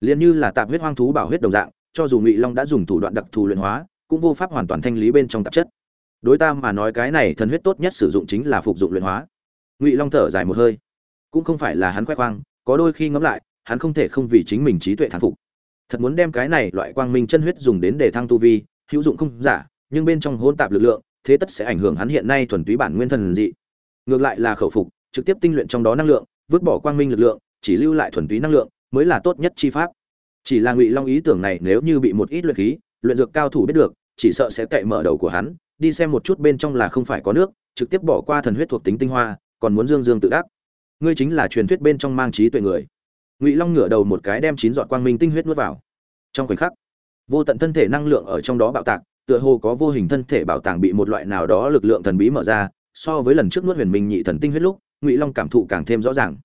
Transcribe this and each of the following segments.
liền như là tạp huyết hoang thú bảo huyết đồng dạng, cho dù ngụy long đã dùng thủ đoạn đặc thù luyện hóa, cũng vô pháp hoàn toàn thanh lý bên trong tạp chất. Đối ta mà nói cái này thần huyết tốt nhất sử dụng chính là phục dụng luyện hóa. Ngụy long thở dài một hơi. Cũng không phải là hắn khoe khoang, có đôi khi ngẫm lại, hắn không thể không vì chính mình trí tuệ thán phục. Thật muốn đem cái này loại quang minh chân huyết dùng đến để thăng tu vi, hữu dụng không giả, nhưng bên trong hỗn tạp lực lượng, thế tất sẽ ảnh hưởng hắn hiện nay thuần túy bản nguyên thần dị. Ngược lại là khẩu phục, trực tiếp tinh luyện trong đó năng lượng, vứt bỏ quang minh lực lượng, chỉ lưu lại thuần túy năng lượng mới là tốt nhất chi pháp. Chỉ là ngụy long ý tưởng này nếu như bị một ít luyện khí, luyện dược cao thủ biết được, chỉ sợ sẽ cậy mở đầu của hắn, đi xem một chút bên trong là không phải có nước, trực tiếp bỏ qua thần huyết thuộc tính tinh hoa, còn muốn dương dương tự đắc. Ngươi chính là truyền thuyết bên trong mang trí tuệ người. Ngụy long ngửa đầu một cái đem chín giọt quang minh tinh huyết nuốt vào. Trong khoảnh khắc, vô tận thân thể năng lượng ở trong đó bạo tạc, tựa hồ có vô hình thân thể bảo tàng bị một loại nào đó lực lượng thần bí mở ra, so với lần trước nuốt huyền minh nhị thần tinh huyết lúc, ngụy long cảm thụ càng thêm rõ ràng.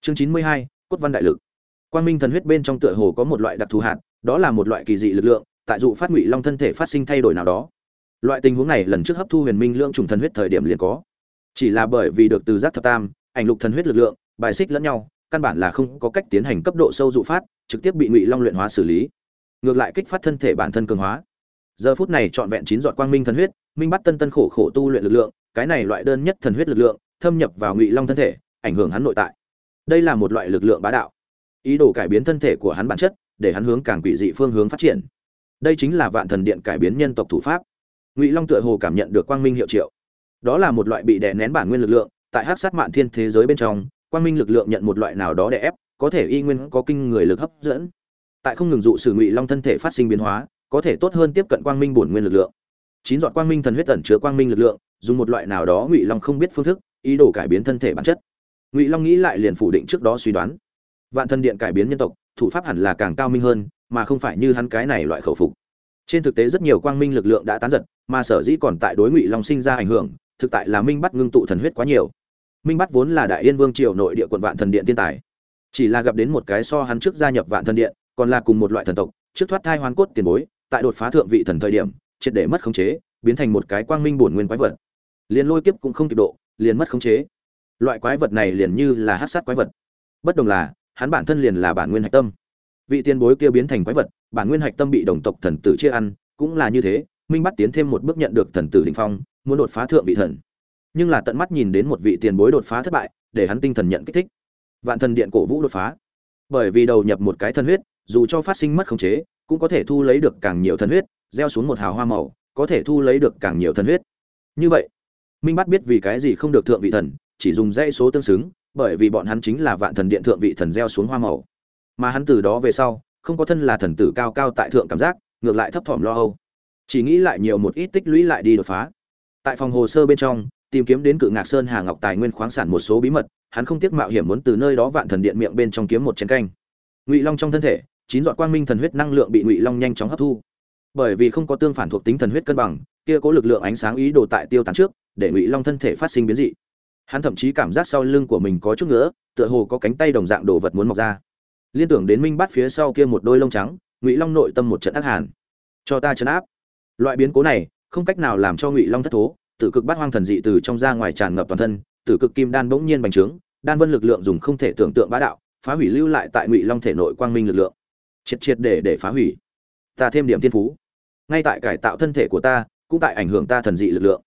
Chương chín mươi hai, cốt văn đại lực quang minh thần huyết bên trong tựa hồ có một loại đặc thù hạt, đó là một loại kỳ dị lực lượng, tại dụ phát ngụy long thân thể phát sinh thay đổi nào đó. Loại tình huống này lần trước hấp thu huyền minh lượng trùng thần huyết thời điểm liền có. Chỉ là bởi vì được từ giác thập tam, ảnh lục thần huyết lực lượng, bài xích lẫn nhau, căn bản là không có cách tiến hành cấp độ sâu dụ phát, trực tiếp bị ngụy long luyện hóa xử lý. Ngược lại kích phát thân thể bản thân cường hóa. Giờ phút này trọn vẹn chín giọt quang minh thần huyết, minh bắt tân tân khổ khổ tu luyện lực lượng, cái này loại đơn nhất thần huyết lực lượng, thâm nhập vào ngụy long thân thể, ảnh hưởng hắn nội tại. Đây là một loại lực lượng bá đạo ý đồ cải biến thân thể của hắn bản chất, để hắn hướng càng quỷ dị phương hướng phát triển. Đây chính là vạn thần điện cải biến nhân tộc thủ pháp. Ngụy long tựa hồ cảm nhận được quang minh hiệu triệu. Đó là một loại bị đè nén bản nguyên lực lượng, tại hát sát mạn thiên thế giới bên trong, quang minh lực lượng nhận một loại nào đó đè ép, có thể y nguyên có kinh người lực hấp dẫn. Tại không ngừng dụ sử ngụy long thân thể phát sinh biến hóa, có thể tốt hơn tiếp cận quang minh bổn nguyên lực lượng. Chín dọn quang minh thần huyết tẩn chứa quang minh lực lượng, dùng một loại nào đó ngụy long không biết phương thức, ý đồ cải biến thân thể bản chất. Ngụy long nghĩ lại liền phủ định trước đó suy đoán vạn thân điện cải biến nhân tộc, thủ pháp hẳn là càng cao minh hơn, mà không phải như hắn cái này loại khẩu phục. Trên thực tế rất nhiều quang minh lực lượng đã tán giật, mà sở dĩ còn tại đối ngụy long sinh ra ảnh hưởng, thực tại là minh bắt ngưng tụ thần huyết quá nhiều. Minh bắt vốn là đại yên vương triều nội địa quận vạn thần điện tiên tài. Chỉ là gặp đến một cái so hắn trước gia nhập vạn thần điện, còn là cùng một loại thần tộc, trước thoát thai hoàn cốt tiền bối, tại đột phá thượng vị thần thời điểm, triệt để mất khống chế, biến thành một cái quang minh bổn nguyên quái vật. Liền lôi kiếp cũng không kịp độ, liền mất khống chế. Loại quái vật này liền như là hát sát quái vật. Bất đồng là hắn bản thân liền là bản nguyên hạch tâm. Vị tiền bối kia biến thành quái vật, bản nguyên hạch tâm bị đồng tộc thần tử chia ăn, cũng là như thế, minh bắt tiến thêm một bước nhận được thần tử đình phong, muốn đột phá thượng vị thần. Nhưng là tận mắt nhìn đến một vị tiền bối đột phá thất bại, để hắn tinh thần nhận kích thích. Vạn thần điện cổ vũ đột phá. Bởi vì đầu nhập một cái thân huyết, dù cho phát sinh mất khống chế, cũng có thể thu lấy được càng nhiều thân huyết, gieo xuống một hào hoa màu, có thể thu lấy được càng nhiều thân huyết. Như vậy, minh bắt biết vì cái gì không được thượng vị thần, chỉ dùng dãy số tương xứng bởi vì bọn hắn chính là vạn thần điện thượng vị thần gieo xuống hoa màu. Mà hắn từ đó về sau, không có thân là thần tử cao cao tại thượng cảm giác, ngược lại thấp thỏm lo âu. Chỉ nghĩ lại nhiều một ít tích lũy lại đi đột phá. Tại phòng hồ sơ bên trong, tìm kiếm đến cự ngạc sơn hà ngọc tài nguyên khoáng sản một số bí mật, hắn không tiếc mạo hiểm muốn từ nơi đó vạn thần điện miệng bên trong kiếm một chén canh. Ngụy long trong thân thể, chín dọn quang minh thần huyết năng lượng bị ngụy long nhanh chóng hấp thu. Bởi vì không có tương phản thuộc tính thần huyết cân bằng, kia có lực lượng ánh sáng ý đồ tại tiêu tán trước, để ngụy long thân thể phát sinh biến dị hắn thậm chí cảm giác sau lưng của mình có chút nữa tựa hồ có cánh tay đồng dạng đồ vật muốn mọc ra. Liên tưởng đến minh bắt phía sau kia một đôi lông trắng, ngụy long nội tâm một trận ác hàn. Cho ta chấn áp. Loại biến cố này, không cách nào làm cho ngụy long thất thố, tử cực bắt hoang thần dị từ trong ra ngoài tràn ngập toàn thân, tử cực kim đan bỗng nhiên bành trướng, đan vân lực lượng dùng không thể tưởng tượng bá đạo, phá hủy lưu lại tại ngụy long thể nội quang minh lực lượng. Triệt triệt để để phá hủy. Ta thêm điểm thiên phú. Ngay tại cải tạo thân thể của ta, cũng tại ảnh hưởng ta thần dị lực lượng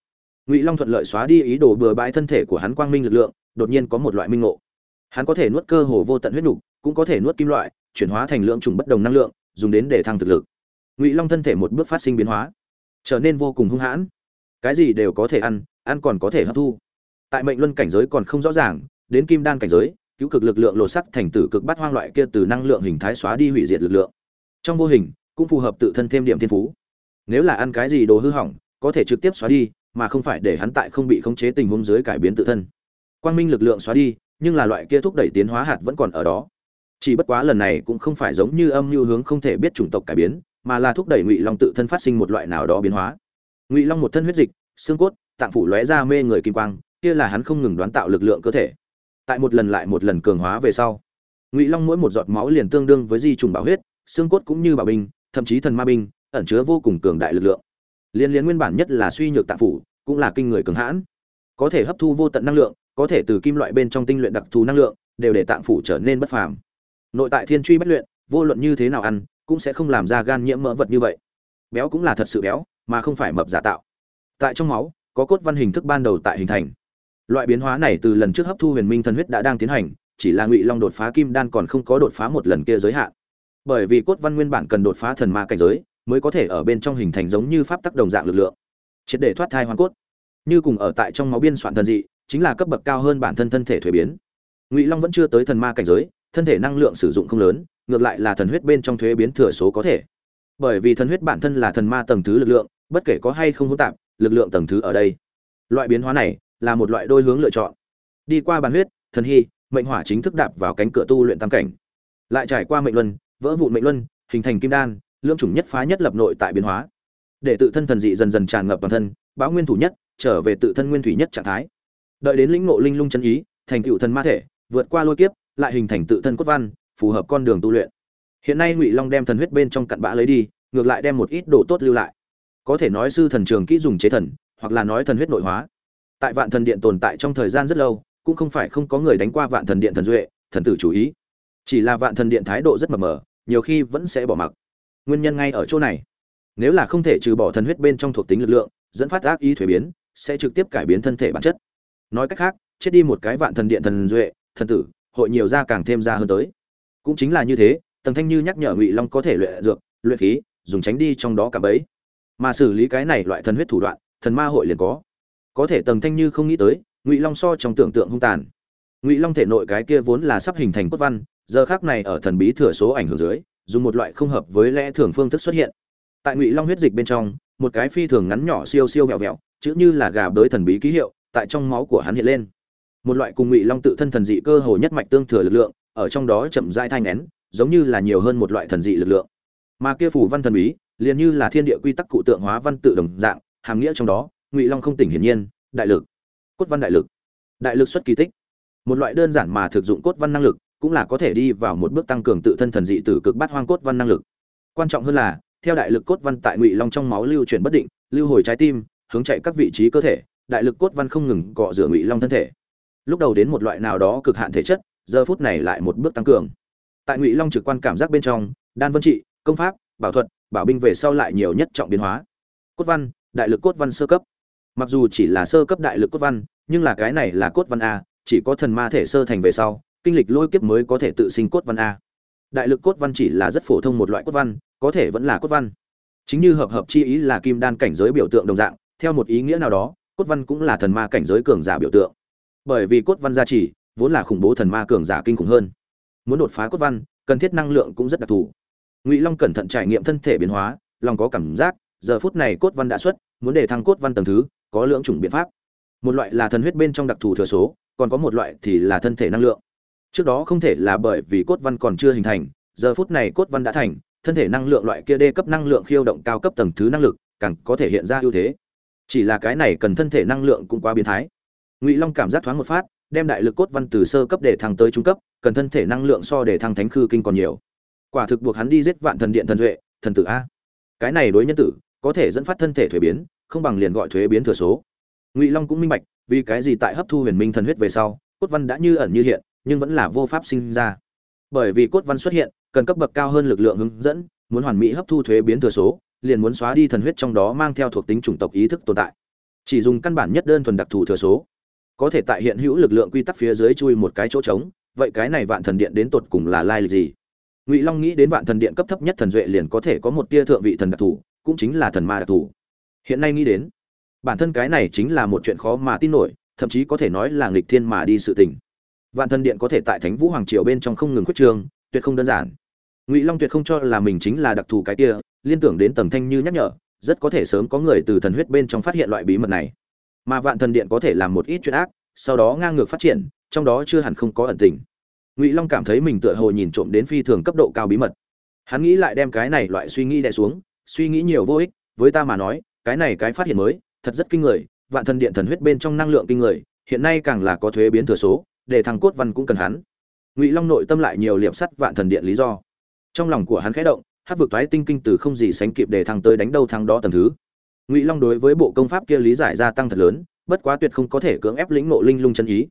ngụy long thuận lợi xóa đi ý đồ bừa bãi thân thể của hắn quang minh lực lượng, đột nhiên có một loại minh ngộ. Hắn có thể nuốt cơ hồ vô tận huyết nục, cũng có thể nuốt kim loại, chuyển hóa thành lượng trùng bất đồng năng lượng, dùng đến để thăng thực lực. Ngụy long thân thể một bước phát sinh biến hóa, trở nên vô cùng hung hãn. Cái gì đều có thể ăn ăn còn có thể hấp thu. Tại mệnh luân cảnh giới còn không rõ ràng, đến kim đan cảnh giới, cứu cực lực lượng lột sắc thành tử cực bắt hoang loại kia từ năng lượng hình thái xóa đi hủy diệt lực lượng. Trong vô hình, cũng phù hợp tự thân thêm điểm thiên phú. Nếu là ăn cái gì đồ hư hỏng, có thể trực tiếp xóa đi mà không phải để hắn tại không bị khống chế tình huống dưới cải biến tự thân. Quang minh lực lượng xóa đi, nhưng là loại kia thúc đẩy tiến hóa hạt vẫn còn ở đó. Chỉ bất quá lần này cũng không phải giống như âm mưu hướng không thể biết chủng tộc cải biến, mà là thúc đẩy ngụy long tự thân phát sinh một loại nào đó biến hóa. Ngụy long một thân huyết dịch, xương cốt, tạng phủ lóe ra mê người kim quang, kia là hắn không ngừng đoán tạo lực lượng cơ thể. Tại một lần lại một lần cường hóa về sau, ngụy long mỗi một giọt máu liền tương đương với di trùng bảo huyết, xương cốt cũng như bảo binh, thậm chí thần ma binh, ẩn chứa vô cùng cường đại lực lượng liên liên nguyên bản nhất là suy nhược tạng phủ, cũng là kinh người cường hãn. Có thể hấp thu vô tận năng lượng, có thể từ kim loại bên trong tinh luyện đặc thù năng lượng, đều để tạng phủ trở nên bất phàm. Nội tại thiên truy bất luyện, vô luận như thế nào ăn, cũng sẽ không làm ra gan nhiễm mỡ vật như vậy. Béo cũng là thật sự béo, mà không phải mập giả tạo. Tại trong máu, có cốt văn hình thức ban đầu tại hình thành. Loại biến hóa này từ lần trước hấp thu huyền minh thần huyết đã đang tiến hành, chỉ là ngụy long đột phá kim đan còn không có đột phá một lần kia giới hạn. Bởi vì cốt văn nguyên bản cần đột phá thần ma cảnh giới mới có thể ở bên trong hình thành giống như pháp tắc đồng dạng lực lượng. Triệt để thoát thai hoàn cốt. Như cùng ở tại trong máu biên soạn thần dị, chính là cấp bậc cao hơn bản thân thân thể thuế biến. Ngụy long vẫn chưa tới thần ma cảnh giới, thân thể năng lượng sử dụng không lớn, ngược lại là thần huyết bên trong thuế biến thừa số có thể. Bởi vì thần huyết bản thân là thần ma tầng thứ lực lượng, bất kể có hay không hỗn tạp, lực lượng tầng thứ ở đây. Loại biến hóa này là một loại đôi hướng lựa chọn. Đi qua bàn huyết, thần hy, mệnh hỏa chính thức đạp vào cánh cửa tu luyện tam cảnh. Lại trải qua mệnh luân, vỡ vụn mệnh luân, hình thành kim đan lương chủng nhất phá nhất lập nội tại biến hóa. Để tự thân thần dị dần dần tràn ngập toàn thân báo nguyên thủ nhất, trở về tự thân nguyên thủy nhất trạng thái. Đợi đến lĩnh ngộ linh lung chân ý, thành tựu thần ma thể, vượt qua lôi kiếp, lại hình thành tự thân cốt văn, phù hợp con đường tu luyện. Hiện nay ngụy long đem thần huyết bên trong cặn bã lấy đi, ngược lại đem một ít đồ tốt lưu lại. Có thể nói sư thần trường kỹ dùng chế thần, hoặc là nói thần huyết nội hóa. Tại vạn thần điện tồn tại trong thời gian rất lâu, cũng không phải không có người đánh qua vạn thần điện thần duệ, thần tử chú ý. Chỉ là vạn thần điện thái độ rất mờ mờ, nhiều khi vẫn sẽ bỏ mặc nguyên nhân ngay ở chỗ này. Nếu là không thể trừ bỏ thần huyết bên trong thuộc tính lực lượng, dẫn phát ác ý thuế biến, sẽ trực tiếp cải biến thân thể bản chất. Nói cách khác, chết đi một cái vạn thần điện thần duệ, thần tử, hội nhiều ra càng thêm ra hơn tới. Cũng chính là như thế tầng thanh như nhắc nhở ngụy long có thể luyện dược, luyện khí, dùng tránh đi trong đó cả bấy. Mà xử lý cái này loại thần huyết thủ đoạn, thần ma hội liền có. Có thể tầng thanh như không nghĩ tới, ngụy long so trong tưởng tượng hung tàn. Ngụy long thể nội cái kia vốn là sắp hình thành cốt văn, giờ khác này ở thần bí thừa số ảnh hưởng dưới dùng một loại không hợp với lẽ thường phương thức xuất hiện. Tại ngụy long huyết dịch bên trong, một cái phi thường ngắn nhỏ siêu siêu vẹo vẹo, chữ như là gà bới thần bí ký hiệu, tại trong máu của hắn hiện lên. Một loại cùng ngụy long tự thân thần dị cơ hồ nhất mạch tương thừa lực lượng, ở trong đó chậm dai thanh nén giống như là nhiều hơn một loại thần dị lực lượng. Mà kia phủ văn thần bí, liền như là thiên địa quy tắc cụ tượng hóa văn tự đồng dạng, hàm nghĩa trong đó, ngụy long không tỉnh hiển nhiên, đại lực. Cốt văn đại lực. Đại lực xuất kỳ tích. Một loại đơn giản mà thực dụng cốt văn năng lực cũng là có thể đi vào một bước tăng cường tự thân thần dị từ cực bát hoang cốt văn năng lực. Quan trọng hơn là, theo đại lực cốt văn tại ngụy long trong máu lưu chuyển bất định, lưu hồi trái tim, hướng chạy các vị trí cơ thể, đại lực cốt văn không ngừng cọ rửa ngụy long thân thể. Lúc đầu đến một loại nào đó cực hạn thể chất, giờ phút này lại một bước tăng cường. Tại ngụy long trực quan cảm giác bên trong, đan vân trị, công pháp, bảo thuật, bảo binh về sau lại nhiều nhất trọng biến hóa. Cốt văn, đại lực cốt văn sơ cấp. Mặc dù chỉ là sơ cấp đại lực cốt văn, nhưng là cái này là cốt văn a, chỉ có thần ma thể sơ thành về sau kinh lịch lôi kiếp mới có thể tự sinh cốt văn a. Đại lực cốt văn chỉ là rất phổ thông một loại cốt văn, có thể vẫn là cốt văn. Chính như hợp hợp chi ý là kim đan cảnh giới biểu tượng đồng dạng, theo một ý nghĩa nào đó, cốt văn cũng là thần ma cảnh giới cường giả biểu tượng. Bởi vì cốt văn gia trì, vốn là khủng bố thần ma cường giả kinh khủng hơn. Muốn đột phá cốt văn, cần thiết năng lượng cũng rất đặc thù. Ngụy long cẩn thận trải nghiệm thân thể biến hóa, lòng có cảm giác, giờ phút này cốt văn đã xuất, muốn để thăng cốt văn tầng thứ, có lượng chủng biện pháp. Một loại là thần huyết bên trong đặc thù thừa số, còn có một loại thì là thân thể năng lượng trước đó không thể là bởi vì cốt văn còn chưa hình thành, giờ phút này cốt văn đã thành, thân thể năng lượng loại kia đê cấp năng lượng khiêu động cao cấp tầng thứ năng lực, càng có thể hiện ra ưu thế. Chỉ là cái này cần thân thể năng lượng cũng quá biến thái. Ngụy long cảm giác thoáng một phát, đem đại lực cốt văn từ sơ cấp để thăng tới trung cấp, cần thân thể năng lượng so để thăng thánh khư kinh còn nhiều. Quả thực buộc hắn đi giết vạn thần điện thần duệ, thần tử a. Cái này đối nhân tử, có thể dẫn phát thân thể thuế biến, không bằng liền gọi thuế biến thừa số. Ngụy long cũng minh bạch, vì cái gì tại hấp thu huyền minh thần huyết về sau, cốt văn đã như ẩn như hiện nhưng vẫn là vô pháp sinh ra. Bởi vì cốt văn xuất hiện, cần cấp bậc cao hơn lực lượng hướng dẫn, muốn hoàn mỹ hấp thu thuế biến thừa số, liền muốn xóa đi thần huyết trong đó mang theo thuộc tính chủng tộc ý thức tồn tại. Chỉ dùng căn bản nhất đơn thuần đặc thù thừa số. Có thể tại hiện hữu lực lượng quy tắc phía dưới chui một cái chỗ trống, vậy cái này vạn thần điện đến tột cùng là lai lịch gì? Ngụy long nghĩ đến vạn thần điện cấp thấp nhất thần duệ liền có thể có một tia thượng vị thần đặc thù, cũng chính là thần ma đặc thù. Hiện nay nghĩ đến, bản thân cái này chính là một chuyện khó mà tin nổi, thậm chí có thể nói là nghịch thiên mà đi sự tình vạn thần điện có thể tại thánh vũ hoàng triều bên trong không ngừng khuất trường tuyệt không đơn giản. Ngụy long tuyệt không cho là mình chính là đặc thù cái kia, liên tưởng đến tầng thanh như nhắc nhở, rất có thể sớm có người từ thần huyết bên trong phát hiện loại bí mật này. Mà vạn thần điện có thể làm một ít chuyện ác, sau đó ngang ngược phát triển, trong đó chưa hẳn không có ẩn tình. Ngụy long cảm thấy mình tựa hồ nhìn trộm đến phi thường cấp độ cao bí mật. Hắn nghĩ lại đem cái này loại suy nghĩ đè xuống, suy nghĩ nhiều vô ích, với ta mà nói, cái này cái phát hiện mới, thật rất kinh người, vạn thần điện thần huyết bên trong năng lượng kinh người, hiện nay càng là có thuế biến thừa số để thằng cốt văn cũng cần hắn. Ngụy long nội tâm lại nhiều liệp sắt vạn thần điện lý do. Trong lòng của hắn khẽ động hát vực thoái tinh kinh từ không gì sánh kịp để thằng tới đánh đâu thằng đó tầm thứ. Ngụy long đối với bộ công pháp kia lý giải gia tăng thật lớn, bất quá tuyệt không có thể cưỡng ép lĩnh nộ linh lung chân ý.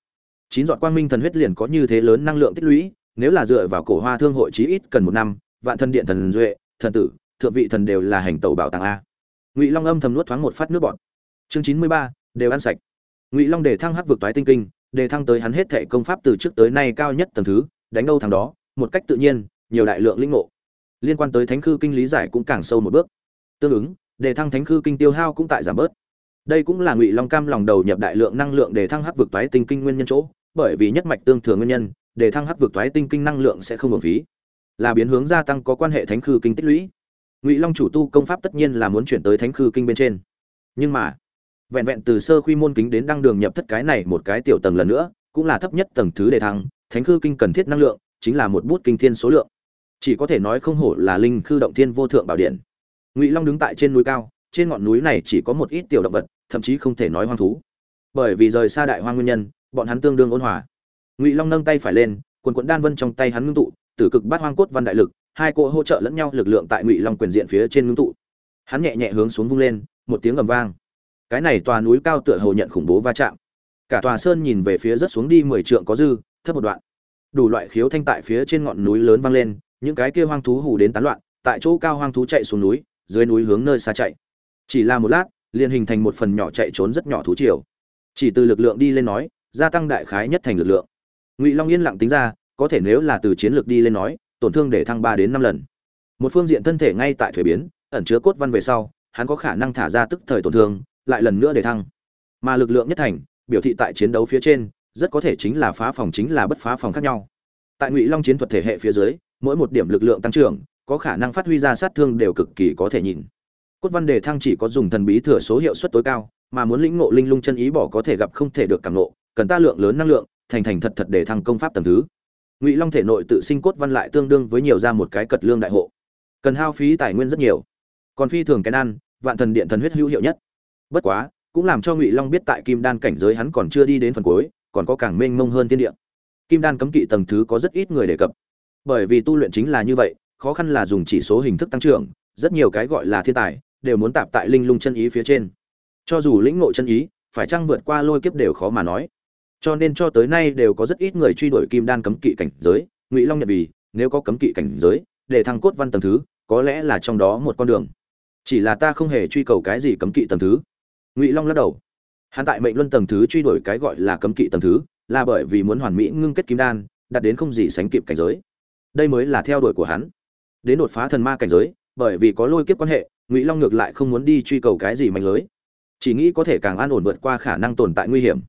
Chín dọn quang minh thần huyết liền có như thế lớn năng lượng tích lũy, nếu là dựa vào cổ hoa thương hội chí ít cần một năm, vạn thần điện thần duệ, thần tử, thượng vị thần đều là hành tẩu bảo tàng a. Ngụy long âm thầm nuốt thoáng một phát nước bọt. Chương chín mươi ba, đều ăn sạch. Ngụy long để thăng hắc vực toái tinh kinh đề thăng tới hắn hết thệ công pháp từ trước tới nay cao nhất tầng thứ, đánh đâu thằng đó, một cách tự nhiên, nhiều đại lượng linh ngộ. Liên quan tới thánh khư kinh lý giải cũng càng sâu một bước. Tương ứng đề thăng thánh khư kinh tiêu hao cũng tại giảm bớt. Đây cũng là ngụy long cam lòng đầu nhập đại lượng năng lượng để thăng hắc vực toái tinh kinh nguyên nhân chỗ, bởi vì nhất mạch tương thừa nguyên nhân, để thăng hắc vực toái tinh kinh năng lượng sẽ không hưởng phí. Là biến hướng gia tăng có quan hệ thánh khư kinh tích lũy. Ngụy long chủ tu công pháp tất nhiên là muốn chuyển tới thánh khư kinh bên trên. Nhưng mà vẹn vẹn từ sơ quy môn kính đến đăng đường nhập thất cái này một cái tiểu tầng lần nữa, cũng là thấp nhất tầng thứ để thăng, thánh khư kinh cần thiết năng lượng, chính là một bút kinh thiên số lượng. Chỉ có thể nói không hổ là linh khư động thiên vô thượng bảo điện. Ngụy long đứng tại trên núi cao, trên ngọn núi này chỉ có một ít tiểu động vật, thậm chí không thể nói hoang thú. Bởi vì rời xa đại hoang nguyên nhân, bọn hắn tương đương ôn hòa. Ngụy long nâng tay phải lên, quần quần đan vân trong tay hắn ngưng tụ, tử cực bát hoang cốt văn đại lực, hai cỗ hỗ trợ lẫn nhau lực lượng tại ngụy long quyền diện phía trên ngưng tụ. Hắn nhẹ nhẹ hướng xuống vung lên, một tiếng ầm vang cái này tòa núi cao tựa hồ nhận khủng bố va chạm. Cả tòa sơn nhìn về phía rất xuống đi mười trượng có dư, thấp một đoạn. Đủ loại khiếu thanh tại phía trên ngọn núi lớn vang lên, những cái kia hoang thú hù đến tán loạn, tại chỗ cao hoang thú chạy xuống núi, dưới núi hướng nơi xa chạy. Chỉ là một lát, liền hình thành một phần nhỏ chạy trốn rất nhỏ thú triều. Chỉ từ lực lượng đi lên nói, gia tăng đại khái nhất thành lực lượng. Ngụy long yên lặng tính ra, có thể nếu là từ chiến lược đi lên nói, tổn thương để thăng ba đến năm lần. Một phương diện thân thể ngay tại thuế biến, ẩn chứa cốt văn về sau, hắn có khả năng thả ra tức thời tổn thương lại lần nữa để thăng. Mà lực lượng nhất thành, biểu thị tại chiến đấu phía trên, rất có thể chính là phá phòng chính là bất phá phòng khác nhau. Tại ngụy long chiến thuật thể hệ phía dưới, mỗi một điểm lực lượng tăng trưởng, có khả năng phát huy ra sát thương đều cực kỳ có thể nhìn. Cốt văn đề thăng chỉ có dùng thần bí thừa số hiệu suất tối cao, mà muốn lĩnh ngộ linh lung chân ý bỏ có thể gặp không thể được cảm ngộ, cần ta lượng lớn năng lượng, thành thành thật thật để thăng công pháp tầng thứ. Ngụy long thể nội tự sinh cốt văn lại tương đương với nhiều ra một cái cật lương đại hộ. Cần hao phí tài nguyên rất nhiều. Còn phi thường cái ăn, vạn thần điện thần huyết hữu hiệu nhất bất quá, cũng làm cho ngụy long biết tại kim đan cảnh giới hắn còn chưa đi đến phần cuối, còn có càng mênh mông hơn thiên địa. Kim đan cấm kỵ tầng thứ có rất ít người đề cập. Bởi vì tu luyện chính là như vậy, khó khăn là dùng chỉ số hình thức tăng trưởng, rất nhiều cái gọi là thiên tài, đều muốn tạp tại linh lung chân ý phía trên. Cho dù lĩnh ngộ chân ý, phải chăng vượt qua lôi kiếp đều khó mà nói. Cho nên cho tới nay đều có rất ít người truy đuổi kim đan cấm kỵ cảnh giới, ngụy long nhận vì, nếu có cấm kỵ cảnh giới, để thăng cốt văn tầng thứ, có lẽ là trong đó một con đường. Chỉ là ta không hề truy cầu cái gì cấm kỵ tầng thứ ngụy long lắc đầu. Hắn tại mệnh luân tầng thứ truy đuổi cái gọi là cấm kỵ tầng thứ, là bởi vì muốn hoàn mỹ ngưng kết kim đan, đạt đến không gì sánh kịp cảnh giới. Đây mới là theo đuổi của hắn. Đến đột phá thần ma cảnh giới, bởi vì có lôi kiếp quan hệ, ngụy long ngược lại không muốn đi truy cầu cái gì mạnh lưới. Chỉ nghĩ có thể càng an ổn vượt qua khả năng tồn tại nguy hiểm.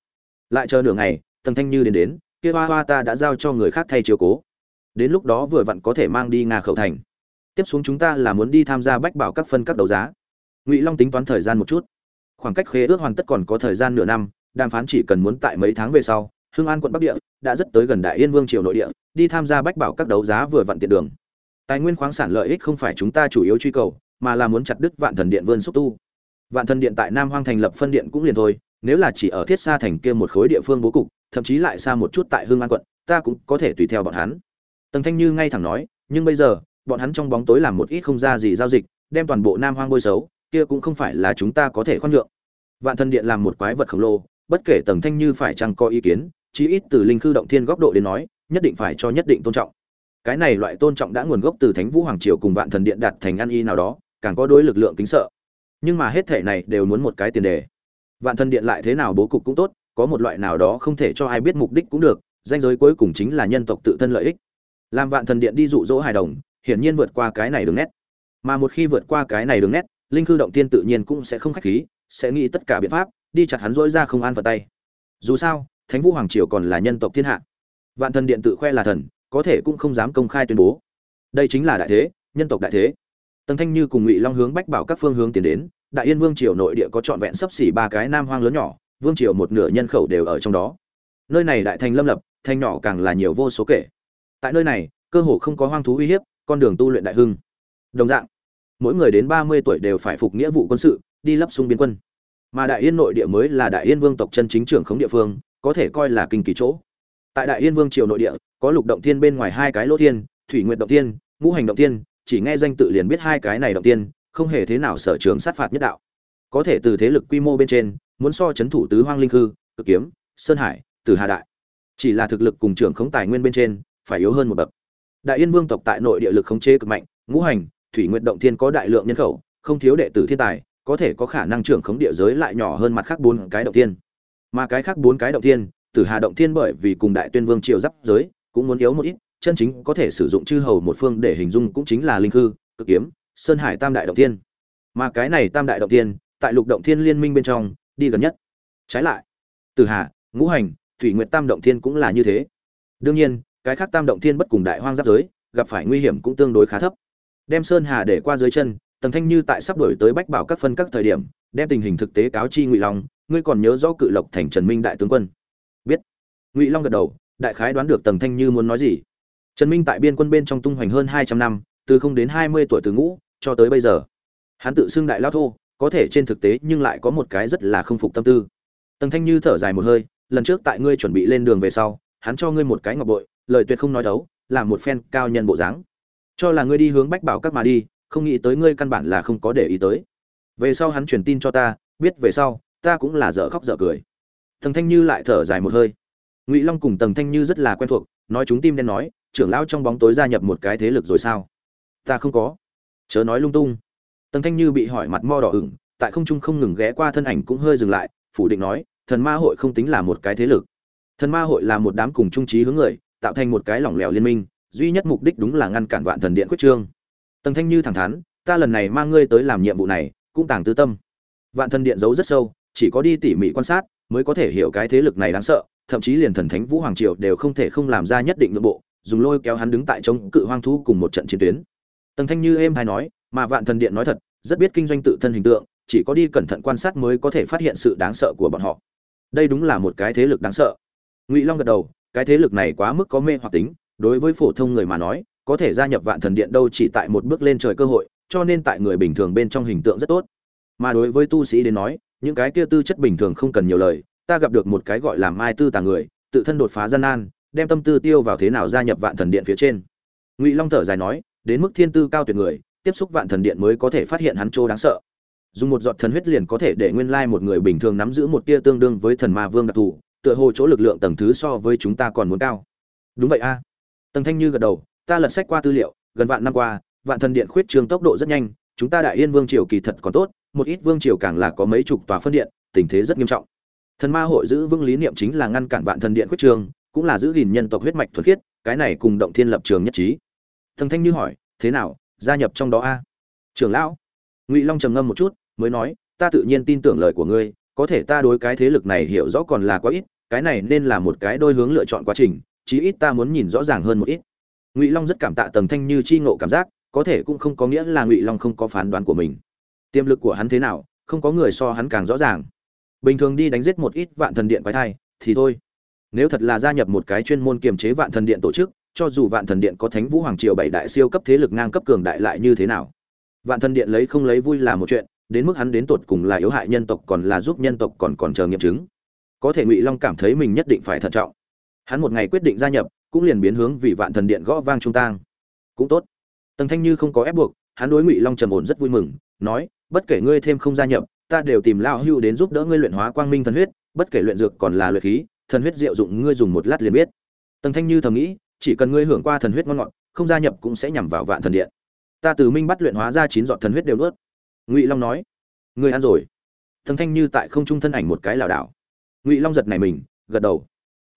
Lại chờ nửa ngày, tầng thanh như đến đến, kia hoa hoa ta đã giao cho người khác thay chiếu cố. Đến lúc đó vừa vặn có thể mang đi nga khẩu thành. Tiếp xuống chúng ta là muốn đi tham gia bách bảo các phân các đấu giá. Ngụy long tính toán thời gian một chút khoảng cách khế ước hoàn tất còn có thời gian nửa năm, đàm phán chỉ cần muốn tại mấy tháng về sau, hưng an quận bắc địa đã rất tới gần đại yên vương triều nội địa, đi tham gia bách bảo các đấu giá vừa vặn tiện đường. Tài nguyên khoáng sản lợi ích không phải chúng ta chủ yếu truy cầu, mà là muốn chặt đứt vạn thần điện vươn xúc tu. Vạn thần điện tại nam hoang thành lập phân điện cũng liền thôi, nếu là chỉ ở thiết xa thành kia một khối địa phương bố cục, thậm chí lại xa một chút tại hương an quận, ta cũng có thể tùy theo bọn hắn. Tần thanh như ngay thẳng nói, nhưng bây giờ, bọn hắn trong bóng tối làm một ít không ra gì giao dịch, đem toàn bộ nam hoang bôi xấu kia cũng không phải là chúng ta có thể khoan nhượng. Vạn thần điện làm một quái vật khổng lồ, bất kể tầng thanh như phải chăng có ý kiến, chí ít từ linh khư động thiên góc độ đến nói, nhất định phải cho nhất định tôn trọng. Cái này loại tôn trọng đã nguồn gốc từ thánh vũ hoàng triều cùng vạn thần điện đạt thành ăn y nào đó, càng có đối lực lượng kính sợ. Nhưng mà hết thể này đều muốn một cái tiền đề. Vạn thần điện lại thế nào bố cục cũng tốt, có một loại nào đó không thể cho ai biết mục đích cũng được, danh giới cuối cùng chính là nhân tộc tự thân lợi ích. Làm vạn thần điện đi dụ dỗ hài đồng, hiển nhiên vượt qua cái này đường nét. Mà một khi vượt qua cái này đường nét linh khư động tiên tự nhiên cũng sẽ không khách khí, sẽ nghĩ tất cả biện pháp, đi chặt hắn dỗi ra không an phận tay. Dù sao, thánh vũ hoàng triều còn là nhân tộc thiên hạ. Vạn thần điện tự khoe là thần, có thể cũng không dám công khai tuyên bố. Đây chính là đại thế, nhân tộc đại thế. Tần thanh như cùng ngụy long hướng bách bảo các phương hướng tiến đến, đại yên vương triều nội địa có trọn vẹn sấp xỉ ba cái nam hoang lớn nhỏ, vương triều một nửa nhân khẩu đều ở trong đó. Nơi này đại thành lâm lập thanh nhỏ càng là nhiều vô số kể. Tại nơi này, cơ hồ không có hoang thú uy hiếp, con đường tu luyện đại hưng. Đồng dạng mỗi người đến ba mươi tuổi đều phải phục nghĩa vụ quân sự, đi lấp xung biên quân. Mà đại yên nội địa mới là đại yên vương tộc chân chính trưởng khống địa phương, có thể coi là kinh kỳ chỗ. Tại đại yên vương triều nội địa, có lục động thiên bên ngoài hai cái lỗ thiên, thủy Nguyệt động thiên, ngũ hành động thiên, chỉ nghe danh tự liền biết hai cái này động tiên không hề thế nào sở trường sát phạt nhất đạo. Có thể từ thế lực quy mô bên trên, muốn so chấn thủ tứ hoang linh hư, cực kiếm, sơn hải từ hà đại. Chỉ là thực lực cùng trưởng khống tài nguyên bên trên, phải yếu hơn một bậc. Đại yên vương tộc tại nội địa lực khống chế cực mạnh, ngũ hành thủy nguyện động thiên có đại lượng nhân khẩu, không thiếu đệ tử thiên tài, có thể có khả năng trưởng khống địa giới lại nhỏ hơn mặt khác bốn cái động thiên. Mà cái khác bốn cái động thiên, tử hà động thiên bởi vì cùng đại tuyên vương triều giáp giới, cũng muốn yếu một ít, chân chính có thể sử dụng chư hầu một phương để hình dung cũng chính là linh hư, cực kiếm, sơn hải tam đại động thiên. Mà cái này tam đại động thiên, tại lục động thiên liên minh bên trong, đi gần nhất. Trái lại, tử hà, ngũ hành, thủy nguyệt tam động thiên cũng là như thế. Đương nhiên, cái khác tam động thiên bất cùng đại hoang giáp giới, gặp phải nguy hiểm cũng tương đối khá thấp đem sơn hà để qua dưới chân, tần thanh như tại sắp đổi tới bách bảo các phân các thời điểm, đem tình hình thực tế cáo chi ngụy long, ngươi còn nhớ rõ cự lộc thành trần minh đại tướng quân? Biết. Ngụy long gật đầu, đại khái đoán được tần thanh như muốn nói gì. Trần minh tại biên quân bên trong tung hoành hơn hai trăm năm, từ không đến hai mươi tuổi từ ngũ, cho tới bây giờ. Hắn tự xưng đại lao thô, có thể trên thực tế nhưng lại có một cái rất là không phục tâm tư. Tần thanh như thở dài một hơi, lần trước tại ngươi chuẩn bị lên đường về sau, hắn cho ngươi một cái ngọc bội, lời tuyệt không nói đấu làm một phen cao nhân bộ dáng cho là ngươi đi hướng bách bảo các mà đi, không nghĩ tới ngươi căn bản là không có để ý tới. Về sau hắn truyền tin cho ta, biết về sau, ta cũng là dở khóc dở cười. Tầng thanh như lại thở dài một hơi. Ngụy long cùng Tầng thanh như rất là quen thuộc, nói chúng tim đen nói, trưởng lão trong bóng tối gia nhập một cái thế lực rồi sao? Ta không có. Chớ nói lung tung. Tầng thanh như bị hỏi mặt mo đỏ ửng, tại không trung không ngừng ghé qua thân ảnh cũng hơi dừng lại, phủ định nói, thần ma hội không tính là một cái thế lực. Thần ma hội là một đám cùng trung trí hướng người, tạo thành một cái lỏng lẻo liên minh duy nhất mục đích đúng là ngăn cản vạn thần điện quyết trương. Tần thanh như thẳng thắn, ta lần này mang ngươi tới làm nhiệm vụ này, cũng tàng tư tâm. Vạn thần điện giấu rất sâu, chỉ có đi tỉ mỉ quan sát mới có thể hiểu cái thế lực này đáng sợ, thậm chí liền thần thánh vũ hoàng triều đều không thể không làm ra nhất định nội bộ, dùng lôi kéo hắn đứng tại chống cự hoang thú cùng một trận chiến tuyến. Tần thanh như êm hay nói, mà vạn thần điện nói thật, rất biết kinh doanh tự thân hình tượng, chỉ có đi cẩn thận quan sát mới có thể phát hiện sự đáng sợ của bọn họ. Đây đúng là một cái thế lực đáng sợ. Ngụy long gật đầu, cái thế lực này quá mức có mê hoặc tính đối với phổ thông người mà nói, có thể gia nhập vạn thần điện đâu chỉ tại một bước lên trời cơ hội, cho nên tại người bình thường bên trong hình tượng rất tốt. Mà đối với tu sĩ đến nói, những cái kia tư chất bình thường không cần nhiều lời, ta gặp được một cái gọi là mai tư tà người, tự thân đột phá gian nan, đem tâm tư tiêu vào thế nào gia nhập vạn thần điện phía trên. Ngụy long thở dài nói, đến mức thiên tư cao tuyệt người, tiếp xúc vạn thần điện mới có thể phát hiện hắn chỗ đáng sợ. Dùng một giọt thần huyết liền có thể để nguyên lai một người bình thường nắm giữ một tia tương đương với thần ma vương đặc thù, tựa hồ chỗ lực lượng tầng thứ so với chúng ta còn muốn cao. Đúng vậy a. à tầng thanh như gật đầu, ta lật sách qua tư liệu, gần vạn năm qua, vạn thần điện khuyết trương tốc độ rất nhanh, chúng ta đại yên vương triều kỳ thật còn tốt, một ít vương triều càng là có mấy chục tòa phân điện, tình thế rất nghiêm trọng. Thần ma hội giữ vương lý niệm chính là ngăn cản vạn thần điện khuyết trương, cũng là giữ gìn nhân tộc huyết mạch thuần khiết, cái này cùng động thiên lập trường nhất trí. Thần thanh như hỏi, thế nào, gia nhập trong đó a? Trưởng lão. Ngụy long trầm ngâm một chút, mới nói, ta tự nhiên tin tưởng lời của ngươi, có thể ta đối cái thế lực này hiểu rõ còn là quá ít, cái này nên là một cái đôi hướng lựa chọn quá trình chí ít ta muốn nhìn rõ ràng hơn một ít. Ngụy long rất cảm tạ tầng thanh như chi ngộ cảm giác, có thể cũng không có nghĩa là ngụy long không có phán đoán của mình. Tiềm lực của hắn thế nào, không có người so hắn càng rõ ràng. Bình thường đi đánh giết một ít vạn thần điện quái thai, thì thôi. Nếu thật là gia nhập một cái chuyên môn kiềm chế vạn thần điện tổ chức, cho dù vạn thần điện có thánh vũ hoàng triều bảy đại siêu cấp thế lực ngang cấp cường đại lại như thế nào? Vạn thần điện lấy không lấy vui là một chuyện, đến mức hắn đến tột cùng là yếu hại nhân tộc còn là giúp nhân tộc còn còn chờ nghiệm chứng. Có thể ngụy long cảm thấy mình nhất định phải thận trọng hắn một ngày quyết định gia nhập, cũng liền biến hướng vì vạn thần điện gõ vang trung tang. Cũng tốt. Tần thanh như không có ép buộc, hắn đối ngụy long trầm ổn rất vui mừng, nói, bất kể ngươi thêm không gia nhập, ta đều tìm lao hưu đến giúp đỡ ngươi luyện hóa quang minh thần huyết, bất kể luyện dược còn là luyện khí, thần huyết diệu dụng ngươi dùng một lát liền biết. Tần thanh như thầm nghĩ, chỉ cần ngươi hưởng qua thần huyết ngon ngọt, không gia nhập cũng sẽ nhằm vào vạn thần điện. Ta từ minh bắt luyện hóa ra chín giọt thần huyết đều nuốt. Ngụy long nói, ngươi ăn rồi. Thần thanh như tại không trung thân ảnh một cái lảo đảo. Ngụy long giật này mình, gật đầu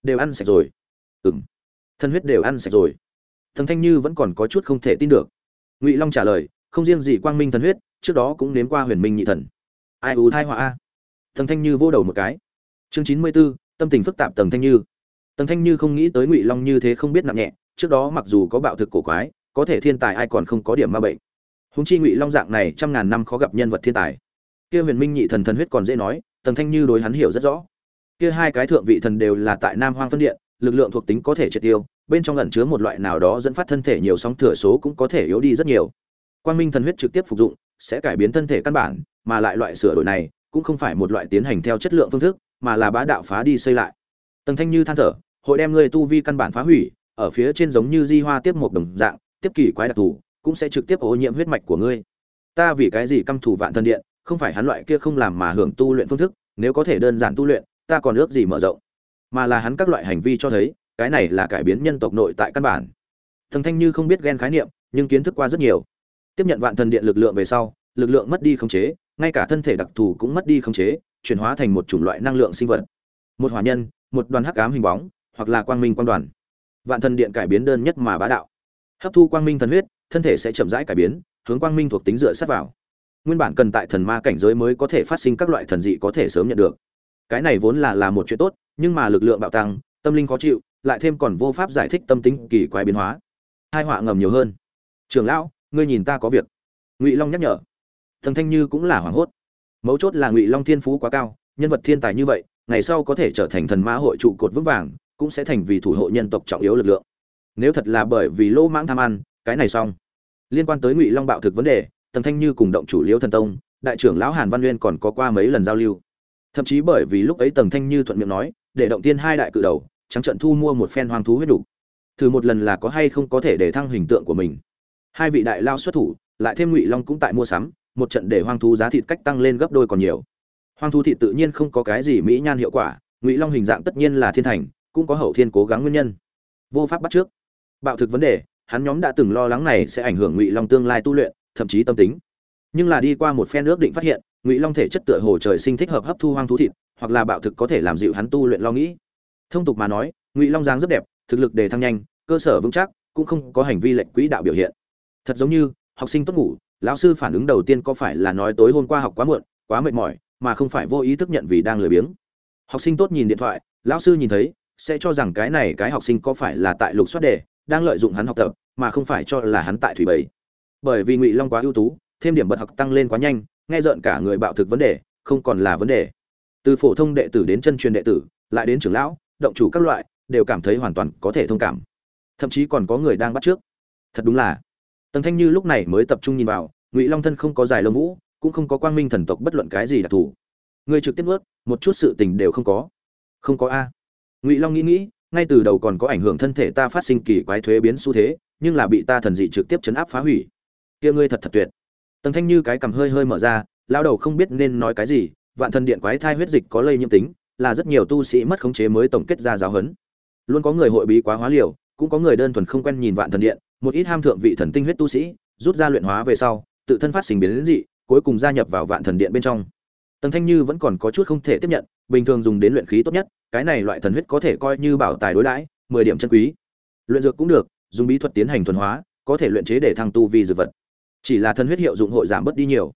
đều ăn sạch rồi. Ừng thân huyết đều ăn sạch rồi. Thần thanh như vẫn còn có chút không thể tin được. Ngụy long trả lời, không riêng gì quang minh thần huyết, trước đó cũng nếm qua huyền minh nhị thần. Ai ưu thai họa a? Thần thanh như vô đầu một cái. Chương chín mươi b ố tâm tình phức tạp tầng thanh như. Tầng thanh như không nghĩ tới ngụy long như thế không biết nặng nhẹ, trước đó mặc dù có bạo thực cổ quái, có thể thiên tài ai còn không có điểm ma bệnh. Húng chi ngụy long dạng này trăm ngàn năm khó gặp nhân vật thiên tài. Kia huyền minh nhị thần thần huyết còn dễ nói tầng thanh như đối hắn hiểu rất rõ kia hai cái thượng vị thần đều là tại nam hoang phân điện, lực lượng thuộc tính có thể triệt tiêu, bên trong ẩn chứa một loại nào đó dẫn phát thân thể nhiều sóng thừa số cũng có thể yếu đi rất nhiều. Quang minh thần huyết trực tiếp phục dụng, sẽ cải biến thân thể căn bản, mà lại loại sửa đổi này cũng không phải một loại tiến hành theo chất lượng phương thức, mà là bá đạo phá đi xây lại. Tầng thanh như than thở, hội đem ngươi tu vi căn bản phá hủy, ở phía trên giống như di hoa tiếp một đồng dạng, tiếp kỳ quái đặc thù, cũng sẽ trực tiếp ô nhiễm huyết mạch của ngươi. Ta vì cái gì căm thù vạn thân điện, không phải hắn loại kia không làm mà hưởng tu luyện phương thức, nếu có thể đơn giản tu luyện ta còn ước gì mở rộng mà là hắn các loại hành vi cho thấy cái này là cải biến nhân tộc nội tại căn bản thần Thanh Như không biết ghen khái niệm, nhưng kiến thức qua rất nhiều. Tiếp nhận vạn thần điện lực lượng về sau, lực lượng mất đi khống chế, ngay cả thân thể đặc thù cũng mất đi khống chế, chuyển hóa thành một chủng loại năng lượng sinh vật. Một hỏa nhân, một đoàn hắc ám hình bóng, hoặc là quang minh quang đoàn. Vạn thần điện cải biến đơn nhất mà bá đạo. Hấp thu quang minh thần huyết, thân thể sẽ chậm rãi cải biến, hướng quang minh thuộc tính dựa sát vào. Nguyên bản cần tại thần ma cảnh giới mới có thể phát sinh các loại thần dị có thể sớm nhận được. Cái này vốn là là một chuyện tốt, nhưng mà lực lượng bạo tăng, tâm linh khó chịu, lại thêm còn vô pháp giải thích tâm tính kỳ quái biến hóa. Hai họa ngầm nhiều hơn. Trưởng lão, ngươi nhìn ta có việc. Ngụy Long nhắc nhở. Thần Thanh Như cũng là hoảng hốt. Mấu chốt là Ngụy Long thiên phú quá cao, nhân vật thiên tài như vậy, ngày sau có thể trở thành thần ma hội trụ cột vững vàng, cũng sẽ thành vì thủ hộ nhân tộc trọng yếu lực lượng. Nếu thật là bởi vì lô mãng tham ăn, cái này xong. Liên quan tới Ngụy Long bạo thực vấn đề, Tần Thanh Như cùng động chủ Liễu Thần Tông, đại trưởng lão Hàn Văn Nguyên còn có qua mấy lần giao lưu. Thậm chí bởi vì lúc ấy Tần Thanh Như thuận miệng nói, để động tiên hai đại cự đầu, trắng trận thu mua một phen hoang thú huyết đủ. Thử một lần là có hay không có thể để thăng hình tượng của mình. Hai vị đại lao xuất thủ, lại thêm Ngụy Long cũng tại mua sắm, một trận để hoang thú giá thịt cách tăng lên gấp đôi còn nhiều. Hoang thú thịt tự nhiên không có cái gì mỹ nhan hiệu quả, Ngụy Long hình dạng tất nhiên là thiên thành, cũng có hậu thiên cố gắng nguyên nhân. Vô pháp bắt trước. Bạo thực vấn đề, hắn nhóm đã từng lo lắng này sẽ ảnh hưởng Ngụy Long tương lai tu luyện, thậm chí tâm tính. Nhưng là đi qua một phen ước định phát hiện, Ngụy Long thể chất tựa hồ trời sinh thích hợp hấp thu hoang thú thịt, hoặc là bạo thực có thể làm dịu hắn tu luyện lo nghĩ. Thông tục mà nói, Ngụy Long dáng rất đẹp, thực lực đề thăng nhanh, cơ sở vững chắc, cũng không có hành vi lệch quỹ đạo biểu hiện. Thật giống như, học sinh tốt ngủ, lão sư phản ứng đầu tiên có phải là nói tối hôm qua học quá muộn, quá mệt mỏi, mà không phải vô ý thức nhận vì đang lười biếng. Học sinh tốt nhìn điện thoại, lão sư nhìn thấy, sẽ cho rằng cái này cái học sinh có phải là tại lục soát đề, đang lợi dụng hắn học tập, mà không phải cho là hắn tại thủy bầy. Bởi vì Ngụy Long quá ưu tú, thêm điểm bật học tăng lên quá nhanh, nghe rợn cả người bạo thực vấn đề, không còn là vấn đề. Từ phổ thông đệ tử đến chân truyền đệ tử, lại đến trưởng lão, động chủ các loại, đều cảm thấy hoàn toàn có thể thông cảm. Thậm chí còn có người đang bắt trước. Thật đúng là. Tần Thanh Như lúc này mới tập trung nhìn vào, Ngụy Long thân không có dài lông vũ, cũng không có quang minh thần tộc bất luận cái gì đặc thù. Người trực tiếp nuốt, một chút sự tình đều không có. Không có a. Ngụy Long nghĩ nghĩ, ngay từ đầu còn có ảnh hưởng thân thể ta phát sinh kỳ quái thuế biến xu thế, nhưng là bị ta thần dị trực tiếp chấn áp phá hủy. Kia ngươi thật thật tuyệt. Tần Thanh Như cái cầm hơi hơi mở ra, lao đầu không biết nên nói cái gì, vạn thần điện quái thai huyết dịch có lây nhiễm tính, là rất nhiều tu sĩ mất khống chế mới tổng kết ra giáo huấn. Luôn có người hội bí quá hóa liều, cũng có người đơn thuần không quen nhìn vạn thần điện, một ít ham thượng vị thần tinh huyết tu sĩ, rút ra luyện hóa về sau, tự thân phát sinh biến đến dị, cuối cùng gia nhập vào vạn thần điện bên trong. Tần Thanh Như vẫn còn có chút không thể tiếp nhận, bình thường dùng đến luyện khí tốt nhất, cái này loại thần huyết có thể coi như bảo tài đối đãi, 10 điểm chân quý. Luyện dược cũng được, dùng bí thuật tiến hành thuần hóa, có thể luyện chế để thăng tu vi dược vật. Chỉ là thần huyết hiệu dụng hội giảm bớt đi nhiều.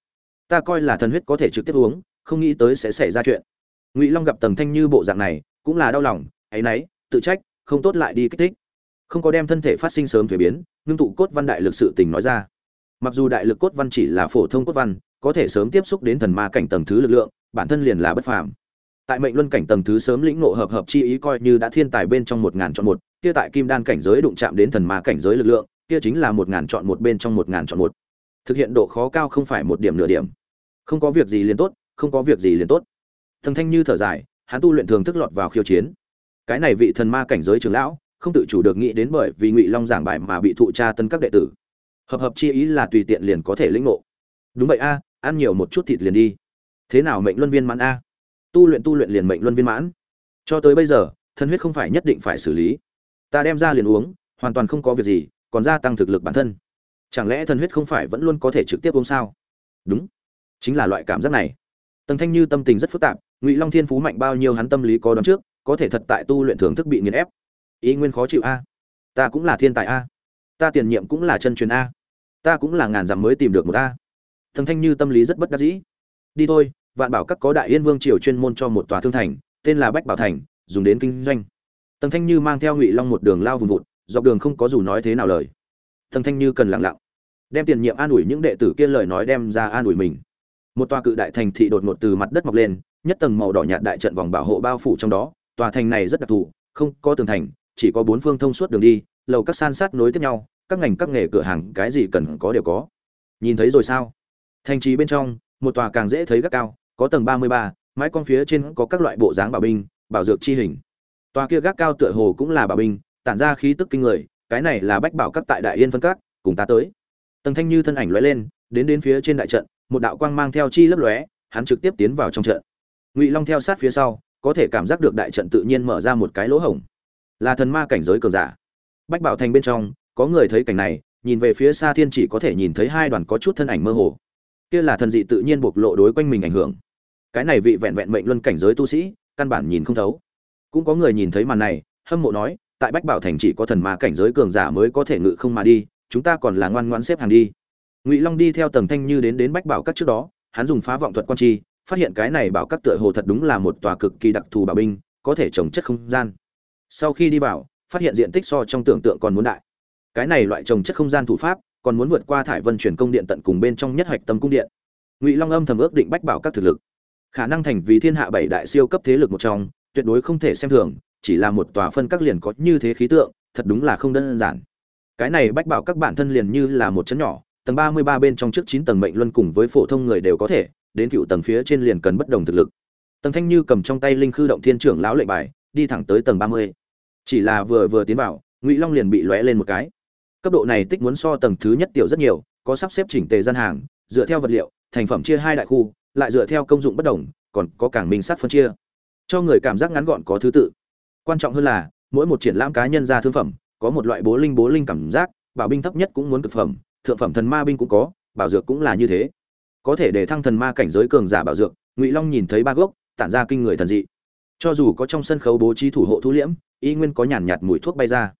Ta coi là thần huyết có thể trực tiếp uống, không nghĩ tới sẽ xảy ra chuyện. Ngụy Long gặp tầng Thanh Như bộ dạng này, cũng là đau lòng, ấy nấy, tự trách, không tốt lại đi kích thích. Không có đem thân thể phát sinh sớm thuế biến, ngưng tụ cốt văn đại lực sự tình nói ra. Mặc dù đại lực cốt văn chỉ là phổ thông cốt văn, có thể sớm tiếp xúc đến thần ma cảnh tầng thứ lực lượng, bản thân liền là bất phàm. Tại mệnh luân cảnh tầng thứ sớm lĩnh ngộ hợp hợp chi ý coi như đã thiên tài bên trong một ngàn chọn một, kia tại kim đan cảnh giới đụng chạm đến thần ma cảnh giới lực lượng, kia chính là một ngàn chọn một bên trong một ngàn chọn một. Thực hiện độ khó cao không phải một điểm nửa điểm. Không có việc gì liền tốt, không có việc gì liền tốt. Thần Thanh Như thở dài, hắn tu luyện thường thức lọt vào khiêu chiến. Cái này vị thần ma cảnh giới trưởng lão, không tự chủ được nghĩ đến bởi vì Ngụy Long giảng bài mà bị thụ tra tân các đệ tử. Hợp hợp chi ý là tùy tiện liền có thể lĩnh ngộ. Đúng vậy a, ăn nhiều một chút thịt liền đi. Thế nào mệnh luân viên mãn a? Tu luyện tu luyện liền mệnh luân viên mãn. Cho tới bây giờ, thân huyết không phải nhất định phải xử lý. Ta đem ra liền uống, hoàn toàn không có việc gì, còn gia tăng thực lực bản thân. Chẳng lẽ thần huyết không phải vẫn luôn có thể trực tiếp uống sao? Đúng, chính là loại cảm giác này. Tần Thanh Như tâm tình rất phức tạp, Ngụy Long Thiên phú mạnh bao nhiêu hắn tâm lý có đoán trước, có thể thật tại tu luyện thưởng thức bị nghiền ép. Ý nguyên khó chịu a. Ta cũng là thiên tài a. Ta tiền nhiệm cũng là chân truyền a. Ta cũng là ngàn dặm mới tìm được một a. thần Thanh Như tâm lý rất bất đắc dĩ. Đi thôi, Vạn Bảo các có Đại Yên Vương triều chuyên môn cho một tòa thương thành, tên là Bách Bảo thành, dùng đến kinh doanh. Tần Thanh Như mang theo Ngụy Long một đường lao vùng vụt, dọc đường không có dù nói thế nào lời thần Thanh Như cần lặng lặng, đem tiền nhiệm an ủi những đệ tử kia lời nói đem ra an ủi mình. Một tòa cự đại thành thị đột ngột từ mặt đất mọc lên nhất tầng màu đỏ nhạt đại trận vòng bảo hộ bao phủ trong đó. Tòa thành này rất đặc thù không có tường thành chỉ có bốn phương thông suốt đường đi lầu các san sát nối tiếp nhau các ngành các nghề cửa hàng cái gì cần có đều có. Nhìn thấy rồi sao? Thành trì bên trong một tòa càng dễ thấy gác cao có tầng ba mươi ba mái con phía trên có các loại bộ dáng bảo binh bảo dược chi hình. Tòa kia gác cao tựa hồ cũng là bảo binh tản ra khí tức kinh người cái này là bách bảo các tại đại yên phân các cùng ta tới tầng thanh như thân ảnh lóe lên đến đến phía trên đại trận một đạo quang mang theo chi lấp lóe, hắn trực tiếp tiến vào trong trận. Ngụy Long theo sát phía sau, có thể cảm giác được đại trận tự nhiên mở ra một cái lỗ hổng. Là thần ma cảnh giới cường giả. Bách Bảo Thành bên trong, có người thấy cảnh này nhìn về phía xa thiên chỉ có thể nhìn thấy hai đoàn có chút thân ảnh mơ hồ kia là thần dị tự nhiên bộc lộ đối quanh mình ảnh hưởng cái này vị vẹn vẹn mệnh luân cảnh giới tu sĩ căn bản nhìn không thấu cũng có người nhìn thấy màn này hâm mộ nói tại bách bảo thành chỉ có thần ma cảnh giới cường giả mới có thể ngự không mà đi, chúng ta còn là ngoan ngoãn xếp hàng đi. Ngụy long đi theo tầng thanh như đến đến bách bảo các trước đó, hắn dùng phá vọng thuật quan chi, phát hiện cái này bảo các tựa hồ thật đúng là một tòa cực kỳ đặc thù bảo binh, có thể trồng chất không gian. Sau khi đi vào, phát hiện diện tích so trong tưởng tượng còn muốn đại. Cái này loại trồng chất không gian thủ pháp, còn muốn vượt qua thải vân chuyển công điện tận cùng bên trong nhất hoạch tâm cung điện. Ngụy long âm thầm ước định bách bảo các thực lực. Khả năng thành vì thiên hạ bảy đại siêu cấp thế lực một trong, tuyệt đối không thể xem thường chỉ là một tòa phân các liền có như thế khí tượng, thật đúng là không đơn giản. Cái này bách bảo các bản thân liền như là một chấn nhỏ, tầng ba mươi ba bên trong trước chín tầng mệnh luân cùng với phổ thông người đều có thể, đến cựu tầng phía trên liền cần bất đồng thực lực. Tầng thanh như cầm trong tay linh khư động thiên trưởng lão lệnh bài, đi thẳng tới tầng ba mươi. Chỉ là vừa vừa tiến vào, ngụy long liền bị lóe lên một cái. Cấp độ này tích muốn so tầng thứ nhất tiểu rất nhiều, có sắp xếp chỉnh tề gian hàng, dựa theo vật liệu, thành phẩm chia hai đại khu, lại dựa theo công dụng bất đồng, còn có cảng minh sát phân chia. Cho người cảm giác ngắn gọn có thứ tự quan trọng hơn là, mỗi một triển lãm cá nhân ra thương phẩm, có một loại bố linh bố linh cảm giác, bảo binh thấp nhất cũng muốn cực phẩm, thượng phẩm thần ma binh cũng có, bảo dược cũng là như thế. Có thể để thăng thần ma cảnh giới cường giả bảo dược, ngụy long nhìn thấy ba gốc, tản ra kinh người thần dị. Cho dù có trong sân khấu bố trí thủ hộ thu liễm, y nguyên có nhàn nhạt mùi thuốc bay ra.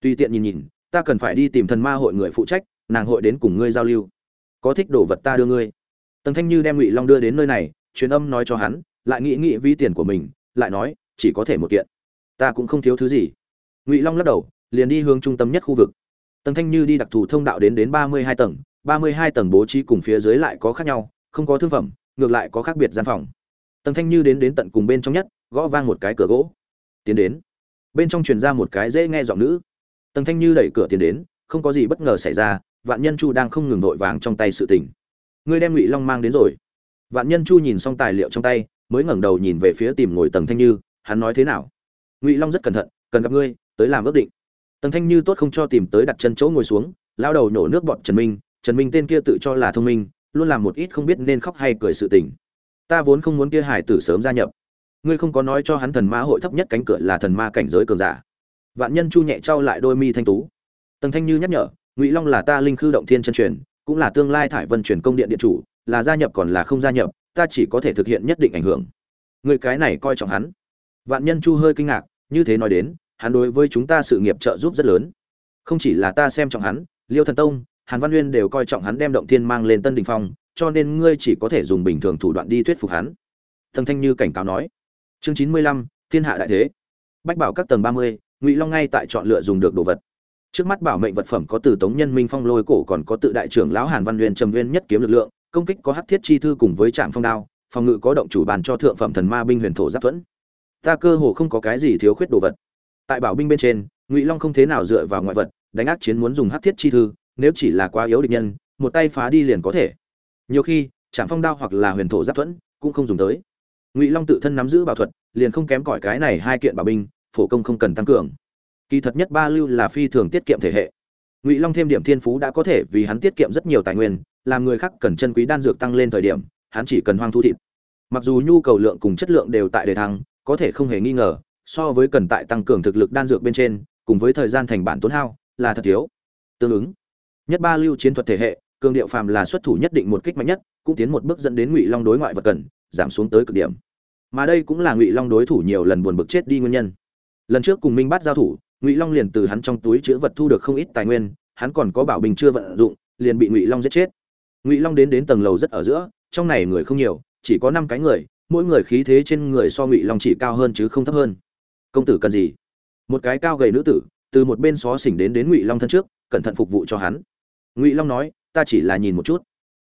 Tùy tiện nhìn nhìn, ta cần phải đi tìm thần ma hội người phụ trách, nàng hội đến cùng ngươi giao lưu. Có thích đồ vật ta đưa ngươi. Tần thanh như đem ngụy long đưa đến nơi này, truyền âm nói cho hắn, lại nghĩ nghĩ vi tiền của mình, lại nói, chỉ có thể một kiện ta cũng không thiếu thứ gì. Ngụy long lắc đầu, liền đi hướng trung tâm nhất khu vực. Tầng thanh như đi đặc thù thông đạo đến đến ba mươi hai tầng, ba mươi hai tầng bố trí cùng phía dưới lại có khác nhau, không có thương phẩm, ngược lại có khác biệt gian phòng. Tầng thanh như đến đến tận cùng bên trong nhất, gõ vang một cái cửa gỗ. Tiến đến. Bên trong truyền ra một cái dễ nghe giọng nữ. Tầng thanh như đẩy cửa tiến đến, không có gì bất ngờ xảy ra, vạn nhân chu đang không ngừng vội vàng trong tay sự tình. Ngươi đem ngụy long mang đến rồi. Vạn nhân chu nhìn xong tài liệu trong tay, mới ngẩng đầu nhìn về phía tìm ngồi tầng thanh như, hắn nói thế nào? Ngụy long rất cẩn thận, cần gặp ngươi, tới làm ước định. Tầng thanh như tốt không cho tìm tới đặt chân chỗ ngồi xuống, lao đầu nhổ nước bọn trần minh trần minh tên kia tự cho là thông minh, luôn làm một ít không biết nên khóc hay cười sự tình. Ta vốn không muốn kia hải tử sớm gia nhập. Ngươi không có nói cho hắn thần ma hội thấp nhất cánh cửa là thần ma cảnh giới cường giả. Vạn nhân chu nhẹ trao lại đôi mi thanh tú. Tầng thanh như nhắc nhở, ngụy long là ta linh khư động thiên chân truyền, cũng là tương lai thải vân truyền công điện điện chủ, là gia nhập còn là không gia nhập, ta chỉ có thể thực hiện nhất định ảnh hưởng. Người cái này coi trọng hắn. Vạn nhân chu hơi kinh ngạc như thế nói đến, hắn đối với chúng ta sự nghiệp trợ giúp rất lớn. Không chỉ là ta xem trọng hắn, liêu thần tông, hàn văn nguyên đều coi trọng hắn đem động thiên mang lên tân đình phong, cho nên ngươi chỉ có thể dùng bình thường thủ đoạn đi thuyết phục hắn. Thần thanh như cảnh cáo nói. Chương chín mươi lăm, thiên hạ đại thế. Bách bảo các tầng ba mươi, ngụy long ngay tại chọn lựa dùng được đồ vật. Trước mắt bảo mệnh vật phẩm có từ tống nhân minh phong lôi cổ còn có tự đại trưởng lão hàn văn nguyên trầm nguyên nhất kiếm lực lượng, công kích có hắc thiết chi thư cùng với trạm phong đao, phòng ngự có động chủ bàn cho thượng phẩm thần ma binh huyền thổ giáp thuẫn ta cơ hồ không có cái gì thiếu khuyết đồ vật. Tại bảo binh bên trên, ngụy long không thế nào dựa vào ngoại vật, đánh ác chiến muốn dùng hắc thiết chi thư, nếu chỉ là quá yếu địch nhân, một tay phá đi liền có thể. Nhiều khi trạm phong đao hoặc là huyền thổ giáp thuẫn cũng không dùng tới. Ngụy long tự thân nắm giữ bảo thuật, liền không kém cỏi cái này hai kiện bảo binh, phổ công không cần tăng cường. Kỳ thật nhất ba lưu là phi thường tiết kiệm thể hệ. Ngụy long thêm điểm thiên phú đã có thể vì hắn tiết kiệm rất nhiều tài nguyên, làm người khác cần chân quý đan dược tăng lên thời điểm, hắn chỉ cần hoang thu thịt. Mặc dù nhu cầu lượng cùng chất lượng đều tại đề thăng có thể không hề nghi ngờ, so với cần tại tăng cường thực lực đan dược bên trên, cùng với thời gian thành bản tốn hao, là thật thiếu. Tương ứng, nhất ba lưu chiến thuật thể hệ, cường điệu phàm là xuất thủ nhất định một kích mạnh nhất, cũng tiến một bước dẫn đến ngụy long đối ngoại vật cần, giảm xuống tới cực điểm. Mà đây cũng là ngụy long đối thủ nhiều lần buồn bực chết đi nguyên nhân. Lần trước cùng minh bát giao thủ, ngụy long liền từ hắn trong túi chứa vật thu được không ít tài nguyên, hắn còn có bảo bình chưa vận dụng, liền bị ngụy long giết chết. Ngụy long đến đến tầng lầu rất ở giữa, trong này người không nhiều, chỉ có năm cái người mỗi người khí thế trên người so ngụy long chỉ cao hơn chứ không thấp hơn công tử cần gì một cái cao gầy nữ tử từ một bên xó xỉnh đến đến ngụy long thân trước cẩn thận phục vụ cho hắn ngụy long nói ta chỉ là nhìn một chút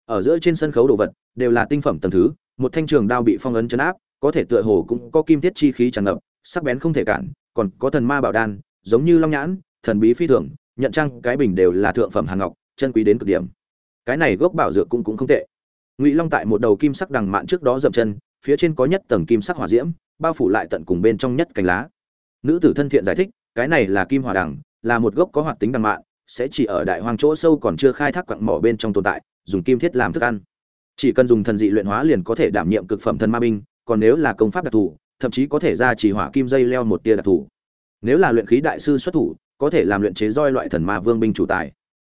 ở giữa trên sân khấu đồ vật đều là tinh phẩm tầng thứ một thanh trường đao bị phong ấn chấn áp có thể tựa hồ cũng có kim thiết chi khí tràn ngập sắc bén không thể cản còn có thần ma bảo đan giống như long nhãn thần bí phi thường nhận trang cái bình đều là thượng phẩm hàng ngọc chân quý đến cực điểm cái này gốc bảo dược cũng cũng không tệ ngụy long tại một đầu kim sắc đằng mạn trước đó dậm chân phía trên có nhất tầng kim sắc hỏa diễm, bao phủ lại tận cùng bên trong nhất cành lá. Nữ tử thân thiện giải thích, cái này là kim hỏa đằng là một gốc có hoạt tính đằng mạn sẽ chỉ ở đại hoang chỗ sâu còn chưa khai thác quặng mỏ bên trong tồn tại, dùng kim thiết làm thức ăn. Chỉ cần dùng thần dị luyện hóa liền có thể đảm nhiệm cực phẩm thần ma binh, còn nếu là công pháp đặc thù, thậm chí có thể ra chỉ hỏa kim dây leo một tia đặc thù. Nếu là luyện khí đại sư xuất thủ, có thể làm luyện chế roi loại thần ma vương binh chủ tài.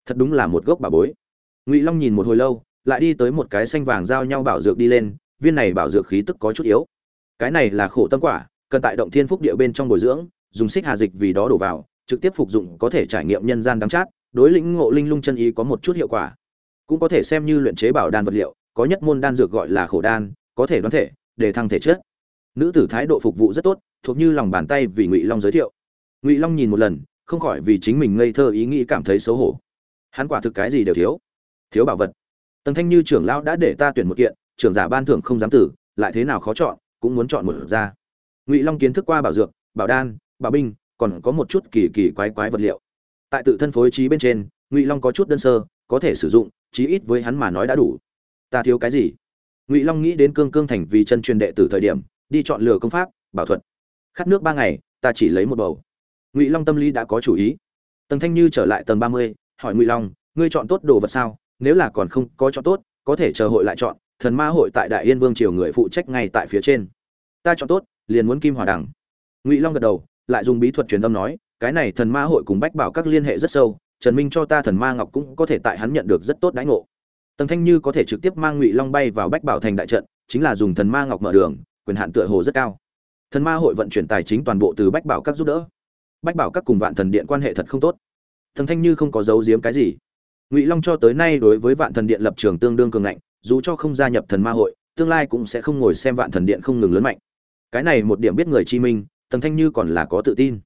Thật đúng là một gốc bà bối. Ngụy long nhìn một hồi lâu, lại đi tới một cái xanh vàng giao nhau bảo dược đi lên viên này bảo dược khí tức có chút yếu. Cái này là khổ tâm quả, cần tại động thiên phúc địa bên trong bồi dưỡng, dùng xích hà dịch vì đó đổ vào, trực tiếp phục dụng có thể trải nghiệm nhân gian đắng chát, đối lĩnh ngộ linh lung chân ý có một chút hiệu quả. Cũng có thể xem như luyện chế bảo đan vật liệu, có nhất môn đan dược gọi là khổ đan, có thể đoán thể, để thăng thể chất. Nữ tử thái độ phục vụ rất tốt, thuộc như lòng bàn tay vì ngụy long giới thiệu. Ngụy long nhìn một lần, không khỏi vì chính mình ngây thơ ý nghĩ cảm thấy xấu hổ. Hắn quả thực cái gì đều thiếu. Thiếu bảo vật. Tần thanh như trưởng lão đã để ta tuyển một kiện trưởng giả ban thưởng không dám tử, lại thế nào khó chọn, cũng muốn chọn một ra. Ngụy long kiến thức qua bảo dược, bảo đan, bảo binh, còn có một chút kỳ kỳ quái quái vật liệu. Tại tự thân phối trí bên trên, ngụy long có chút đơn sơ, có thể sử dụng, chí ít với hắn mà nói đã đủ. Ta thiếu cái gì? Ngụy long nghĩ đến cương cương thành vì chân truyền đệ từ thời điểm, đi chọn lựa công pháp, bảo thuật. Khát nước ba ngày, ta chỉ lấy một bầu. Ngụy long tâm lý đã có chủ ý. Tầng thanh như trở lại tầng ba mươi, hỏi ngụy long, ngươi chọn tốt đồ vật sao? Nếu là còn không có chọn tốt, có thể chờ hội lại chọn thần ma hội tại đại yên vương triều người phụ trách ngay tại phía trên. Ta chọn tốt, liền muốn kim hòa đằng ngụy long gật đầu, lại dùng bí thuật truyền âm nói, cái này thần ma hội cùng bách bảo các liên hệ rất sâu, trần minh cho ta thần ma ngọc cũng có thể tại hắn nhận được rất tốt đãi ngộ. Tầng thanh như có thể trực tiếp mang ngụy long bay vào bách bảo thành đại trận, chính là dùng thần ma ngọc mở đường, quyền hạn tựa hồ rất cao. Thần ma hội vận chuyển tài chính toàn bộ từ bách bảo các giúp đỡ. Bách bảo các cùng vạn thần điện quan hệ thật không tốt. Thần thanh như không có giấu giếm cái gì. Ngụy long cho tới nay đối với vạn thần điện lập trường tương đương cường ngạnh dù cho không gia nhập thần ma hội, tương lai cũng sẽ không ngồi xem vạn thần điện không ngừng lớn mạnh. Cái này một điểm biết người chi minh, tần thanh như còn là có tự tin.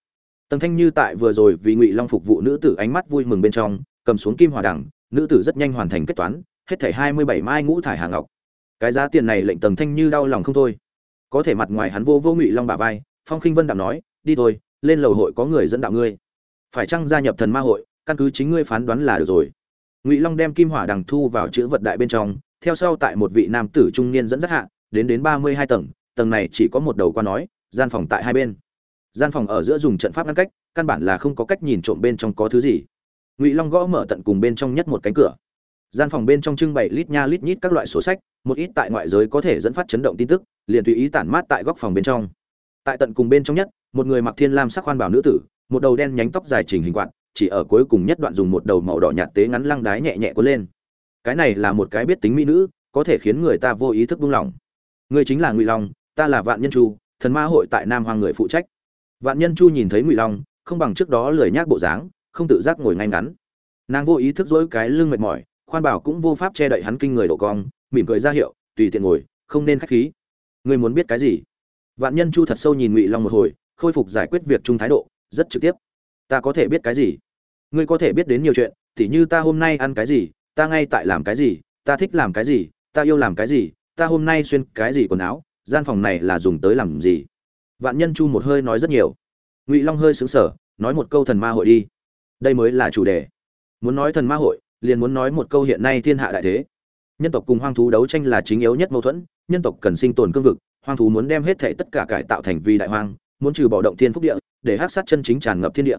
Tần thanh như tại vừa rồi vì ngụy long phục vụ nữ tử ánh mắt vui mừng bên trong, cầm xuống kim hòa đẳng, nữ tử rất nhanh hoàn thành kết toán, hết thảy hai mươi bảy mai ngũ thải hà ngọc. Cái giá tiền này lệnh tần thanh như đau lòng không thôi. Có thể mặt ngoài hắn vô vô ngụy long bà vai, phong khinh vân đạm nói, đi thôi, lên lầu hội có người dẫn đạo ngươi. Phải chăng gia nhập thần ma hội, căn cứ chính ngươi phán đoán là được rồi. Ngụy long đem kim hỏa đằng thu vào chữ vật đại bên trong theo sau tại một vị nam tử trung niên dẫn dắt hạ, đến đến ba mươi hai tầng tầng này chỉ có một đầu qua nói, gian phòng tại hai bên. Gian phòng ở giữa dùng trận pháp ngăn cách, căn bản là không có cách nhìn trộm bên trong có thứ gì. Ngụy long gõ mở tận cùng bên trong nhất một cánh cửa. Gian phòng bên trong trưng bày lít nha lít nhít các loại sổ sách, một ít tại ngoại giới có thể dẫn phát chấn động tin tức, liền tùy ý tản mát tại góc phòng bên trong. Tại tận cùng bên trong nhất, một người mặc thiên lam sắc khoan bảo nữ tử, một đầu đen nhánh tóc dài chỉnh hình quạt, chỉ ở cuối cùng nhất đoạn dùng một đầu màu đỏ nhạt tế ngắn lăng đái nhẹ nhẹ cuốn lên cái này là một cái biết tính mỹ nữ, có thể khiến người ta vô ý thức buông lỏng. Ngươi chính là ngụy long, ta là vạn nhân chu, thần ma hội tại nam hoàng người phụ trách. Vạn nhân chu nhìn thấy ngụy long, không bằng trước đó lười nhác bộ dáng, không tự giác ngồi ngay ngắn. Nàng vô ý thức dỗi cái lưng mệt mỏi, khoan bảo cũng vô pháp che đậy hắn kinh người độ cong, mỉm cười ra hiệu, tùy tiện ngồi, không nên khách khí. Ngươi muốn biết cái gì? Vạn nhân chu thật sâu nhìn ngụy long một hồi, khôi phục giải quyết việc chung thái độ, rất trực tiếp. Ta có thể biết cái gì? Ngươi có thể biết đến nhiều chuyện, tỉ như ta hôm nay ăn cái gì ta ngay tại làm cái gì, ta thích làm cái gì, ta yêu làm cái gì, ta hôm nay xuyên cái gì quần áo, gian phòng này là dùng tới làm gì? Vạn nhân chu một hơi nói rất nhiều. Ngụy long hơi xứng sở nói một câu thần ma hội đi. Đây mới là chủ đề. Muốn nói thần ma hội, liền muốn nói một câu hiện nay thiên hạ đại thế. Nhân tộc cùng hoang thú đấu tranh là chính yếu nhất mâu thuẫn, nhân tộc cần sinh tồn cương vực, hoang thú muốn đem hết thể tất cả cải tạo thành vì đại hoang, muốn trừ bỏ động thiên phúc địa, để hắc sát chân chính tràn ngập thiên địa.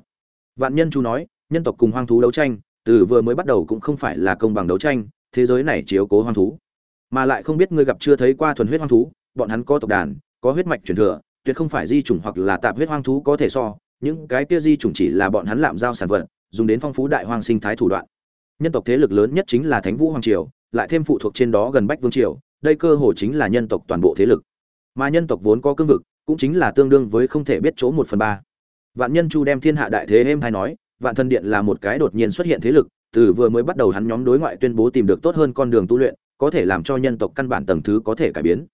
Vạn nhân chu nói, nhân tộc cùng hoang thú đấu tranh từ vừa mới bắt đầu cũng không phải là công bằng đấu tranh, thế giới này chiếu cố hoang thú. Mà lại không biết ngươi gặp chưa thấy qua thuần huyết hoang thú, bọn hắn có tộc đàn, có huyết mạch truyền thừa, tuyệt không phải di chủng hoặc là tạp huyết hoang thú có thể so, những cái kia di chủng chỉ là bọn hắn làm giao sản vật, dùng đến phong phú đại hoang sinh thái thủ đoạn. Nhân tộc thế lực lớn nhất chính là thánh vũ hoàng triều, lại thêm phụ thuộc trên đó gần bách vương triều, đây cơ hồ chính là nhân tộc toàn bộ thế lực. Mà nhân tộc vốn có cương vực, cũng chính là tương đương với không thể biết chỗ một phần ba. Vạn nhân chu đem thiên hạ đại thế êm hay nói vạn thần điện là một cái đột nhiên xuất hiện thế lực, từ vừa mới bắt đầu hắn nhóm đối ngoại tuyên bố tìm được tốt hơn con đường tu luyện, có thể làm cho nhân tộc căn bản tầng thứ có thể cải biến.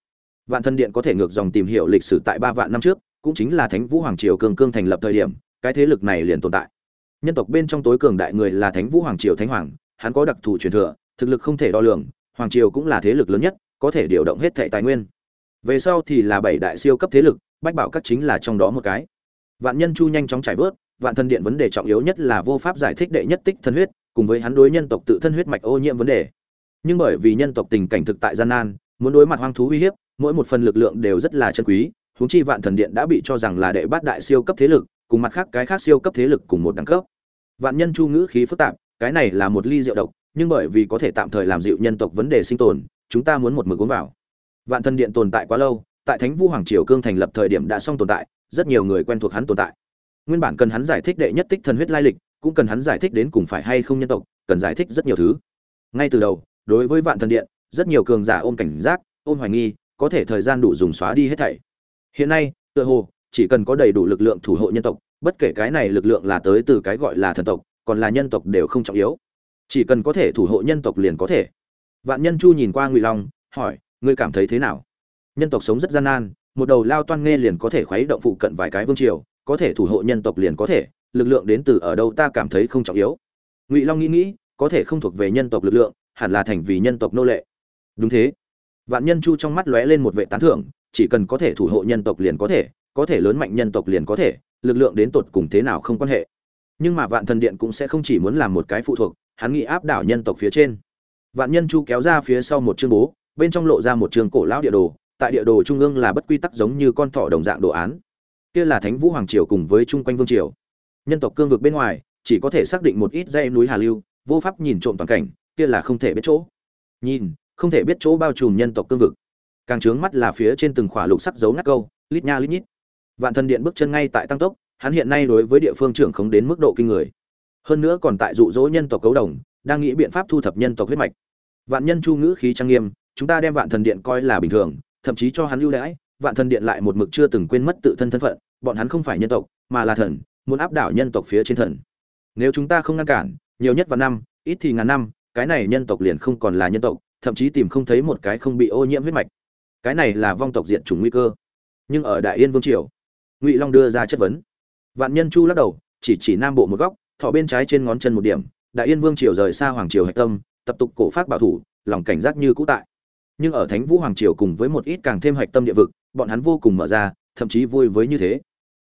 Vạn thần điện có thể ngược dòng tìm hiểu lịch sử tại ba vạn năm trước, cũng chính là thánh vũ hoàng triều cường cương thành lập thời điểm, cái thế lực này liền tồn tại. Nhân tộc bên trong tối cường đại người là thánh vũ hoàng triều thánh hoàng, hắn có đặc thù truyền thừa, thực lực không thể đo lường, hoàng triều cũng là thế lực lớn nhất, có thể điều động hết thệ tài nguyên. Về sau thì là bảy đại siêu cấp thế lực, bách bảo các chính là trong đó một cái. Vạn nhân chu nhanh chóng trải vớt vạn thần điện vấn đề trọng yếu nhất là vô pháp giải thích đệ nhất tích thân huyết, cùng với hắn đối nhân tộc tự thân huyết mạch ô nhiễm vấn đề. Nhưng bởi vì nhân tộc tình cảnh thực tại gian nan, muốn đối mặt hoang thú uy hiếp, mỗi một phần lực lượng đều rất là chân quý, huống chi vạn thần điện đã bị cho rằng là đệ bát đại siêu cấp thế lực, cùng mặt khác cái khác siêu cấp thế lực cùng một đẳng cấp. Vạn nhân chu ngữ khí phức tạp, cái này là một ly rượu độc, nhưng bởi vì có thể tạm thời làm dịu nhân tộc vấn đề sinh tồn, chúng ta muốn một mực uống vào. Vạn thần điện tồn tại quá lâu, tại thánh Vu hoàng triều cương thành lập thời điểm đã xong tồn tại, rất nhiều người quen thuộc hắn tồn tại nguyên bản cần hắn giải thích đệ nhất tích thần huyết lai lịch, cũng cần hắn giải thích đến cùng phải hay không nhân tộc, cần giải thích rất nhiều thứ. Ngay từ đầu, đối với vạn thần điện, rất nhiều cường giả ôm cảnh giác, ôm hoài nghi, có thể thời gian đủ dùng xóa đi hết thảy. Hiện nay, tựa hồ, chỉ cần có đầy đủ lực lượng thủ hộ nhân tộc, bất kể cái này lực lượng là tới từ cái gọi là thần tộc, còn là nhân tộc đều không trọng yếu. Chỉ cần có thể thủ hộ nhân tộc liền có thể. Vạn nhân chu nhìn qua ngụy long, hỏi, ngươi cảm thấy thế nào? Nhân tộc sống rất gian nan, một đầu lao toan nghe liền có thể khuấy động phụ cận vài cái vương triều có thể thủ hộ nhân tộc liền có thể, lực lượng đến từ ở đâu ta cảm thấy không trọng yếu. Ngụy long nghĩ nghĩ, có thể không thuộc về nhân tộc lực lượng, hẳn là thành vì nhân tộc nô lệ. Đúng thế. Vạn nhân chu trong mắt lóe lên một vệ tán thưởng, chỉ cần có thể thủ hộ nhân tộc liền có thể có thể lớn mạnh nhân tộc liền có thể, lực lượng đến tột cùng thế nào không quan hệ. Nhưng mà vạn thần điện cũng sẽ không chỉ muốn làm một cái phụ thuộc, hắn nghĩ áp đảo nhân tộc phía trên. Vạn nhân chu kéo ra phía sau một chương bố, bên trong lộ ra một trường cổ lão địa đồ, tại địa đồ trung ương là bất quy tắc giống như con thỏ đồng dạng đồ án kia là thánh vũ hoàng triều cùng với chung quanh vương triều. Nhân tộc cương vực bên ngoài, chỉ có thể xác định một ít dãy núi hà lưu, vô pháp nhìn trộm toàn cảnh, kia là không thể biết chỗ. Nhìn, không thể biết chỗ bao trùm nhân tộc cương vực. Càng trướng mắt là phía trên từng khỏa lục sắc dấu ngắt câu, lít nha lít nhít. Vạn thần điện bước chân ngay tại tăng tốc, hắn hiện nay đối với địa phương trưởng không đến mức độ kinh người. Hơn nữa còn tại dụ dỗ nhân tộc cấu đồng, đang nghĩ biện pháp thu thập nhân tộc huyết mạch. Vạn nhân chu ngữ khí trang nghiêm, chúng ta đem vạn thần điện coi là bình thường, thậm chí cho hắn ưu đãi, vạn thần điện lại một mực chưa từng quên mất tự thân thân phận bọn hắn không phải nhân tộc, mà là thần, muốn áp đảo nhân tộc phía trên thần. Nếu chúng ta không ngăn cản, nhiều nhất vào năm, ít thì ngàn năm, cái này nhân tộc liền không còn là nhân tộc, thậm chí tìm không thấy một cái không bị ô nhiễm huyết mạch. Cái này là vong tộc diện chủng nguy cơ. Nhưng ở đại yên vương triều, ngụy long đưa ra chất vấn. Vạn nhân chu lắc đầu, chỉ chỉ nam bộ một góc, thọ bên trái trên ngón chân một điểm, đại yên vương triều rời xa hoàng triều hạch tâm, tập tục cổ pháp bảo thủ, lòng cảnh giác như cũ tại. Nhưng ở thánh vũ hoàng triều cùng với một ít càng thêm hạch tâm địa vực, bọn hắn vô cùng mở ra thậm chí vui với như thế.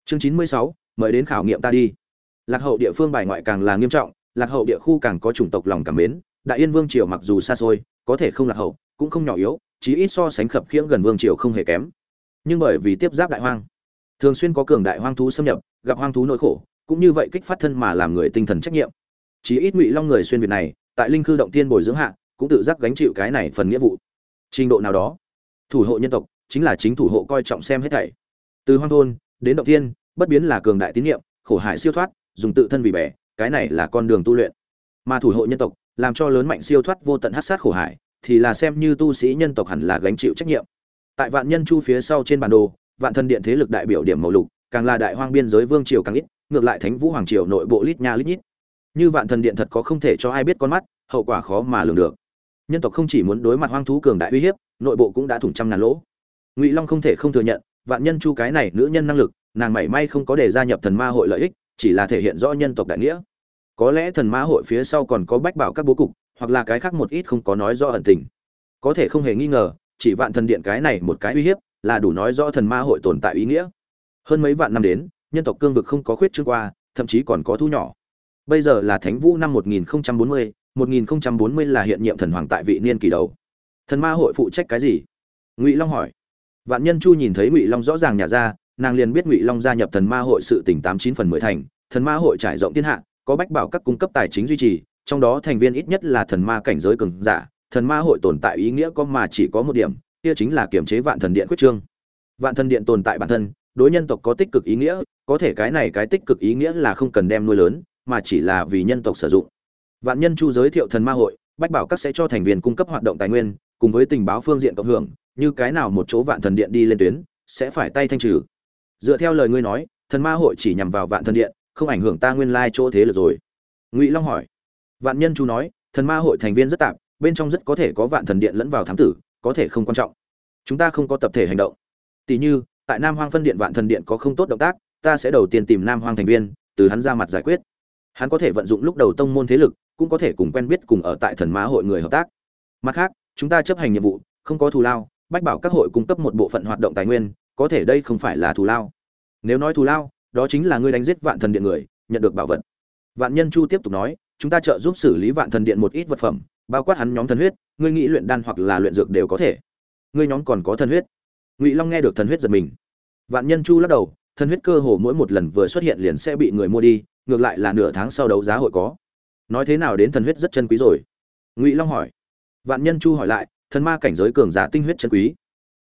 Chương chín mươi sáu, mời đến khảo nghiệm ta đi. Lạc hậu địa phương bài ngoại càng là nghiêm trọng, lạc hậu địa khu càng có chủng tộc lòng cảm mến. Đại yên vương triều mặc dù xa xôi, có thể không lạc hậu, cũng không nhỏ yếu, chí ít so sánh khập khiễng gần vương triều không hề kém. Nhưng bởi vì tiếp giáp đại hoang, thường xuyên có cường đại hoang thú xâm nhập, gặp hoang thú nỗi khổ, cũng như vậy kích phát thân mà làm người tinh thần trách nhiệm. Chí ít ngụy long người xuyên việt này, tại linh cư động tiên bồi dưỡng hạ, cũng tự giác gánh chịu cái này phần nghĩa vụ. Trình độ nào đó, thủ hộ nhân tộc, chính là chính thủ hộ coi trọng xem hết thảy từ hoang thôn đến động Thiên, bất biến là cường đại tín nhiệm khổ hải siêu thoát dùng tự thân vì bẻ cái này là con đường tu luyện. Mà thủ hộ nhân tộc làm cho lớn mạnh siêu thoát vô tận hát sát khổ hải thì là xem như tu sĩ nhân tộc hẳn là gánh chịu trách nhiệm. Tại vạn nhân chu phía sau trên bản đồ vạn thân điện thế lực đại biểu điểm màu lục càng là đại hoang biên giới vương triều càng ít ngược lại thánh vũ hoàng triều nội bộ lít nha lít nhít. Như vạn thần điện thật có không thể cho ai biết con mắt hậu quả khó mà lường được. Nhân tộc không chỉ muốn đối mặt hoang thú cường đại uy hiếp nội bộ cũng đã thủng trăm ngàn lỗ. Ngụy long không thể không thừa nhận vạn nhân chu cái này nữ nhân năng lực nàng mảy may không có để gia nhập thần ma hội lợi ích chỉ là thể hiện rõ nhân tộc đại nghĩa. Có lẽ thần ma hội phía sau còn có bách bảo các bố cục hoặc là cái khác một ít không có nói rõ ẩn tình. Có thể không hề nghi ngờ chỉ vạn thần điện cái này một cái uy hiếp là đủ nói rõ thần ma hội tồn tại ý nghĩa. Hơn mấy vạn năm đến nhân tộc cương vực không có khuyết trương qua thậm chí còn có thu nhỏ. Bây giờ là thánh vũ năm 1040, 1040 là hiện nhiệm thần hoàng tại vị niên kỳ đầu. Thần ma hội phụ trách cái gì? Ngụy long hỏi vạn nhân chu nhìn thấy ngụy long rõ ràng nhả ra, nàng liền biết ngụy long gia nhập thần ma hội sự tỉnh tám chín phần mười thành, thần ma hội trải rộng thiên hạ, có bách bảo các cung cấp tài chính duy trì, trong đó thành viên ít nhất là thần ma cảnh giới cường giả, thần ma hội tồn tại ý nghĩa có mà chỉ có một điểm, kia chính là kiểm chế vạn thần điện quyết trương. Vạn thần điện tồn tại bản thân, đối nhân tộc có tích cực ý nghĩa, có thể cái này cái tích cực ý nghĩa là không cần đem nuôi lớn, mà chỉ là vì nhân tộc sử dụng. Vạn nhân chu giới thiệu thần ma hội, bách bảo các sẽ cho thành viên cung cấp hoạt động tài nguyên, cùng với tình báo phương diện cộng hưởng như cái nào một chỗ vạn thần điện đi lên tuyến, sẽ phải tay thanh trừ. Dựa theo lời ngươi nói, thần ma hội chỉ nhằm vào vạn thần điện, không ảnh hưởng ta nguyên lai chỗ thế lực rồi. Ngụy long hỏi. Vạn nhân chu nói, thần ma hội thành viên rất tạp, bên trong rất có thể có vạn thần điện lẫn vào thám tử, có thể không quan trọng. Chúng ta không có tập thể hành động. Tỷ như, tại nam hoang phân điện vạn thần điện có không tốt động tác, ta sẽ đầu tiên tìm nam hoang thành viên, từ hắn ra mặt giải quyết. Hắn có thể vận dụng lúc đầu tông môn thế lực, cũng có thể cùng quen biết cùng ở tại thần ma hội người hợp tác. Mặt khác, chúng ta chấp hành nhiệm vụ, không có thù lao bách bảo các hội cung cấp một bộ phận hoạt động tài nguyên, có thể đây không phải là thù lao. Nếu nói thù lao, đó chính là ngươi đánh giết vạn thần điện người, nhận được bảo vật. Vạn nhân chu tiếp tục nói, chúng ta trợ giúp xử lý vạn thần điện một ít vật phẩm, bao quát hắn nhóm thần huyết, ngươi nghĩ luyện đan hoặc là luyện dược đều có thể. Ngươi nhóm còn có thần huyết. Ngụy long nghe được thần huyết giật mình. Vạn nhân chu lắc đầu, thần huyết cơ hồ mỗi một lần vừa xuất hiện liền sẽ bị người mua đi, ngược lại là nửa tháng sau đấu giá hội có. Nói thế nào đến thần huyết rất chân quý rồi? Ngụy long hỏi. Vạn nhân chu hỏi lại thần ma cảnh giới cường giả tinh huyết chân quý.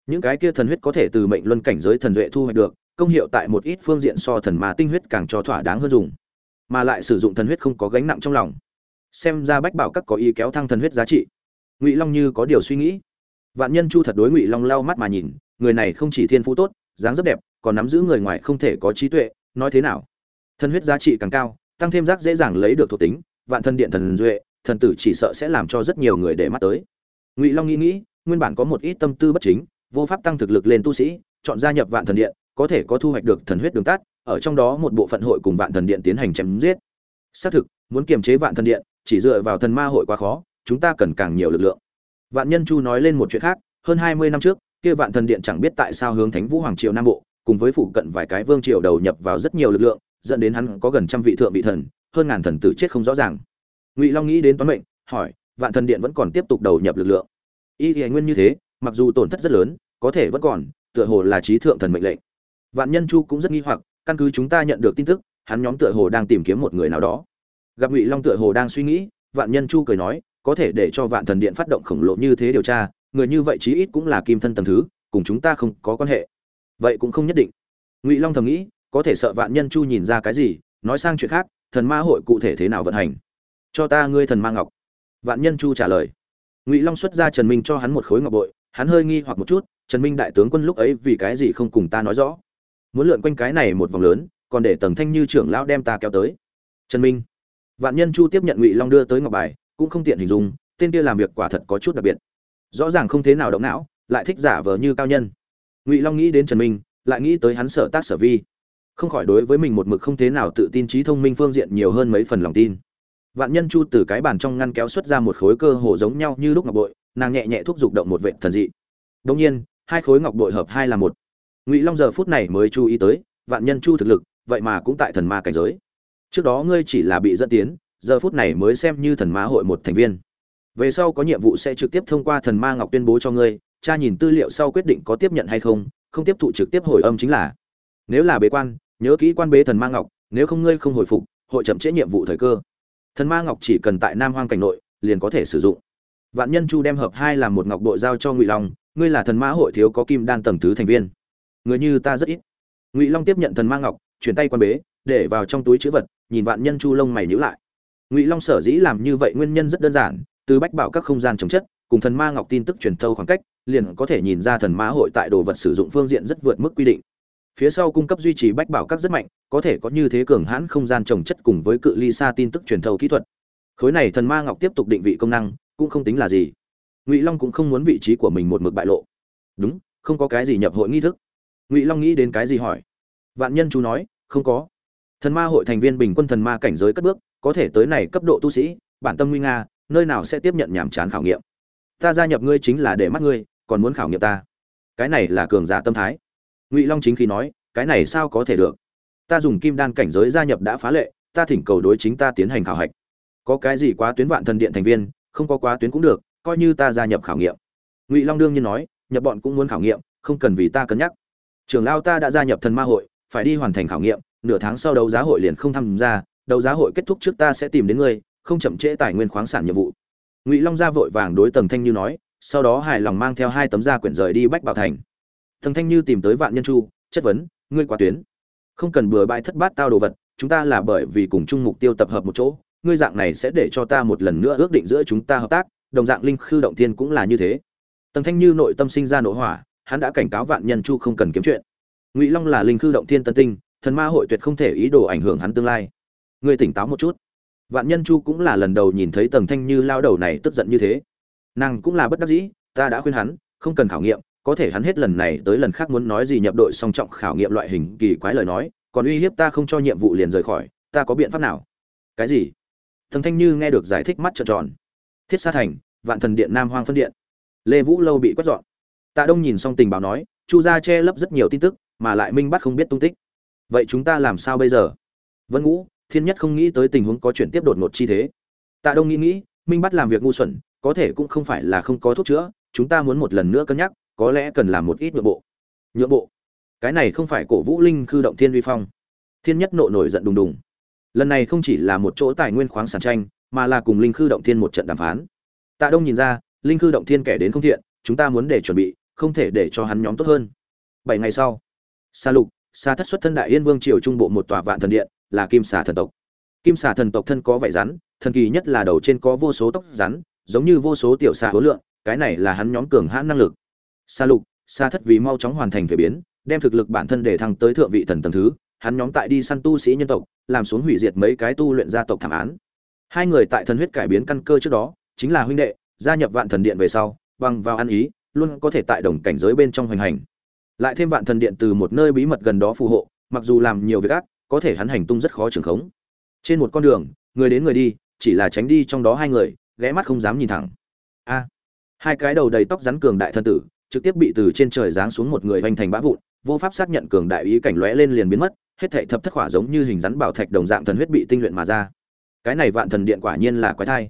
Những cái kia thần huyết có thể từ mệnh luân cảnh giới thần duệ thu hoạch được, công hiệu tại một ít phương diện so thần ma tinh huyết càng cho thỏa đáng hơn dùng, mà lại sử dụng thần huyết không có gánh nặng trong lòng. Xem ra bách bảo các có ý kéo thăng thần huyết giá trị. Ngụy long như có điều suy nghĩ. Vạn nhân chu thật đối ngụy long lau mắt mà nhìn, người này không chỉ thiên phú tốt, dáng rất đẹp, còn nắm giữ người ngoài không thể có trí tuệ, nói thế nào? Thần huyết giá trị càng cao, tăng thêm rác dễ dàng lấy được thuộc tính, vạn thân điện thần duệ, thần tử chỉ sợ sẽ làm cho rất nhiều người để mắt tới ngụy long nghĩ nghĩ nguyên bản có một ít tâm tư bất chính vô pháp tăng thực lực lên tu sĩ chọn gia nhập vạn thần điện có thể có thu hoạch được thần huyết đường tắt ở trong đó một bộ phận hội cùng vạn thần điện tiến hành chém giết xác thực muốn kiềm chế vạn thần điện chỉ dựa vào thần ma hội quá khó chúng ta cần càng nhiều lực lượng vạn nhân chu nói lên một chuyện khác hơn hai mươi năm trước kia vạn thần điện chẳng biết tại sao hướng thánh vũ hoàng triều nam bộ cùng với phụ cận vài cái vương triều đầu nhập vào rất nhiều lực lượng dẫn đến hắn có gần trăm vị thượng vị thần hơn ngàn thần tử chết không rõ ràng ngụy long nghĩ đến toán mệnh hỏi vạn thần điện vẫn còn tiếp tục đầu nhập lực lượng. Y thì nguyên như thế, mặc dù tổn thất rất lớn, có thể vẫn còn, tựa hồ là trí thượng thần mệnh lệnh. Vạn nhân chu cũng rất nghi hoặc, căn cứ chúng ta nhận được tin tức, hắn nhóm tựa hồ đang tìm kiếm một người nào đó. Gặp ngụy long tựa hồ đang suy nghĩ, vạn nhân chu cười nói, có thể để cho vạn thần điện phát động khổng lồ như thế điều tra, người như vậy chí ít cũng là kim thân tầng thứ, cùng chúng ta không có quan hệ. Vậy cũng không nhất định. Ngụy long thầm nghĩ, có thể sợ vạn nhân chu nhìn ra cái gì, nói sang chuyện khác, thần ma hội cụ thể thế nào vận hành? Cho ta ngươi thần ma ngọc vạn nhân chu trả lời. Ngụy long xuất ra trần minh cho hắn một khối ngọc bội, hắn hơi nghi hoặc một chút, trần minh đại tướng quân lúc ấy vì cái gì không cùng ta nói rõ? Muốn lượn quanh cái này một vòng lớn, còn để tầng thanh như trưởng lão đem ta kéo tới. Trần minh. Vạn nhân chu tiếp nhận ngụy long đưa tới ngọc bài, cũng không tiện hình dung, tên kia làm việc quả thật có chút đặc biệt. Rõ ràng không thế nào động não, lại thích giả vờ như cao nhân. Ngụy long nghĩ đến trần minh, lại nghĩ tới hắn sở tác sở vi. Không khỏi đối với mình một mực không thế nào tự tin trí thông minh phương diện nhiều hơn mấy phần lòng tin vạn nhân chu từ cái bàn trong ngăn kéo xuất ra một khối cơ hồ giống nhau như lúc ngọc bội, nàng nhẹ nhẹ thúc giục động một vệ thần dị. Đông nhiên, hai khối ngọc bội hợp hai là một. Ngụy long giờ phút này mới chú ý tới, vạn nhân chu thực lực, vậy mà cũng tại thần ma cảnh giới. Trước đó ngươi chỉ là bị dẫn tiến, giờ phút này mới xem như thần ma hội một thành viên. Về sau có nhiệm vụ sẽ trực tiếp thông qua thần ma ngọc tuyên bố cho ngươi, cha nhìn tư liệu sau quyết định có tiếp nhận hay không không tiếp thụ trực tiếp hồi âm chính là. Nếu là bế quan, nhớ kỹ quan bế thần ma ngọc, nếu không ngươi không hồi phục, hội chậm trễ nhiệm vụ thời cơ thần ma ngọc chỉ cần tại nam hoang cảnh nội, liền có thể sử dụng. Vạn nhân chu đem hợp hai làm một ngọc bội giao cho ngụy long, ngươi là thần ma hội thiếu có kim đan tầng thứ thành viên. Người như ta rất ít. Ngụy long tiếp nhận thần ma ngọc, chuyển tay quan bế, để vào trong túi chữ vật, nhìn vạn nhân chu lông mày nhữ lại. Ngụy long sở dĩ làm như vậy nguyên nhân rất đơn giản, từ bách bảo các không gian chống chất, cùng thần ma ngọc tin tức truyền thâu khoảng cách, liền có thể nhìn ra thần ma hội tại đồ vật sử dụng phương diện rất vượt mức quy định phía sau cung cấp duy trì bách bảo các rất mạnh, có thể có như thế cường hãn không gian trồng chất cùng với cự ly xa tin tức truyền thâu kỹ thuật. Khối này thần ma ngọc tiếp tục định vị công năng, cũng không tính là gì. Ngụy long cũng không muốn vị trí của mình một mực bại lộ. Đúng, không có cái gì nhập hội nghi thức. Ngụy long nghĩ đến cái gì hỏi. Vạn nhân chú nói, không có. Thần ma hội thành viên bình quân thần ma cảnh giới cất bước, có thể tới này cấp độ tu sĩ, bản tâm nguy nga, nơi nào sẽ tiếp nhận nhàm chán khảo nghiệm. Ta gia nhập ngươi chính là để mắt ngươi, còn muốn khảo nghiệm ta. Cái này là cường giả tâm thái ngụy long chính khi nói, cái này sao có thể được? Ta dùng kim đan cảnh giới gia nhập đã phá lệ, ta thỉnh cầu đối chính ta tiến hành khảo hạch. Có cái gì quá tuyến vạn thần điện thành viên, không có quá tuyến cũng được, coi như ta gia nhập khảo nghiệm. Ngụy long đương nhiên nói, nhập bọn cũng muốn khảo nghiệm, không cần vì ta cân nhắc. Trưởng lao ta đã gia nhập thần ma hội, phải đi hoàn thành khảo nghiệm, nửa tháng sau đấu giá hội liền không tham gia, đấu giá hội kết thúc trước ta sẽ tìm đến ngươi, không chậm trễ tài nguyên khoáng sản nhiệm vụ. Ngụy long ra vội vàng đối tầng thanh như nói, sau đó hài lòng mang theo hai tấm da quyển rời đi bách bảo thành thần thanh như tìm tới vạn nhân chu, chất vấn, ngươi quá tuyến. Không cần bừa bãi thất bát tao đồ vật, chúng ta là bởi vì cùng chung mục tiêu tập hợp một chỗ, ngươi dạng này sẽ để cho ta một lần nữa ước định giữa chúng ta hợp tác, đồng dạng linh khư động thiên cũng là như thế. Tần thanh như nội tâm sinh ra nội hỏa, hắn đã cảnh cáo vạn nhân chu không cần kiếm chuyện. Ngụy long là linh khư động thiên tân tinh, thần ma hội tuyệt không thể ý đồ ảnh hưởng hắn tương lai. Ngươi tỉnh táo một chút. Vạn nhân chu cũng là lần đầu nhìn thấy Tần thanh như lao đầu này tức giận như thế. Nàng cũng là bất đắc dĩ, ta đã khuyên hắn, không cần khảo nghiệm có thể hắn hết lần này tới lần khác muốn nói gì nhập đội song trọng khảo nghiệm loại hình kỳ quái lời nói, còn uy hiếp ta không cho nhiệm vụ liền rời khỏi, ta có biện pháp nào? Cái gì? Thần thanh như nghe được giải thích mắt trợn tròn. Thiết sa thành, vạn thần điện, nam hoang phân điện. Lê vũ lâu bị quét dọn. Tạ đông nhìn xong tình báo nói, chu gia che lấp rất nhiều tin tức, mà lại minh bắt không biết tung tích. Vậy chúng ta làm sao bây giờ? Vân ngũ, thiên nhất không nghĩ tới tình huống có chuyển tiếp đột ngột chi thế. Tạ đông nghĩ nghĩ, minh bắt làm việc ngu xuẩn, có thể cũng không phải là không có thuốc chữa, chúng ta muốn một lần nữa cân nhắc có lẽ cần làm một ít nhượng bộ. Nhượng bộ? Cái này không phải cổ vũ linh khư động thiên uy phong. Thiên nhất nộ nổi giận đùng đùng. Lần này không chỉ là một chỗ tài nguyên khoáng sản tranh, mà là cùng linh khư động thiên một trận đàm phán. Tạ đông nhìn ra, linh khư động thiên kẻ đến không thiện, chúng ta muốn để chuẩn bị, không thể để cho hắn nhóm tốt hơn. Bảy ngày sau, sa lục xa thất xuất thân đại yên vương triều trung bộ một tòa vạn thần điện, là kim xà thần tộc. Kim xà thần tộc thân có vảy rắn, thần kỳ nhất là đầu trên có vô số tóc rắn, giống như vô số tiểu xà hối lượng, cái này là hắn nhóm cường hãn năng lực. Sa lục, Sa thất vì mau chóng hoàn thành thuế biến, đem thực lực bản thân để thăng tới thượng vị thần tầng thứ, hắn nhóm tại đi săn tu sĩ nhân tộc, làm xuống hủy diệt mấy cái tu luyện gia tộc thảm án. Hai người tại thần huyết cải biến căn cơ trước đó, chính là huynh đệ, gia nhập vạn thần điện về sau, bằng vào ăn ý, luôn có thể tại đồng cảnh giới bên trong hoành hành. Lại thêm vạn thần điện từ một nơi bí mật gần đó phù hộ, mặc dù làm nhiều việc ác, có thể hắn hành tung rất khó trường khống. Trên một con đường, người đến người đi, chỉ là tránh đi trong đó hai người, ghé mắt không dám nhìn thẳng. A, hai cái đầu đầy tóc rắn cường đại thân tử trực tiếp bị từ trên trời giáng xuống một người hoành thành bã vụn, vô pháp xác nhận cường đại ý cảnh lóe lên liền biến mất, hết thảy thập thất hỏa giống như hình rắn bảo thạch đồng dạng thần huyết bị tinh luyện mà ra. Cái này vạn thần điện quả nhiên là quái thai.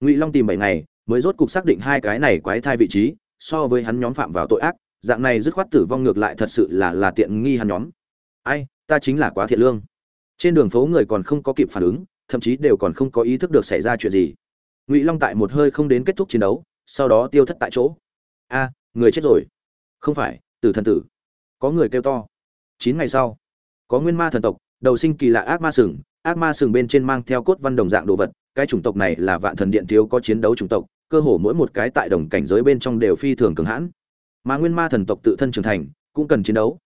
Ngụy long tìm bảy ngày, mới rốt cục xác định hai cái này quái thai vị trí, so với hắn nhóm phạm vào tội ác, dạng này dứt khoát tử vong ngược lại thật sự là là tiện nghi hắn nhóm. Ai, ta chính là quá thiện lương. Trên đường phố người còn không có kịp phản ứng, thậm chí đều còn không có ý thức được xảy ra chuyện gì. Ngụy long tại một hơi không đến kết thúc chiến đấu, sau đó tiêu thất tại chỗ. A người chết rồi. Không phải, tử thần tử. Có người kêu to. Chín ngày sau, có nguyên ma thần tộc, đầu sinh kỳ lạ ác ma sừng. Ác ma sừng bên trên mang theo cốt văn đồng dạng đồ vật. Cái chủng tộc này là vạn thần điện thiếu có chiến đấu chủng tộc. Cơ hồ mỗi một cái tại đồng cảnh giới bên trong đều phi thường cường hãn. Mà nguyên ma thần tộc tự thân trưởng thành, cũng cần chiến đấu.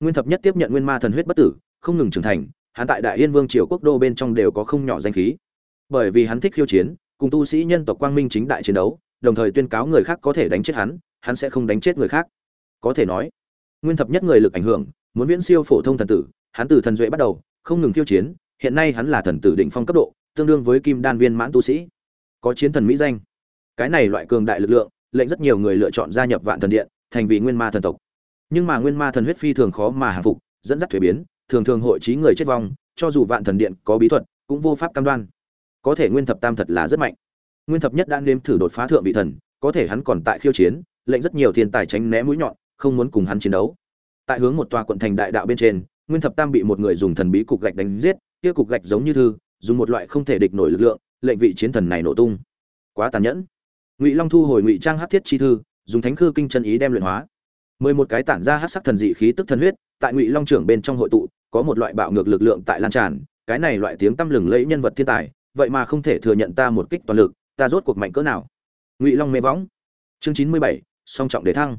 Nguyên thập nhất tiếp nhận nguyên ma thần huyết bất tử, không ngừng trưởng thành. Hắn tại đại yên vương triều quốc đô bên trong đều có không nhỏ danh khí. Bởi vì hắn thích khiêu chiến, cùng tu sĩ nhân tộc quang minh chính đại chiến đấu, đồng thời tuyên cáo người khác có thể đánh chết hắn hắn sẽ không đánh chết người khác. Có thể nói, nguyên thập nhất người lực ảnh hưởng, muốn viễn siêu phổ thông thần tử, hắn từ thần duệ bắt đầu, không ngừng khiêu chiến, hiện nay hắn là thần tử định phong cấp độ, tương đương với kim đan viên mãn tu sĩ. Có chiến thần mỹ danh. Cái này loại cường đại lực lượng, lệnh rất nhiều người lựa chọn gia nhập vạn thần điện, thành vị nguyên ma thần tộc. Nhưng mà nguyên ma thần huyết phi thường khó mà hàng phục, dẫn dắt thuế biến, thường thường hội trí người chết vong, cho dù vạn thần điện có bí thuật, cũng vô pháp cam đoan. Có thể nguyên thập tam thật là rất mạnh. Nguyên thập nhất đã nếm thử đột phá thượng vị thần, có thể hắn còn tại khiêu chiến lệnh rất nhiều thiên tài tránh né mũi nhọn, không muốn cùng hắn chiến đấu. Tại hướng một tòa quận thành đại đạo bên trên, nguyên thập tam bị một người dùng thần bí cục gạch đánh giết, kia cục gạch giống như thư, dùng một loại không thể địch nổi lực lượng, lệnh vị chiến thần này nổ tung. Quá tàn nhẫn. Ngụy long thu hồi ngụy trang hắc thiết chi thư, dùng thánh khư kinh chân ý đem luyện hóa. Mười một cái tản ra hắc sắc thần dị khí tức thần huyết, tại ngụy long trưởng bên trong hội tụ, có một loại bạo ngược lực lượng tại lan tràn, cái này loại tiếng tăm lừng lẫy nhân vật thiên tài, vậy mà không thể thừa nhận ta một kích toàn lực, ta rốt cuộc mạnh cỡ nào. Ngụy long mê võng. Chương chín mươi bảy song trọng đề thăng.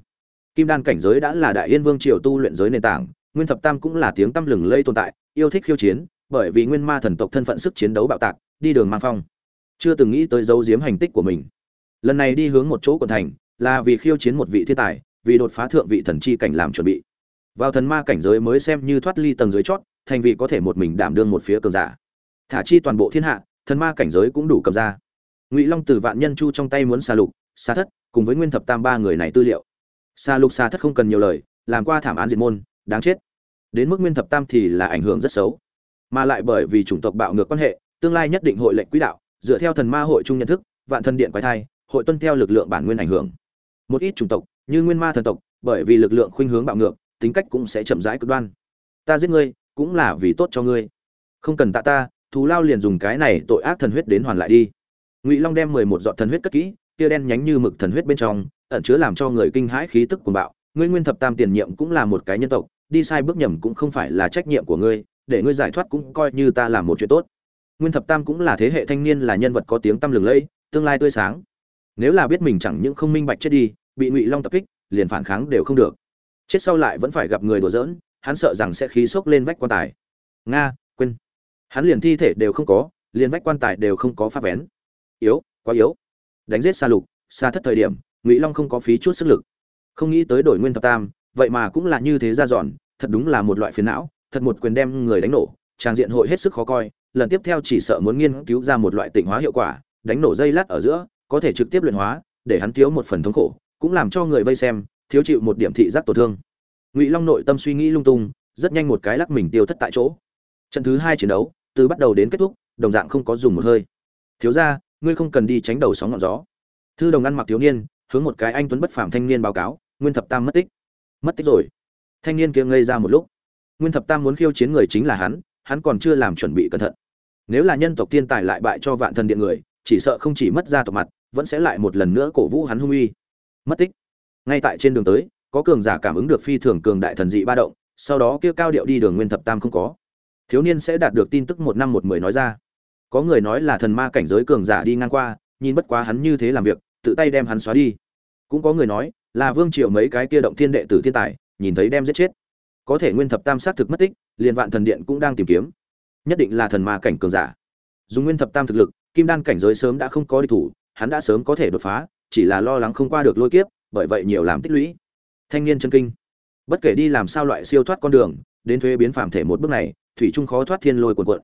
Kim đan cảnh giới đã là đại yên vương triều tu luyện giới nền tảng, nguyên thập tam cũng là tiếng tăm lừng lây tồn tại, yêu thích khiêu chiến, bởi vì nguyên ma thần tộc thân phận sức chiến đấu bạo tạc, đi đường mang phong. Chưa từng nghĩ tới dấu diếm hành tích của mình. Lần này đi hướng một chỗ quận thành, là vì khiêu chiến một vị thiên tài, vì đột phá thượng vị thần chi cảnh làm chuẩn bị. Vào thần ma cảnh giới mới xem như thoát ly tầng dưới chót, thành vị có thể một mình đảm đương một phía cường giả. Thả chi toàn bộ thiên hạ, thần ma cảnh giới cũng đủ cầm ra. Ngụy long từ vạn nhân chu trong tay muốn xa lục xa thất cùng với nguyên thập tam ba người này tư liệu. Xa lục xa thất không cần nhiều lời, làm qua thảm án diệt môn, đáng chết. Đến mức nguyên thập tam thì là ảnh hưởng rất xấu. Mà lại bởi vì chủng tộc bạo ngược quan hệ, tương lai nhất định hội lệnh quỹ đạo, dựa theo thần ma hội chung nhận thức, vạn thần điện quái thai, hội tuân theo lực lượng bản nguyên ảnh hưởng. Một ít chủng tộc, như nguyên ma thần tộc, bởi vì lực lượng khuynh hướng bạo ngược, tính cách cũng sẽ chậm rãi cực đoan. Ta giết ngươi, cũng là vì tốt cho ngươi. Không cần tạ ta, thù lao liền dùng cái này tội ác thần huyết đến hoàn lại đi. Ngụy long đem mười một dọn thần huyết cất kỹ kia đen nhánh như mực thần huyết bên trong, ẩn chứa làm cho người kinh hãi khí tức cuồng bạo. Ngươi nguyên thập tam tiền nhiệm cũng là một cái nhân tộc, đi sai bước nhầm cũng không phải là trách nhiệm của ngươi, để ngươi giải thoát cũng coi như ta làm một chuyện tốt. Nguyên thập tam cũng là thế hệ thanh niên là nhân vật có tiếng tăm lừng lẫy, tương lai tươi sáng. Nếu là biết mình chẳng những không minh bạch chết đi, bị ngụy long tập kích, liền phản kháng đều không được. Chết sau lại vẫn phải gặp người đùa giỡn, hắn sợ rằng sẽ khí sốc lên vách quan tài. Nga, quên. Hắn liền thi thể đều không có, liền vách quan tài đều không có pháp vén. Yếu, quá yếu đánh giết xa lục xa thất thời điểm, ngụy long không có phí chút sức lực. Không nghĩ tới đổi nguyên thập tam, vậy mà cũng là như thế ra dọn, thật đúng là một loại phiền não, thật một quyền đem người đánh nổ trang diện hội hết sức khó coi, lần tiếp theo chỉ sợ muốn nghiên cứu ra một loại tịnh hóa hiệu quả, đánh nổ dây lát ở giữa, có thể trực tiếp luyện hóa, để hắn thiếu một phần thống khổ, cũng làm cho người vây xem, thiếu chịu một điểm thị giác tổn thương. Ngụy long nội tâm suy nghĩ lung tung, rất nhanh một cái lắc mình tiêu thất tại chỗ. Trận thứ hai chiến đấu, từ bắt đầu đến kết thúc, đồng dạng không có dùng một hơi. Thiếu ra ngươi không cần đi tránh đầu sóng ngọn gió. Thư đồng ăn mặc thiếu niên, hướng một cái anh tuấn bất phàm thanh niên báo cáo, nguyên thập tam mất tích. Mất tích rồi. Thanh niên kia ngây ra một lúc. Nguyên thập tam muốn khiêu chiến người chính là hắn hắn còn chưa làm chuẩn bị cẩn thận. Nếu là nhân tộc tiên tài lại bại cho vạn thần điện người, chỉ sợ không chỉ mất ra tộc mặt, vẫn sẽ lại một lần nữa cổ vũ hắn hung uy. Mất tích. Ngay tại trên đường tới, có cường giả cảm ứng được phi thường cường đại thần dị ba động, sau đó kia cao điệu đi đường nguyên thập tam không có. Thiếu niên sẽ đạt được tin tức một năm một mười nói ra có người nói là thần ma cảnh giới cường giả đi ngang qua, nhìn bất quá hắn như thế làm việc, tự tay đem hắn xóa đi. Cũng có người nói là vương triều mấy cái kia động thiên đệ tử thiên tài, nhìn thấy đem giết chết. Có thể nguyên thập tam xác thực mất tích, liền vạn thần điện cũng đang tìm kiếm. Nhất định là thần ma cảnh cường giả. Dùng nguyên thập tam thực lực, kim đan cảnh giới sớm đã không có địch thủ, hắn đã sớm có thể đột phá, chỉ là lo lắng không qua được lôi kiếp, bởi vậy nhiều làm tích lũy. Thanh niên chân kinh. Bất kể đi làm sao loại siêu thoát con đường, đến thuế biến phạm thể một bước này, thủy trung khó thoát thiên lôi cuồn cuộn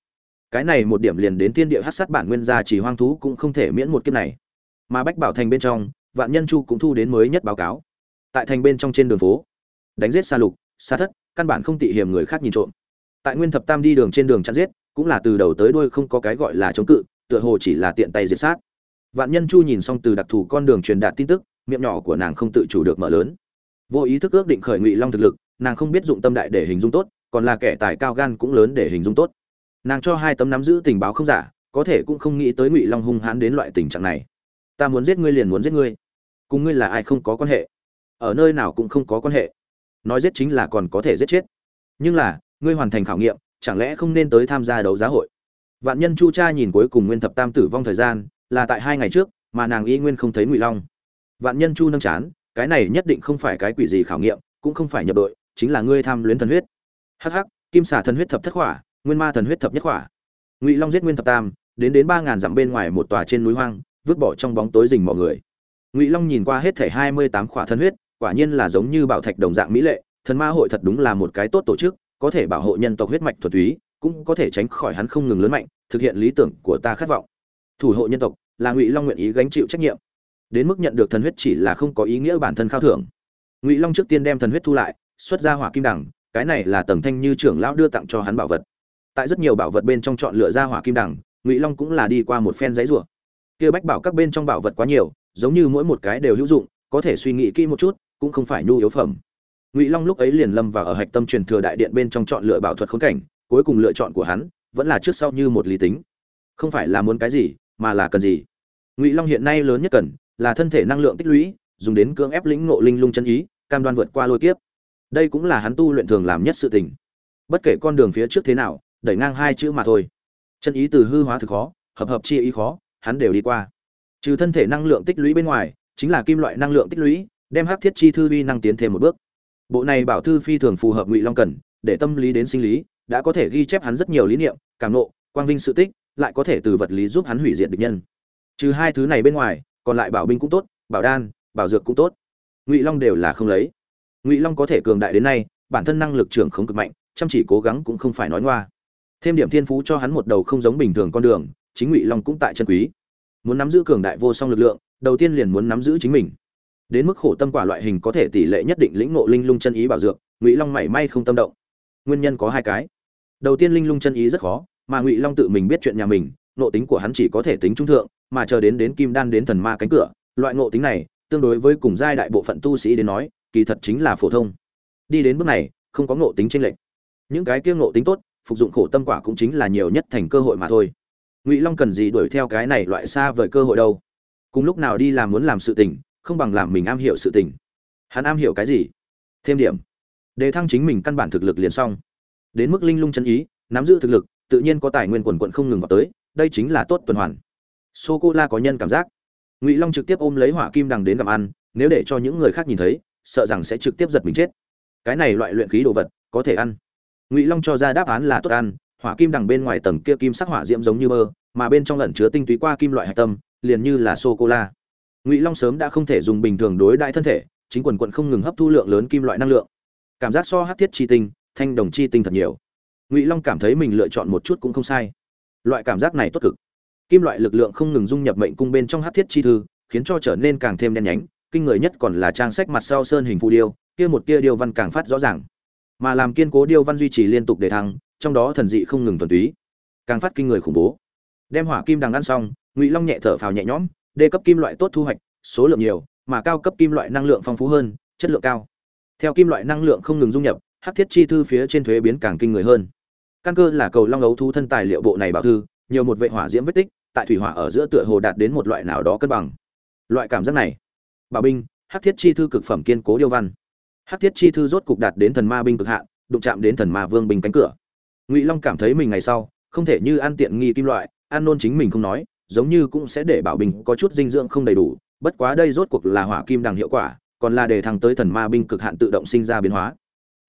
cái này một điểm liền đến thiên địa hát sát bản nguyên gia chỉ hoang thú cũng không thể miễn một kiếp này. Mà bách bảo thành bên trong, vạn nhân chu cũng thu đến mới nhất báo cáo. Tại thành bên trong trên đường phố, đánh giết xa lục xa thất, căn bản không tị hiểm người khác nhìn trộm. Tại nguyên thập tam đi đường trên đường chặn giết, cũng là từ đầu tới đuôi không có cái gọi là chống cự, tựa hồ chỉ là tiện tay diệt sát. Vạn nhân chu nhìn xong từ đặc thù con đường truyền đạt tin tức, miệng nhỏ của nàng không tự chủ được mở lớn. Vô ý thức ước định khởi ngụy long thực lực, nàng không biết dụng tâm đại để hình dung tốt, còn là kẻ tài cao gan cũng lớn để hình dung tốt nàng cho hai tấm nắm giữ tình báo không giả, có thể cũng không nghĩ tới ngụy long hung hãn đến loại tình trạng này. Ta muốn giết ngươi liền muốn giết ngươi. Cùng ngươi là ai không có quan hệ. Ở nơi nào cũng không có quan hệ. Nói giết chính là còn có thể giết chết. Nhưng là, ngươi hoàn thành khảo nghiệm, chẳng lẽ không nên tới tham gia đấu giá hội? Vạn nhân chu cha nhìn cuối cùng nguyên thập tam tử vong thời gian, là tại hai ngày trước, mà nàng y nguyên không thấy ngụy long. Vạn nhân chu nâng chán, cái này nhất định không phải cái quỷ gì khảo nghiệm, cũng không phải nhập đội, chính là ngươi tham luyến thần huyết. Hh kim xả thần huyết thập thất hỏa nguyên ma thần huyết thập nhất khỏa, ngụy long giết nguyên thập tam đến đến ba ngàn dặm bên ngoài một tòa trên núi hoang vứt bỏ trong bóng tối rình mọi người. Ngụy long nhìn qua hết thể hai mươi tám khỏa thần huyết quả nhiên là giống như bảo thạch đồng dạng mỹ lệ thần ma hội thật đúng là một cái tốt tổ chức có thể bảo hộ nhân tộc huyết mạch thuật túy cũng có thể tránh khỏi hắn không ngừng lớn mạnh thực hiện lý tưởng của ta khát vọng. Thủ hộ nhân tộc là ngụy long nguyện ý gánh chịu trách nhiệm. Đến mức nhận được thần huyết chỉ là không có ý nghĩa bản thân khao thưởng. Ngụy long trước tiên đem thần huyết thu lại xuất ra hỏa kim đẳng cái này là tầng thanh như trưởng lão đưa tặng cho hắn bảo vật tại rất nhiều bảo vật bên trong chọn lựa ra hỏa kim đẳng, ngụy long cũng là đi qua một phen giấy rùa kia bách bảo các bên trong bảo vật quá nhiều, giống như mỗi một cái đều hữu dụng, có thể suy nghĩ kỹ một chút, cũng không phải nhu yếu phẩm. Ngụy long lúc ấy liền lâm vào ở hạch tâm truyền thừa đại điện bên trong chọn lựa bảo thuật khốn cảnh, cuối cùng lựa chọn của hắn, vẫn là trước sau như một lý tính. Không phải là muốn cái gì, mà là cần gì. Ngụy long hiện nay lớn nhất cần, là thân thể năng lượng tích lũy, dùng đến cưỡng ép lĩnh ngộ linh lung chân ý, cam đoan vượt qua lôi kiếp. Đây cũng là hắn tu luyện thường làm nhất sự tình. Bất kể con đường phía trước thế nào đẩy ngang hai chữ mà thôi. Chân ý từ hư hóa thực khó, hợp hợp chi ý khó, hắn đều đi qua. Trừ thân thể năng lượng tích lũy bên ngoài, chính là kim loại năng lượng tích lũy, đem hắc thiết chi thư vi năng tiến thêm một bước. Bộ này bảo thư phi thường phù hợp ngụy long cần, để tâm lý đến sinh lý, đã có thể ghi chép hắn rất nhiều lý niệm, cảm nộ, quang vinh sự tích, lại có thể từ vật lý giúp hắn hủy diệt địch nhân. Trừ hai thứ này bên ngoài, còn lại bảo binh cũng tốt, bảo đan, bảo dược cũng tốt. Ngụy long đều là không lấy. Ngụy long có thể cường đại đến nay, bản thân năng lực trưởng không cực mạnh, chăm chỉ cố gắng cũng không phải nói ngoa thêm điểm thiên phú cho hắn một đầu không giống bình thường con đường, chính ngụy long cũng tại chân quý. Muốn nắm giữ cường đại vô song lực lượng, đầu tiên liền muốn nắm giữ chính mình. Đến mức khổ tâm quả loại hình có thể tỷ lệ nhất định lĩnh ngộ linh lung chân ý bảo dược, ngụy long mảy may không tâm động. Nguyên nhân có hai cái. Đầu tiên linh lung chân ý rất khó, mà ngụy long tự mình biết chuyện nhà mình nộ tính của hắn chỉ có thể tính trung thượng, mà chờ đến đến kim đan đến thần ma cánh cửa, loại ngộ tính này, tương đối với cùng giai đại bộ phận tu sĩ đến nói, kỳ thật chính là phổ thông. Đi đến bước này, không có ngộ tính tranh lệch. Những cái kia ngộ tính tốt phục dụng khổ tâm quả cũng chính là nhiều nhất thành cơ hội mà thôi. Ngụy long cần gì đuổi theo cái này loại xa vời cơ hội đâu? Cùng lúc nào đi làm muốn làm sự tình, không bằng làm mình am hiểu sự tình. Hắn am hiểu cái gì? Thêm điểm. Đề thăng chính mình căn bản thực lực liền xong. Đến mức linh lung chân ý, nắm giữ thực lực, tự nhiên có tài nguyên quần quận không ngừng vào tới, đây chính là tốt tuần hoàn. Sô cô la có nhân cảm giác. Ngụy long trực tiếp ôm lấy hỏa kim đằng đến gặp ăn, nếu để cho những người khác nhìn thấy, sợ rằng sẽ trực tiếp giật mình chết. Cái này loại luyện khí đồ vật, có thể ăn ngụy long cho ra đáp án là tốt ăn hỏa kim đằng bên ngoài tầng kia kim sắc hỏa diễm giống như mơ, mà bên trong lẩn chứa tinh túy qua kim loại hạch tâm liền như là sô cô la ngụy long sớm đã không thể dùng bình thường đối đại thân thể chính quần quận không ngừng hấp thu lượng lớn kim loại năng lượng. Cảm giác so hát thiết chi tinh thanh đồng chi tinh thật nhiều. Ngụy long cảm thấy mình lựa chọn một chút cũng không sai. Loại cảm giác này tốt cực. Kim loại lực lượng không ngừng dung nhập mệnh cung bên trong hát thiết chi thư khiến cho trở nên càng thêm đen nhánh kinh người nhất còn là trang sách mặt sau sơn hình phù điêu kia một tia điêu văn càng phát rõ ràng mà làm kiên cố điêu văn duy trì liên tục để thăng, trong đó thần dị không ngừng thuần túy. Càng phát kinh người khủng bố. Đem hỏa kim đằng ăn xong, ngụy long nhẹ thở phào nhẹ nhõm đê cấp kim loại tốt thu hoạch, số lượng nhiều, mà cao cấp kim loại năng lượng phong phú hơn, chất lượng cao. Theo kim loại năng lượng không ngừng dung nhập, hắc thiết chi thư phía trên thuế biến càng kinh người hơn. Căn cơ là cầu long ấu thu thân tài liệu bộ này bảo thư, nhiều một vệ hỏa diễm vết tích, tại thủy hỏa ở giữa tựa hồ đạt đến một loại nào đó cân bằng. Loại cảm giác này. Bà binh, hắc thiết chi thư cực phẩm kiên cố điêu văn hắc thiết chi thư rốt cục đạt đến thần ma binh cực hạn, đụng chạm đến thần ma vương binh cánh cửa. Ngụy long cảm thấy mình ngày sau, không thể như ăn tiện nghi kim loại ăn nôn chính mình không nói, giống như cũng sẽ để bảo bình có chút dinh dưỡng không đầy đủ, bất quá đây rốt cuộc là hỏa kim đằng hiệu quả, còn là để thăng tới thần ma binh cực hạn tự động sinh ra biến hóa.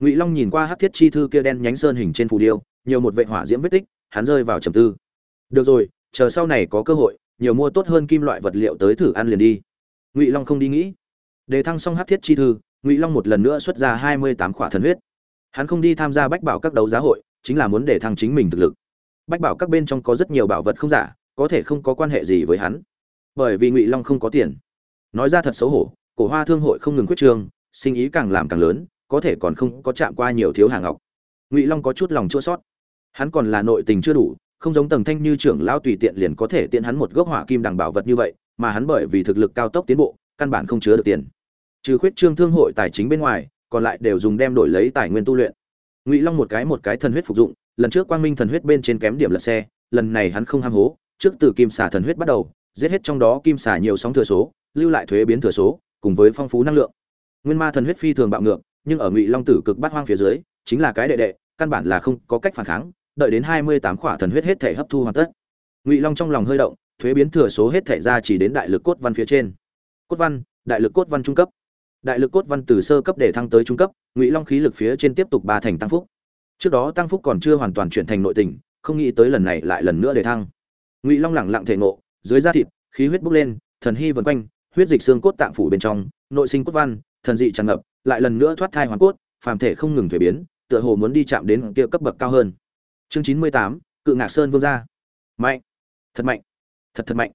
Ngụy long nhìn qua hát thiết chi thư kia đen nhánh sơn hình trên phù điêu, nhiều một vệ hỏa diễm vết tích, hắn rơi vào trầm tư. Được rồi, chờ sau này có cơ hội, nhiều mua tốt hơn kim loại vật liệu tới thử ăn liền đi. Ngụy long không đi nghĩ. Đề thăng xong hát thiết chi thư ngụy long một lần nữa xuất ra hai mươi tám khỏa thần huyết hắn không đi tham gia bách bảo các đấu giá hội chính là muốn để thăng chính mình thực lực bách bảo các bên trong có rất nhiều bảo vật không giả có thể không có quan hệ gì với hắn bởi vì ngụy long không có tiền nói ra thật xấu hổ cổ hoa thương hội không ngừng quyết trương sinh ý càng làm càng lớn có thể còn không có chạm qua nhiều thiếu hàng ngọc ngụy long có chút lòng chua sót hắn còn là nội tình chưa đủ không giống tầng thanh như trưởng lão tùy tiện liền có thể tiện hắn một gốc hỏa kim đằng bảo vật như vậy mà hắn bởi vì thực lực cao tốc tiến bộ căn bản không chứa được tiền trừ khuyết trương thương hội tài chính bên ngoài, còn lại đều dùng đem đổi lấy tài nguyên tu luyện. Ngụy long một cái một cái thần huyết phục dụng, lần trước quang minh thần huyết bên trên kém điểm lật xe, lần này hắn không ham hố, trước từ kim xà thần huyết bắt đầu, giết hết trong đó kim xà nhiều sóng thừa số, lưu lại thuế biến thừa số, cùng với phong phú năng lượng. Nguyên ma thần huyết phi thường bạo ngược, nhưng ở ngụy long tử cực bát hoang phía dưới, chính là cái đệ đệ, căn bản là không có cách phản kháng, đợi đến hai mươi tám khỏa thần huyết hết thể hấp thu hoàn tất. Ngụy long trong lòng hơi động, thuế biến thừa số hết thể ra chỉ đến đại lực cốt văn phía trên. Cốt văn, đại lực cốt văn trung cấp đại lực cốt văn từ sơ cấp để thăng tới trung cấp, ngụy long khí lực phía trên tiếp tục ba thành tăng phúc. Trước đó tăng phúc còn chưa hoàn toàn chuyển thành nội tình, không nghĩ tới lần này lại lần nữa để thăng. Ngụy long lẳng lặng thể ngộ, dưới da thịt, khí huyết bốc lên, thần hy vần quanh, huyết dịch xương cốt tạng phủ bên trong, nội sinh cốt văn, thần dị tràn ngập, lại lần nữa thoát thai hoàn cốt, phàm thể không ngừng thuế biến, tựa hồ muốn đi chạm đến kia cấp bậc cao hơn. Chương chín mươi tám, cự ngạc sơn vương gia. Mạnh. Thật mạnh. Thật thật mạnh.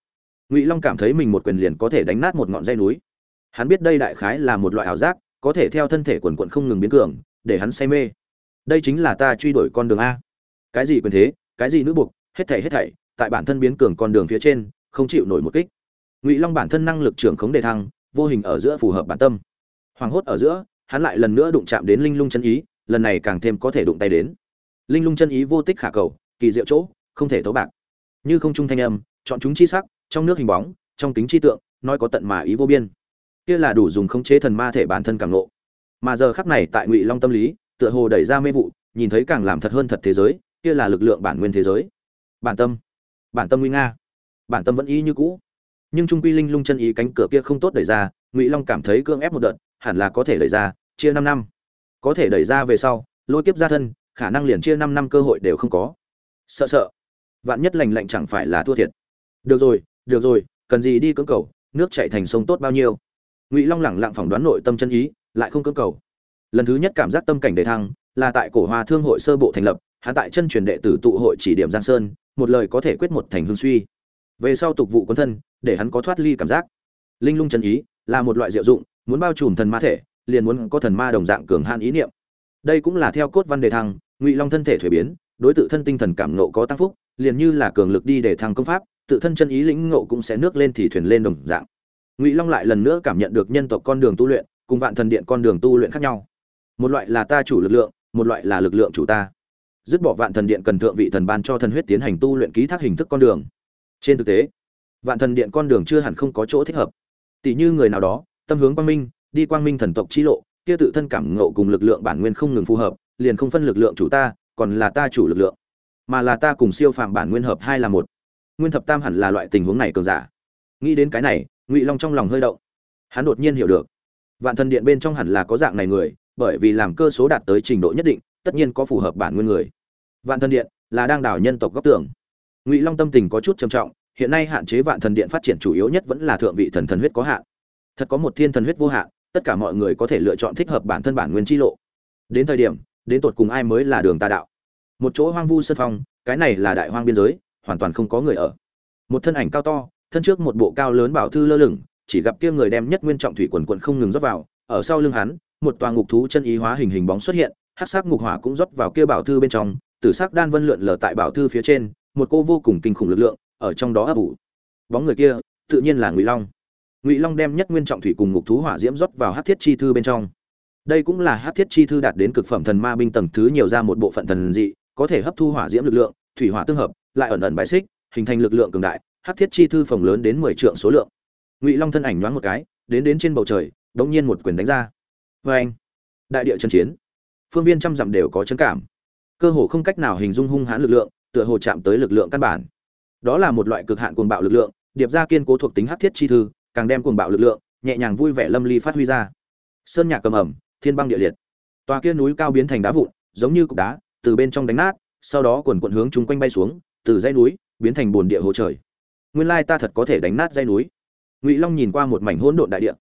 Ngụy long cảm thấy mình một quyền liền có thể đánh nát một ngọn dây núi hắn biết đây đại khái là một loại ảo giác, có thể theo thân thể quần quận không ngừng biến cường, để hắn say mê. Đây chính là ta truy đuổi con đường a. Cái gì quyền thế, cái gì nữ buộc, hết thảy hết thảy, tại bản thân biến cường con đường phía trên, không chịu nổi một kích. Ngụy long bản thân năng lực trưởng khống đề thăng, vô hình ở giữa phù hợp bản tâm. Hoàng hốt ở giữa, hắn lại lần nữa đụng chạm đến linh lung chân ý, lần này càng thêm có thể đụng tay đến. Linh lung chân ý vô tích khả cầu, kỳ diệu chỗ, không thể thấu bạc. Như không trung thanh âm, chọn chúng chi sắc, trong nước hình bóng, trong kính chi tượng, nói có tận mà ý vô biên kia là đủ dùng khống chế thần ma thể bản thân càng ngộ. mà giờ khắc này tại ngụy long tâm lý, tựa hồ đẩy ra mê vụ, nhìn thấy càng làm thật hơn thật thế giới, kia là lực lượng bản nguyên thế giới. Bản tâm. Bản tâm nguy nga. Bản tâm vẫn y như cũ. Nhưng trung quy linh lung chân ý cánh cửa kia không tốt đẩy ra, ngụy long cảm thấy cương ép một đợt, hẳn là có thể đẩy ra, chia năm năm. Có thể đẩy ra về sau, lôi kiếp ra thân, khả năng liền chia năm năm cơ hội đều không có. Sợ sợ. Vạn nhất lành lạnh chẳng phải là thua thiệt. Được rồi được rồi, cần gì đi cưỡng cầu, nước chảy thành sông tốt bao nhiêu? Ngụy long lẳng lặng phỏng đoán nội tâm chân ý, lại không cưỡng cầu. Lần thứ nhất cảm giác tâm cảnh đề thăng, là tại cổ hoa thương hội sơ bộ thành lập, hắn tại chân truyền đệ tử tụ hội chỉ điểm giang sơn, một lời có thể quyết một thành hương suy. Về sau tục vụ quân thân, để hắn có thoát ly cảm giác. Linh lung chân ý, là một loại diệu dụng, muốn bao trùm thần ma thể, liền muốn có thần ma đồng dạng cường hạn ý niệm. Đây cũng là theo cốt văn đề thăng, ngụy long thân thể thuế biến, đối tự thân tinh thần cảm nộ có tăng phúc, liền như là cường lực đi để thăng công pháp, tự thân chân ý lĩnh ngộ cũng sẽ nước lên thì thuyền lên đồng dạng ngụy long lại lần nữa cảm nhận được nhân tộc con đường tu luyện, cùng vạn thần điện con đường tu luyện khác nhau. Một loại là ta chủ lực lượng, một loại là lực lượng chủ ta. Dứt bỏ vạn thần điện cần thượng vị thần ban cho thần huyết tiến hành tu luyện ký thác hình thức con đường. Trên thực tế, vạn thần điện con đường chưa hẳn không có chỗ thích hợp. Tỷ như người nào đó, tâm hướng quang minh, đi quang minh thần tộc chi lộ, kia tự thân cảm ngộ cùng lực lượng bản nguyên không ngừng phù hợp, liền không phân lực lượng chủ ta, còn là ta chủ lực lượng. Mà là ta cùng siêu phàm bản nguyên hợp hai là một. Nguyên thập tam hẳn là loại tình huống này cường giả. Nghĩ đến cái này ngụy long trong lòng hơi động hắn đột nhiên hiểu được vạn thần điện bên trong hẳn là có dạng này người bởi vì làm cơ số đạt tới trình độ nhất định tất nhiên có phù hợp bản nguyên người vạn thần điện là đang đảo nhân tộc góc tường. ngụy long tâm tình có chút trầm trọng hiện nay hạn chế vạn thần điện phát triển chủ yếu nhất vẫn là thượng vị thần thần huyết có hạn thật có một thiên thần huyết vô hạn tất cả mọi người có thể lựa chọn thích hợp bản thân bản nguyên chi lộ đến thời điểm đến tột cùng ai mới là đường tà đạo một chỗ hoang vu sân phong cái này là đại hoang biên giới hoàn toàn không có người ở một thân ảnh cao to thân trước một bộ cao lớn bảo thư lơ lửng, chỉ gặp kia người đem nhất nguyên trọng thủy quần quần không ngừng rót vào, ở sau lưng hắn, một tòa ngục thú chân ý hóa hình hình bóng xuất hiện, hắc sắc ngục hỏa cũng rót vào kia bảo thư bên trong, tử sắc đan vân lượn lờ tại bảo thư phía trên, một cô vô cùng kinh khủng lực lượng, ở trong đó ấp ủ. Bóng người kia, tự nhiên là ngụy long. Ngụy long đem nhất nguyên trọng thủy cùng ngục thú hỏa diễm rót vào hắc thiết chi thư bên trong. Đây cũng là hắc thiết chi thư đạt đến cực phẩm thần ma binh tầng thứ nhiều ra một bộ phận thần dị, có thể hấp thu hỏa diễm lực lượng, thủy hỏa tương hợp, lại ẩn ẩn bài xích, hình thành lực lượng cường đại hát thiết chi thư phòng lớn đến mười trượng số lượng. Ngụy long thân ảnh nhoáng một cái, đến đến trên bầu trời đ ỗ n g nhiên một quyền đánh ra. Vê anh, đại địa chân chiến. Phương viên trăm dặm đều có chấn cảm. Cơ hồ không cách nào hình dung hung hãn lực lượng, tựa hồ chạm tới lực lượng căn bản. Đó là một loại cực hạn cuồng bạo lực lượng, điệp ra kiên cố thuộc tính hắc thiết chi thư, càng đem cuồng bạo lực lượng, nhẹ nhàng vui vẻ lâm ly phát huy ra. Sơn nhạc cầm ẩm, thiên băng địa liệt. Tòa kia núi cao biến thành đá vụn, giống như cục đá, từ bên trong đánh nát, sau đó quần quận hướng chúng quanh bay xuống, từ dãy núi, biến thành bồn địa hồ trời nguyên lai ta thật có thể đánh nát dây núi. Ngụy long nhìn qua một mảnh hỗn độn đại địa.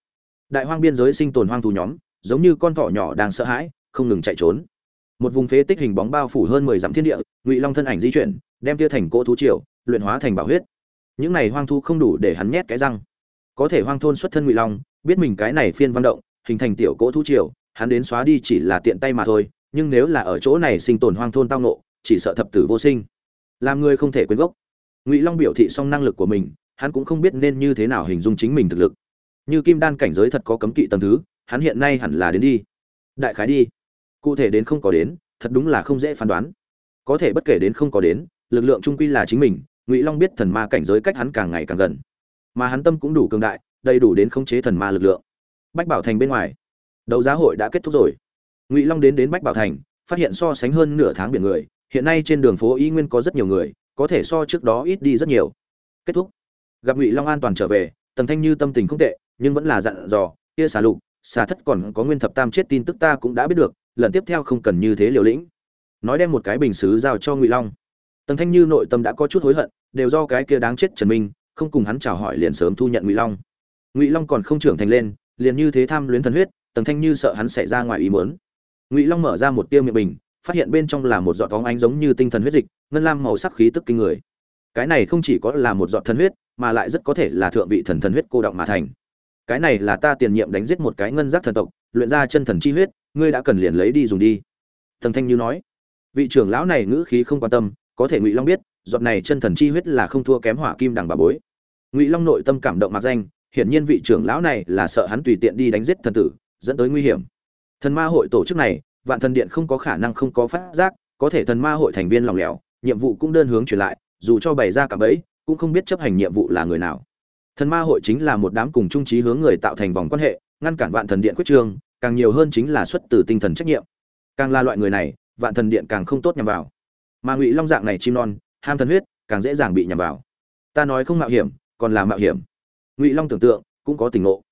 Đại hoang biên giới sinh tồn hoang thú nhóm, giống như con thỏ nhỏ đang sợ hãi, không ngừng chạy trốn. Một vùng phế tích hình bóng bao phủ hơn mười dặm thiên địa, ngụy long thân ảnh di chuyển, đem tia thành cỗ thú triều luyện hóa thành bảo huyết. Những này hoang thu không đủ để hắn nhét cái răng. Có thể hoang thôn xuất thân ngụy long, biết mình cái này phiên văn động, hình thành tiểu cỗ thú triều, hắn đến xóa đi chỉ là tiện tay mà thôi, nhưng nếu là ở chỗ này sinh tồn hoang thôn tao nộ chỉ sợ thập tử vô sinh. Làm người không thể quên gốc ngụy long biểu thị xong năng lực của mình, hắn cũng không biết nên như thế nào hình dung chính mình thực lực. Như kim đan cảnh giới thật có cấm kỵ tầm thứ, hắn hiện nay hẳn là đến đi. Đại khái đi. Cụ thể đến không có đến, thật đúng là không dễ phán đoán. Có thể bất kể đến không có đến, lực lượng trung quy là chính mình, ngụy long biết thần ma cảnh giới cách hắn càng ngày càng gần. Mà hắn tâm cũng đủ cường đại, đầy đủ đến khống chế thần ma lực lượng. Bách bảo thành bên ngoài. Đấu giá hội đã kết thúc rồi. Ngụy long đến đến bách bảo thành, phát hiện so sánh hơn nửa tháng biển người, hiện nay trên đường phố y nguyên có rất nhiều người có thể so trước đó ít đi rất nhiều. Kết thúc. Gặp ngụy long an toàn trở về, tần thanh như tâm tình không tệ, nhưng vẫn là dặn dò, kia xà lục, xà thất còn có nguyên thập tam chết tin tức ta cũng đã biết được, lần tiếp theo không cần như thế liều lĩnh. Nói đem một cái bình xứ giao cho ngụy long. Tần thanh như nội tâm đã có chút hối hận, đều do cái kia đáng chết trần minh, không cùng hắn chào hỏi liền sớm thu nhận ngụy long. Ngụy long còn không trưởng thành lên, liền như thế tham luyến thần huyết, tần thanh như sợ hắn xảy ra ngoài ý muốn. Ngụy long mở ra một tiêu miệng bình, phát hiện bên trong là một giọt bóng ánh giống như tinh thần huyết dịch ngân lam màu sắc khí tức kinh người. Cái này không chỉ có là một giọt thần huyết, mà lại rất có thể là thượng vị thần thần huyết cô động mà thành. Cái này là ta tiền nhiệm đánh giết một cái ngân giác thần tộc, luyện ra chân thần chi huyết, ngươi đã cần liền lấy đi dùng đi. Thần thanh như nói. Vị trưởng lão này ngữ khí không quan tâm, có thể ngụy long biết, giọt này chân thần chi huyết là không thua kém hỏa kim đằng bà bối. Ngụy long nội tâm cảm động mặc danh, hiển nhiên vị trưởng lão này là sợ hắn tùy tiện đi đánh giết thần tử, dẫn tới nguy hiểm. Thần ma hội tổ chức này, vạn thần điện không có khả năng không có phát giác, có thể thần ma hội thành viên lòng lẻo nhiệm vụ cũng đơn hướng truyền lại, dù cho bày ra cả bẫy, cũng không biết chấp hành nhiệm vụ là người nào. Thần ma hội chính là một đám cùng trung trí hướng người tạo thành vòng quan hệ, ngăn cản vạn thần điện quyết trương càng nhiều hơn chính là xuất từ tinh thần trách nhiệm. Càng là loại người này, vạn thần điện càng không tốt nhằm vào. Mà ngụy long dạng này chim non, ham thần huyết, càng dễ dàng bị nhằm vào. Ta nói không mạo hiểm, còn là mạo hiểm. Ngụy long tưởng tượng, cũng có tình ngộ.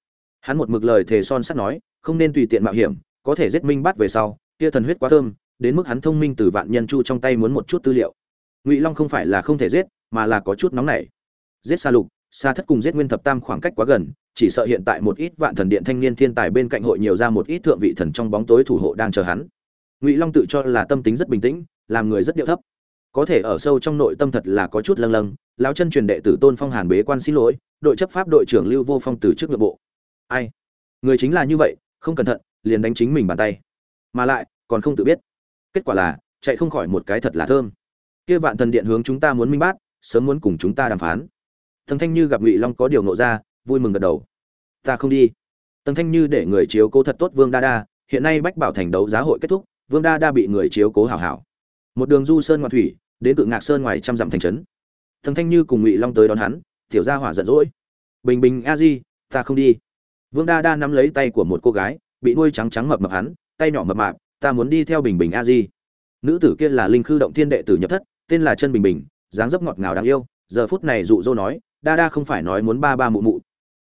Hắn một mực lời thề son sắt nói, không nên tùy tiện mạo hiểm, có thể giết minh bắt về sau, kia thần huyết quá thơm, đến mức hắn thông minh từ vạn nhân chu trong tay muốn một chút tư liệu ngụy long không phải là không thể giết, mà là có chút nóng nảy. Giết xa lục xa thất cùng giết nguyên thập tam khoảng cách quá gần, chỉ sợ hiện tại một ít vạn thần điện thanh niên thiên tài bên cạnh hội nhiều ra một ít thượng vị thần trong bóng tối thủ hộ đang chờ hắn. Ngụy long tự cho là tâm tính rất bình tĩnh, làm người rất điệu thấp. Có thể ở sâu trong nội tâm thật là có chút lâng lâng, lão chân truyền đệ tử tôn phong hàn bế quan xin lỗi, đội chấp pháp đội trưởng lưu vô phong từ trước nội bộ. Ai? Người chính là như vậy, không cẩn thận, liền đánh chính mình bàn tay. Mà lại, còn không tự biết. Kết quả là, chạy không khỏi một cái thật là thơm kia vạn thần điện hướng chúng ta muốn minh bát, sớm muốn cùng chúng ta đàm phán. Thần thanh như gặp ngụy long có điều nộ ra, vui mừng gật đầu. Ta không đi. Tần thanh như để người chiếu cố thật tốt vương đa đa, hiện nay bách bảo thành đấu giá hội kết thúc, vương đa đa bị người chiếu cố hảo hảo. Một đường du sơn ngoại thủy, đến tự ngạc sơn ngoài trăm dặm thành trấn. Thần thanh như cùng ngụy long tới đón hắn, tiểu gia hỏa giận dỗi. Bình bình, a di, ta không đi. Vương đa đa nắm lấy tay của một cô gái, bị nuôi trắng trắng mập mập hắn, tay nhỏ mập mạp, ta muốn đi theo bình bình, a di. Nữ tử kia là linh khư động thiên đệ tử nhập thất tên là chân bình bình, dáng dấp ngọt ngào đáng yêu, giờ phút này dụ dỗ nói, đa đa không phải nói muốn ba ba mụ mụ.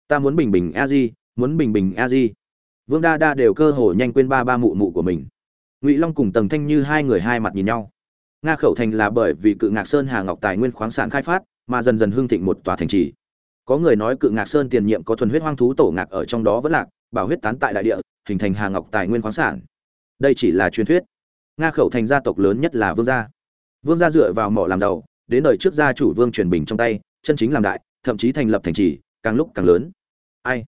Ta muốn bình bình a di, muốn bình bình a di. Vương đa đa đều cơ hồ nhanh quên ba ba mụ mụ của mình. Ngụy long cùng tầng thanh như hai người hai mặt nhìn nhau. Nga khẩu thành là bởi vì cự ngạc sơn hà ngọc tài nguyên khoáng sản khai phát, mà dần dần hưng thịnh một tòa thành trì. Có người nói cự ngạc sơn tiền nhiệm có thuần huyết hoang thú tổ ngạc ở trong đó vẫn lạc, bảo huyết tán tại đại địa, hình thành hà ngọc tài nguyên khoáng sản. Đây chỉ là truyền thuyết. Nga khẩu thành gia tộc lớn nhất là vương gia vương gia dựa vào mỏ làm giàu, đến đời trước gia chủ vương truyền bình trong tay, chân chính làm đại, thậm chí thành lập thành trì, càng lúc càng lớn. Ai?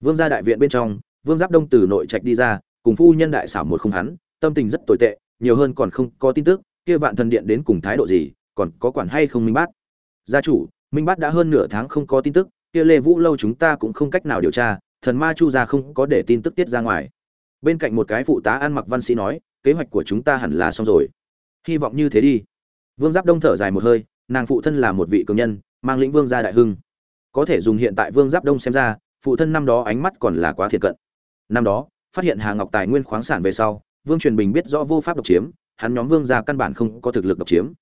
Vương gia đại viện bên trong, vương giáp đông từ nội trạch đi ra, cùng phu nhân đại xảo một không hắn, tâm tình rất tồi tệ, nhiều hơn còn không có tin tức, kia vạn thần điện đến cùng thái độ gì, còn có quản hay không minh bát? Gia chủ, minh bát đã hơn nửa tháng không có tin tức, kia lê vũ lâu chúng ta cũng không cách nào điều tra, thần ma chu gia không có để tin tức tiết ra ngoài. Bên cạnh một cái phụ tá ăn mặc văn sĩ nói, kế hoạch của chúng ta hẳn là xong rồi. Hy vọng như thế đi vương giáp đông thở dài một hơi, nàng phụ thân là một vị cường nhân, mang lĩnh vương gia đại hưng. Có thể dùng hiện tại vương giáp đông xem ra, phụ thân năm đó ánh mắt còn là quá thiệt cận. Năm đó, phát hiện hà ngọc tài nguyên khoáng sản về sau, vương truyền bình biết rõ vô pháp độc chiếm, hắn nhóm vương gia căn bản không có thực lực độc chiếm.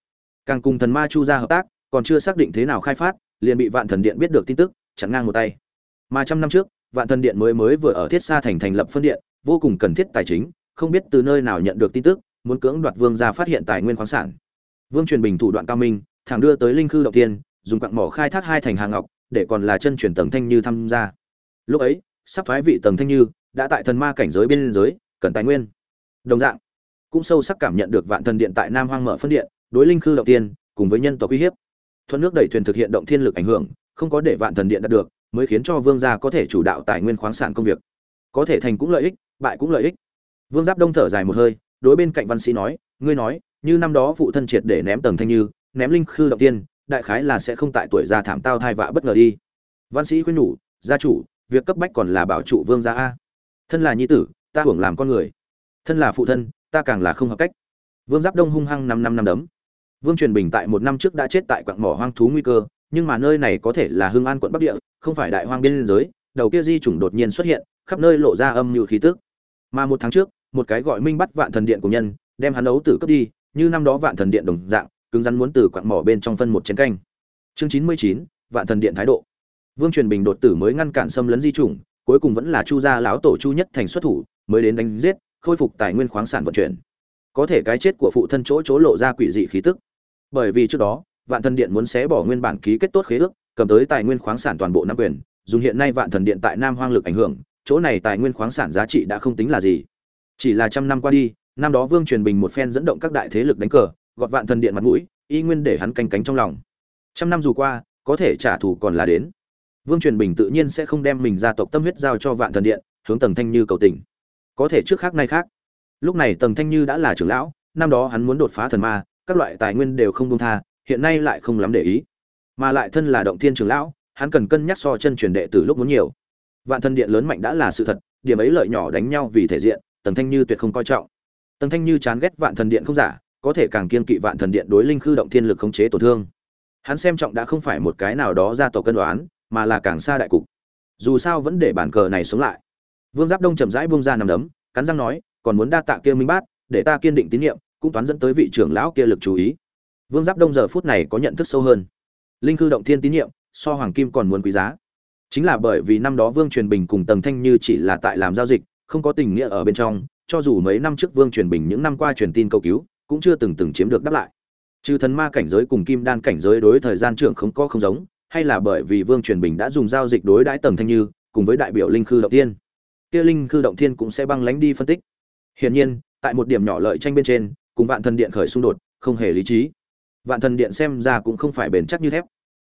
Càng cùng thần ma chu gia hợp tác, còn chưa xác định thế nào khai phát, liền bị vạn thần điện biết được tin tức, chặn ngang một tay. Mà trăm năm trước, vạn thần điện mới mới vừa ở thiết sa thành thành lập phân điện, vô cùng cần thiết tài chính, không biết từ nơi nào nhận được tin tức, muốn cưỡng đoạt vương gia phát hiện tài nguyên khoáng sản vương truyền bình thủ đoạn cao minh, thẳng đưa tới linh khư động tiên dùng quặng mỏ khai thác hai thành hàng ngọc, để còn là chân truyền tầng thanh như tham gia. Lúc ấy, sắp phái vị tầng thanh như đã tại thần ma cảnh giới bên giới cần tài nguyên. Đồng dạng, cũng sâu sắc cảm nhận được vạn thần điện tại nam hoang mở phân điện, đối linh khư động tiên cùng với nhân tộc uy hiếp. Thuận nước đẩy thuyền thực hiện động thiên lực ảnh hưởng, không có để vạn thần điện đạt được, mới khiến cho vương gia có thể chủ đạo tài nguyên khoáng sản công việc. Có thể thành cũng lợi ích, bại cũng lợi ích. Vương giáp đông thở dài một hơi, đối bên cạnh văn sĩ nói, ngươi nói như năm đó phụ thân triệt để ném tầng thanh như, ném linh khư động tiên, đại khái là sẽ không tại tuổi già thảm tao thai vạ bất ngờ đi. Văn sĩ khuyên nhủ, gia chủ, việc cấp bách còn là bảo trụ vương gia a. Thân là nhi tử, ta hưởng làm con người. Thân là phụ thân, ta càng là không hợp cách. Vương giáp đông hung hăng năm năm năm đấm. Vương truyền bình tại một năm trước đã chết tại quặng mỏ hoang thú nguy cơ, nhưng mà nơi này có thể là hưng an quận bắc địa, không phải đại hoang biên giới, đầu kia di chủng đột nhiên xuất hiện, khắp nơi lộ ra âm như khí tức. Mà một tháng trước, một cái gọi minh bắt vạn thần điện của nhân, đem hắn ấu tử cướp đi như năm đó vạn thần điện đồng dạng, cứng rắn muốn từ quặng mỏ bên trong phân một chén canh. Chương chín mươi chín, vạn thần điện thái độ. Vương truyền bình đột tử mới ngăn cản xâm lấn di chủng, cuối cùng vẫn là chu gia lão tổ chu nhất thành xuất thủ, mới đến đánh giết, khôi phục tài nguyên khoáng sản vận chuyển. Có thể cái chết của phụ thân chỗ chỗ lộ ra quỷ dị khí tức. Bởi vì trước đó, vạn thần điện muốn xé bỏ nguyên bản ký kết tốt khế ước, cầm tới tài nguyên khoáng sản toàn bộ nam quyền, dùng hiện nay vạn thần điện tại nam hoang lực ảnh hưởng, chỗ này tài nguyên khoáng sản giá trị đã không tính là gì. Chỉ là trăm năm qua đi năm đó vương truyền bình một phen dẫn động các đại thế lực đánh cờ, gọt vạn thần điện mặt mũi, y nguyên để hắn canh cánh trong lòng. Trăm năm dù qua, có thể trả thù còn là đến. Vương truyền bình tự nhiên sẽ không đem mình gia tộc tâm huyết giao cho vạn thần điện, hướng tầng thanh như cầu tình. Có thể trước khác nay khác. Lúc này tầng thanh như đã là trưởng lão, năm đó hắn muốn đột phá thần ma, các loại tài nguyên đều không công tha, hiện nay lại không lắm để ý. Mà lại thân là động thiên trưởng lão, hắn cần cân nhắc so chân truyền đệ từ lúc muốn nhiều. Vạn thần điện lớn mạnh đã là sự thật, điểm ấy lợi nhỏ đánh nhau vì thể diện, tầng thanh như tuyệt không coi trọng. Tần thanh như chán ghét vạn thần điện không giả, có thể càng kiên kỵ vạn thần điện đối linh khư động thiên lực khống chế tổn thương. Hắn xem trọng đã không phải một cái nào đó ra tổ cân đoán, mà là càng xa đại cục. Dù sao vẫn để bản cờ này sống lại. Vương giáp đông chậm rãi buông ra nằm đấm, cắn răng nói, còn muốn đa tạ kia minh bát, để ta kiên định tín nhiệm, cũng toán dẫn tới vị trưởng lão kia lực chú ý. Vương giáp đông giờ phút này có nhận thức sâu hơn. Linh khư động thiên tín nhiệm, so hoàng kim còn muốn quý giá. Chính là bởi vì năm đó vương truyền bình cùng tầng thanh như chỉ là tại làm giao dịch, không có tình nghĩa ở bên trong cho dù mấy năm trước vương truyền bình những năm qua truyền tin cầu cứu, cũng chưa từng từng chiếm được đáp lại. Trừ thần ma cảnh giới cùng kim đan cảnh giới đối thời gian trưởng không có không giống, hay là bởi vì vương truyền bình đã dùng giao dịch đối đãi tầng thanh như, cùng với đại biểu linh khư động tiên kia linh khư động thiên cũng sẽ băng lánh đi phân tích. Hiển nhiên, tại một điểm nhỏ lợi tranh bên trên, cùng vạn thần điện khởi xung đột, không hề lý trí. Vạn thần điện xem ra cũng không phải bền chắc như thép.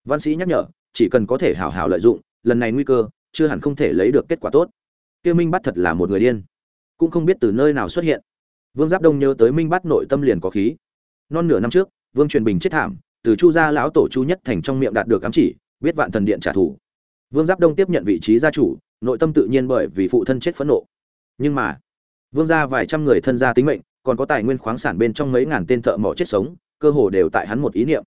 Văn sĩ nhắc nhở, chỉ cần có thể hảo hảo lợi dụng, lần này nguy cơ, chưa hẳn không thể lấy được kết quả tốt. Kia minh bắt thật là một người điên cũng không biết từ nơi nào xuất hiện. Vương giáp đông nhớ tới minh bắt nội tâm liền có khí. Non nửa năm trước, vương truyền bình chết thảm, từ chu gia lão tổ chu nhất thành trong miệng đạt được ám chỉ, biết vạn thần điện trả thù. Vương giáp đông tiếp nhận vị trí gia chủ, nội tâm tự nhiên bởi vì phụ thân chết phẫn nộ. Nhưng mà, vương gia vài trăm người thân gia tính mệnh, còn có tài nguyên khoáng sản bên trong mấy ngàn tên thợ mỏ chết sống, cơ hồ đều tại hắn một ý niệm.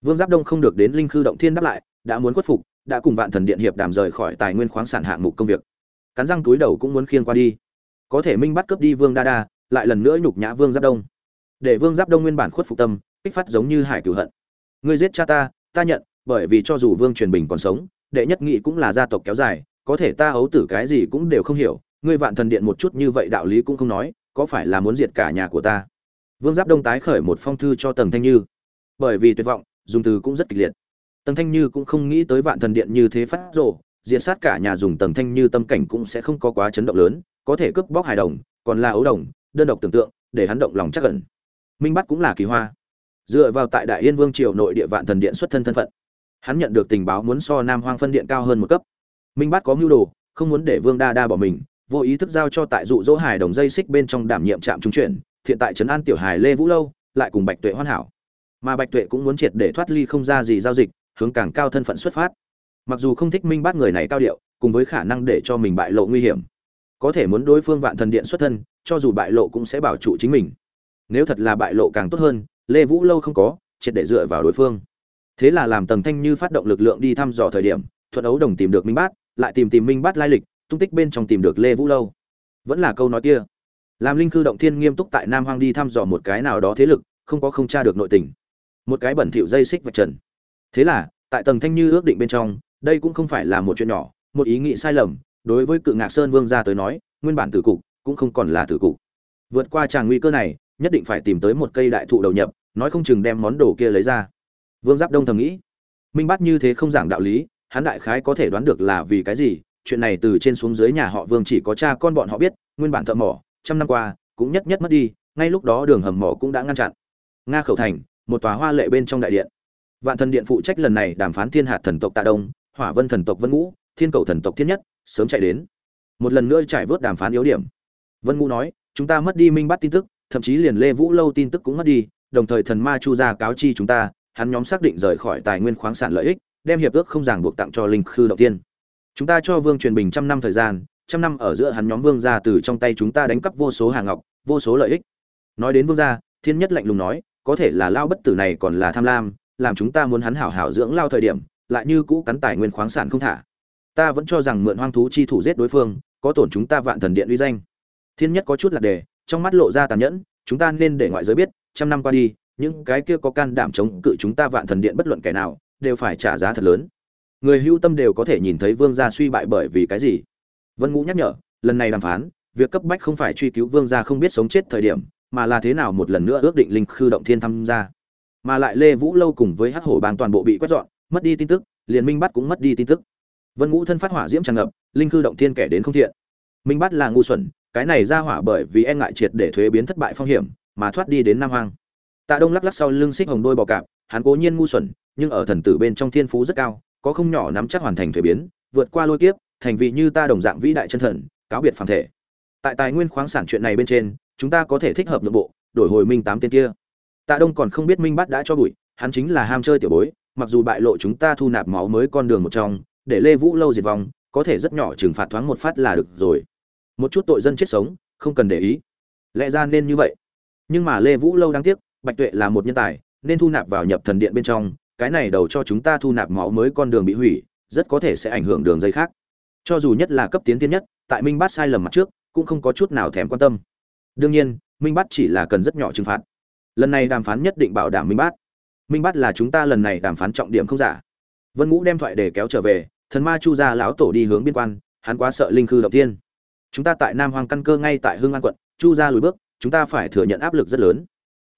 Vương giáp đông không được đến linh khư động thiên đáp lại, đã muốn khuất phục, đã cùng vạn thần điện hiệp đàm rời khỏi tài nguyên khoáng sản hạng mục công việc. Cắn răng túi đầu cũng muốn khiêng qua đi có thể minh bắt cướp đi vương đa đa, lại lần nữa nhục nhã vương giáp đông. Để vương giáp đông nguyên bản khuất phục tâm, kích phát giống như hải cửu hận. Ngươi giết cha ta ta nhận, bởi vì cho dù vương truyền bình còn sống, đệ nhất nghị cũng là gia tộc kéo dài, có thể ta ấu tử cái gì cũng đều không hiểu, ngươi vạn thần điện một chút như vậy đạo lý cũng không nói, có phải là muốn diệt cả nhà của ta? Vương giáp đông tái khởi một phong thư cho tầng thanh như. Bởi vì tuyệt vọng, dùng từ cũng rất kịch liệt. Tầng thanh như cũng không nghĩ tới vạn thần điện như thế phát rộ diệt sát cả nhà dùng tầng thanh như tâm cảnh cũng sẽ không có quá chấn động lớn có thể cướp bóc hài đồng, còn là ấu đồng, đơn độc tưởng tượng, để hắn động lòng chắc gần minh bắt cũng là kỳ hoa. Dựa vào tại đại yên vương triều nội địa vạn thần điện xuất thân thân phận, hắn nhận được tình báo muốn so nam hoang phân điện cao hơn một cấp. Minh bắt có mưu đồ, không muốn để vương đa đa bỏ mình, vô ý thức giao cho tại dụ dỗ hài đồng dây xích bên trong đảm nhiệm trạm trung chuyển, thiện tại trấn an tiểu hài lê vũ lâu, lại cùng bạch tuệ hoàn hảo. Mà bạch tuệ cũng muốn triệt để thoát ly không ra gì giao dịch, hướng càng cao thân phận xuất phát. Mặc dù không thích minh bắt người này cao điệu, cùng với khả năng để cho mình bại lộ nguy hiểm có thể muốn đối phương vạn thần điện xuất thân, cho dù bại lộ cũng sẽ bảo trụ chính mình. Nếu thật là bại lộ càng tốt hơn, lê vũ lâu không có, triệt để dựa vào đối phương. Thế là làm tầng thanh như phát động lực lượng đi thăm dò thời điểm, thuận ấu đồng tìm được minh bát, lại tìm tìm minh bát lai lịch, tung tích bên trong tìm được lê vũ lâu. Vẫn là câu nói kia. Làm linh Cư động thiên nghiêm túc tại nam hoang đi thăm dò một cái nào đó thế lực, không có không tra được nội tình. Một cái bẩn thỉu dây xích vạch trần. Thế là, tại tầng thanh như ước định bên trong, đây cũng không phải là một chuyện nhỏ, một ý nghĩ sai lầm đối với cự ngạc sơn vương gia tới nói, nguyên bản tử cục cũng không còn là tử cục. Vượt qua tràng nguy cơ này, nhất định phải tìm tới một cây đại thụ đầu nhập, nói không chừng đem món đồ kia lấy ra. Vương giáp đông thầm nghĩ. Minh bát như thế không giảng đạo lý, hắn đại khái có thể đoán được là vì cái gì, chuyện này từ trên xuống dưới nhà họ vương chỉ có cha con bọn họ biết, nguyên bản thợ mỏ, trăm năm qua, cũng nhất nhất mất đi, ngay lúc đó đường hầm mỏ cũng đã ngăn chặn. Nga khẩu thành, một tòa hoa lệ bên trong đại điện. Vạn thần điện phụ trách lần này đàm phán thiên hạt thần tộc tạ đông, hỏa vân thần tộc vân ngũ, thiên cầu thần tộc thiên nhất sớm chạy đến. Một lần nữa trải vớt đàm phán yếu điểm. Vân ngũ nói, chúng ta mất đi minh bắt tin tức, thậm chí liền lê vũ lâu tin tức cũng mất đi, đồng thời thần ma chu gia cáo chi chúng ta, hắn nhóm xác định rời khỏi tài nguyên khoáng sản lợi ích, đem hiệp ước không ràng buộc tặng cho linh khư đầu tiên. Chúng ta cho vương truyền bình trăm năm thời gian, trăm năm ở giữa hắn nhóm vương gia từ trong tay chúng ta đánh cắp vô số hàng ngọc, vô số lợi ích. Nói đến vương gia, thiên nhất lạnh lùng nói, có thể là lao bất tử này còn là tham lam, làm chúng ta muốn hắn hảo hảo dưỡng lao thời điểm, lại như cũ cắn tài nguyên khoáng sản không thả ta vẫn cho rằng mượn hoang thú chi thủ giết đối phương, có tổn chúng ta vạn thần điện uy danh. Thiên nhất có chút lạc đề, trong mắt lộ ra tàn nhẫn, chúng ta nên để ngoại giới biết, trăm năm qua đi, những cái kia có can đảm chống cự chúng ta vạn thần điện bất luận kẻ nào, đều phải trả giá thật lớn. Người hưu tâm đều có thể nhìn thấy vương gia suy bại bởi vì cái gì. Vân ngũ nhắc nhở, lần này đàm phán, việc cấp bách không phải truy cứu vương gia không biết sống chết thời điểm, mà là thế nào một lần nữa ước định linh khư động thiên tham gia. Mà lại lê vũ lâu cùng với hắc hổ bang toàn bộ bị quét dọn, mất đi tin tức liền minh bắt cũng mất đi tin tức vân ngũ thân phát hỏa diễm tràn ngập, linh khư động thiên kẻ đến không thiện. Minh bắt là ngu xuẩn, cái này ra hỏa bởi vì e ngại triệt để thuế biến thất bại phong hiểm, mà thoát đi đến nam hoang. Tạ đông lắc lắc sau lưng xích hồng đôi bò cạp, hắn cố nhiên ngu xuẩn, nhưng ở thần tử bên trong thiên phú rất cao, có không nhỏ nắm chắc hoàn thành thuế biến, vượt qua lôi kiếp, thành vị như ta đồng dạng vĩ đại chân thần, cáo biệt phàm thể. Tại tài nguyên khoáng sản chuyện này bên trên, chúng ta có thể thích hợp nội bộ, đổi hồi minh tám tên kia. Tạ đông còn không biết minh bắt đã cho bụi, hắn chính là ham chơi tiểu bối, mặc dù bại lộ chúng ta thu nạp máu mới con đường một trong để lê vũ lâu diệt vong, có thể rất nhỏ trừng phạt thoáng một phát là được rồi. Một chút tội dân chết sống, không cần để ý. Lẽ ra nên như vậy. Nhưng mà lê vũ lâu đáng tiếc, bạch tuệ là một nhân tài, nên thu nạp vào nhập thần điện bên trong, cái này đầu cho chúng ta thu nạp máu mới con đường bị hủy, rất có thể sẽ ảnh hưởng đường dây khác. Cho dù nhất là cấp tiến tiên nhất, tại minh bát sai lầm mặt trước, cũng không có chút nào thèm quan tâm. Đương nhiên, minh bát chỉ là cần rất nhỏ trừng phạt. Lần này đàm phán nhất định bảo đảm minh bát. Minh bát là chúng ta lần này đàm phán trọng điểm không giả. Vân ngũ đem thoại để kéo trở về thần ma chu gia lão tổ đi hướng biên quan, hắn quá sợ linh khư động tiên chúng ta tại nam hoàng căn cơ ngay tại hương an quận, chu gia lùi bước, chúng ta phải thừa nhận áp lực rất lớn.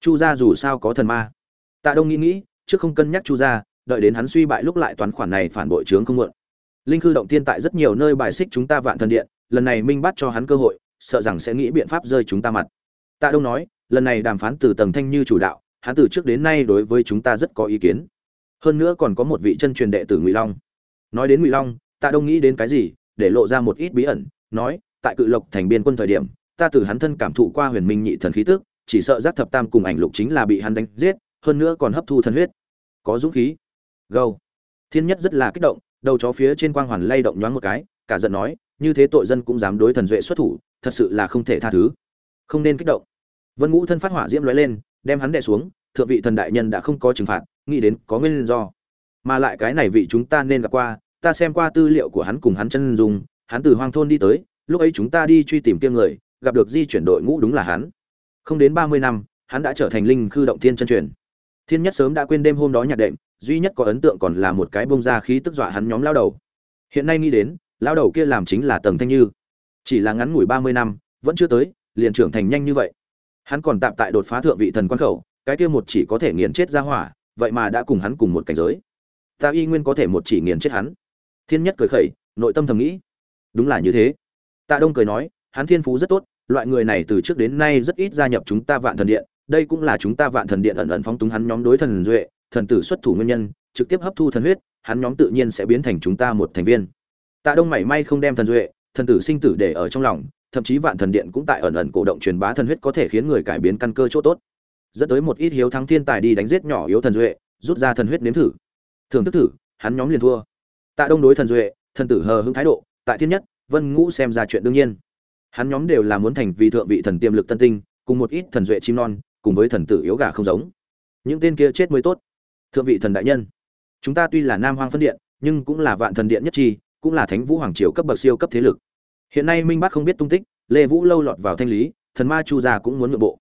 Chu gia dù sao có thần ma. Tạ đông nghĩ nghĩ, trước không cân nhắc chu gia, đợi đến hắn suy bại lúc lại toán khoản này phản bội trướng không muộn. Linh khư động tiên tại rất nhiều nơi bài xích chúng ta vạn thần điện, lần này minh bắt cho hắn cơ hội, sợ rằng sẽ nghĩ biện pháp rơi chúng ta mặt. Tạ đông nói, lần này đàm phán từ tầng thanh như chủ đạo, hắn từ trước đến nay đối với chúng ta rất có ý kiến. Hơn nữa còn có một vị chân truyền đệ tử ngụy long nói đến ngụy long, tạ đông nghĩ đến cái gì, để lộ ra một ít bí ẩn, nói, tại cự lộc thành biên quân thời điểm, ta từ hắn thân cảm thụ qua huyền minh nhị thần khí tức, chỉ sợ giác thập tam cùng ảnh lục chính là bị hắn đánh giết, hơn nữa còn hấp thu thần huyết. Có dũng khí. Gâu. Thiên nhất rất là kích động, đầu chó phía trên quang hoàn lay động nhoáng một cái, cả giận nói, như thế tội dân cũng dám đối thần duệ xuất thủ, thật sự là không thể tha thứ. Không nên kích động. Vân ngũ thân phát hỏa diễm lóe lên, đem hắn đè xuống, thượng vị thần đại nhân đã không có trừng phạt, nghĩ đến có nguyên do. Mà lại cái này vị chúng ta nên gặp qua ta xem qua tư liệu của hắn cùng hắn chân dùng hắn từ hoang thôn đi tới, lúc ấy chúng ta đi truy tìm kia người, gặp được di chuyển đội ngũ đúng là hắn. Không đến ba mươi năm, hắn đã trở thành linh khư động thiên chân truyền. Thiên nhất sớm đã quên đêm hôm đó nhạc đệm, duy nhất có ấn tượng còn là một cái bông ra khí tức dọa hắn nhóm lao đầu. Hiện nay nghĩ đến, lao đầu kia làm chính là tầng thanh như. Chỉ là ngắn ngủi ba mươi năm, vẫn chưa tới, liền trưởng thành nhanh như vậy. Hắn còn tạm tại đột phá thượng vị thần quan khẩu, cái kia một chỉ có thể nghiền chết ra hỏa, vậy mà đã cùng hắn cùng một cảnh giới. Ta y nguyên có thể một chỉ nghiền chết hắn thiên nhất cười khẩy, nội tâm thầm nghĩ. Đúng là như thế. Tạ đông cười nói, hắn thiên phú rất tốt, loại người này từ trước đến nay rất ít gia nhập chúng ta vạn thần điện, đây cũng là chúng ta vạn thần điện ẩn ẩn phóng túng hắn nhóm đối thần duệ, thần tử xuất thủ nguyên nhân, trực tiếp hấp thu thần huyết, hắn nhóm tự nhiên sẽ biến thành chúng ta một thành viên. Tạ đông mảy may không đem thần duệ, thần tử sinh tử để ở trong lòng, thậm chí vạn thần điện cũng tại ẩn ẩn cổ động truyền bá thần huyết có thể khiến người cải biến căn cơ chỗ tốt. Dẫn tới một ít hiếu thắng thiên tài đi đánh giết nhỏ yếu thần duệ, rút ra thần huyết nếm thử. Thường thức thử, hắn nhóm liền thua tạ đông đối thần duệ, thần tử hờ hững thái độ, tại thiên nhất, vân ngũ xem ra chuyện đương nhiên. Hắn nhóm đều là muốn thành vì thượng vị thần tiềm lực tân tinh, cùng một ít thần duệ chim non, cùng với thần tử yếu gà không giống. Những tên kia chết mới tốt. Thượng vị thần đại nhân, chúng ta tuy là nam hoang phân điện, nhưng cũng là vạn thần điện nhất chi, cũng là thánh vũ hoàng triều cấp bậc siêu cấp thế lực. Hiện nay minh Bắc không biết tung tích, lê vũ lâu lọt vào thanh lý, thần ma chu gia cũng muốn nhượng bộ.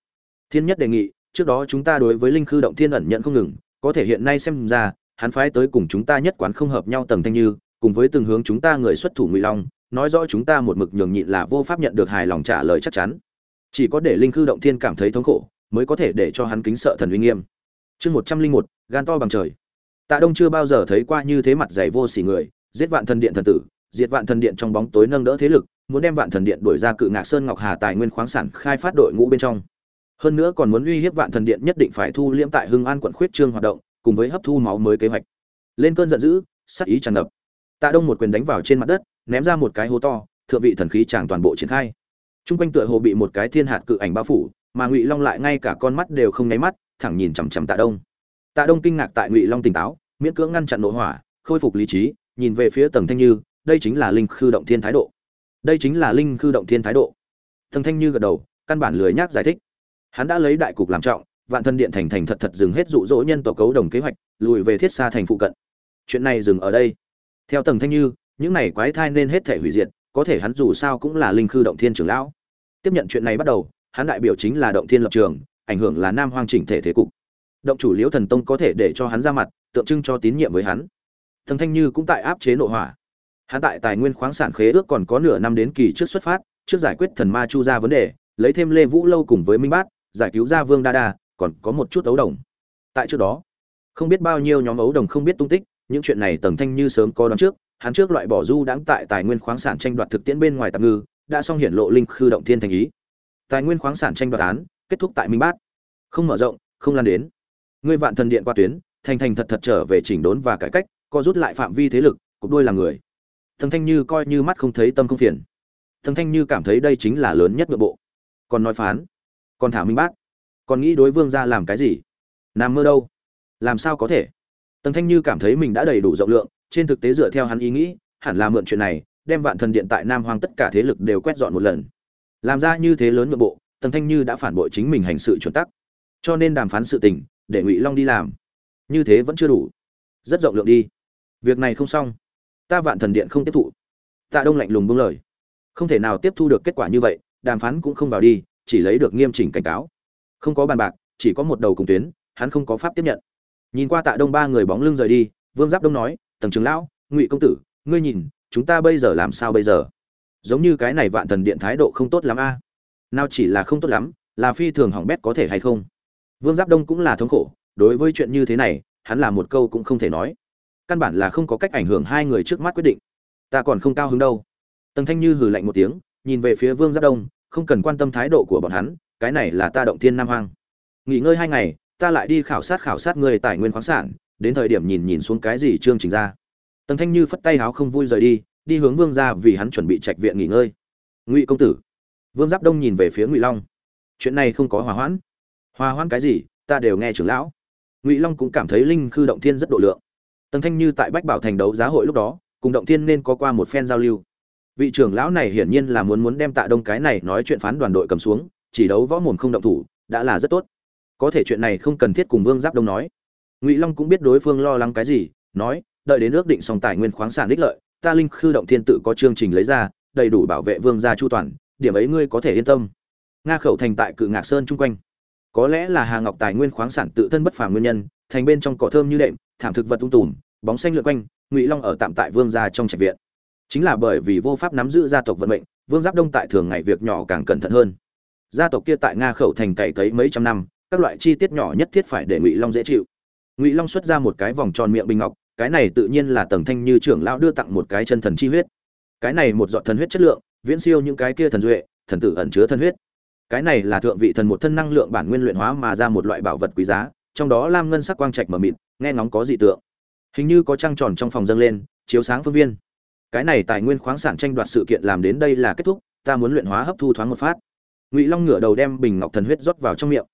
Thiên nhất đề nghị, trước đó chúng ta đối với linh khư động thiên ẩn nhận không ngừng, có thể hiện nay xem ra hắn phái tới cùng chúng ta nhất quán không hợp nhau tầng thanh như, cùng với từng hướng chúng ta người xuất thủ ngụy long, nói rõ chúng ta một mực nhường nhịn là vô pháp nhận được hài lòng trả lời chắc chắn. Chỉ có để linh khư động thiên cảm thấy thống khổ, mới có thể để cho hắn kính sợ thần uy nghiêm. Chương một trăm linh một, gan to bằng trời. Tạ đông chưa bao giờ thấy qua như thế mặt dày vô sỉ người, giết vạn thần điện thần tử, diệt vạn thần điện trong bóng tối nâng đỡ thế lực, muốn đem vạn thần điện đuổi ra cự ngạc sơn ngọc hà tài nguyên khoáng sản khai phát đội ngũ bên trong. Hơn nữa còn muốn uy hiếp vạn thần điện nhất định phải thu liễm tại hưng an quận khuyết trương hoạt động cùng với hấp thu máu mới kế hoạch lên cơn giận dữ sắc ý tràn ngập tạ đông một quyền đánh vào trên mặt đất ném ra một cái hố to thượng vị thần khí chàng toàn bộ triển khai Trung quanh tựa hồ bị một cái thiên hạt cự ảnh bao phủ, mà Ngụy Long lại ngay cả con mắt đều không nháy mắt, thẳng nhìn chằm chằm Tạ Đông. Tạ Đông kinh ngạc tại Ngụy Long tỉnh táo, miễn cưỡng ngăn chặn nội hỏa, khôi phục lý trí, nhìn về phía Tầng Thanh Như, đây chính là linh khư động thiên thái độ. Đây chính là linh khư động thiên thái độ. Tầng Thanh Như gật đầu, căn bản lười nhác giải thích. Hắn đã lấy đại cục làm trọng, Vạn Thân Điện thành thành thật thật dừng hết dụ dỗ nhân tổ cấu đồng kế hoạch, lùi về thiết xa thành phụ cận. Chuyện này dừng ở đây. Theo Tầng Thanh Như, những này quái thai nên hết thể hủy diệt, có thể hắn dù sao cũng là linh khư động thiên trưởng lão tiếp nhận chuyện này bắt đầu hắn đại biểu chính là động thiên lập trường ảnh hưởng là nam hoang chỉnh thể thế cục động chủ liễu thần tông có thể để cho hắn ra mặt tượng trưng cho tín nhiệm với hắn thần thanh như cũng tại áp chế nội hỏa hắn tại tài nguyên khoáng sản khế ước còn có nửa năm đến kỳ trước xuất phát trước giải quyết thần ma chu ra vấn đề lấy thêm lê vũ lâu cùng với minh bát giải cứu ra vương đa đa còn có một chút ấu đồng. Tại trước đó, không biết bao nhiêu nhóm ấu đồng không biết tung tích, những chuyện này tầng thanh như sớm có đón trước, hắn trước loại bỏ du đãng tại tài nguyên khoáng sản tranh đoạt thực tiễn bên ngoài tạm ngư, đã xong hiển lộ linh khư động thiên thành ý. Tài nguyên khoáng sản tranh đoạt án, kết thúc tại minh bát. Không mở rộng, không lan đến. Ngươi vạn thần điện qua tuyến, thành thành thật thật trở về chỉnh đốn và cải cách, co rút lại phạm vi thế lực, cục đôi là người. Thần thanh như coi như mắt không thấy tâm không phiền. Thần thanh như cảm thấy đây chính là lớn nhất nội bộ. Còn nói phán, còn thả minh bát còn nghĩ đối vương ra làm cái gì? Nằm mơ đâu? Làm sao có thể? Tần thanh như cảm thấy mình đã đầy đủ rộng lượng, trên thực tế dựa theo hắn ý nghĩ, hẳn là mượn chuyện này, đem vạn thần điện tại nam hoang tất cả thế lực đều quét dọn một lần. Làm ra như thế lớn nội bộ, tần thanh như đã phản bội chính mình hành sự chuẩn tắc. Cho nên đàm phán sự tình, để ngụy long đi làm. Như thế vẫn chưa đủ. Rất rộng lượng đi. Việc này không xong. Ta vạn thần điện không tiếp thụ. Tạ đông lạnh lùng buông lời. Không thể nào tiếp thu được kết quả như vậy, đàm phán cũng không vào đi, chỉ lấy được nghiêm chỉnh cảnh cáo không có bàn bạc, chỉ có một đầu cùng tuyến, hắn không có pháp tiếp nhận. Nhìn qua tạ đông ba người bóng lưng rời đi, vương giáp đông nói tầng trưởng lão, ngụy công tử, ngươi nhìn, chúng ta bây giờ làm sao bây giờ? Giống như cái này vạn thần điện thái độ không tốt lắm a. Nào chỉ là không tốt lắm, là phi thường hỏng bét có thể hay không? Vương giáp đông cũng là thống khổ, đối với chuyện như thế này, hắn là một câu cũng không thể nói. Căn bản là không có cách ảnh hưởng hai người trước mắt quyết định. Ta còn không cao hứng đâu. Tần thanh như hừ lạnh một tiếng, nhìn về phía vương giáp đông, không cần quan tâm thái độ của bọn hắn cái này là ta động thiên nam hoang. Nghỉ ngơi hai ngày, ta lại đi khảo sát khảo sát người tài nguyên khoáng sản, đến thời điểm nhìn nhìn xuống cái gì chương trình ra. Tần thanh như phất tay háo không vui rời đi đi hướng vương gia vì hắn chuẩn bị trạch viện nghỉ ngơi. Ngụy công tử, vương giáp đông nhìn về phía ngụy long. Chuyện này không có hòa hoãn. Hòa hoãn cái gì? Ta đều nghe trưởng lão. Ngụy long cũng cảm thấy linh khư động thiên rất độ lượng. Tần thanh như tại bách bảo thành đấu giá hội lúc đó, cùng động thiên nên có qua một phen giao lưu. Vị trưởng lão này hiển nhiên là muốn muốn đem tạ đông cái này nói chuyện phán đoàn đội cầm xuống chỉ đấu võ mồm không động thủ, đã là rất tốt. Có thể chuyện này không cần thiết cùng vương giáp đông nói. Ngụy long cũng biết đối phương lo lắng cái gì, nói, đợi đến ước định song tài nguyên khoáng sản đích lợi, ta linh khư động thiên tự có chương trình lấy ra, đầy đủ bảo vệ vương gia chu toàn, điểm ấy ngươi có thể yên tâm. Nga khẩu thành tại cự ngạc sơn chung quanh. Có lẽ là hà ngọc tài nguyên khoáng sản tự thân bất phàm nguyên nhân, thành bên trong cỏ thơm như đệm, thảm thực vật tung tùm, bóng xanh lượn quanh, ngụy long ở tạm tại vương gia trong trạch viện. Chính là bởi vì vô pháp nắm giữ gia tộc vận mệnh, vương giáp đông tại thường ngày việc nhỏ càng cẩn thận hơn gia tộc kia tại nga khẩu thành cày cấy mấy trăm năm, các loại chi tiết nhỏ nhất thiết phải để ngụy long dễ chịu. Ngụy long xuất ra một cái vòng tròn miệng bình ngọc, cái này tự nhiên là tầng thanh như trưởng lão đưa tặng một cái chân thần chi huyết. Cái này một giọt thần huyết chất lượng, viễn siêu những cái kia thần duệ, thần tử ẩn chứa thần huyết. Cái này là thượng vị thần một thân năng lượng bản nguyên luyện hóa mà ra một loại bảo vật quý giá, trong đó lam ngân sắc quang trạch mờ mịt, nghe ngóng có dị tượng. Hình như có trăng tròn trong phòng dâng lên, chiếu sáng phương viên. Cái này tài nguyên khoáng sản tranh đoạt sự kiện làm đến đây là kết thúc, ta muốn luyện hóa hấp thu thoáng một phát ngụy long ngửa đầu đem bình ngọc thần huyết rót vào trong miệng.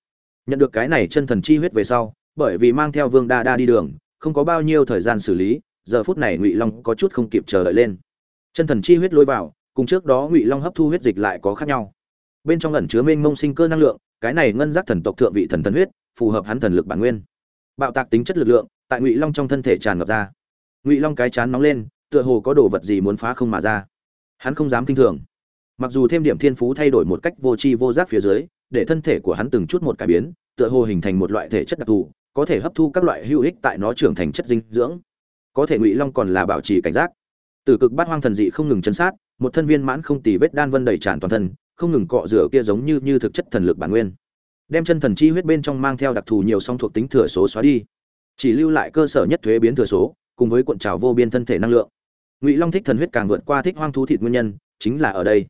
Nhận được cái này chân thần chi huyết về sau, bởi vì mang theo vương đa đa đi đường, không có bao nhiêu thời gian xử lý, giờ phút này ngụy long có chút không kịp chờ đợi lên. Chân thần chi huyết lôi vào, cùng trước đó ngụy long hấp thu huyết dịch lại có khác nhau. Bên trong ẩn chứa mênh mông sinh cơ năng lượng, cái này ngân giác thần tộc thượng vị thần thần huyết, phù hợp hắn thần lực bản nguyên. Bạo tạc tính chất lực lượng, tại ngụy long trong thân thể tràn ngập ra. Ngụy long cái chán nóng lên, tựa hồ có đồ vật gì muốn phá không mà ra. Hắn không dám kinh thường mặc dù thêm điểm thiên phú thay đổi một cách vô tri vô giác phía dưới, để thân thể của hắn từng chút một cải biến, tựa hồ hình thành một loại thể chất đặc thù, có thể hấp thu các loại hữu ích tại nó trưởng thành chất dinh dưỡng. Có thể ngụy long còn là bảo trì cảnh giác. Từ cực bát hoang thần dị không ngừng chấn sát, một thân viên mãn không tì vết đan vân đầy tràn toàn thân, không ngừng cọ rửa kia giống như như thực chất thần lực bản nguyên. Đem chân thần chi huyết bên trong mang theo đặc thù nhiều song thuộc tính thừa số xóa đi. Chỉ lưu lại cơ sở nhất thuế biến thừa số, cùng với cuộn trào vô biên thân thể năng lượng. Ngụy long thích thần huyết càng vượt qua thích hoang thú thịt nguyên nhân, chính là ở đây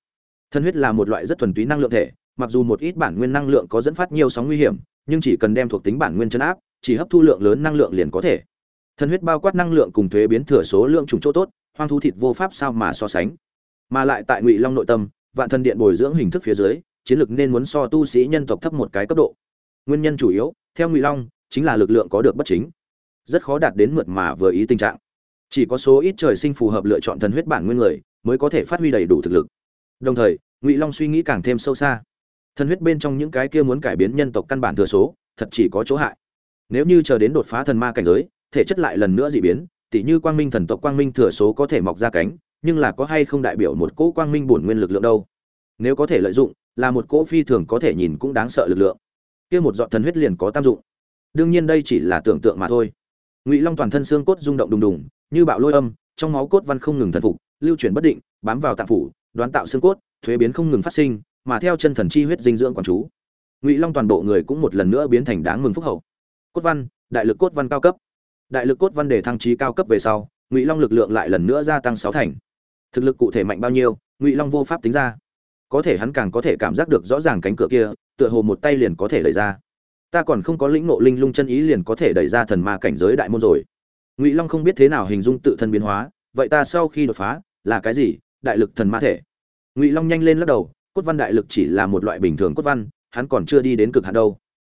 thần huyết là một loại rất thuần túy năng lượng thể, mặc dù một ít bản nguyên năng lượng có dẫn phát nhiều sóng nguy hiểm, nhưng chỉ cần đem thuộc tính bản nguyên chấn áp, chỉ hấp thu lượng lớn năng lượng liền có thể. Thần huyết bao quát năng lượng cùng thuế biến thừa số lượng trùng chỗ tốt, hoang thú thịt vô pháp sao mà so sánh. Mà lại tại ngụy long nội tâm, vạn thần điện bồi dưỡng hình thức phía dưới, chiến lược nên muốn so tu sĩ nhân tộc thấp một cái cấp độ. Nguyên nhân chủ yếu, theo ngụy long, chính là lực lượng có được bất chính. Rất khó đạt đến mượt mà vừa ý tình trạng. Chỉ có số ít trời sinh phù hợp lựa chọn thần huyết bản nguyên người, mới có thể phát huy đầy đủ thực lực đồng thời, ngụy long suy nghĩ càng thêm sâu xa. Thần huyết bên trong những cái kia muốn cải biến nhân tộc căn bản thừa số, thật chỉ có chỗ hại. Nếu như chờ đến đột phá thần ma cảnh giới, thể chất lại lần nữa dị biến, tỉ như quang minh thần tộc quang minh thừa số có thể mọc ra cánh, nhưng là có hay không đại biểu một cỗ quang minh bổn nguyên lực lượng đâu? Nếu có thể lợi dụng, là một cỗ phi thường có thể nhìn cũng đáng sợ lực lượng. Kia một giọt thần huyết liền có tác dụng. Đương nhiên đây chỉ là tưởng tượng mà thôi. Ngụy long toàn thân xương cốt rung động đùng đùng, như bạo lôi âm, trong máu cốt văn không ngừng thần phục, lưu chuyển bất định, bám vào tạng phủ đoán tạo xương cốt, thuế biến không ngừng phát sinh, mà theo chân thần chi huyết dinh dưỡng quản chú, ngụy long toàn bộ người cũng một lần nữa biến thành đáng mừng phúc hậu. Cốt văn, đại lực cốt văn cao cấp. Đại lực cốt văn để thăng trí cao cấp về sau, ngụy long lực lượng lại lần nữa gia tăng sáu thành. Thực lực cụ thể mạnh bao nhiêu, ngụy long vô pháp tính ra. Có thể hắn càng có thể cảm giác được rõ ràng cánh cửa kia, tựa hồ một tay liền có thể đẩy ra. Ta còn không có lĩnh ngộ linh lung chân ý liền có thể đẩy ra thần ma cảnh giới đại môn rồi. Ngụy long không biết thế nào hình dung tự thân biến hóa, vậy ta sau khi đột phá, là cái gì? Đại lực thần ma thể. Ngụy long nhanh lên lắc đầu, cốt văn đại lực chỉ là một loại bình thường cốt văn, hắn còn chưa đi đến cực hạn đâu.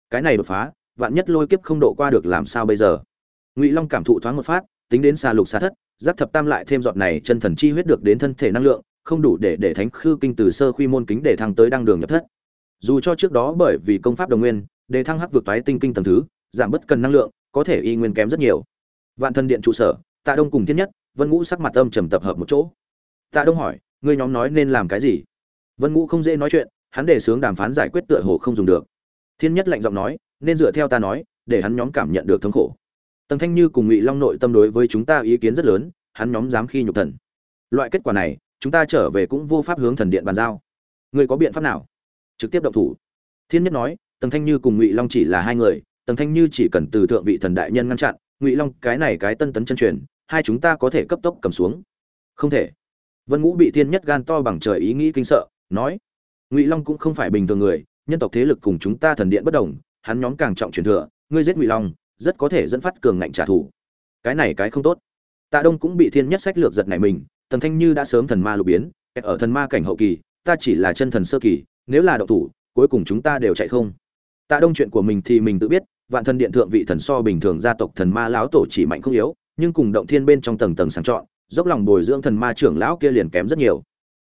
Cái này đột phá, vạn nhất lôi kiếp không độ qua được làm sao bây giờ? Ngụy long cảm thụ thoáng một phát, tính đến xa lục xa thất, giáp thập tam lại thêm giọt này chân thần chi huyết được đến thân thể năng lượng, không đủ để để thánh khư kinh từ sơ khuy môn kính để thăng tới đăng đường nhập thất. Dù cho trước đó bởi vì công pháp đồng nguyên, để thăng hắc vượt toái tinh kinh tầng thứ, giảm bất cần năng lượng, có thể y nguyên kém rất nhiều. Vạn thân điện trụ sở, tạ đông cùng thiên nhất, vân ngũ sắc mặt âm trầm tập hợp một chỗ tạ đông hỏi, ngươi nhóm nói nên làm cái gì? Vân ngũ không dễ nói chuyện, hắn để sướng đàm phán giải quyết tựa hồ không dùng được. Thiên nhất lạnh giọng nói, nên dựa theo ta nói, để hắn nhóm cảm nhận được thống khổ. Tầng thanh như cùng ngụy long nội tâm đối với chúng ta ý kiến rất lớn, hắn nhóm dám khi nhục thần. Loại kết quả này, chúng ta trở về cũng vô pháp hướng thần điện bàn giao. Ngươi có biện pháp nào? Trực tiếp động thủ. Thiên nhất nói tầng thanh như cùng ngụy long chỉ là hai người tầng thanh như chỉ cần từ thượng vị thần đại nhân ngăn chặn, ngụy long cái này cái tân tấn chân truyền, hai chúng ta có thể cấp tốc cầm xuống. Không thể vân ngũ bị thiên nhất gan to bằng trời ý nghĩ kinh sợ, nói, ngụy long cũng không phải bình thường người, nhân tộc thế lực cùng chúng ta thần điện bất đồng, hắn nhóm càng trọng truyền thừa, ngươi giết ngụy long, rất có thể dẫn phát cường ngạnh trả thù. Cái này cái không tốt. Tạ đông cũng bị thiên nhất sách lược giật này mình tần thanh như đã sớm thần ma lục biến, ở thần ma cảnh hậu kỳ, ta chỉ là chân thần sơ kỳ, nếu là đậu thủ, cuối cùng chúng ta đều chạy không. Tạ đông chuyện của mình thì mình tự biết, vạn thần điện thượng vị thần so bình thường gia tộc thần ma lão tổ chỉ mạnh không yếu, nhưng cùng động thiên bên trong tầng tầng sàng chọn dốc lòng bồi dưỡng thần ma trưởng lão kia liền kém rất nhiều.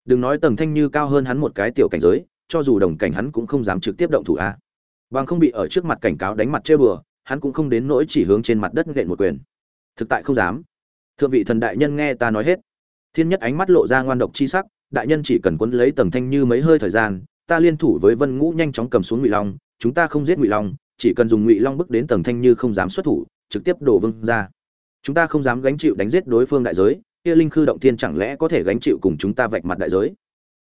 Đừng nói tầng thanh như cao hơn hắn một cái tiểu cảnh giới, cho dù đồng cảnh hắn cũng không dám trực tiếp động thủ a. Bằng không bị ở trước mặt cảnh cáo đánh mặt chơi bừa hắn cũng không đến nỗi chỉ hướng trên mặt đất nện một quyền. Thực tại không dám. Thượng vị thần đại nhân nghe ta nói hết. Thiên nhất ánh mắt lộ ra ngoan độc chi sắc, đại nhân chỉ cần quấn lấy tầng thanh như mấy hơi thời gian, ta liên thủ với vân ngũ nhanh chóng cầm xuống ngụy long, chúng ta không giết ngụy long, chỉ cần dùng ngụy long bước đến tầng thanh như không dám xuất thủ, trực tiếp đổ vương ra. Chúng ta không dám gánh chịu đánh giết đối phương đại giới kia linh khư động thiên chẳng lẽ có thể gánh chịu cùng chúng ta vạch mặt đại giới?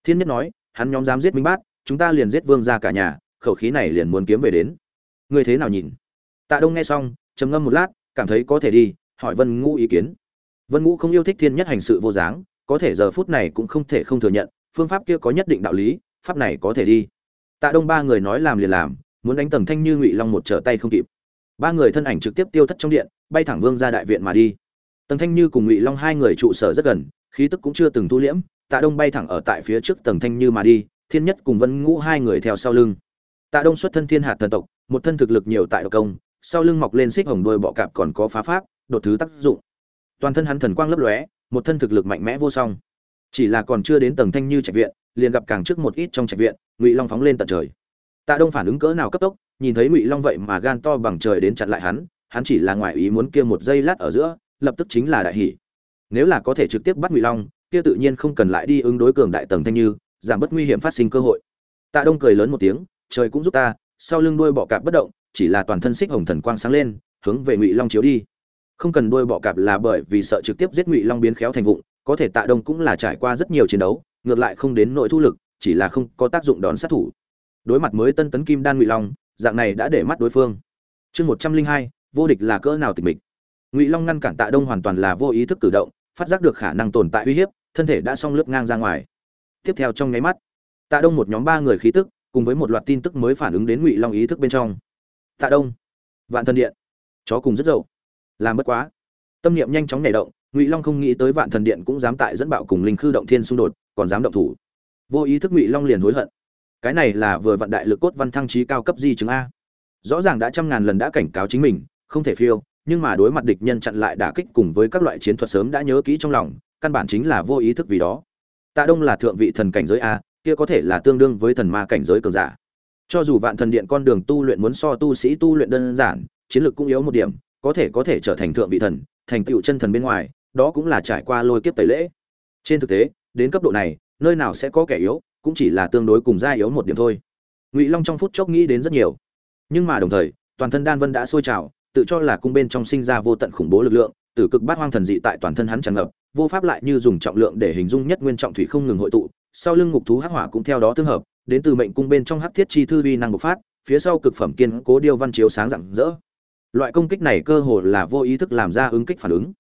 Thiên nhất nói, hắn nhóm dám giết minh bát, chúng ta liền giết vương ra cả nhà, khẩu khí này liền muốn kiếm về đến. Ngươi thế nào nhìn? Tạ đông nghe xong, trầm ngâm một lát, cảm thấy có thể đi, hỏi vân ngũ ý kiến. Vân ngũ không yêu thích thiên nhất hành sự vô dáng, có thể giờ phút này cũng không thể không thừa nhận, phương pháp kia có nhất định đạo lý, pháp này có thể đi. Tạ đông ba người nói làm liền làm, muốn đánh tầng thanh như ngụy long một trở tay không kịp. Ba người thân ảnh trực tiếp tiêu thất trong điện, bay thẳng vương ra đại viện mà đi tầng thanh như cùng ngụy long hai người trụ sở rất gần, khí tức cũng chưa từng thu liễm, tạ đông bay thẳng ở tại phía trước tầng thanh như mà đi, thiên nhất cùng vân ngũ hai người theo sau lưng. Tạ đông xuất thân thiên hạt thần tộc, một thân thực lực nhiều tại độc công, sau lưng mọc lên xích hồng đôi bọ cạp còn có phá pháp, đột thứ tác dụng. Toàn thân hắn thần quang lấp lóe, một thân thực lực mạnh mẽ vô song. Chỉ là còn chưa đến tầng thanh như trạch viện, liền gặp càng trước một ít trong trạch viện, ngụy long phóng lên tận trời. Tạ đông phản ứng cỡ nào cấp tốc, nhìn thấy ngụy long vậy mà gan to bằng trời đến chặn lại hắn hắn chỉ là ngoài ý muốn kia một giây lát ở giữa lập tức chính là đại hỷ. Nếu là có thể trực tiếp bắt ngụy long, kia tự nhiên không cần lại đi ứng đối cường đại tầng thanh như, giảm bớt nguy hiểm phát sinh cơ hội. Tạ đông cười lớn một tiếng, trời cũng giúp ta, sau lưng đuôi bọ cạp bất động, chỉ là toàn thân xích hồng thần quang sáng lên, hướng về ngụy long chiếu đi. Không cần đuôi bọ cạp là bởi vì sợ trực tiếp giết ngụy long biến khéo thành vụng, có thể tạ đông cũng là trải qua rất nhiều chiến đấu, ngược lại không đến nội thu lực, chỉ là không có tác dụng đón sát thủ. Đối mặt mới tân tấn kim đan ngụy long, dạng này đã để mắt đối phương. Chương một trăm linh hai, vô địch là cỡ nào tịch mịch? Ngụy long ngăn cản tạ đông hoàn toàn là vô ý thức cử động phát giác được khả năng tồn tại uy hiếp thân thể đã xong lướt ngang ra ngoài tiếp theo trong nháy mắt tạ đông một nhóm ba người khí tức cùng với một loạt tin tức mới phản ứng đến ngụy long ý thức bên trong tạ đông vạn thần điện chó cùng rất dậu làm bất quá tâm niệm nhanh chóng nhảy động ngụy long không nghĩ tới vạn thần điện cũng dám tại dẫn bạo cùng linh khư động thiên xung đột còn dám động thủ vô ý thức ngụy long liền hối hận cái này là vừa vận đại lực cốt văn thăng trí cao cấp di chứng a rõ ràng đã trăm ngàn lần đã cảnh cáo chính mình không thể phiêu nhưng mà đối mặt địch nhân chặn lại đả kích cùng với các loại chiến thuật sớm đã nhớ kỹ trong lòng, căn bản chính là vô ý thức vì đó. Tạ đông là thượng vị thần cảnh giới a, kia có thể là tương đương với thần ma cảnh giới cường giả. Cho dù vạn thần điện con đường tu luyện muốn so tu sĩ tu luyện đơn giản, chiến lược cũng yếu một điểm, có thể có thể trở thành thượng vị thần, thành tựu chân thần bên ngoài, đó cũng là trải qua lôi kiếp tẩy lễ. Trên thực tế, đến cấp độ này, nơi nào sẽ có kẻ yếu, cũng chỉ là tương đối cùng gia yếu một điểm thôi. Ngụy long trong phút chốc nghĩ đến rất nhiều. Nhưng mà đồng thời, toàn thân đan vân đã sôi trào tự cho là cung bên trong sinh ra vô tận khủng bố lực lượng, tử cực bát hoang thần dị tại toàn thân hắn tràn ngập, vô pháp lại như dùng trọng lượng để hình dung nhất nguyên trọng thủy không ngừng hội tụ, sau lưng ngục thú hắc hỏa cũng theo đó tương hợp, đến từ mệnh cung bên trong hắc thiết chi thư vi năng bộc phát, phía sau cực phẩm kiên cố điêu văn chiếu sáng rạng rỡ. Loại công kích này cơ hồ là vô ý thức làm ra ứng kích phản ứng.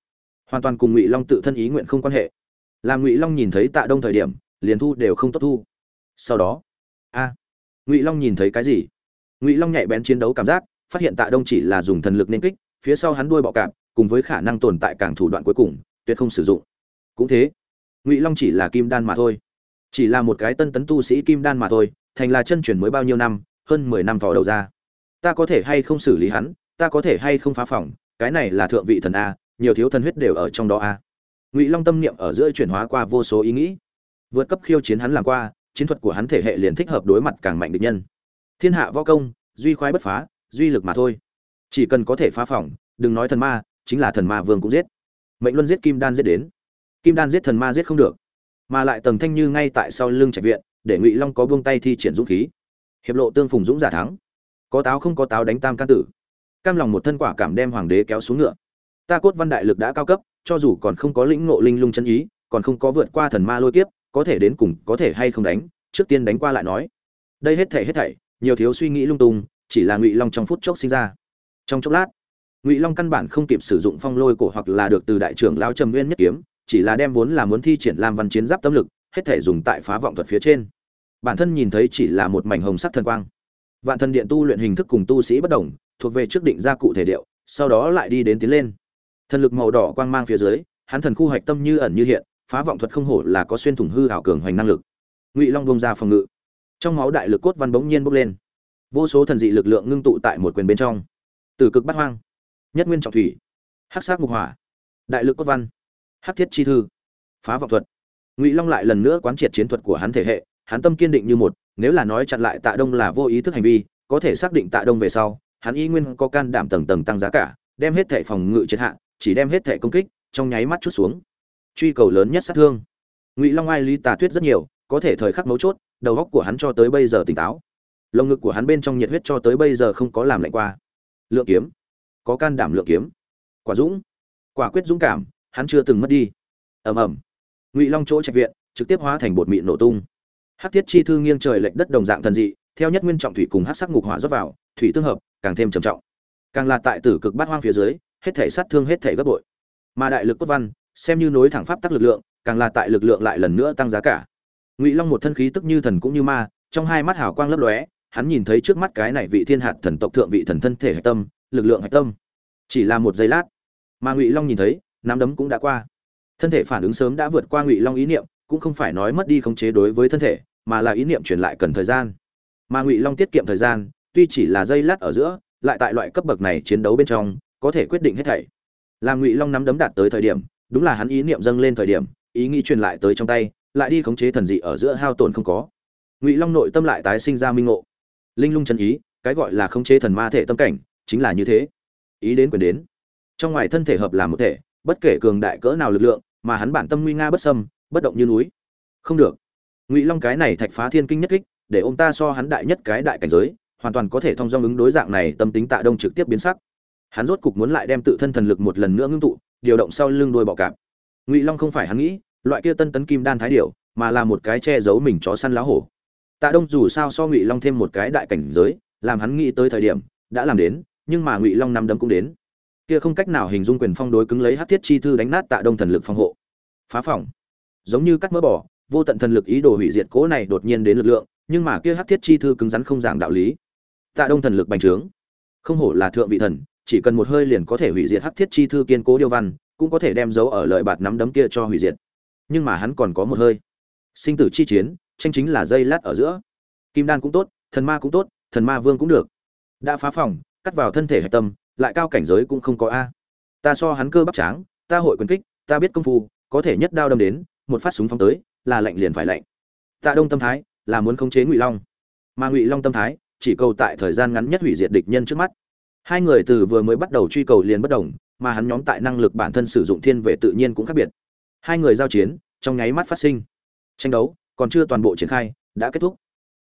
Hoàn toàn cùng ngụy long tự thân ý nguyện không quan hệ. Làm ngụy long nhìn thấy tạ đông thời điểm, liền thu đều không tốt thu. Sau đó, a, ngụy long nhìn thấy cái gì? Ngụy long nhạy bén chiến đấu cảm giác phát hiện tạ đông chỉ là dùng thần lực nên kích, phía sau hắn đuôi bọ cạp, cùng với khả năng tồn tại càng thủ đoạn cuối cùng, tuyệt không sử dụng. Cũng thế, ngụy long chỉ là kim đan mà thôi. Chỉ là một cái tân tấn tu sĩ kim đan mà thôi, thành là chân truyền mới bao nhiêu năm, hơn mười năm thò đầu ra. Ta có thể hay không xử lý hắn, ta có thể hay không phá phòng, cái này là thượng vị thần a, nhiều thiếu thần huyết đều ở trong đó a. Ngụy long tâm niệm ở giữa chuyển hóa qua vô số ý nghĩ. Vượt cấp khiêu chiến hắn làm qua, chiến thuật của hắn thể hệ liền thích hợp đối mặt càng mạnh địch nhân. Thiên hạ võ công, duy khoái bất phá duy lực mà thôi. Chỉ cần có thể phá phòng, đừng nói thần ma, chính là thần ma vương cũng giết. Mệnh luân giết kim đan giết đến. Kim đan giết thần ma giết không được. Mà lại tầng thanh như ngay tại sau lưng trạch viện, để ngụy long có buông tay thi triển dũng khí. Hiệp lộ tương phùng dũng giả thắng. Có táo không có táo đánh tam can tử. Cam lòng một thân quả cảm đem hoàng đế kéo xuống ngựa. Ta cốt văn đại lực đã cao cấp, cho dù còn không có lĩnh ngộ linh lung chân ý, còn không có vượt qua thần ma lôi kiếp, có thể đến cùng có thể hay không đánh, trước tiên đánh qua lại nói. Đây hết thảy hết thảy, nhiều thiếu suy nghĩ lung tung chỉ là ngụy long trong phút chốc sinh ra trong chốc lát ngụy long căn bản không kịp sử dụng phong lôi cổ hoặc là được từ đại trưởng lao trầm nguyên nhất kiếm chỉ là đem vốn là muốn thi triển lam văn chiến giáp tâm lực hết thể dùng tại phá vọng thuật phía trên bản thân nhìn thấy chỉ là một mảnh hồng sắc thần quang vạn thần điện tu luyện hình thức cùng tu sĩ bất đồng thuộc về trước định ra cụ thể điệu sau đó lại đi đến tiến lên thần lực màu đỏ quang mang phía dưới hắn thần khu hạch tâm như ẩn như hiện phá vọng thuật không hổ là có xuyên thủng hư hảo cường hoành năng lực ngụy long bông ra phòng ngự trong máu đại lực cốt văn bỗng nhiên bốc lên vô số thần dị lực lượng ngưng tụ tại một quyền bên trong. Từ cực bắt hoang, nhất nguyên trọng thủy, hắc sát mục hỏa, đại lực cốt văn, hắc thiết chi thư, phá vọng thuật. Ngụy long lại lần nữa quán triệt chiến thuật của hắn thể hệ, hắn tâm kiên định như một, nếu là nói chặn lại tạ đông là vô ý thức hành vi, có thể xác định tạ đông về sau, hắn y nguyên có can đảm tầng tầng tăng giá cả, đem hết thẻ phòng ngự triệt hạ, chỉ đem hết thẻ công kích, trong nháy mắt chút xuống. Truy cầu lớn nhất sát thương. Ngụy long ai lý tà tuyết rất nhiều, có thể thời khắc mấu chốt, đầu góc của hắn cho tới bây giờ tỉnh táo lồng ngực của hắn bên trong nhiệt huyết cho tới bây giờ không có làm lạnh qua. Lượng kiếm. Có can đảm lượng kiếm. Quả dũng. Quả quyết dũng cảm, hắn chưa từng mất đi. Ầm ầm. Ngụy long chỗ trạch viện, trực tiếp hóa thành bột mịn nổ tung. Hát thiết chi thư nghiêng trời lệch đất đồng dạng thần dị, theo nhất nguyên trọng thủy cùng Hát sắc ngục hỏa rót vào, thủy tương hợp, càng thêm trầm trọng. Càng là tại tử cực bát hoang phía dưới, hết thể sát thương hết thể gấp bội. Mà đại lực cốt văn, xem như nối thẳng pháp tắc lực lượng, càng là tại lực lượng lại lần nữa tăng giá cả. Ngụy long một thân khí tức như thần cũng như ma, trong hai mắt hào quang lấp lóe hắn nhìn thấy trước mắt cái này vị thiên hạt thần tộc thượng vị thần thân thể hạch tâm, lực lượng hạch tâm. Chỉ là một giây lát, mà ngụy long nhìn thấy, nắm đấm cũng đã qua. Thân thể phản ứng sớm đã vượt qua ngụy long ý niệm, cũng không phải nói mất đi khống chế đối với thân thể, mà là ý niệm truyền lại cần thời gian. Mà ngụy long tiết kiệm thời gian, tuy chỉ là giây lát ở giữa, lại tại loại cấp bậc này chiến đấu bên trong, có thể quyết định hết thảy. Làm ngụy long nắm đấm đạt tới thời điểm, đúng là hắn ý niệm dâng lên thời điểm, ý nghĩ truyền lại tới trong tay, lại đi khống chế thần dị ở giữa hao tổn không có. Ngụy long nội tâm lại tái sinh ra minh ngộ linh lung chân ý, cái gọi là không chế thần ma thể tâm cảnh, chính là như thế. Ý đến quyền đến. Trong ngoài thân thể hợp làm một thể, bất kể cường đại cỡ nào lực lượng, mà hắn bản tâm nguy nga bất sâm bất động như núi. Không được. Ngụy long cái này thạch phá thiên kinh nhất kích, để ông ta so hắn đại nhất cái đại cảnh giới, hoàn toàn có thể thông dong ứng đối dạng này tâm tính tạ đông trực tiếp biến sắc. Hắn rốt cục muốn lại đem tự thân thần lực một lần nữa ngưng tụ, điều động sau lưng đôi bọ cạp. Ngụy long không phải hắn nghĩ, loại kia tân tấn kim đan thái điểu, mà là một cái che giấu mình chó săn lá hổ tạ đông dù sao so ngụy long thêm một cái đại cảnh giới, làm hắn nghĩ tới thời điểm, đã làm đến, nhưng mà ngụy long năm đấm cũng đến. Kia không cách nào hình dung quyền phong đối cứng lấy hát thiết chi thư đánh nát tạ đông thần lực phòng hộ. Phá phỏng giống như cắt mỡ bỏ vô tận thần lực ý đồ hủy diệt cố này đột nhiên đến lực lượng, nhưng mà kia hát thiết chi thư cứng rắn không giảng đạo lý. Tạ đông thần lực bành trướng. Không hổ là thượng vị thần, chỉ cần một hơi liền có thể hủy diệt hát thiết chi thư kiên cố điêu văn, cũng có thể đem dấu ở lợi bạt nắm đấm kia cho hủy diệt. Nhưng mà hắn còn có một hơi. Sinh tử chi chiến tranh chính là dây lát ở giữa. Kim đan cũng tốt, thần ma cũng tốt, thần ma vương cũng được. Đã phá phòng, cắt vào thân thể hạch tâm, lại cao cảnh giới cũng không có a. Ta so hắn cơ bắp tráng, ta hội quyền kích, ta biết công phu, có thể nhất đao đâm đến, một phát súng phóng tới, là lạnh liền phải lạnh. Tạ đông tâm thái, là muốn khống chế ngụy long. Mà ngụy long tâm thái, chỉ cầu tại thời gian ngắn nhất hủy diệt địch nhân trước mắt. Hai người từ vừa mới bắt đầu truy cầu liền bất đồng mà hắn nhóm tại năng lực bản thân sử dụng thiên về tự nhiên cũng khác biệt. Hai người giao chiến, trong nháy mắt phát sinh. Tranh đấu còn chưa toàn bộ triển khai, đã kết thúc.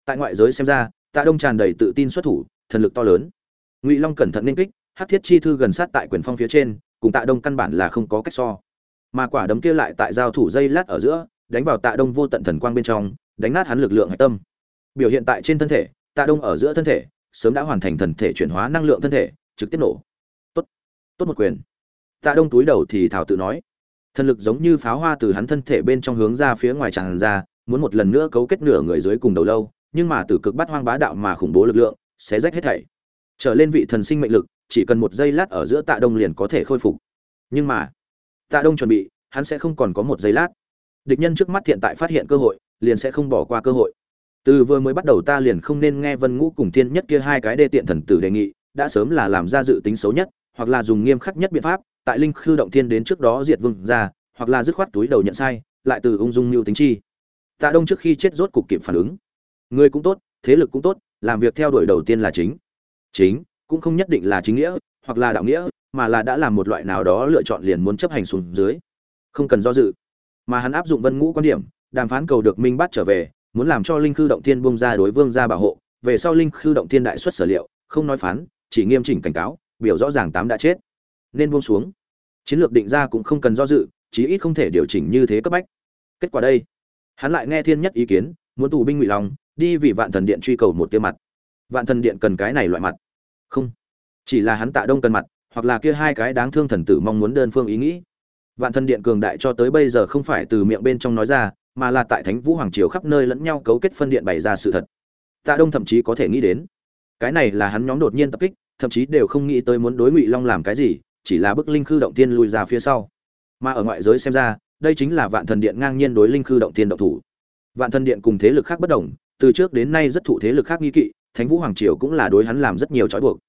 Tại ngoại giới xem ra, tạ đông tràn đầy tự tin xuất thủ, thần lực to lớn. Ngụy long cẩn thận nên kích hát thiết chi thư gần sát tại quyền phong phía trên, cùng tạ đông căn bản là không có cách so. Mà quả đấm kia lại tại giao thủ dây lát ở giữa, đánh vào tạ đông vô tận thần quang bên trong, đánh nát hắn lực lượng hạch tâm. Biểu hiện tại trên thân thể, tạ đông ở giữa thân thể, sớm đã hoàn thành thần thể chuyển hóa năng lượng thân thể, trực tiếp nổ. Tốt tốt một quyền. Tạ đông túi đầu thì thảo tự nói. Thần lực giống như pháo hoa từ hắn thân thể bên trong hướng ra phía ngoài tràn ra muốn một lần nữa cấu kết nửa người dưới cùng đầu lâu, nhưng mà từ cực bắt hoang bá đạo mà khủng bố lực lượng, sẽ rách hết thảy. Trở lên vị thần sinh mệnh lực, chỉ cần một giây lát ở giữa tạ đông liền có thể khôi phục. Nhưng mà, tạ đông chuẩn bị, hắn sẽ không còn có một giây lát. Địch nhân trước mắt hiện tại phát hiện cơ hội, liền sẽ không bỏ qua cơ hội. Từ vừa mới bắt đầu ta liền không nên nghe vân ngũ cùng thiên nhất kia hai cái đê tiện thần tử đề nghị, đã sớm là làm ra dự tính xấu nhất, hoặc là dùng nghiêm khắc nhất biện pháp, tại linh khư động thiên đến trước đó diệt vương ra, hoặc là dứt khoát túi đầu nhận sai, lại từ ung dung mưu tính chi tạ đông trước khi chết rốt cục kịp phản ứng. Người cũng tốt, thế lực cũng tốt, làm việc theo đuổi đầu tiên là chính. Chính, cũng không nhất định là chính nghĩa, hoặc là đạo nghĩa, mà là đã làm một loại nào đó lựa chọn liền muốn chấp hành xuống dưới. Không cần do dự. Mà hắn áp dụng vân ngũ quan điểm, đàm phán cầu được minh Bát trở về, muốn làm cho linh khư động thiên bung ra đối vương gia bảo hộ. Về sau linh khư động thiên đại xuất sở liệu, không nói phán, chỉ nghiêm chỉnh cảnh cáo, biểu rõ ràng tám đã chết. Nên buông xuống. Chiến lược định ra cũng không cần do dự, chí ít không thể điều chỉnh như thế cấp bách. Kết quả đây hắn lại nghe thiên nhất ý kiến, muốn tù binh ngụy long, đi vì vạn thần điện truy cầu một tiêu mặt. Vạn thần điện cần cái này loại mặt? Không. Chỉ là hắn tạ đông cần mặt, hoặc là kia hai cái đáng thương thần tử mong muốn đơn phương ý nghĩ. Vạn thần điện cường đại cho tới bây giờ không phải từ miệng bên trong nói ra, mà là tại thánh vũ hoàng triều khắp nơi lẫn nhau cấu kết phân điện bày ra sự thật. Tạ đông thậm chí có thể nghĩ đến. Cái này là hắn nhóm đột nhiên tập kích, thậm chí đều không nghĩ tới muốn đối ngụy long làm cái gì, chỉ là bức linh khư động tiên lùi ra phía sau. Mà ở ngoại giới xem ra đây chính là vạn thần điện ngang nhiên đối linh khư động thiên động thủ. Vạn thần điện cùng thế lực khác bất đồng, từ trước đến nay rất thụ thế lực khác nghi kỵ, thánh vũ hoàng triều cũng là đối hắn làm rất nhiều trói buộc.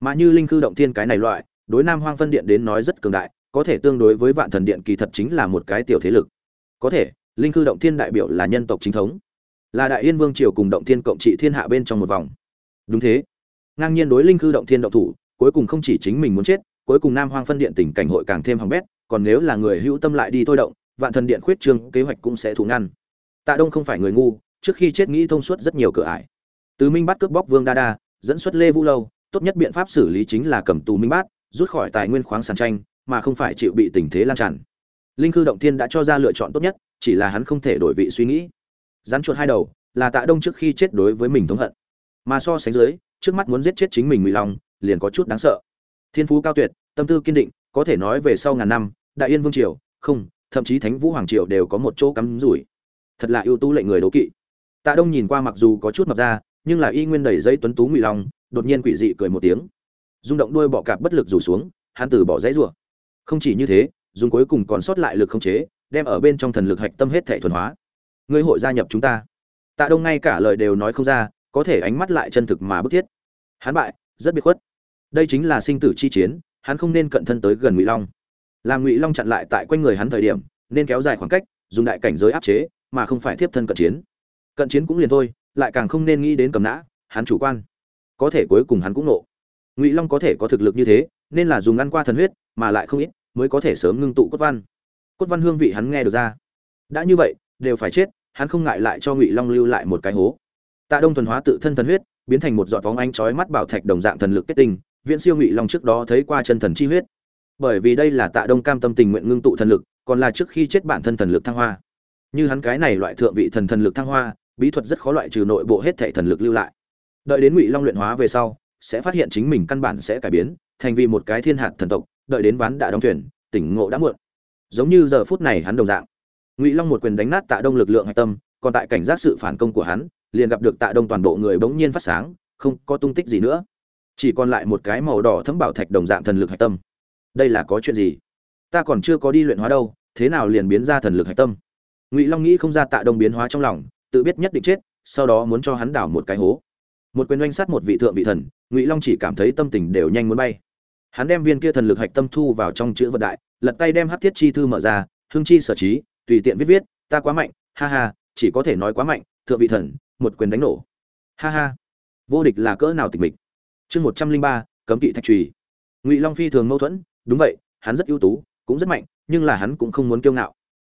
Mà như linh khư động thiên cái này loại, đối nam hoang phân điện đến nói rất cường đại, có thể tương đối với vạn thần điện kỳ thật chính là một cái tiểu thế lực. Có thể, linh khư động thiên đại biểu là nhân tộc chính thống. Là đại yên vương triều cùng động thiên cộng trị thiên hạ bên trong một vòng. Đúng thế. Ngang nhiên đối linh khư động thiên động thủ, cuối cùng không chỉ chính mình muốn chết, cuối cùng nam hoang phân điện tình cảnh hội càng thêm hỏng bét, còn nếu là người hữu tâm lại đi thôi động vạn thần điện khuyết trương kế hoạch cũng sẽ thủ ngăn. Tạ đông không phải người ngu, trước khi chết nghĩ thông suốt rất nhiều cửa ải. Từ minh bắt cướp bóc vương đa đa, dẫn xuất lê vũ lâu, tốt nhất biện pháp xử lý chính là cầm tù minh bát, rút khỏi tài nguyên khoáng sản tranh, mà không phải chịu bị tình thế lan tràn. Linh khư động thiên đã cho ra lựa chọn tốt nhất, chỉ là hắn không thể đổi vị suy nghĩ. Rắn chuột hai đầu, là tạ đông trước khi chết đối với mình thống hận. Mà so sánh dưới, trước mắt muốn giết chết chính mình ngụy long, liền có chút đáng sợ. Thiên phú cao tuyệt, tâm tư kiên định, có thể nói về sau ngàn năm, đại yên vương triều, không thậm chí thánh vũ hoàng triều đều có một chỗ cắm rủi. Thật là ưu tú lệnh người đố kỵ. Tạ đông nhìn qua mặc dù có chút mập ra, nhưng là y nguyên đầy dây tuấn tú ngụy long, đột nhiên quỷ dị cười một tiếng. Rung động đuôi bọ cạp bất lực rủ xuống, hắn từ bỏ dãy rủa. Không chỉ như thế dùng cuối cùng còn sót lại lực không chế, đem ở bên trong thần lực hạch tâm hết thể thuần hóa. Ngươi hội gia nhập chúng ta. Tạ đông ngay cả lời đều nói không ra, có thể ánh mắt lại chân thực mà bức thiết. Hắn bại, rất biệt khuất. Đây chính là sinh tử chi chiến, hắn không nên cận thân tới gần ngụy long làm ngụy long chặn lại tại quanh người hắn thời điểm, nên kéo dài khoảng cách, dùng đại cảnh giới áp chế, mà không phải tiếp thân cận chiến. Cận chiến cũng liền thôi, lại càng không nên nghĩ đến cầm nã, hắn chủ quan. Có thể cuối cùng hắn cũng nộ ngụy long có thể có thực lực như thế, nên là dùng ăn qua thần huyết, mà lại không ít, mới có thể sớm ngưng tụ cốt văn. Cốt văn hương vị hắn nghe được ra. Đã như vậy, đều phải chết, hắn không ngại lại cho ngụy long lưu lại một cái hố. Tạ đông thuần hóa tự thân thần huyết, biến thành một giọt vóng ánh chói mắt bảo thạch đồng dạng thần lực kết tinh, viễn siêu ngụy long trước đó thấy qua chân thần chi huyết bởi vì đây là tạ đông cam tâm tình nguyện ngưng tụ thần lực, còn là trước khi chết bản thân thần lực thăng hoa. Như hắn cái này loại thượng vị thần thần lực thăng hoa, bí thuật rất khó loại trừ nội bộ hết thể thần lực lưu lại. Đợi đến ngụy long luyện hóa về sau, sẽ phát hiện chính mình căn bản sẽ cải biến, thành vì một cái thiên hạt thần tộc, đợi đến ván đã đóng thuyền, tỉnh ngộ đã muộn. Giống như giờ phút này hắn đồng dạng. Ngụy long một quyền đánh nát tạ đông lực lượng hạch tâm, còn tại cảnh giác sự phản công của hắn, liền gặp được tạ đông toàn bộ người bỗng nhiên phát sáng, không có tung tích gì nữa. Chỉ còn lại một cái màu đỏ thấm bảo thạch đồng dạng thần lực hạch tâm đây là có chuyện gì? Ta còn chưa có đi luyện hóa đâu, thế nào liền biến ra thần lực hạch tâm? Ngụy long nghĩ không ra tạ đông biến hóa trong lòng, tự biết nhất định chết, sau đó muốn cho hắn đảo một cái hố. Một quyền oanh sát một vị thượng vị thần, ngụy long chỉ cảm thấy tâm tình đều nhanh muốn bay. Hắn đem viên kia thần lực hạch tâm thu vào trong chữ vật đại, lật tay đem hát thiết chi thư mở ra, hương chi sở trí, tùy tiện viết viết, ta quá mạnh, ha ha, chỉ có thể nói quá mạnh, thượng vị thần, một quyền đánh nổ. Ha ha. Vô địch là cỡ nào tịch mịch. Chương một trăm linh ba, cấm kỵ thạch trùy ngụy long phi thường mâu thuẫn đúng vậy, hắn rất ưu tú, cũng rất mạnh, nhưng là hắn cũng không muốn kiêu ngạo.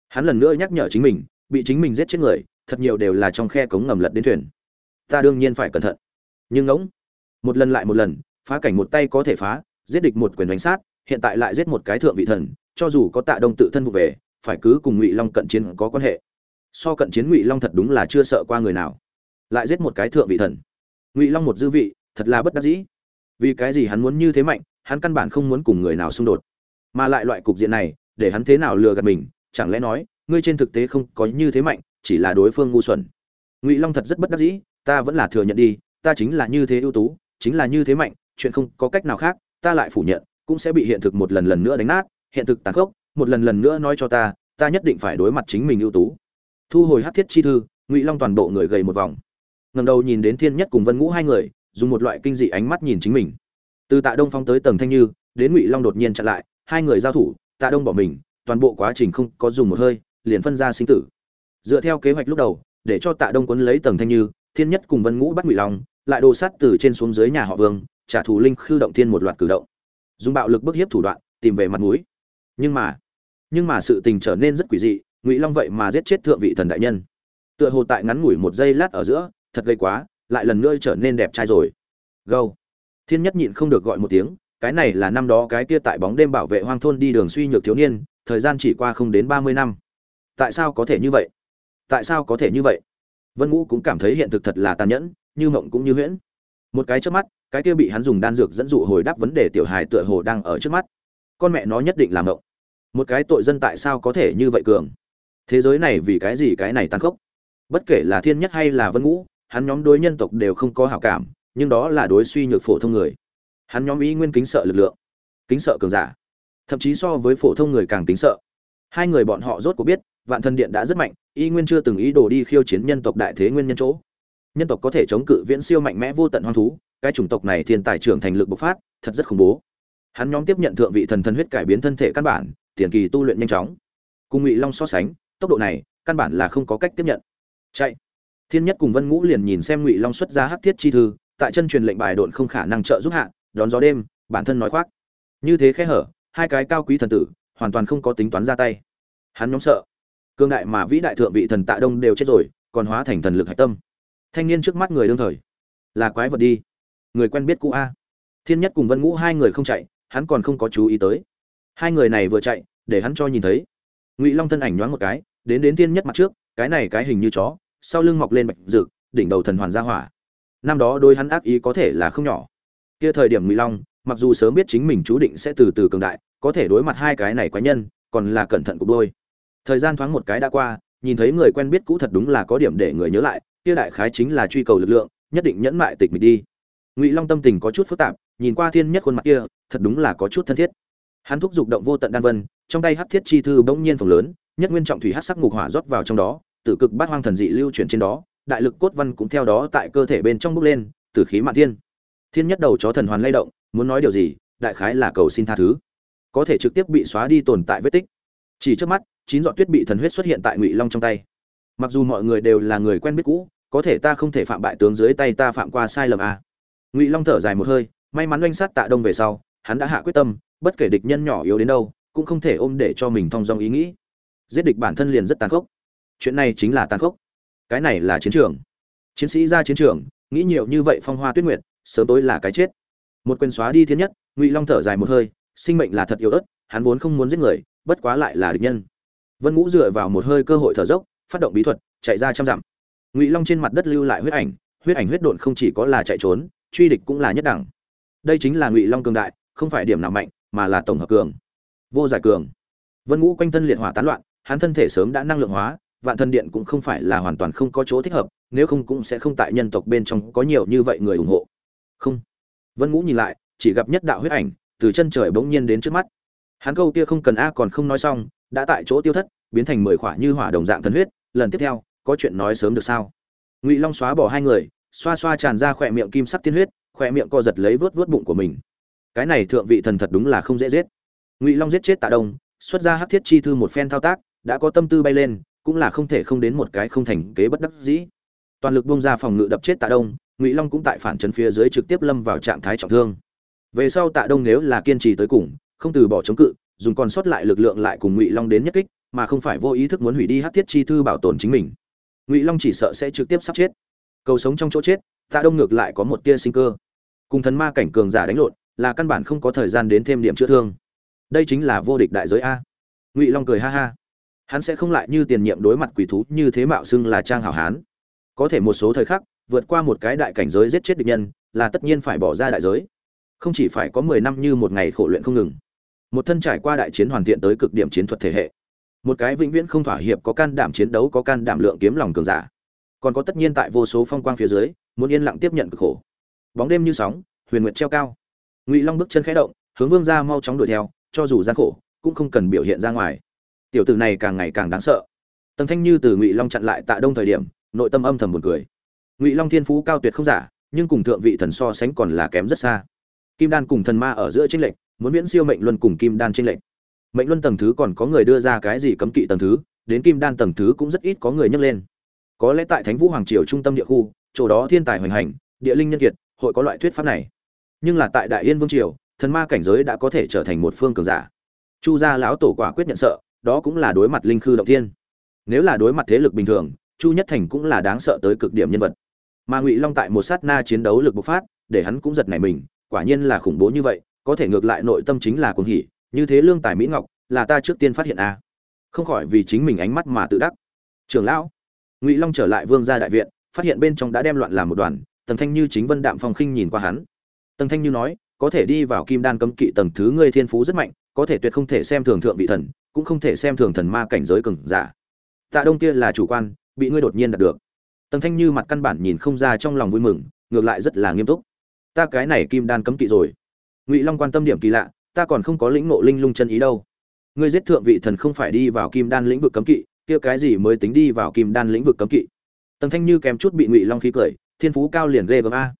Hắn lần nữa nhắc nhở chính mình, bị chính mình giết chết người, thật nhiều đều là trong khe cống ngầm lật đến thuyền. Ta đương nhiên phải cẩn thận. Nhưng ngỗng, một lần lại một lần, phá cảnh một tay có thể phá, giết địch một quyền đánh sát, hiện tại lại giết một cái thượng vị thần, cho dù có tạ đông tự thân vụ về, phải cứ cùng ngụy long cận chiến có quan hệ. So cận chiến ngụy long thật đúng là chưa sợ qua người nào. Lại giết một cái thượng vị thần. Ngụy long một dư vị, thật là bất đắc dĩ. Vì cái gì hắn muốn như thế mạnh hắn căn bản không muốn cùng người nào xung đột. Mà lại loại cục diện này, để hắn thế nào lừa gạt mình, chẳng lẽ nói, ngươi trên thực tế không có như thế mạnh, chỉ là đối phương ngu xuẩn. Ngụy long thật rất bất đắc dĩ, ta vẫn là thừa nhận đi, ta chính là như thế ưu tú, chính là như thế mạnh, chuyện không có cách nào khác, ta lại phủ nhận, cũng sẽ bị hiện thực một lần lần nữa đánh nát, hiện thực tàn khốc, một lần lần nữa nói cho ta ta nhất định phải đối mặt chính mình ưu tú. Thu hồi hát thiết chi thư, ngụy long toàn bộ người gầy một vòng. Ngầm đầu nhìn đến thiên nhất cùng vân ngũ hai người, dùng một loại kinh dị ánh mắt nhìn chính mình từ tạ đông phong tới tầng thanh như, đến ngụy long đột nhiên chặn lại, hai người giao thủ, tạ đông bỏ mình, toàn bộ quá trình không có dùng một hơi, liền phân ra sinh tử. Dựa theo kế hoạch lúc đầu, để cho tạ đông quấn lấy tầng thanh như, thiên nhất cùng vân ngũ bắt ngụy long, lại đồ sát từ trên xuống dưới nhà họ vương, trả thù linh khư động thiên một loạt cử động. Dùng bạo lực bức hiếp thủ đoạn, tìm về mặt mũi. Nhưng mà nhưng mà sự tình trở nên rất quỷ dị, ngụy long vậy mà giết chết thượng vị thần đại nhân. Tựa hồ tại ngắn ngủi một giây lát ở giữa, thật gây quá, lại lần nữa trở nên đẹp trai rồi. Gâu thiên nhất nhịn không được gọi một tiếng, cái này là năm đó cái kia tại bóng đêm bảo vệ hoang thôn đi đường suy nhược thiếu niên, thời gian chỉ qua không đến ba mươi năm. Tại sao có thể như vậy? Tại sao có thể như vậy? Vân ngũ cũng cảm thấy hiện thực thật là tàn nhẫn, như mộng cũng như huyễn. Một cái trước mắt, cái kia bị hắn dùng đan dược dẫn dụ hồi đáp vấn đề tiểu hài tựa hồ đang ở trước mắt. Con mẹ nó nhất định làm mộng. Một cái tội dân tại sao có thể như vậy cường? Thế giới này vì cái gì cái này tàn khốc? Bất kể là thiên nhất hay là vân ngũ, hắn nhóm đối nhân tộc đều không có hảo cảm nhưng đó là đối suy nhược phổ thông người. Hắn nhóm ý nguyên kính sợ lực lượng, kính sợ cường giả, thậm chí so với phổ thông người càng kính sợ. Hai người bọn họ rốt cuộc biết, vạn thần điện đã rất mạnh, y nguyên chưa từng ý đồ đi khiêu chiến nhân tộc đại thế nguyên nhân chỗ. Nhân tộc có thể chống cự viễn siêu mạnh mẽ vô tận hoang thú, cái chủng tộc này thiên tài trưởng thành lực bộc phát, thật rất khủng bố. Hắn nhóm tiếp nhận thượng vị thần thần huyết cải biến thân thể căn bản, tiền kỳ tu luyện nhanh chóng. Cùng ngụy long so sánh, tốc độ này, căn bản là không có cách tiếp nhận. Chạy. Thiên nhất cùng vân ngũ liền nhìn xem ngụy long xuất ra hắc thiết chi thư tại chân truyền lệnh bài độn không khả năng trợ giúp hạ, đón gió đêm, bản thân nói khoác. Như thế khẽ hở, hai cái cao quý thần tử, hoàn toàn không có tính toán ra tay. Hắn nhóm sợ. Cương đại mà vĩ đại thượng vị thần tạ đông đều chết rồi, còn hóa thành thần lực hải tâm. Thanh niên trước mắt người đương thời. Là quái vật đi. Người quen biết cũ a. Thiên nhất cùng vân ngũ hai người không chạy, hắn còn không có chú ý tới. Hai người này vừa chạy, để hắn cho nhìn thấy. Ngụy long thân ảnh nhoáng một cái, đến đến thiên nhất mặt trước, cái này cái hình như chó, sau lưng mọc lên bạch rực đỉnh đầu thần hoàn ra hỏa năm đó đôi hắn ác ý có thể là không nhỏ. Kia thời điểm ngụy long, mặc dù sớm biết chính mình chú định sẽ từ từ cường đại, có thể đối mặt hai cái này quái nhân, còn là cẩn thận cục đôi. Thời gian thoáng một cái đã qua, nhìn thấy người quen biết cũ thật đúng là có điểm để người nhớ lại, kia đại khái chính là truy cầu lực lượng, nhất định nhẫn mại tịch mịch đi. Ngụy long tâm tình có chút phức tạp, nhìn qua thiên nhất khuôn mặt kia, thật đúng là có chút thân thiết. Hắn thúc giục động vô tận đan vân, trong tay hắc thiết chi thư bỗng nhiên phồng lớn, nhất nguyên trọng thủy hắc sắc ngục hỏa rót vào trong đó tử cực bát hoang thần dị lưu chuyển trên đó đại lực cốt văn cũng theo đó tại cơ thể bên trong bốc lên tử khí mạn thiên. Thiên nhất đầu chó thần hoàn lay động, muốn nói điều gì, đại khái là cầu xin tha thứ. Có thể trực tiếp bị xóa đi tồn tại vết tích. Chỉ trước mắt, chín giọt tuyết bị thần huyết xuất hiện tại ngụy long trong tay. Mặc dù mọi người đều là người quen biết cũ, có thể ta không thể phạm bại tướng dưới tay ta phạm qua sai lầm à. ngụy long thở dài một hơi, may mắn oanh sát tạ đông về sau, hắn đã hạ quyết tâm, bất kể địch nhân nhỏ yếu đến đâu, cũng không thể ôm để cho mình thong dong ý nghĩ. Giết địch bản thân liền rất tàn khốc. Chuyện này chính là tàn khốc cái này là chiến trường. Chiến sĩ ra chiến trường, nghĩ nhiều như vậy phong hoa tuyết nguyệt, sớm tối là cái chết. Một quyền xóa đi thiên nhất, ngụy long thở dài một hơi, sinh mệnh là thật yếu ớt, hắn vốn không muốn giết người, bất quá lại là địch nhân. Vân ngũ dựa vào một hơi cơ hội thở dốc, phát động bí thuật, chạy ra trăm dặm. Ngụy long trên mặt đất lưu lại huyết ảnh huyết ảnh huyết độn không chỉ có là chạy trốn, truy địch cũng là nhất đẳng. Đây chính là ngụy long cường đại, không phải điểm nào mạnh, mà là tổng hợp cường, vô giải cường. Vân ngũ quanh thân liệt hỏa tán loạn, hắn thân thể sớm đã năng lượng hóa vạn thân điện cũng không phải là hoàn toàn không có chỗ thích hợp, nếu không cũng sẽ không tại nhân tộc bên trong có nhiều như vậy người ủng hộ. Không. Vân ngũ nhìn lại, chỉ gặp nhất đạo huyết ảnh từ chân trời bỗng nhiên đến trước mắt. Hắn câu kia không cần a còn không nói xong, đã tại chỗ tiêu thất, biến thành mười khỏa như hỏa đồng dạng thần huyết, lần tiếp theo, có chuyện nói sớm được sao? Ngụy long xóa bỏ hai người, xoa xoa tràn ra khỏe miệng kim sắc tiên huyết, khỏe miệng co giật lấy vớt vớt bụng của mình. Cái này thượng vị thần thật đúng là không dễ giết. Ngụy long giết chết tạ đông, xuất ra hắc thiết chi thư một phen thao tác, đã có tâm tư bay lên cũng là không thể không đến một cái không thành kế bất đắc dĩ. Toàn lực bung ra phòng ngự đập chết tạ đông, ngụy long cũng tại phản chân phía dưới trực tiếp lâm vào trạng thái trọng thương. Về sau tạ đông nếu là kiên trì tới cùng, không từ bỏ chống cự, dùng còn sót lại lực lượng lại cùng ngụy long đến nhất kích, mà không phải vô ý thức muốn hủy đi hát thiết chi thư bảo tồn chính mình. Ngụy long chỉ sợ sẽ trực tiếp sắp chết. Cầu sống trong chỗ chết, tạ đông ngược lại có một tia sinh cơ. Cùng thần ma cảnh cường giả đánh lộn, là căn bản không có thời gian đến thêm điểm chữa thương. Đây chính là vô địch đại giới a. Ngụy long cười ha ha hắn sẽ không lại như tiền nhiệm đối mặt quỷ thú như thế mạo xưng là trang hảo hán. Có thể một số thời khắc, vượt qua một cái đại cảnh giới giết chết địch nhân, là tất nhiên phải bỏ ra đại giới. Không chỉ phải có mười năm như một ngày khổ luyện không ngừng. Một thân trải qua đại chiến hoàn thiện tới cực điểm chiến thuật thể hệ. Một cái vĩnh viễn không thỏa hiệp có can đảm chiến đấu có can đảm lượng kiếm lòng cường giả. Còn có tất nhiên tại vô số phong quang phía dưới, muốn yên lặng tiếp nhận cực khổ. Bóng đêm như sóng, huyền nguyệt treo cao. Ngụy long bước chân khẽ động, hướng vương ra mau chóng đuổi theo, cho dù gian khổ, cũng không cần biểu hiện ra ngoài tiểu tử này càng ngày càng đáng sợ. Tần thanh như từ ngụy long chặn lại tạ đông thời điểm, nội tâm âm thầm buồn cười. Ngụy long thiên phú cao tuyệt không giả, nhưng cùng thượng vị thần so sánh còn là kém rất xa. Kim đan cùng thần ma ở giữa tranh lệch, muốn viễn siêu mệnh luân cùng kim đan tranh lệch. Mệnh luân tầng thứ còn có người đưa ra cái gì cấm kỵ tầng thứ, đến kim đan tầng thứ cũng rất ít có người nhắc lên. Có lẽ tại thánh vũ hoàng triều trung tâm địa khu, chỗ đó thiên tài hoành hành, địa linh nhân kiệt, hội có loại thuyết pháp này. Nhưng là tại đại yên vương triều, thần ma cảnh giới đã có thể trở thành một phương cường giả. Chu gia lão tổ quả quyết nhận sợ đó cũng là đối mặt linh khư động thiên. Nếu là đối mặt thế lực bình thường, chu nhất thành cũng là đáng sợ tới cực điểm nhân vật. Mà ngụy long tại một sát na chiến đấu lực bộc phát, để hắn cũng giật nảy mình, quả nhiên là khủng bố như vậy, có thể ngược lại nội tâm chính là cuồng hỉ, như thế lương tài mỹ ngọc, là ta trước tiên phát hiện a. À. không khỏi vì chính mình ánh mắt mà tự đắc. Trưởng lão, ngụy long trở lại vương gia đại viện, phát hiện bên trong đã đem loạn làm một đoàn, tần thanh như chính vân đạm phong khinh nhìn qua hắn. Tần thanh như nói, có thể đi vào kim đan cấm kỵ tầng thứ ngươi thiên phú rất mạnh, có thể tuyệt không thể xem thường thượng vị thần cũng không thể xem thường thần ma cảnh giới cường giả. Tạ đông kia là chủ quan, bị ngươi đột nhiên đạt được. Tần thanh như mặt căn bản nhìn không ra trong lòng vui mừng, ngược lại rất là nghiêm túc. Ta cái này kim đan cấm kỵ rồi. Ngụy long quan tâm điểm kỳ lạ, ta còn không có lĩnh ngộ linh lung chân ý đâu. Ngươi giết thượng vị thần không phải đi vào kim đan lĩnh vực cấm kỵ, kia cái gì mới tính đi vào kim đan lĩnh vực cấm kỵ? Tần thanh như kèm chút bị ngụy long khí cười, thiên phú cao liền ghê gớm a.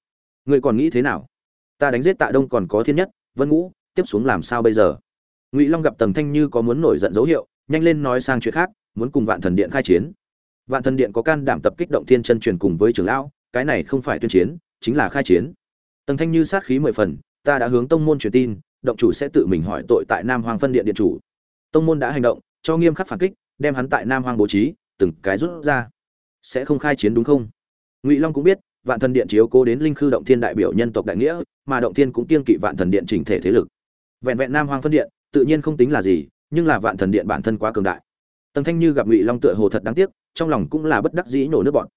Ngươi còn nghĩ thế nào? Ta đánh giết tạ đông còn có thiên nhất, vân ngũ, tiếp xuống làm sao bây giờ? Ngụy long gặp Tầng thanh như có muốn nổi giận dấu hiệu nhanh lên nói sang chuyện khác muốn cùng vạn thần điện khai chiến vạn thần điện có can đảm tập kích động thiên chân truyền cùng với trưởng lão cái này không phải tuyên chiến chính là khai chiến Tầng thanh như sát khí mười phần ta đã hướng tông môn truyền tin động chủ sẽ tự mình hỏi tội tại nam hoàng phân điện điện chủ tông môn đã hành động cho nghiêm khắc phản kích đem hắn tại nam hoàng bố trí từng cái rút ra sẽ không khai chiến đúng không ngụy long cũng biết vạn thần điện chiếu cố đến linh khư động thiên đại biểu nhân tộc đại nghĩa mà động thiên cũng kiên kỵ vạn thần điện chỉnh thể thế lực vẹn vẹn nam hoàng phân điện tự nhiên không tính là gì, nhưng là vạn thần điện bản thân quá cường đại. Tần thanh như gặp ngụy long tựa hồ thật đáng tiếc, trong lòng cũng là bất đắc dĩ nổ nước bọn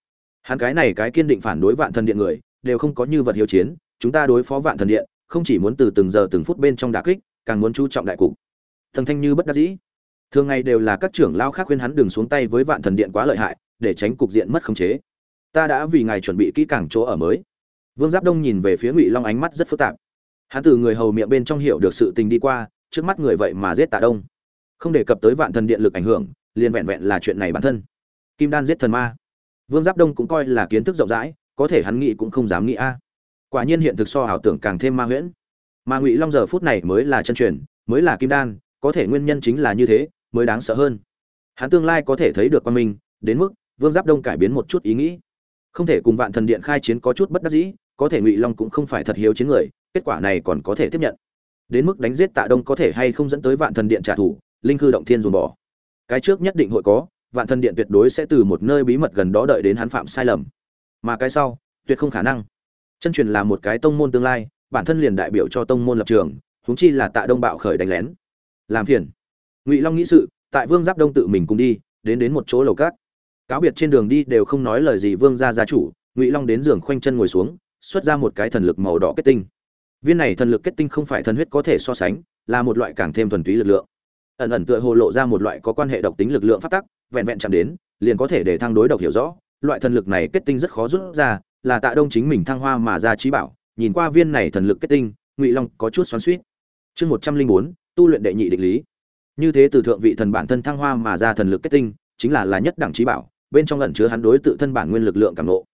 hắn cái này cái kiên định phản đối vạn thần điện người, đều không có như vật hiếu chiến, chúng ta đối phó vạn thần điện, không chỉ muốn từ từng giờ từng phút bên trong đả kích, càng muốn chú trọng đại cục. Thần thanh như bất đắc dĩ. Thường ngày đều là các trưởng lao khác khuyên hắn đừng xuống tay với vạn thần điện quá lợi hại, để tránh cục diện mất khống chế. Ta đã vì ngài chuẩn bị kỹ càng chỗ ở mới. Vương giáp đông nhìn về phía ngụy long ánh mắt rất phức tạp. Hắn từ người hầu miệng bên trong hiểu được sự tình đi qua trước mắt người vậy mà giết tạ đông. Không đề cập tới vạn thần điện lực ảnh hưởng liền vẹn vẹn là chuyện này bản thân. Kim đan giết thần ma. Vương giáp đông cũng coi là kiến thức rộng rãi có thể hắn nghĩ cũng không dám nghĩ a. Quả nhiên hiện thực so ảo tưởng càng thêm ma huyễn. Mà ngụy long giờ phút này mới là chân truyền mới là kim đan có thể nguyên nhân chính là như thế mới đáng sợ hơn. Hắn tương lai có thể thấy được qua mình, đến mức vương giáp đông cải biến một chút ý nghĩ. Không thể cùng vạn thần điện khai chiến có chút bất đắc dĩ có thể ngụy long cũng không phải thật hiếu chiến người kết quả này còn có thể tiếp nhận đến mức đánh giết tạ đông có thể hay không dẫn tới vạn thần điện trả thù, linh cư động thiên dồn bỏ. Cái trước nhất định hội có, vạn thần điện tuyệt đối sẽ từ một nơi bí mật gần đó đợi đến hắn phạm sai lầm. Mà cái sau, tuyệt không khả năng. Chân truyền là một cái tông môn tương lai, bản thân liền đại biểu cho tông môn lập trường, huống chi là tạ đông bạo khởi đánh lén. Làm phiền. Ngụy long nghĩ sự, tại vương giáp đông tự mình cùng đi, đến đến một chỗ lầu cát. Cáo biệt trên đường đi đều không nói lời gì vương gia gia chủ, ngụy long đến giường khoanh chân ngồi xuống, xuất ra một cái thần lực màu đỏ kết tinh viên này thần lực kết tinh không phải thần huyết có thể so sánh, là một loại càng thêm thuần túy lực lượng. Ẩn ẩn tựa hồ lộ ra một loại có quan hệ độc tính lực lượng phát tắc, vẹn vẹn chạm đến, liền có thể để thăng đối độc hiểu rõ. Loại thần lực này kết tinh rất khó rút ra, là tạ đông chính mình thăng hoa mà ra trí bảo, nhìn qua viên này thần lực kết tinh, ngụy long có chút xoắn suýt chương một trăm linh bốn, tu luyện đệ nhị định lý. Như thế từ thượng vị thần bản thân thăng hoa mà ra thần lực kết tinh, chính là là nhất đẳng trí bảo, bên trong ẩn chứa hắn đối tự thân bản nguyên lực lượng cảm nộ.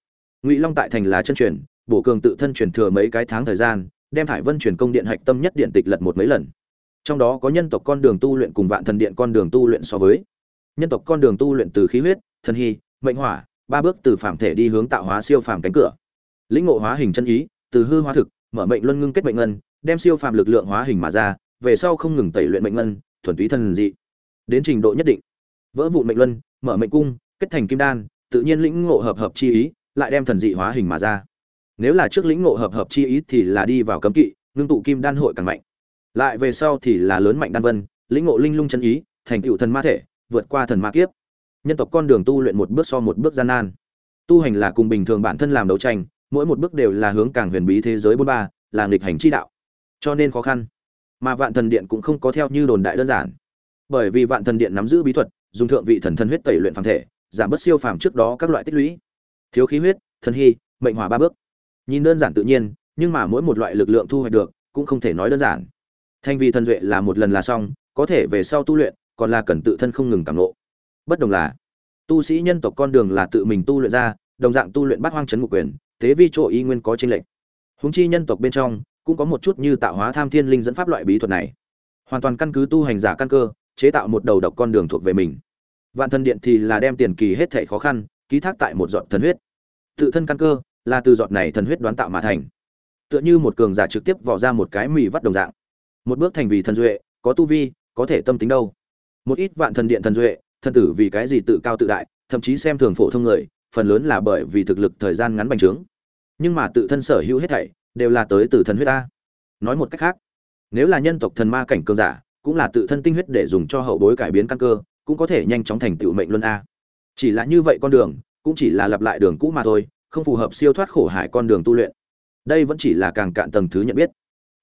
Ngụy long tại thành là chân truyền, bổ cường tự thân truyền thừa mấy cái tháng thời gian đem thải vân truyền công điện hạch tâm nhất điện tịch lật một mấy lần. Trong đó có nhân tộc con đường tu luyện cùng vạn thần điện con đường tu luyện so với. Nhân tộc con đường tu luyện từ khí huyết, thần hy, mệnh hỏa, ba bước từ phạm thể đi hướng tạo hóa siêu phàm cánh cửa. Lĩnh ngộ hóa hình chân ý, từ hư hóa thực, mở mệnh luân ngưng kết mệnh ngân, đem siêu phàm lực lượng hóa hình mà ra, về sau không ngừng tẩy luyện mệnh ngân, thuần túy thần dị. Đến trình độ nhất định. Vỡ vụn mệnh luân, mở mệnh cung, kết thành kim đan, tự nhiên lĩnh ngộ hợp hợp chi ý, lại đem thần dị hóa hình mà ra nếu là trước lĩnh ngộ hợp hợp chi ý thì là đi vào cấm kỵ, ngưng tụ kim đan hội càng mạnh. Lại về sau thì là lớn mạnh đan vân, lĩnh ngộ linh lung chân ý, thành tựu thần ma thể, vượt qua thần ma kiếp. Nhân tộc con đường tu luyện một bước so một bước gian nan. Tu hành là cùng bình thường bản thân làm đấu tranh, mỗi một bước đều là hướng càng huyền bí thế giới bốn ba, là nghịch hành chi đạo. Cho nên khó khăn. Mà vạn thần điện cũng không có theo như đồn đại đơn giản. Bởi vì vạn thần điện nắm giữ bí thuật, dùng thượng vị thần thân huyết tẩy luyện phàm thể, giảm bớt siêu phàm trước đó các loại tích lũy. Thiếu khí huyết, thần hy, mệnh hỏa ba bước nhìn đơn giản tự nhiên, nhưng mà mỗi một loại lực lượng thu hoạch được cũng không thể nói đơn giản. Thanh vi thần duệ là một lần là xong, có thể về sau tu luyện, còn là cần tự thân không ngừng cảm nộ bất đồng là, tu sĩ nhân tộc con đường là tự mình tu luyện ra, đồng dạng tu luyện bắt hoang chấn ngục quyền, thế vi chỗ y nguyên có tranh lệch. Húng chi nhân tộc bên trong, cũng có một chút như tạo hóa tham thiên linh dẫn pháp loại bí thuật này. Hoàn toàn căn cứ tu hành giả căn cơ, chế tạo một đầu độc con đường thuộc về mình. Vạn thần điện thì là đem tiền kỳ hết thảy khó khăn, ký thác tại một giọt thần huyết. Tự thân căn cơ là từ giọt này thần huyết đoán tạo mà thành. Tựa như một cường giả trực tiếp vỏ ra một cái mì vắt đồng dạng. Một bước thành vì thần duệ, có tu vi, có thể tâm tính đâu. Một ít vạn thần điện thần duệ, thần tử vì cái gì tự cao tự đại, thậm chí xem thường phổ thông người, phần lớn là bởi vì thực lực thời gian ngắn bành trướng. Nhưng mà tự thân sở hữu hết thảy đều là tới từ thần huyết ta nói một cách khác, nếu là nhân tộc thần ma cảnh cường giả, cũng là tự thân tinh huyết để dùng cho hậu bối cải biến căn cơ, cũng có thể nhanh chóng thành tựu mệnh luân a. Chỉ là như vậy con đường, cũng chỉ là lặp lại đường cũ mà thôi không phù hợp siêu thoát khổ hải con đường tu luyện. Đây vẫn chỉ là càng cạn tầng thứ nhận biết.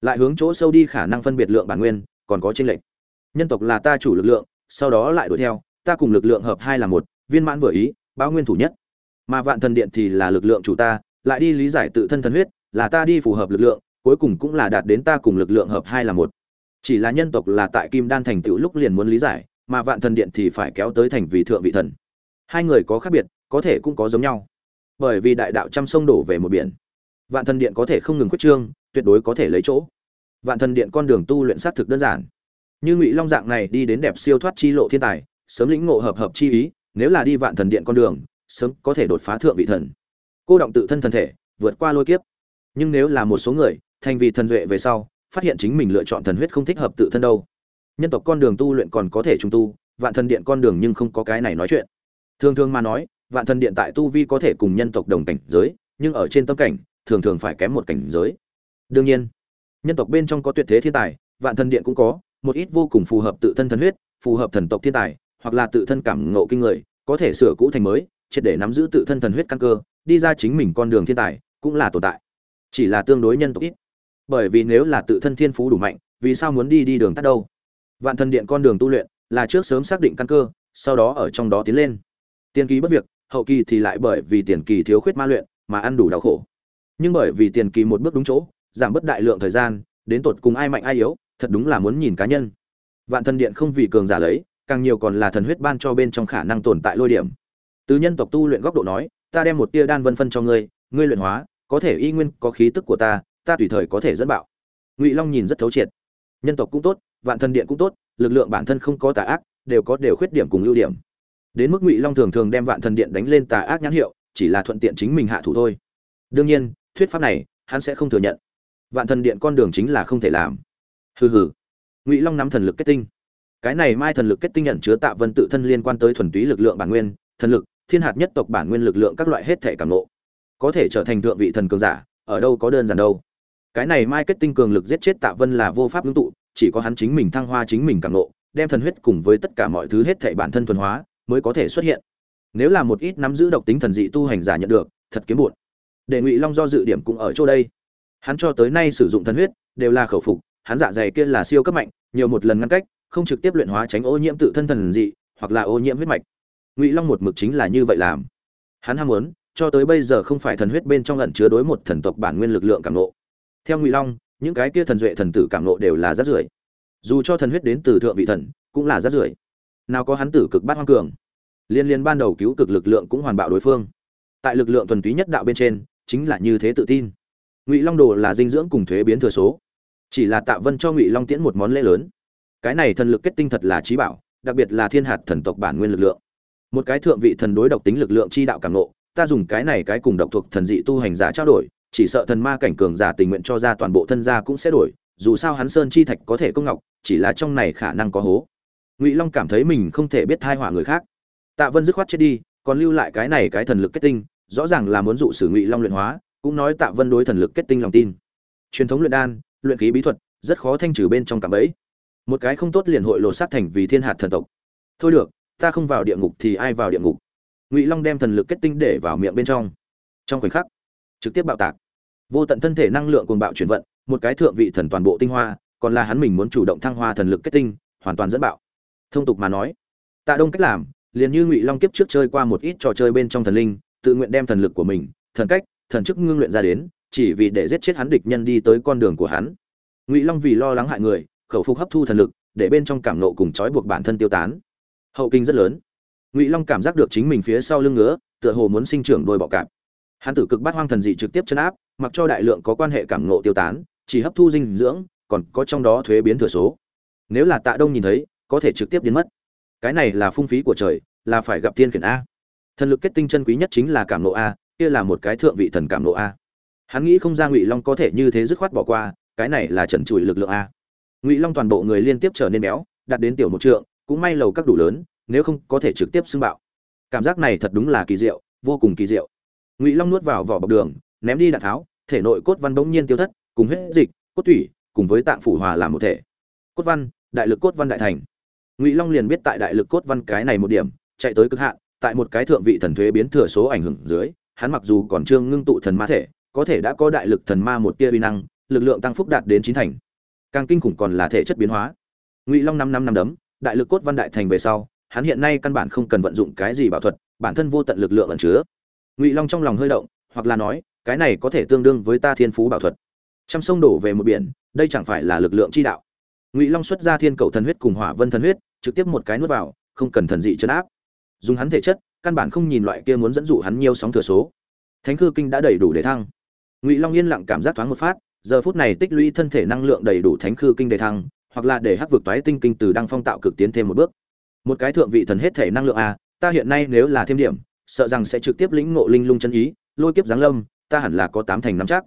Lại hướng chỗ sâu đi khả năng phân biệt lượng bản nguyên, còn có tranh lệch. Nhân tộc là ta chủ lực lượng, sau đó lại đuổi theo, ta cùng lực lượng hợp hai là một, viên mãn vừa ý, báo nguyên thủ nhất. Mà vạn thần điện thì là lực lượng chủ ta, lại đi lý giải tự thân thần huyết, là ta đi phù hợp lực lượng, cuối cùng cũng là đạt đến ta cùng lực lượng hợp hai là một. Chỉ là nhân tộc là tại kim đan thành tựu lúc liền muốn lý giải, mà vạn thần điện thì phải kéo tới thành vị thượng vị thần. Hai người có khác biệt, có thể cũng có giống nhau bởi vì đại đạo trăm sông đổ về một biển. Vạn thần điện có thể không ngừng quyết trương, tuyệt đối có thể lấy chỗ. Vạn thần điện con đường tu luyện xác thực đơn giản. Như ngụy long dạng này đi đến đẹp siêu thoát chi lộ thiên tài, sớm lĩnh ngộ hợp hợp chi ý, nếu là đi vạn thần điện con đường, sớm có thể đột phá thượng vị thần. Cô động tự thân thân thể, vượt qua lôi kiếp. Nhưng nếu là một số người, thành vì thần duệ về sau, phát hiện chính mình lựa chọn thần huyết không thích hợp tự thân đâu. Nhân tộc con đường tu luyện còn có thể trùng tu, vạn thần điện con đường nhưng không có cái này nói chuyện. Thường thường mà nói vạn thần điện tại tu vi có thể cùng nhân tộc đồng cảnh giới, nhưng ở trên tâm cảnh, thường thường phải kém một cảnh giới. Đương nhiên, nhân tộc bên trong có tuyệt thế thiên tài, vạn thần điện cũng có, một ít vô cùng phù hợp tự thân thần huyết, phù hợp thần tộc thiên tài, hoặc là tự thân cảm ngộ kinh người, có thể sửa cũ thành mới, triệt để nắm giữ tự thân thần huyết căn cơ, đi ra chính mình con đường thiên tài, cũng là tồn tại. Chỉ là tương đối nhân tộc ít. Bởi vì nếu là tự thân thiên phú đủ mạnh, vì sao muốn đi đi đường tắt đâu? Vạn thần điện con đường tu luyện là trước sớm xác định căn cơ, sau đó ở trong đó tiến lên. Tiên ký bất việc hậu kỳ thì lại bởi vì tiền kỳ thiếu khuyết ma luyện mà ăn đủ đau khổ. Nhưng bởi vì tiền kỳ một bước đúng chỗ, giảm bớt đại lượng thời gian, đến tột cùng ai mạnh ai yếu, thật đúng là muốn nhìn cá nhân. Vạn thần điện không vì cường giả lấy, càng nhiều còn là thần huyết ban cho bên trong khả năng tồn tại lôi điểm. Từ nhân tộc tu luyện góc độ nói, ta đem một tia đan vân phân cho ngươi ngươi luyện hóa, có thể y nguyên, có khí tức của ta ta tùy thời có thể dẫn bạo. Ngụy long nhìn rất thấu triệt. Nhân tộc cũng tốt, vạn thần điện cũng tốt, lực lượng bản thân không có tà ác, đều có đều khuyết điểm cùng ưu điểm đến mức ngụy long thường thường đem vạn thần điện đánh lên tà ác nhãn hiệu chỉ là thuận tiện chính mình hạ thủ thôi đương nhiên thuyết pháp này hắn sẽ không thừa nhận vạn thần điện con đường chính là không thể làm hừ hừ ngụy long nắm thần lực kết tinh cái này mai thần lực kết tinh nhận chứa tạ vân tự thân liên quan tới thuần túy lực lượng bản nguyên thần lực thiên hạt nhất tộc bản nguyên lực lượng các loại hết thể cảm nộ có thể trở thành thượng vị thần cường giả ở đâu có đơn giản đâu cái này mai kết tinh cường lực giết chết tạ vân là vô pháp ngưng tụ chỉ có hắn chính mình thăng hoa chính mình cảm nộ đem thần huyết cùng với tất cả mọi thứ hết thể bản thân thuần hóa mới có thể xuất hiện. Nếu là một ít nắm giữ độc tính thần dị tu hành giả nhận được, thật kiếm bụn để ngụy long do dự điểm cũng ở chỗ đây. Hắn cho tới nay sử dụng thần huyết, đều là khẩu phục, hắn dạ dày kia là siêu cấp mạnh, nhiều một lần ngăn cách, không trực tiếp luyện hóa tránh ô nhiễm tự thân thần dị, hoặc là ô nhiễm huyết mạch. Ngụy long một mực chính là như vậy làm. Hắn ham muốn, cho tới bây giờ không phải thần huyết bên trong ẩn chứa đối một thần tộc bản nguyên lực lượng cảm nộ theo ngụy long, những cái kia thần duệ thần tử cảm nộ đều là rát rưởi. Dù cho thần huyết đến từ thượng vị thần, cũng là rát rưởi nào có hắn tử cực bát hoang cường. Liên liên ban đầu cứu cực lực lượng cũng hoàn bạo đối phương. Tại lực lượng thuần túy nhất đạo bên trên, chính là như thế tự tin. Ngụy long đồ là dinh dưỡng cùng thuế biến thừa số. Chỉ là tạ vân cho ngụy long tiễn một món lễ lớn. Cái này thần lực kết tinh thật là trí bảo, đặc biệt là thiên hạt thần tộc bản nguyên lực lượng. Một cái thượng vị thần đối độc tính lực lượng chi đạo cảm nộ ta dùng cái này cái cùng độc thuộc thần dị tu hành giả trao đổi, chỉ sợ thần ma cảnh cường giả tình nguyện cho ra toàn bộ thân gia cũng sẽ đổi, dù sao hắn sơn chi thạch có thể công ngọc, chỉ là trong này khả năng có hố ngụy long cảm thấy mình không thể biết thai họa người khác tạ vân dứt khoát chết đi còn lưu lại cái này cái thần lực kết tinh rõ ràng là muốn dụ sử ngụy long luyện hóa cũng nói tạ vân đối thần lực kết tinh lòng tin truyền thống luyện đan luyện khí bí thuật rất khó thanh trừ bên trong cảm ấy. một cái không tốt liền hội lột sát thành vì thiên hạt thần tộc thôi được ta không vào địa ngục thì ai vào địa ngục ngụy long đem thần lực kết tinh để vào miệng bên trong trong khoảnh khắc trực tiếp bạo tạc vô tận thân thể năng lượng cuồng bạo chuyển vận một cái thượng vị thần toàn bộ tinh hoa còn là hắn mình muốn chủ động thăng hoa thần lực kết tinh hoàn toàn dẫn bạo thông tục mà nói. Tạ đông cách làm, liền như ngụy long kiếp trước chơi qua một ít trò chơi bên trong thần linh, tự nguyện đem thần lực của mình, thần cách, thần chức ngưng luyện ra đến, chỉ vì để giết chết hắn địch nhân đi tới con đường của hắn. Ngụy long vì lo lắng hại người, khẩu phục hấp thu thần lực, để bên trong cảm nộ cùng trói buộc bản thân tiêu tán. Hậu kinh rất lớn. Ngụy long cảm giác được chính mình phía sau lưng ngứa, tựa hồ muốn sinh trưởng đôi bọ cạp. Hắn tử cực bắt hoang thần dị trực tiếp chấn áp, mặc cho đại lượng có quan hệ cảm nộ tiêu tán, chỉ hấp thu dinh dưỡng, còn có trong đó thuế biến thừa số. Nếu là tạ đông nhìn thấy có thể trực tiếp biến mất. Cái này là phung phí của trời, là phải gặp tiên khiển a. Thần lực kết tinh chân quý nhất chính là cảm nộ a, kia là một cái thượng vị thần cảm nộ a. Hắn nghĩ không ra ngụy long có thể như thế dứt khoát bỏ qua, cái này là trần trụi lực lượng a. Ngụy long toàn bộ người liên tiếp trở nên béo, đạt đến tiểu một trượng, cũng may lầu các đủ lớn, nếu không có thể trực tiếp xưng bạo. Cảm giác này thật đúng là kỳ diệu, vô cùng kỳ diệu. Ngụy long nuốt vào vỏ bọc đường, ném đi đạn tháo, thể nội cốt văn bỗng nhiên tiêu thất, cùng huyết dịch, cốt thủy cùng với tạng phủ hòa làm một thể. Cốt văn, đại lực cốt văn đại thành ngụy long liền biết tại đại lực cốt văn cái này một điểm, chạy tới cực hạn, tại một cái thượng vị thần thuế biến thừa số ảnh hưởng dưới, hắn mặc dù còn chưa ngưng tụ thần ma thể, có thể đã có đại lực thần ma một tia uy năng, lực lượng tăng phúc đạt đến chín thành. Càng kinh khủng còn là thể chất biến hóa. Ngụy long năm năm năm đấm, đại lực cốt văn đại thành về sau, hắn hiện nay căn bản không cần vận dụng cái gì bảo thuật, bản thân vô tận lực lượng ẩn chứa. Ngụy long trong lòng hơi động, hoặc là nói, cái này có thể tương đương với ta thiên phú bảo thuật. Trăm sông đổ về một biển, đây chẳng phải là lực lượng chi đạo ngụy long xuất ra thiên cầu thần huyết cùng hỏa vân thần huyết, trực tiếp một cái nuốt vào, không cần thần dị chấn áp. Dùng hắn thể chất, căn bản không nhìn loại kia muốn dẫn dụ hắn nhiều sóng thừa số. Thánh khư kinh đã đầy đủ để thăng. Ngụy long yên lặng cảm giác thoáng một phát, giờ phút này tích lũy thân thể năng lượng đầy đủ thánh khư kinh để thăng, hoặc là để hắc vực toái tinh kinh từ đăng phong tạo cực tiến thêm một bước. Một cái thượng vị thần hết thể năng lượng a, ta hiện nay nếu là thêm điểm, sợ rằng sẽ trực tiếp lĩnh ngộ linh lung chân ý, lôi kiếp giáng lâm, ta hẳn là có tám thành nắm chắc.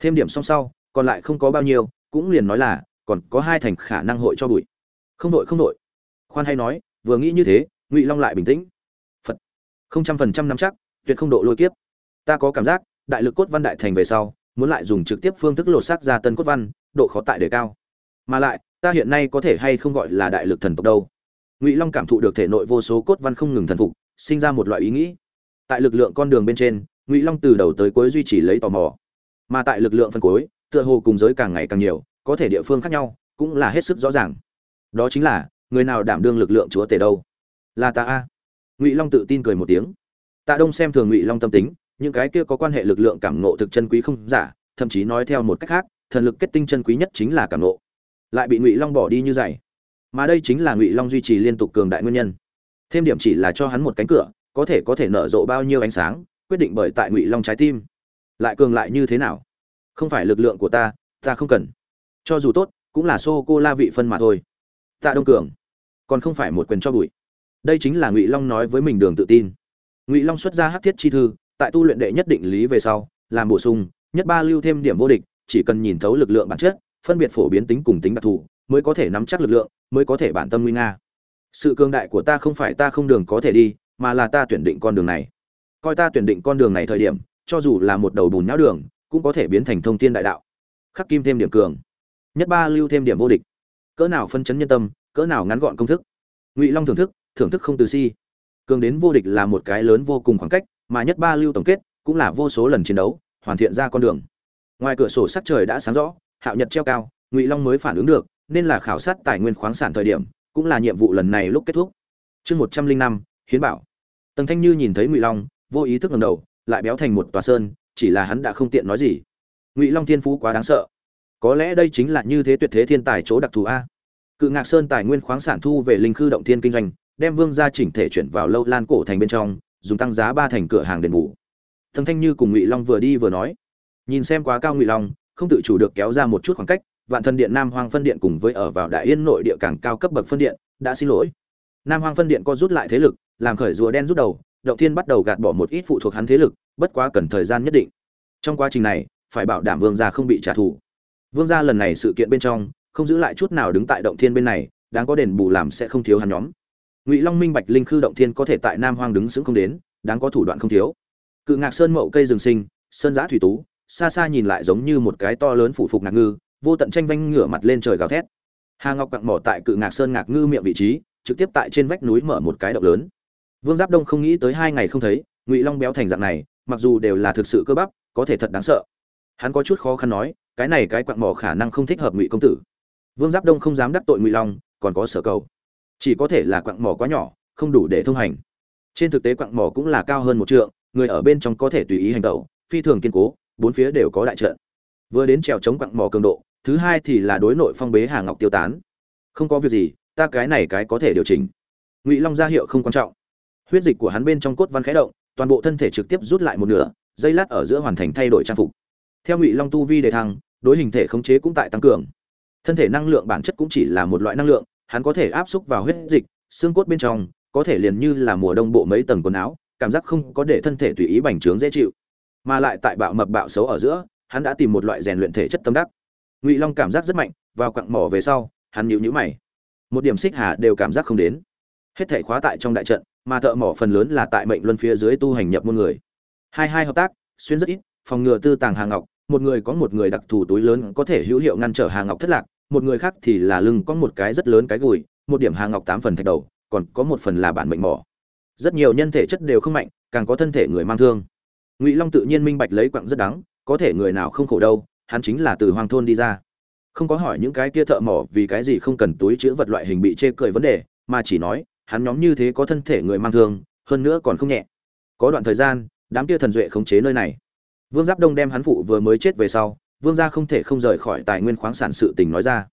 Thêm điểm song sau, còn lại không có bao nhiêu, cũng liền nói là còn có hai thành khả năng hội cho bụi. Không đội không đội. Khoan hay nói, vừa nghĩ như thế, ngụy long lại bình tĩnh. Phật. Không trăm phần trăm nắm chắc, tuyệt không độ lôi kiếp. Ta có cảm giác, đại lực cốt văn đại thành về sau, muốn lại dùng trực tiếp phương thức lột xác ra tân cốt văn, độ khó tại đề cao. Mà lại, ta hiện nay có thể hay không gọi là đại lực thần tộc đâu? Ngụy long cảm thụ được thể nội vô số cốt văn không ngừng thần phục, sinh ra một loại ý nghĩ. Tại lực lượng con đường bên trên, ngụy long từ đầu tới cuối duy trì lấy tò mò. Mà tại lực lượng phân cuối, tựa hồ cùng giới càng ngày càng nhiều có thể địa phương khác nhau, cũng là hết sức rõ ràng. Đó chính là, người nào đảm đương lực lượng chúa tể đâu? Là ta a. Ngụy long tự tin cười một tiếng. Tạ đông xem thường ngụy long tâm tính, những cái kia có quan hệ lực lượng cảm nộ thực chân quý không giả, thậm chí nói theo một cách khác, thần lực kết tinh chân quý nhất chính là cảm nộ lại bị ngụy long bỏ đi như vậy. Mà đây chính là ngụy long duy trì liên tục cường đại nguyên nhân. Thêm điểm chỉ là cho hắn một cánh cửa, có thể có thể nở rộ bao nhiêu ánh sáng, quyết định bởi tại ngụy long trái tim. Lại cường lại như thế nào? Không phải lực lượng của ta ta không cần cho dù tốt, cũng là sô cô la vị phân mà thôi. Tạ đông cường, còn không phải một quyền cho bụi. Đây chính là ngụy long nói với mình đường tự tin. Ngụy long xuất ra hắc thiết chi thư, tại tu luyện đệ nhất định lý về sau, làm bổ sung, nhất ba lưu thêm điểm vô địch, chỉ cần nhìn thấu lực lượng bản chất, phân biệt phổ biến tính cùng tính đặc thù, mới có thể nắm chắc lực lượng, mới có thể bản tâm nguy nga. Sự cường đại của ta không phải ta không đường có thể đi, mà là ta tuyển định con đường này. Coi ta tuyển định con đường này thời điểm, cho dù là một đầu bùn nhão đường, cũng có thể biến thành thông thiên đại đạo. Khắc kim thêm điểm cường nhất ba lưu thêm điểm vô địch. Cỡ nào phân chấn nhân tâm, cỡ nào ngắn gọn công thức. Ngụy long thưởng thức thưởng thức không từ si. Cường đến vô địch là một cái lớn vô cùng khoảng cách, mà nhất ba lưu tổng kết cũng là vô số lần chiến đấu, hoàn thiện ra con đường. Ngoài cửa sổ sắc trời đã sáng rõ, hạo nhật treo cao, ngụy long mới phản ứng được, nên là khảo sát tài nguyên khoáng sản thời điểm, cũng là nhiệm vụ lần này lúc kết thúc. Chương một trăm linh năm, hiến bảo. Tần thanh như nhìn thấy ngụy long, vô ý thức ngầm đầu, lại béo thành một tòa sơn, chỉ là hắn đã không tiện nói gì. Ngụy long thiên phú quá đáng sợ có lẽ đây chính là như thế tuyệt thế thiên tài chỗ đặc thù a. Cự ngạc sơn tài nguyên khoáng sản thu về linh khư động thiên kinh doanh, đem vương gia chỉnh thể chuyển vào lâu lan cổ thành bên trong, dùng tăng giá ba thành cửa hàng đền bù. Thần thanh như cùng ngụy long vừa đi vừa nói, nhìn xem quá cao ngụy long, không tự chủ được kéo ra một chút khoảng cách, vạn thần điện nam hoang phân điện cùng với ở vào đại yên nội địa càng cao cấp bậc phân điện, đã xin lỗi. Nam hoang phân điện có rút lại thế lực, làm khởi rùa đen rút đầu, động thiên bắt đầu gạt bỏ một ít phụ thuộc hắn thế lực, bất quá cần thời gian nhất định. Trong quá trình này, phải bảo đảm vương gia không bị trả thù vương gia lần này sự kiện bên trong, không giữ lại chút nào đứng tại động thiên bên này, đáng có đền bù làm sẽ không thiếu hắn nhóm. Ngụy long minh bạch linh khư động thiên có thể tại nam hoang đứng sững không đến, đáng có thủ đoạn không thiếu. Cự ngạc sơn mậu cây rừng sinh, sơn giã thủy tú, xa xa nhìn lại giống như một cái to lớn phủ phục ngạc ngư, vô tận tranh vanh ngửa mặt lên trời gào thét. Hà ngọc cặn mỏ tại cự ngạc sơn ngạc ngư miệng vị trí, trực tiếp tại trên vách núi mở một cái động lớn. Vương giáp đông không nghĩ tới hai ngày không thấy, ngụy long béo thành dạng này, mặc dù đều là thực sự cơ bắp, có thể thật đáng sợ. Hắn có chút khó khăn nói cái này cái quặng mỏ khả năng không thích hợp ngụy công tử. Vương giáp đông không dám đắc tội ngụy long, còn có sở cầu. Chỉ có thể là quặng mỏ quá nhỏ, không đủ để thông hành. Trên thực tế quặng mỏ cũng là cao hơn một trượng, người ở bên trong có thể tùy ý hành tẩu, phi thường kiên cố, bốn phía đều có đại trận. Vừa đến trèo chống quặng mỏ cường độ, thứ hai thì là đối nội phong bế hà ngọc tiêu tán. Không có việc gì, ta cái này cái có thể điều chỉnh. Ngụy long ra hiệu không quan trọng. Huyết dịch của hắn bên trong cốt văn khẽ động, toàn bộ thân thể trực tiếp rút lại một nửa, dây lát ở giữa hoàn thành thay đổi trang phục. Theo ngụy long tu vi đề thăng đối hình thể khống chế cũng tại tăng cường. Thân thể năng lượng bản chất cũng chỉ là một loại năng lượng, hắn có thể áp xúc vào huyết dịch, xương cốt bên trong, có thể liền như là mùa đông bộ mấy tầng quần áo, cảm giác không có để thân thể tùy ý bành trướng dễ chịu. Mà lại tại bạo mập bạo xấu ở giữa, hắn đã tìm một loại rèn luyện thể chất tâm đắc. Ngụy long cảm giác rất mạnh, vào quặng mỏ về sau, hắn nhíu nhíu mày. Một điểm xích hà đều cảm giác không đến. Hết thể khóa tại trong đại trận, mà thợ mỏ phần lớn là tại mệnh luân phía dưới tu hành nhập môn người. Hai hai hợp tác, xuyên rất ít, phòng ngừa tư tàng hàng ngọc một người có một người đặc thù túi lớn có thể hữu hiệu ngăn trở hà ngọc thất lạc một người khác thì là lưng có một cái rất lớn cái gùi một điểm hà ngọc tám phần thạch đầu còn có một phần là bản mệnh mỏ. Rất nhiều nhân thể chất đều không mạnh càng có thân thể người mang thương. Ngụy long tự nhiên minh bạch lấy quặng rất đáng, có thể người nào không khổ đâu hắn chính là từ hoang thôn đi ra. Không có hỏi những cái kia thợ mỏ vì cái gì không cần túi chứa vật loại hình bị chê cười vấn đề mà chỉ nói hắn nhóm như thế có thân thể người mang thương hơn nữa còn không nhẹ. Có đoạn thời gian đám kia thần duệ khống chế nơi này vương giáp đông đem hắn phụ vừa mới chết về sau, vương gia không thể không rời khỏi tài nguyên khoáng sản sự tình nói ra.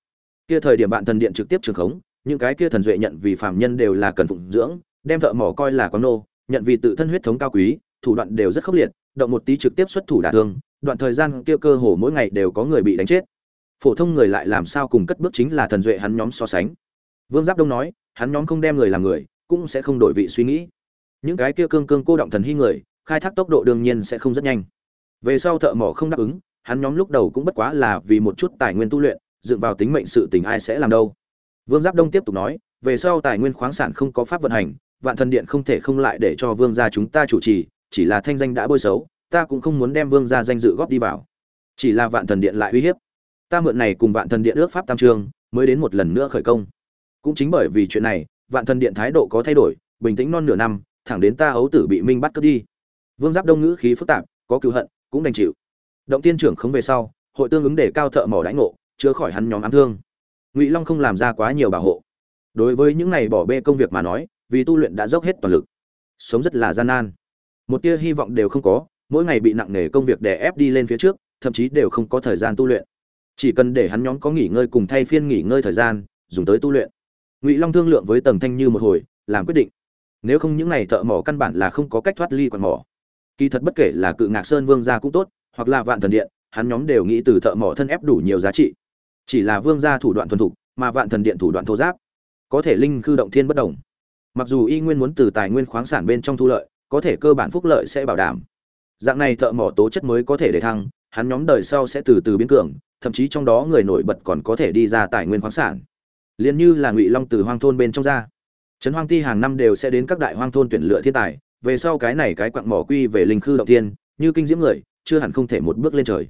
Kia thời điểm bạn thần điện trực tiếp trường khống, những cái kia thần duệ nhận vì phàm nhân đều là cần phụng dưỡng, đem thợ mỏ coi là quán nô, nhận vì tự thân huyết thống cao quý, thủ đoạn đều rất khốc liệt, động một tí trực tiếp xuất thủ đả thương, đoạn thời gian kia cơ hồ mỗi ngày đều có người bị đánh chết. Phổ thông người lại làm sao cùng cất bước chính là thần duệ hắn nhóm so sánh. Vương giáp đông nói, hắn nhóm không đem người làm người, cũng sẽ không đổi vị suy nghĩ. Những cái kia cương cương cô động thần hy người, khai thác tốc độ đương nhiên sẽ không rất nhanh về sau thợ mỏ không đáp ứng, hắn nhóm lúc đầu cũng bất quá là vì một chút tài nguyên tu luyện, dựng vào tính mệnh sự tình ai sẽ làm đâu. Vương giáp đông tiếp tục nói, về sau tài nguyên khoáng sản không có pháp vận hành, vạn thần điện không thể không lại để cho vương gia chúng ta chủ trì, chỉ là thanh danh đã bôi xấu, ta cũng không muốn đem vương gia danh dự góp đi vào. Chỉ là vạn thần điện lại uy hiếp. Ta mượn này cùng vạn thần điện ước pháp tam trương mới đến một lần nữa khởi công. Cũng chính bởi vì chuyện này, vạn thần điện thái độ có thay đổi, bình tĩnh non nửa năm, thẳng đến ta ấu tử bị minh bắt cướp đi. Vương giáp đông ngữ khí phức tạp, có cựu hận cũng đành chịu. Động tiên trưởng không về sau, hội tương ứng để cao thợ mỏ đãi ngộ chữa khỏi hắn nhóm ám thương. Ngụy long không làm ra quá nhiều bảo hộ. Đối với những này bỏ bê công việc mà nói, vì tu luyện đã dốc hết toàn lực. Sống rất là gian nan. Một tia hy vọng đều không có, mỗi ngày bị nặng nề công việc đè ép đi lên phía trước, thậm chí đều không có thời gian tu luyện. Chỉ cần để hắn nhóm có nghỉ ngơi cùng thay phiên nghỉ ngơi thời gian, dùng tới tu luyện. Ngụy long thương lượng với tầng thanh như một hồi, làm quyết định. Nếu không những n à y thợ mỏ căn bản là không có cách thoát ly quạt mỏ kỳ thật bất kể là cự ngạc sơn vương gia cũng tốt, hoặc là vạn thần điện, hắn nhóm đều nghĩ từ thợ mỏ thân ép đủ nhiều giá trị. Chỉ là vương gia thủ đoạn thuần thục, mà vạn thần điện thủ đoạn thô giáp, có thể linh khư động thiên bất đồng. Mặc dù y nguyên muốn từ tài nguyên khoáng sản bên trong thu lợi, có thể cơ bản phúc lợi sẽ bảo đảm. Dạng này thợ mỏ tố chất mới có thể để thăng, hắn nhóm đời sau sẽ từ từ biến cường, thậm chí trong đó người nổi bật còn có thể đi ra tài nguyên khoáng sản. Liền như là ngụy long từ hoang thôn bên trong ra. Trấn hoang ti hàng năm đều sẽ đến các đại hoang thôn tuyển lựa thiên tài về sau cái này cái quặng mỏ quy về linh khư động thiên, như kinh diễm người, chưa hẳn không thể một bước lên trời.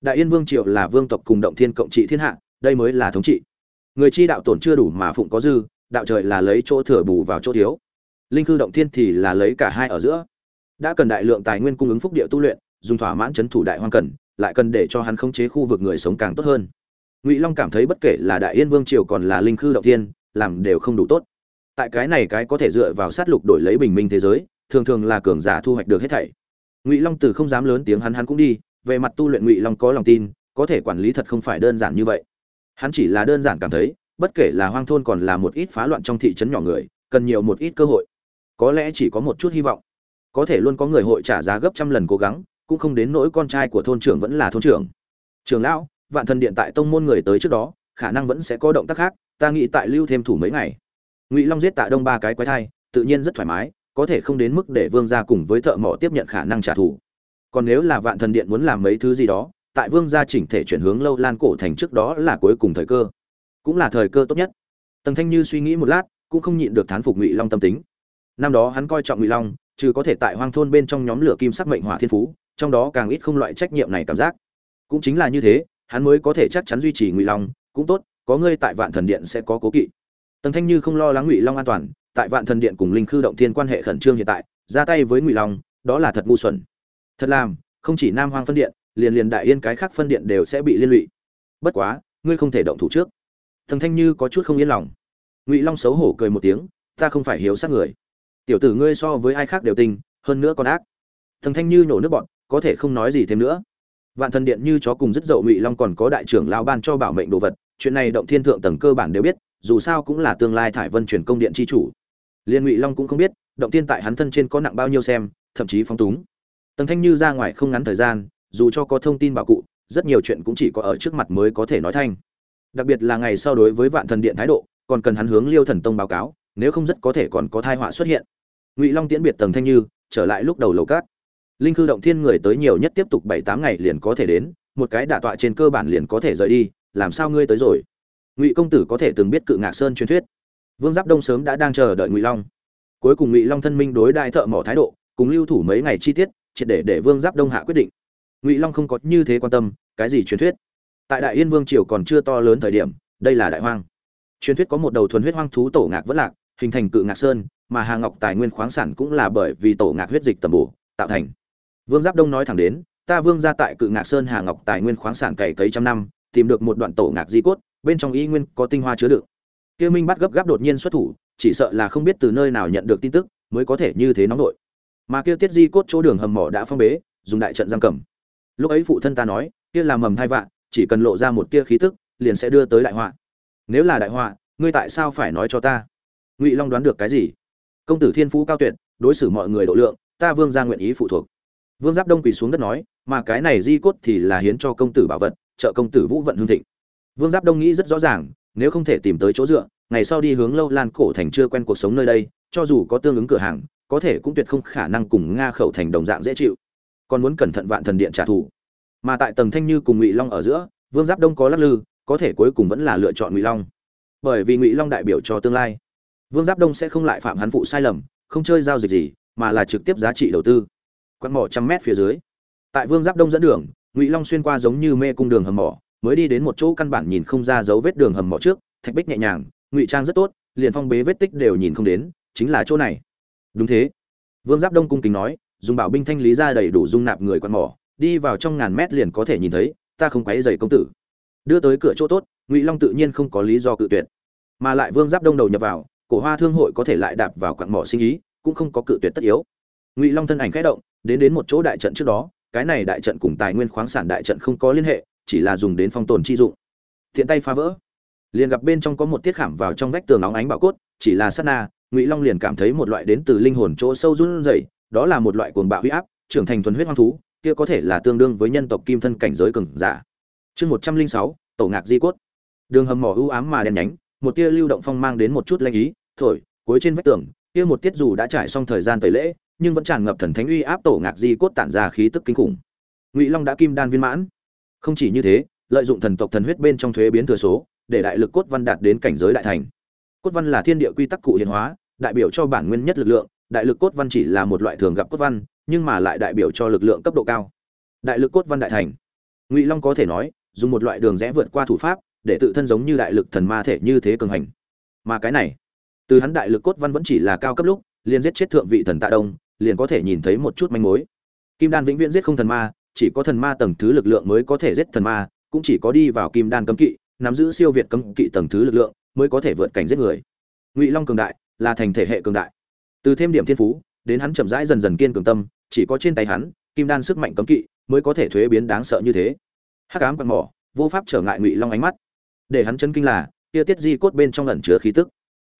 Đại yên vương triệu là vương tộc cùng động thiên cộng trị thiên hạ, đây mới là thống trị. Người chi đạo tổn chưa đủ mà phụng có dư, đạo trời là lấy chỗ thừa bù vào chỗ thiếu. Linh khư động thiên thì là lấy cả hai ở giữa. Đã cần đại lượng tài nguyên cung ứng phúc địa tu luyện, dùng thỏa mãn chấn thủ đại hoang cần, lại cần để cho hắn khống chế khu vực người sống càng tốt hơn. Ngụy long cảm thấy bất kể là đại yên vương triều còn là linh khư động thiên, làm đều không đủ tốt. Tại cái này cái có thể dựa vào sát lục đổi lấy bình minh thế giới thường thường là cường giả thu hoạch được hết thảy. Ngụy long từ không dám lớn tiếng hắn hắn cũng đi. Về mặt tu luyện ngụy long có lòng tin, có thể quản lý thật không phải đơn giản như vậy. Hắn chỉ là đơn giản cảm thấy, bất kể là hoang thôn còn là một ít phá loạn trong thị trấn nhỏ người, cần nhiều một ít cơ hội. Có lẽ chỉ có một chút hy vọng. Có thể luôn có người hội trả giá gấp trăm lần cố gắng, cũng không đến nỗi con trai của thôn trưởng vẫn là thôn trưởng. Trường lão, vạn thần điện tại tông môn người tới trước đó, khả năng vẫn sẽ có động tác khác, ta nghĩ tại lưu thêm thủ mấy ngày. Ngụy long giết tạ đông ba cái quái thai, tự nhiên rất thoải mái có thể không đến mức để vương gia cùng với thợ mỏ tiếp nhận khả năng trả thù. Còn nếu là vạn thần điện muốn làm mấy thứ gì đó, tại vương gia chỉnh thể chuyển hướng lâu lan cổ thành trước đó là cuối cùng thời cơ. Cũng là thời cơ tốt nhất. Tần thanh như suy nghĩ một lát, cũng không nhịn được thán phục ngụy long tâm tính. Năm đó hắn coi trọng ngụy long, trừ có thể tại hoang thôn bên trong nhóm lửa kim sắc mệnh hỏa thiên phú, trong đó càng ít không loại trách nhiệm này cảm giác. Cũng chính là như thế, hắn mới có thể chắc chắn duy trì ngụy long, cũng tốt, có ngươi tại vạn thần điện sẽ có cố kỵ. Tần thanh như không lo lắng ngụy long an toàn tại vạn thần điện cùng linh khư động thiên quan hệ khẩn trương hiện tại, ra tay với ngụy long, đó là thật ngu xuẩn. Thật làm, không chỉ nam hoang phân điện, liền liền đại yên cái khác phân điện đều sẽ bị liên lụy. Bất quá, ngươi không thể động thủ trước. Thần thanh như có chút không yên lòng. Ngụy long xấu hổ cười một tiếng, ta không phải hiếu sát người. Tiểu tử ngươi so với ai khác đều tinh hơn nữa còn ác. Thần thanh như nhổ nước bọn, có thể không nói gì thêm nữa. Vạn thần điện như chó cùng rất dậu ngụy long còn có đại trưởng lao ban cho bảo mệnh đồ vật, chuyện này động thiên thượng tầng cơ bản đều biết, dù sao cũng là tương lai thải vân truyền công điện chi chủ liên ngụy long cũng không biết, động tiên tại hắn thân trên có nặng bao nhiêu xem, thậm chí phóng túng. Tần thanh như ra ngoài không ngắn thời gian, dù cho có thông tin bảo cụ, rất nhiều chuyện cũng chỉ có ở trước mặt mới có thể nói thanh. Đặc biệt là ngày sau đối với vạn thần điện thái độ, còn cần hắn hướng liêu thần tông báo cáo, nếu không rất có thể còn có thai họa xuất hiện. Ngụy long tiễn biệt tần thanh như, trở lại lúc đầu lầu cát. Linh cư động thiên người tới nhiều nhất tiếp tục bảy tám ngày liền có thể đến, một cái đả tọa trên cơ bản liền có thể rời đi, làm sao ngươi tới rồi? Ngụy công tử có thể từng biết cự ngạc sơn truyền thuyết vương giáp đông sớm đã đang chờ đợi ngụy long. Cuối cùng ngụy long thân minh đối đại thợ mỏ thái độ, cùng lưu thủ mấy ngày chi tiết, triệt để để vương giáp đông hạ quyết định. Ngụy long không có như thế quan tâm, cái gì truyền thuyết? Tại đại yên vương triều còn chưa to lớn thời điểm, đây là đại hoang. Truyền thuyết có một đầu thuần huyết hoang thú tổ ngạc vẫn lạc, hình thành cự ngạc sơn, mà hà ngọc tài nguyên khoáng sản cũng là bởi vì tổ ngạc huyết dịch tầm bổ, tạo thành. Vương giáp đông nói thẳng đến, ta vương ra tại cự ngạc sơn hà ngọc tài nguyên khoáng sản cày cấy trăm năm, tìm được một đoạn tổ ngạc di cốt, bên trong y nguyên có tinh hoa chứa đựng kia minh bắt gấp gáp đột nhiên xuất thủ, chỉ sợ là không biết từ nơi nào nhận được tin tức, mới có thể như thế nóng nổi mà kia tiết di cốt chỗ đường hầm mỏ đã phong bế, dùng đại trận giam cầm. Lúc ấy phụ thân ta nói, kia là mầm hai vạn, chỉ cần lộ ra một tia khí tức, liền sẽ đưa tới đại họa. Nếu là đại họa, ngươi tại sao phải nói cho ta? Ngụy long đoán được cái gì? Công tử thiên phú cao tuyệt, đối xử mọi người độ lượng, ta vương ra nguyện ý phụ thuộc. Vương giáp đông quỳ xuống đất nói, mà cái này di cốt thì là hiến cho công tử bảo vật, trợ công tử vũ vận hương thịnh. Vương giáp đông nghĩ rất rõ ràng nếu không thể tìm tới chỗ dựa, ngày sau đi hướng lâu lan cổ thành chưa quen cuộc sống nơi đây, cho dù có tương ứng cửa hàng, có thể cũng tuyệt không khả năng cùng nga khẩu thành đồng dạng dễ chịu. Còn muốn cẩn thận vạn thần điện trả thù. Mà tại tầng thanh như cùng ngụy long ở giữa, vương giáp đông có lắc lư, có thể cuối cùng vẫn là lựa chọn ngụy long. Bởi vì ngụy long đại biểu cho tương lai. Vương giáp đông sẽ không lại phạm hắn phụ sai lầm, không chơi giao dịch gì, mà là trực tiếp giá trị đầu tư. Quặn mỏ trăm mét phía dưới. Tại vương giáp đông dẫn đường, ngụy long xuyên qua giống như mê cung đường hầm mỏ mới đi đến một chỗ căn bản nhìn không ra dấu vết đường hầm mỏ trước, thạch bích nhẹ nhàng, ngụy trang rất tốt, liền phong bế vết tích đều nhìn không đến, chính là chỗ này. Đúng thế. Vương giáp đông cung kính nói, dùng bảo binh thanh lý ra đầy đủ dung nạp người quan mỏ, đi vào trong ngàn mét liền có thể nhìn thấy, ta không quấy dày công tử. Đưa tới cửa chỗ tốt, ngụy long tự nhiên không có lý do cự tuyệt. Mà lại vương giáp đông đầu nhập vào, cổ hoa thương hội có thể lại đạp vào quặng mỏ sinh ý, cũng không có cự tuyệt tất yếu. Ngụy long thân ảnh khẽ động, đến đến một chỗ đại trận trước đó, cái này đại trận cùng tài nguyên khoáng sản đại trận không có liên hệ chỉ là dùng đến phong tồn chi dụng. Thiện tay phá vỡ. Liền gặp bên trong có một tiết khảm vào trong vách tường óng ánh bảo cốt, chỉ là sát na, ngụy long liền cảm thấy một loại đến từ linh hồn chỗ sâu run rẩy, đó là một loại cuồng bạo huy áp, trưởng thành thuần huyết hoang thú, kia có thể là tương đương với nhân tộc kim thân cảnh giới cường giả. Chương một trăm linh sáu, tổ ngạc di cốt. Đường hầm mỏ ưu ám mà đen nhánh, một tia lưu động phong mang đến một chút lanh ý, thổi, cuối trên vách tường, kia một tiết dù đã trải xong thời gian tẩy lễ, nhưng vẫn tràn ngập thần thánh uy áp tổ ngạc di cốt tản ra khí tức kinh khủng. Ngụy long đã kim đan viên mãn không chỉ như thế, lợi dụng thần tộc thần huyết bên trong thuế biến thừa số, để đại lực cốt văn đạt đến cảnh giới đại thành. Cốt văn là thiên địa quy tắc cụ hiện hóa, đại biểu cho bản nguyên nhất lực lượng, đại lực cốt văn chỉ là một loại thường gặp cốt văn, nhưng mà lại đại biểu cho lực lượng cấp độ cao. Đại lực cốt văn đại thành. Ngụy long có thể nói, dùng một loại đường rẽ vượt qua thủ pháp, để tự thân giống như đại lực thần ma thể như thế cường hành. Mà cái này, từ hắn đại lực cốt văn vẫn chỉ là cao cấp lúc, liền giết chết thượng vị thần tạ đông, liền có thể nhìn thấy một chút manh mối. Kim đan vĩnh viễn giết không thần ma chỉ có thần ma tầng thứ lực lượng mới có thể giết thần ma, cũng chỉ có đi vào kim đan cấm kỵ, nắm giữ siêu việt cấm kỵ tầng thứ lực lượng mới có thể vượt cảnh giết người. Ngụy long cường đại, là thành thể hệ cường đại. Từ thêm điểm thiên phú, đến hắn chậm rãi dần dần kiên cường tâm, chỉ có trên tay hắn, kim đan sức mạnh cấm kỵ mới có thể thuế biến đáng sợ như thế. Hắc ám quằn mỏ, vô pháp trở ngại ngụy long ánh mắt. Để hắn chân kinh là, kia tiết di cốt bên trong ẩn chứa khí tức.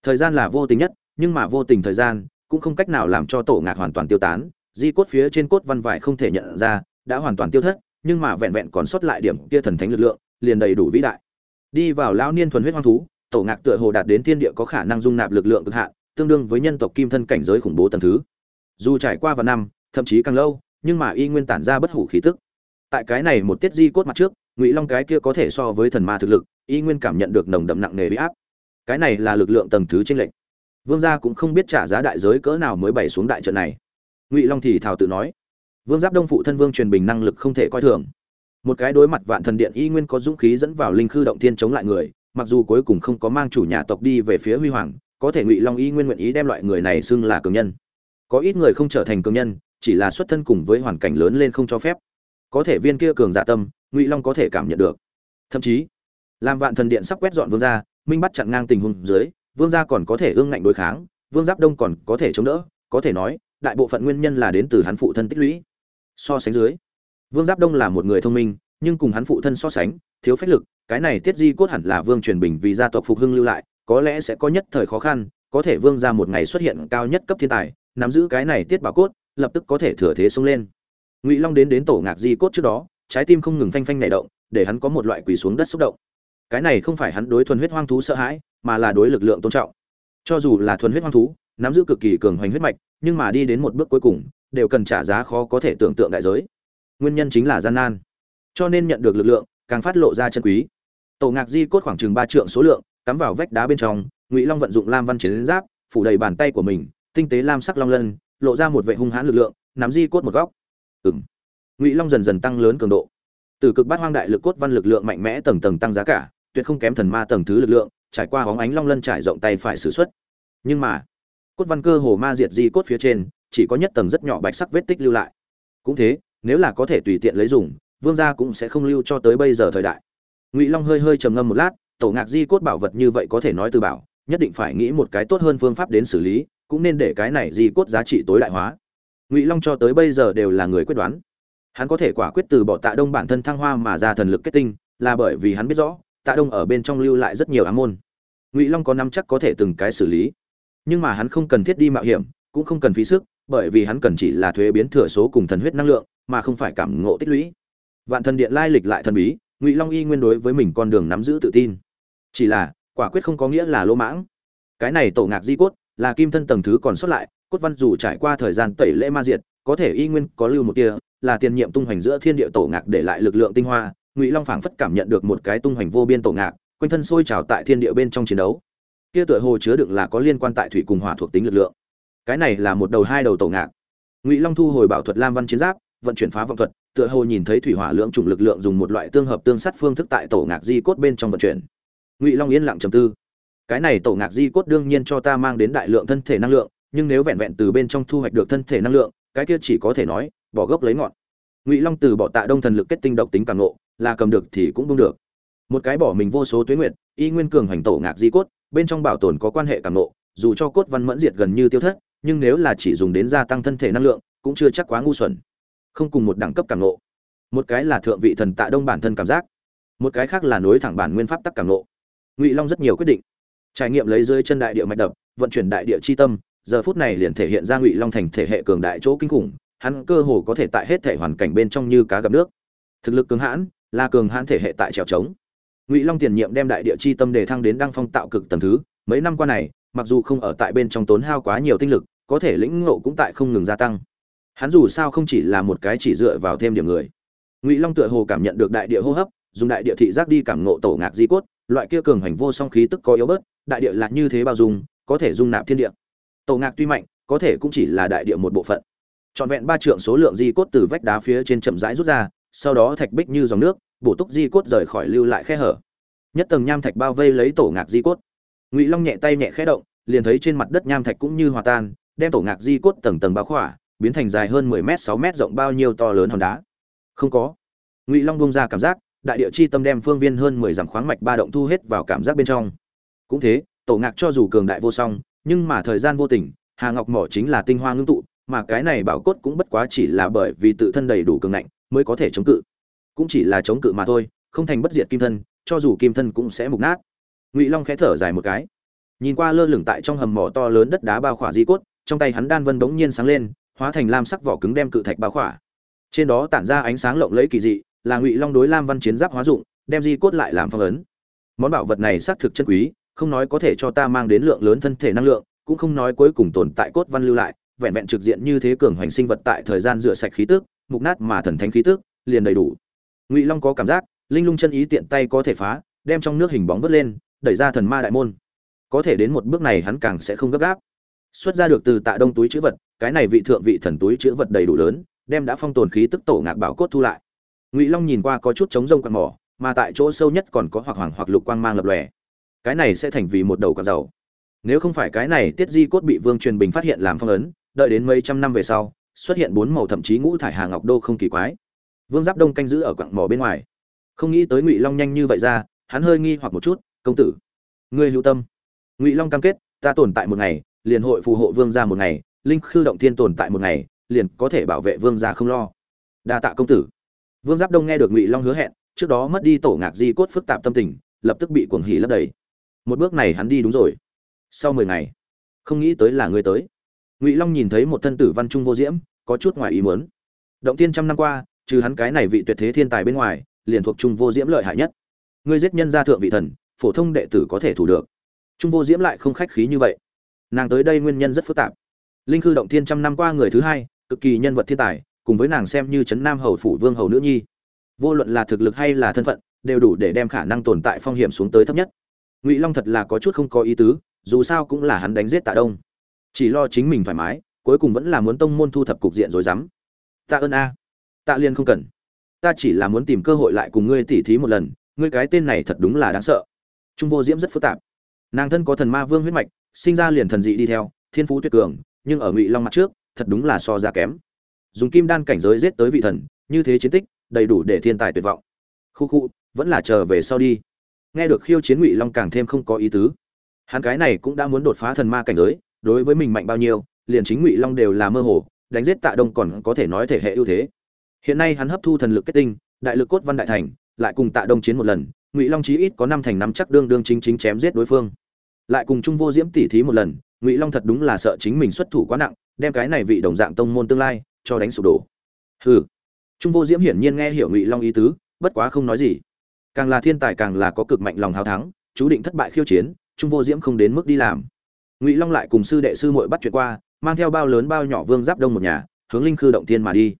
Thời gian là vô tình nhất, nhưng mà vô tình thời gian, cũng không cách nào làm cho tổ ngạc hoàn toàn tiêu tán, di cốt phía trên cốt văn vải không thể nhận ra đã hoàn toàn tiêu thất, nhưng mà vẹn vẹn còn sót lại điểm kia thần thánh lực lượng, liền đầy đủ vĩ đại. Đi vào lão niên thuần huyết hoang thú, tổ ngạc tựa hồ đạt đến thiên địa có khả năng dung nạp lực lượng cực hạn, tương đương với nhân tộc kim thân cảnh giới khủng bố tầng thứ. Dù trải qua vài năm, thậm chí càng lâu, nhưng mà y nguyên tản ra bất hủ khí tức. Tại cái này một tiết di cốt mặt trước, ngụy long cái kia có thể so với thần ma thực lực, y nguyên cảm nhận được nồng đậm nặng nề bị áp. Cái này là lực lượng tầng thứ trên lệnh vương gia cũng không biết trả giá đại giới cỡ nào mới bày xuống đại trận này. Ngụy long thì thảo tự nói vương giáp đông phụ thân vương truyền bình năng lực không thể coi thường. Một cái đối mặt vạn thần điện y nguyên có dũng khí dẫn vào linh khư động thiên chống lại người, mặc dù cuối cùng không có mang chủ nhà tộc đi về phía huy hoàng, có thể ngụy long y nguyên nguyện ý đem loại người này xưng là cường nhân. Có ít người không trở thành cường nhân, chỉ là xuất thân cùng với hoàn cảnh lớn lên không cho phép. Có thể viên kia cường dạ tâm, ngụy long có thể cảm nhận được. Thậm chí, làm vạn thần điện sắp quét dọn vương gia, minh bắt chặn ngang tình huống dưới, vương gia còn có thể ương ngạnh đối kháng, vương giáp đông còn có thể chống đỡ, có thể nói, đại bộ phận nguyên nhân là đến từ hắn phụ thân tích lũy so sánh dưới. Vương giáp đông là một người thông minh, nhưng cùng hắn phụ thân so sánh, thiếu phách lực, cái này tiết di cốt hẳn là vương truyền bình vì gia tộc phục hưng lưu lại, có lẽ sẽ có nhất thời khó khăn, có thể vương ra một ngày xuất hiện cao nhất cấp thiên tài, nắm giữ cái này tiết bảo cốt, lập tức có thể thừa thế xông lên. Ngụy long đến đến tổ ngạc di cốt trước đó, trái tim không ngừng phanh phanh nảy động, để hắn có một loại quỳ xuống đất xúc động. Cái này không phải hắn đối thuần huyết hoang thú sợ hãi, mà là đối lực lượng tôn trọng. Cho dù là thuần huyết hoang thú, nắm giữ cực kỳ cường hoành huyết mạch, nhưng mà đi đến một bước cuối cùng đều cần trả giá khó có thể tưởng tượng đại giới. Nguyên nhân chính là gian nan. Cho nên nhận được lực lượng, càng phát lộ ra chân quý. Tổ ngạc di cốt khoảng chừng ba trượng số lượng, cắm vào vách đá bên trong, ngụy long vận dụng lam văn chiến giáp, phủ đầy bàn tay của mình, tinh tế lam sắc long lân, lộ ra một vệ hung hãn lực lượng, nắm di cốt một góc. Ừng ngụy long dần dần tăng lớn cường độ. Từ cực bát hoang đại lực cốt văn lực lượng mạnh mẽ tầng tầng tăng giá cả, tuyệt không kém thần ma tầng thứ lực lượng, trải qua hóng ánh long lân trải rộng tay phải xử xuất. Nhưng mà, cốt văn cơ hồ ma diệt di cốt phía trên chỉ có nhất tầng rất nhỏ bạch sắc vết tích lưu lại. Cũng thế, nếu là có thể tùy tiện lấy dùng, vương gia cũng sẽ không lưu cho tới bây giờ thời đại. Ngụy long hơi hơi trầm ngâm một lát, tổ ngạc di cốt bảo vật như vậy có thể nói từ bảo, nhất định phải nghĩ một cái tốt hơn phương pháp đến xử lý, cũng nên để cái này di cốt giá trị tối đại hóa. Ngụy long cho tới bây giờ đều là người quyết đoán. Hắn có thể quả quyết từ bỏ tạ đông bản thân thăng hoa mà ra thần lực kết tinh, là bởi vì hắn biết rõ, tạ đông ở bên trong lưu lại rất nhiều ám môn. Ngụy long có nắm chắc có thể từng cái xử lý. Nhưng mà hắn không cần thiết đi mạo hiểm, cũng không cần phí sức bởi vì hắn cần chỉ là thuế biến thừa số cùng thần huyết năng lượng, mà không phải cảm ngộ tích lũy. Vạn thần điện lai lịch lại thần bí, ngụy long y nguyên đối với mình con đường nắm giữ tự tin. Chỉ là, quả quyết không có nghĩa là lỗ mãng. Cái này tổ ngạc di cốt, là kim thân tầng thứ còn sót lại, cốt văn dù trải qua thời gian tẩy lễ ma diệt, có thể y nguyên có lưu một tia, là tiền nhiệm tung hoành giữa thiên địa tổ ngạc để lại lực lượng tinh hoa, ngụy long phảng phất cảm nhận được một cái tung hoành vô biên tổ ngạc, quanh thân sôi trào tại thiên địa bên trong chiến đấu. Kia tựa hồ chứa đựng là có liên quan tại thủy cùng hỏa thuộc tính lực lượng cái này là một đầu hai đầu tổ ngạc. Ngụy long thu hồi bảo thuật lam văn chiến giáp, vận chuyển phá vọng thuật, tựa hồ nhìn thấy thủy hỏa lượng chủng lực lượng dùng một loại tương hợp tương sát phương thức tại tổ ngạc di cốt bên trong vận chuyển. Ngụy long yên lặng trầm tư. Cái này tổ ngạc di cốt đương nhiên cho ta mang đến đại lượng thân thể năng lượng, nhưng nếu vẹn vẹn từ bên trong thu hoạch được thân thể năng lượng, cái kia chỉ có thể nói, bỏ gốc lấy ngọn. Ngụy long từ bỏ tạ đông thần lực kết tinh độc tính càng nộ là cầm được thì cũng không được. Một cái bỏ mình vô số tuyến nguyện y nguyên cường hành tổ ngạc di cốt, bên trong bảo tồn có quan hệ càng nộ dù cho cốt văn mẫn diệt gần như tiêu thất nhưng nếu là chỉ dùng đến gia tăng thân thể năng lượng, cũng chưa chắc quá ngu xuẩn. Không cùng một đẳng cấp cảm ngộ. một cái là thượng vị thần tạ đông bản thân cảm giác. Một cái khác là nối thẳng bản nguyên pháp tắc cảm ngộ. ngụy long rất nhiều quyết định. Trải nghiệm lấy dưới chân đại địa mạch đập, vận chuyển đại địa chi tâm, giờ phút này liền thể hiện ra ngụy long thành thể hệ cường đại chỗ kinh khủng, hắn cơ hồ có thể tại hết thể hoàn cảnh bên trong như cá gặp nước. Thực lực cường hãn, là cường hãn thể hệ tại trèo trống. Ngụy long tiền nhiệm đem đại địa chi tâm đề thăng đến đăng phong tạo cực tầng thứ. Mấy năm qua này, mặc dù không ở tại bên trong tốn hao quá nhiều tinh lực có thể lĩnh ngộ cũng tại không ngừng gia tăng. Hắn dù sao không chỉ là một cái chỉ dựa vào thêm điểm người. Ngụy long tựa hồ cảm nhận được đại địa hô hấp, dùng đại địa thị giác đi cảm ngộ tổ ngạc di cốt, loại kia cường hành vô song khí tức có yếu bớt, đại địa là như thế bao dung, có thể dung nạp thiên địa. Tổ ngạc tuy mạnh, có thể cũng chỉ là đại địa một bộ phận. Trọn vẹn ba trượng số lượng di cốt từ vách đá phía trên chậm rãi rút ra, sau đó thạch bích như dòng nước, bổ túc di cốt rời khỏi lưu lại khe hở. Nhất tầng nham thạch bao vây lấy tổ ngạc di cốt. Ngụy long nhẹ tay nhẹ khẽ động, liền thấy trên mặt đất nham thạch cũng như hòa tan đem tổ ngạc di cốt tầng tầng bao khỏa, biến thành dài hơn mười m sáu m rộng bao nhiêu to lớn hòn đá? Không có. Ngụy long bông ra cảm giác, đại địa chi tâm đem phương viên hơn mười dặm khoáng mạch ba động thu hết vào cảm giác bên trong. Cũng thế, tổ ngạc cho dù cường đại vô song, nhưng mà thời gian vô tình, hà ngọc mỏ chính là tinh hoa ngưng tụ, mà cái này bảo cốt cũng bất quá chỉ là bởi vì tự thân đầy đủ cường ngạnh mới có thể chống cự. Cũng chỉ là chống cự mà thôi, không thành bất diệt kim thân, cho dù kim thân cũng sẽ mục nát. Ngụy long khẽ thở dài một cái. Nhìn qua lơ lửng tại trong hầm mỏ to lớn đất đá bao khỏa di cốt trong tay hắn đan vân bỗng nhiên sáng lên, hóa thành lam sắc vỏ cứng đem cự thạch báo khỏa. Trên đó tản ra ánh sáng lộng lẫy kỳ dị, là ngụy long đối lam văn chiến giáp hóa dụng, đem di cốt lại làm phong ấn. Món bảo vật này xác thực chân quý, không nói có thể cho ta mang đến lượng lớn thân thể năng lượng, cũng không nói cuối cùng tồn tại cốt văn lưu lại, vẹn vẹn trực diện như thế cường hoành sinh vật tại thời gian rửa sạch khí tức, mục nát mà thần thánh khí tức, liền đầy đủ. Ngụy long có cảm giác, linh lung chân ý tiện tay có thể phá, đem trong nước hình bóng vớt lên, đẩy ra thần ma đại môn. Có thể đến một bước này hắn càng sẽ không gấp gáp xuất ra được từ tạ đông túi chữ vật, cái này vị thượng vị thần túi chữ vật đầy đủ lớn, đem đã phong tồn khí tức tổ ngạc bảo cốt thu lại. Ngụy long nhìn qua có chút chống rông quạt mỏ, mà tại chỗ sâu nhất còn có hoặc hoàng hoặc lục quang mang lập lòe. Cái này sẽ thành vì một đầu quạt dầu. Nếu không phải cái này tiết di cốt bị vương truyền bình phát hiện làm phong ấn, đợi đến mấy trăm năm về sau, xuất hiện bốn màu thậm chí ngũ thải hà ngọc đô không kỳ quái. Vương giáp đông canh giữ ở quặng mỏ bên ngoài. Không nghĩ tới ngụy long nhanh như vậy ra, hắn hơi nghi hoặc một chút, công tử, ngươi hữu tâm. Ngụy long cam kết, ta tồn tại một ngày liền hội phù hộ vương gia một ngày, linh khư động thiên tồn tại một ngày, liền có thể bảo vệ vương gia không lo. Đa tạ công tử. Vương giáp đông nghe được ngụy long hứa hẹn, trước đó mất đi tổ ngạc di cốt phức tạp tâm tình, lập tức bị cuồng hỉ lấp đầy. Một bước này hắn đi đúng rồi. Sau mười ngày, không nghĩ tới là ngươi tới. Ngụy long nhìn thấy một thân tử văn trung vô diễm, có chút ngoài ý muốn. Động tiên trăm năm qua, trừ hắn cái này vị tuyệt thế thiên tài bên ngoài, liền thuộc trung vô diễm lợi hại nhất. Ngươi giết nhân gia thượng vị thần, phổ thông đệ tử có thể thủ được. Trung vô diễm lại không khách khí như vậy nàng tới đây nguyên nhân rất phức tạp. Linh khư động thiên trăm năm qua người thứ hai, cực kỳ nhân vật thiên tài, cùng với nàng xem như trấn nam hầu phủ vương hầu nữ nhi. Vô luận là thực lực hay là thân phận, đều đủ để đem khả năng tồn tại phong hiểm xuống tới thấp nhất. Ngụy long thật là có chút không có ý tứ, dù sao cũng là hắn đánh giết tạ đông. Chỉ lo chính mình thoải mái, cuối cùng vẫn là muốn tông môn thu thập cục diện rồi dám. Tạ ơn a. Tạ liên không cần. Ta chỉ là muốn tìm cơ hội lại cùng ngươi tỉ thí một lần, ngươi cái tên này thật đúng là đáng sợ. Trung vô diễm rất phức tạp. Nàng thân có thần ma vương huyết mạch sinh ra liền thần dị đi theo, thiên phú tuyệt cường, nhưng ở ngụy long mặt trước, thật đúng là so ra kém. Dùng kim đan cảnh giới giết tới vị thần, như thế chiến tích, đầy đủ để thiên tài tuyệt vọng. Khu khu, vẫn là chờ về sau đi. Nghe được khiêu chiến ngụy long càng thêm không có ý tứ. Hắn cái này cũng đã muốn đột phá thần ma cảnh giới, đối với mình mạnh bao nhiêu, liền chính ngụy long đều là mơ hồ, đánh giết tạ đông còn có thể nói thể hệ ưu thế. Hiện nay hắn hấp thu thần lực kết tinh, đại lực cốt văn đại thành, lại cùng tạ đông chiến một lần, ngụy long chí ít có năm thành năm chắc đương đương chính chính chém giết đối phương lại cùng trung vô diễm tỉ thí một lần, ngụy long thật đúng là sợ chính mình xuất thủ quá nặng, đem cái này vị đồng dạng tông môn tương lai cho đánh sụp đổ. Hừ. Trung vô diễm hiển nhiên nghe hiểu ngụy long ý tứ, bất quá không nói gì. Càng là thiên tài càng là có cực mạnh lòng hào thắng, chú định thất bại khiêu chiến, trung vô diễm không đến mức đi làm. Ngụy long lại cùng sư đệ sư muội bắt chuyện qua, mang theo bao lớn bao nhỏ vương giáp đông một nhà, hướng linh khư động tiên mà đi.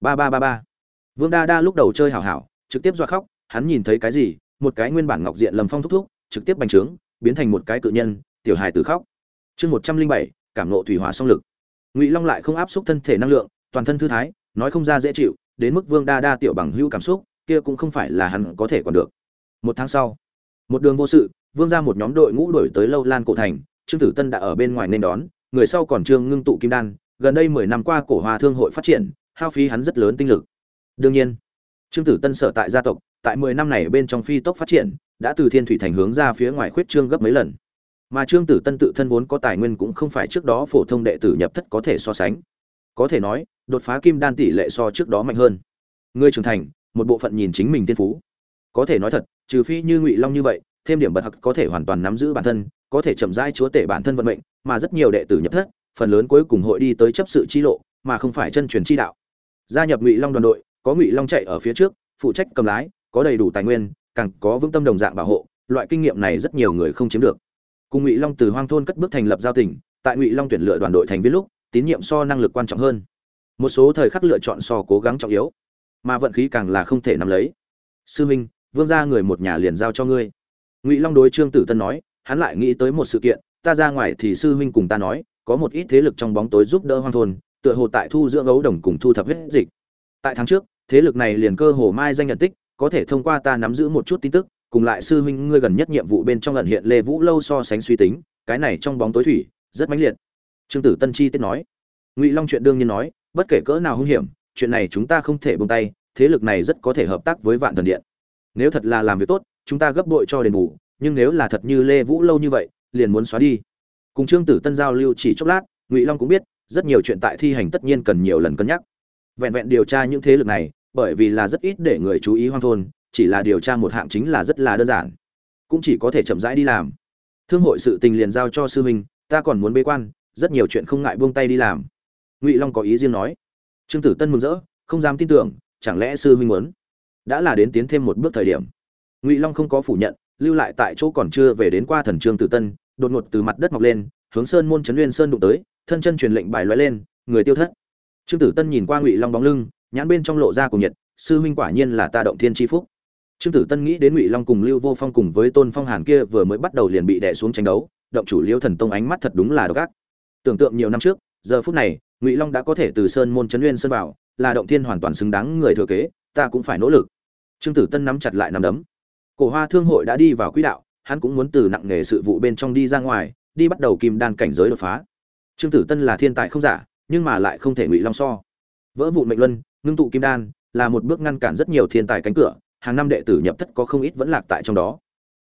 Ba ba ba ba. Vương đa đa lúc đầu chơi hảo hảo, trực tiếp dọa khóc, hắn nhìn thấy cái gì, một cái nguyên bản ngọc diện lầm phong thúc thúc, trực tiếp bành trướng biến thành một cái cự nhân, tiểu hài từ khóc. Chương một trăm linh bảy, cảm nộ thủy hỏa song lực. Ngụy long lại không áp xúc thân thể năng lượng, toàn thân thư thái, nói không ra dễ chịu, đến mức vương đa đa tiểu bằng hữu cảm xúc, kia cũng không phải là hắn có thể còn được. Một tháng sau, một đường vô sự, vương ra một nhóm đội ngũ đổi tới lâu lan cổ thành, trương tử tân đã ở bên ngoài nên đón, người sau còn trương ngưng tụ kim đan, gần đây mười năm qua cổ hòa thương hội phát triển, hao phí hắn rất lớn tinh lực. Đương nhiên, trương tử tân sở tại gia tộc, tại mười năm này bên trong phi tốc phát triển đã từ thiên thủy thành hướng ra phía ngoài khuyết trương gấp mấy lần. Mà trương tử tân tự thân vốn có tài nguyên cũng không phải trước đó phổ thông đệ tử nhập thất có thể so sánh. Có thể nói, đột phá kim đan tỷ lệ so trước đó mạnh hơn. Người trưởng thành, một bộ phận nhìn chính mình tiên phú. Có thể nói thật, trừ phi như ngụy long như vậy, thêm điểm bật hặc có thể hoàn toàn nắm giữ bản thân, có thể chậm rãi chúa tể bản thân vận mệnh, mà rất nhiều đệ tử nhập thất, phần lớn cuối cùng hội đi tới chấp sự chi lộ, mà không phải chân truyền chi đạo. Gia nhập ngụy long đoàn đội, có ngụy long chạy ở phía trước, phụ trách cầm lái, có đầy đủ tài nguyên càng có vững tâm đồng dạng bảo hộ, loại kinh nghiệm này rất nhiều người không chiếm được. Cùng ngụy long từ hoang thôn cất bước thành lập giao tỉnh, tại ngụy long tuyển lựa đoàn đội thành viên lúc, tín nhiệm so năng lực quan trọng hơn. Một số thời khắc lựa chọn so cố gắng trọng yếu, mà vận khí càng là không thể nắm lấy. Sư minh, vương gia người một nhà liền giao cho ngươi. Ngụy long đối trương tử tân nói, hắn lại nghĩ tới một sự kiện, ta ra ngoài thì sư huynh cùng ta nói, có một ít thế lực trong bóng tối giúp đỡ hoang thôn, tựa hồ tại thu dưỡng ấu đồng cùng thu thập huyết dịch. Tại tháng trước, thế lực này liền cơ hồ mai danh nhận tích có thể thông qua ta nắm giữ một chút tin tức, cùng lại sư huynh ngươi gần nhất nhiệm vụ bên trong lần hiện lê vũ lâu so sánh suy tính, cái này trong bóng tối thủy, rất mãnh liệt. Trương tử tân chi tiết nói. Ngụy long chuyện đương nhiên nói, bất kể cỡ nào hung hiểm, chuyện này chúng ta không thể buông tay, thế lực này rất có thể hợp tác với vạn thần điện. Nếu thật là làm việc tốt, chúng ta gấp bội cho đền bù, nhưng nếu là thật như lê vũ lâu như vậy, liền muốn xóa đi. Cùng trương tử tân giao lưu chỉ chốc lát, ngụy long cũng biết, rất nhiều chuyện tại thi hành tất nhiên cần nhiều lần cân nhắc. Vẹn vẹn điều tra những thế lực này bởi vì là rất ít để người chú ý hoang thôn, chỉ là điều tra một hạng chính là rất là đơn giản. Cũng chỉ có thể chậm rãi đi làm. Thương hội sự tình liền giao cho sư huynh, ta còn muốn bế quan, rất nhiều chuyện không ngại buông tay đi làm. Ngụy long có ý riêng nói. Trương tử tân mừng rỡ, không dám tin tưởng, chẳng lẽ sư huynh muốn? Đã là đến tiến thêm một bước thời điểm. Ngụy long không có phủ nhận, lưu lại tại chỗ còn chưa về đến qua thần trương tử tân, đột ngột từ mặt đất mọc lên, hướng sơn môn trấn nguyên sơn đụng tới, thân chân truyền lệnh bài loại lên, người tiêu thất. Trương tử tân nhìn qua ngụy long bóng lưng nhãn bên trong lộ ra cùng nhiệt, sư huynh quả nhiên là ta động thiên tri phúc. Trương tử tân nghĩ đến ngụy long cùng lưu vô phong cùng với tôn phong hàn kia vừa mới bắt đầu liền bị đè xuống tranh đấu, động chủ liêu thần tông ánh mắt thật đúng là độc ác. Tưởng tượng nhiều năm trước, giờ phút này, ngụy long đã có thể từ sơn môn trấn nguyên sơn vào, là động thiên hoàn toàn xứng đáng người thừa kế, ta cũng phải nỗ lực. Trương tử tân nắm chặt lại nắm đấm. Cổ hoa thương hội đã đi vào quỹ đạo, hắn cũng muốn từ nặng nghề sự vụ bên trong đi ra ngoài, đi bắt đầu kim đan cảnh giới đột phá. Trương tử tân là thiên tài không giả, nhưng mà lại không thể ngụy long so. Vỡ vụ mệnh luân ngưng tụ kim đan là một bước ngăn cản rất nhiều thiên tài cánh cửa, hàng năm đệ tử nhập thất có không ít vẫn lạc tại trong đó.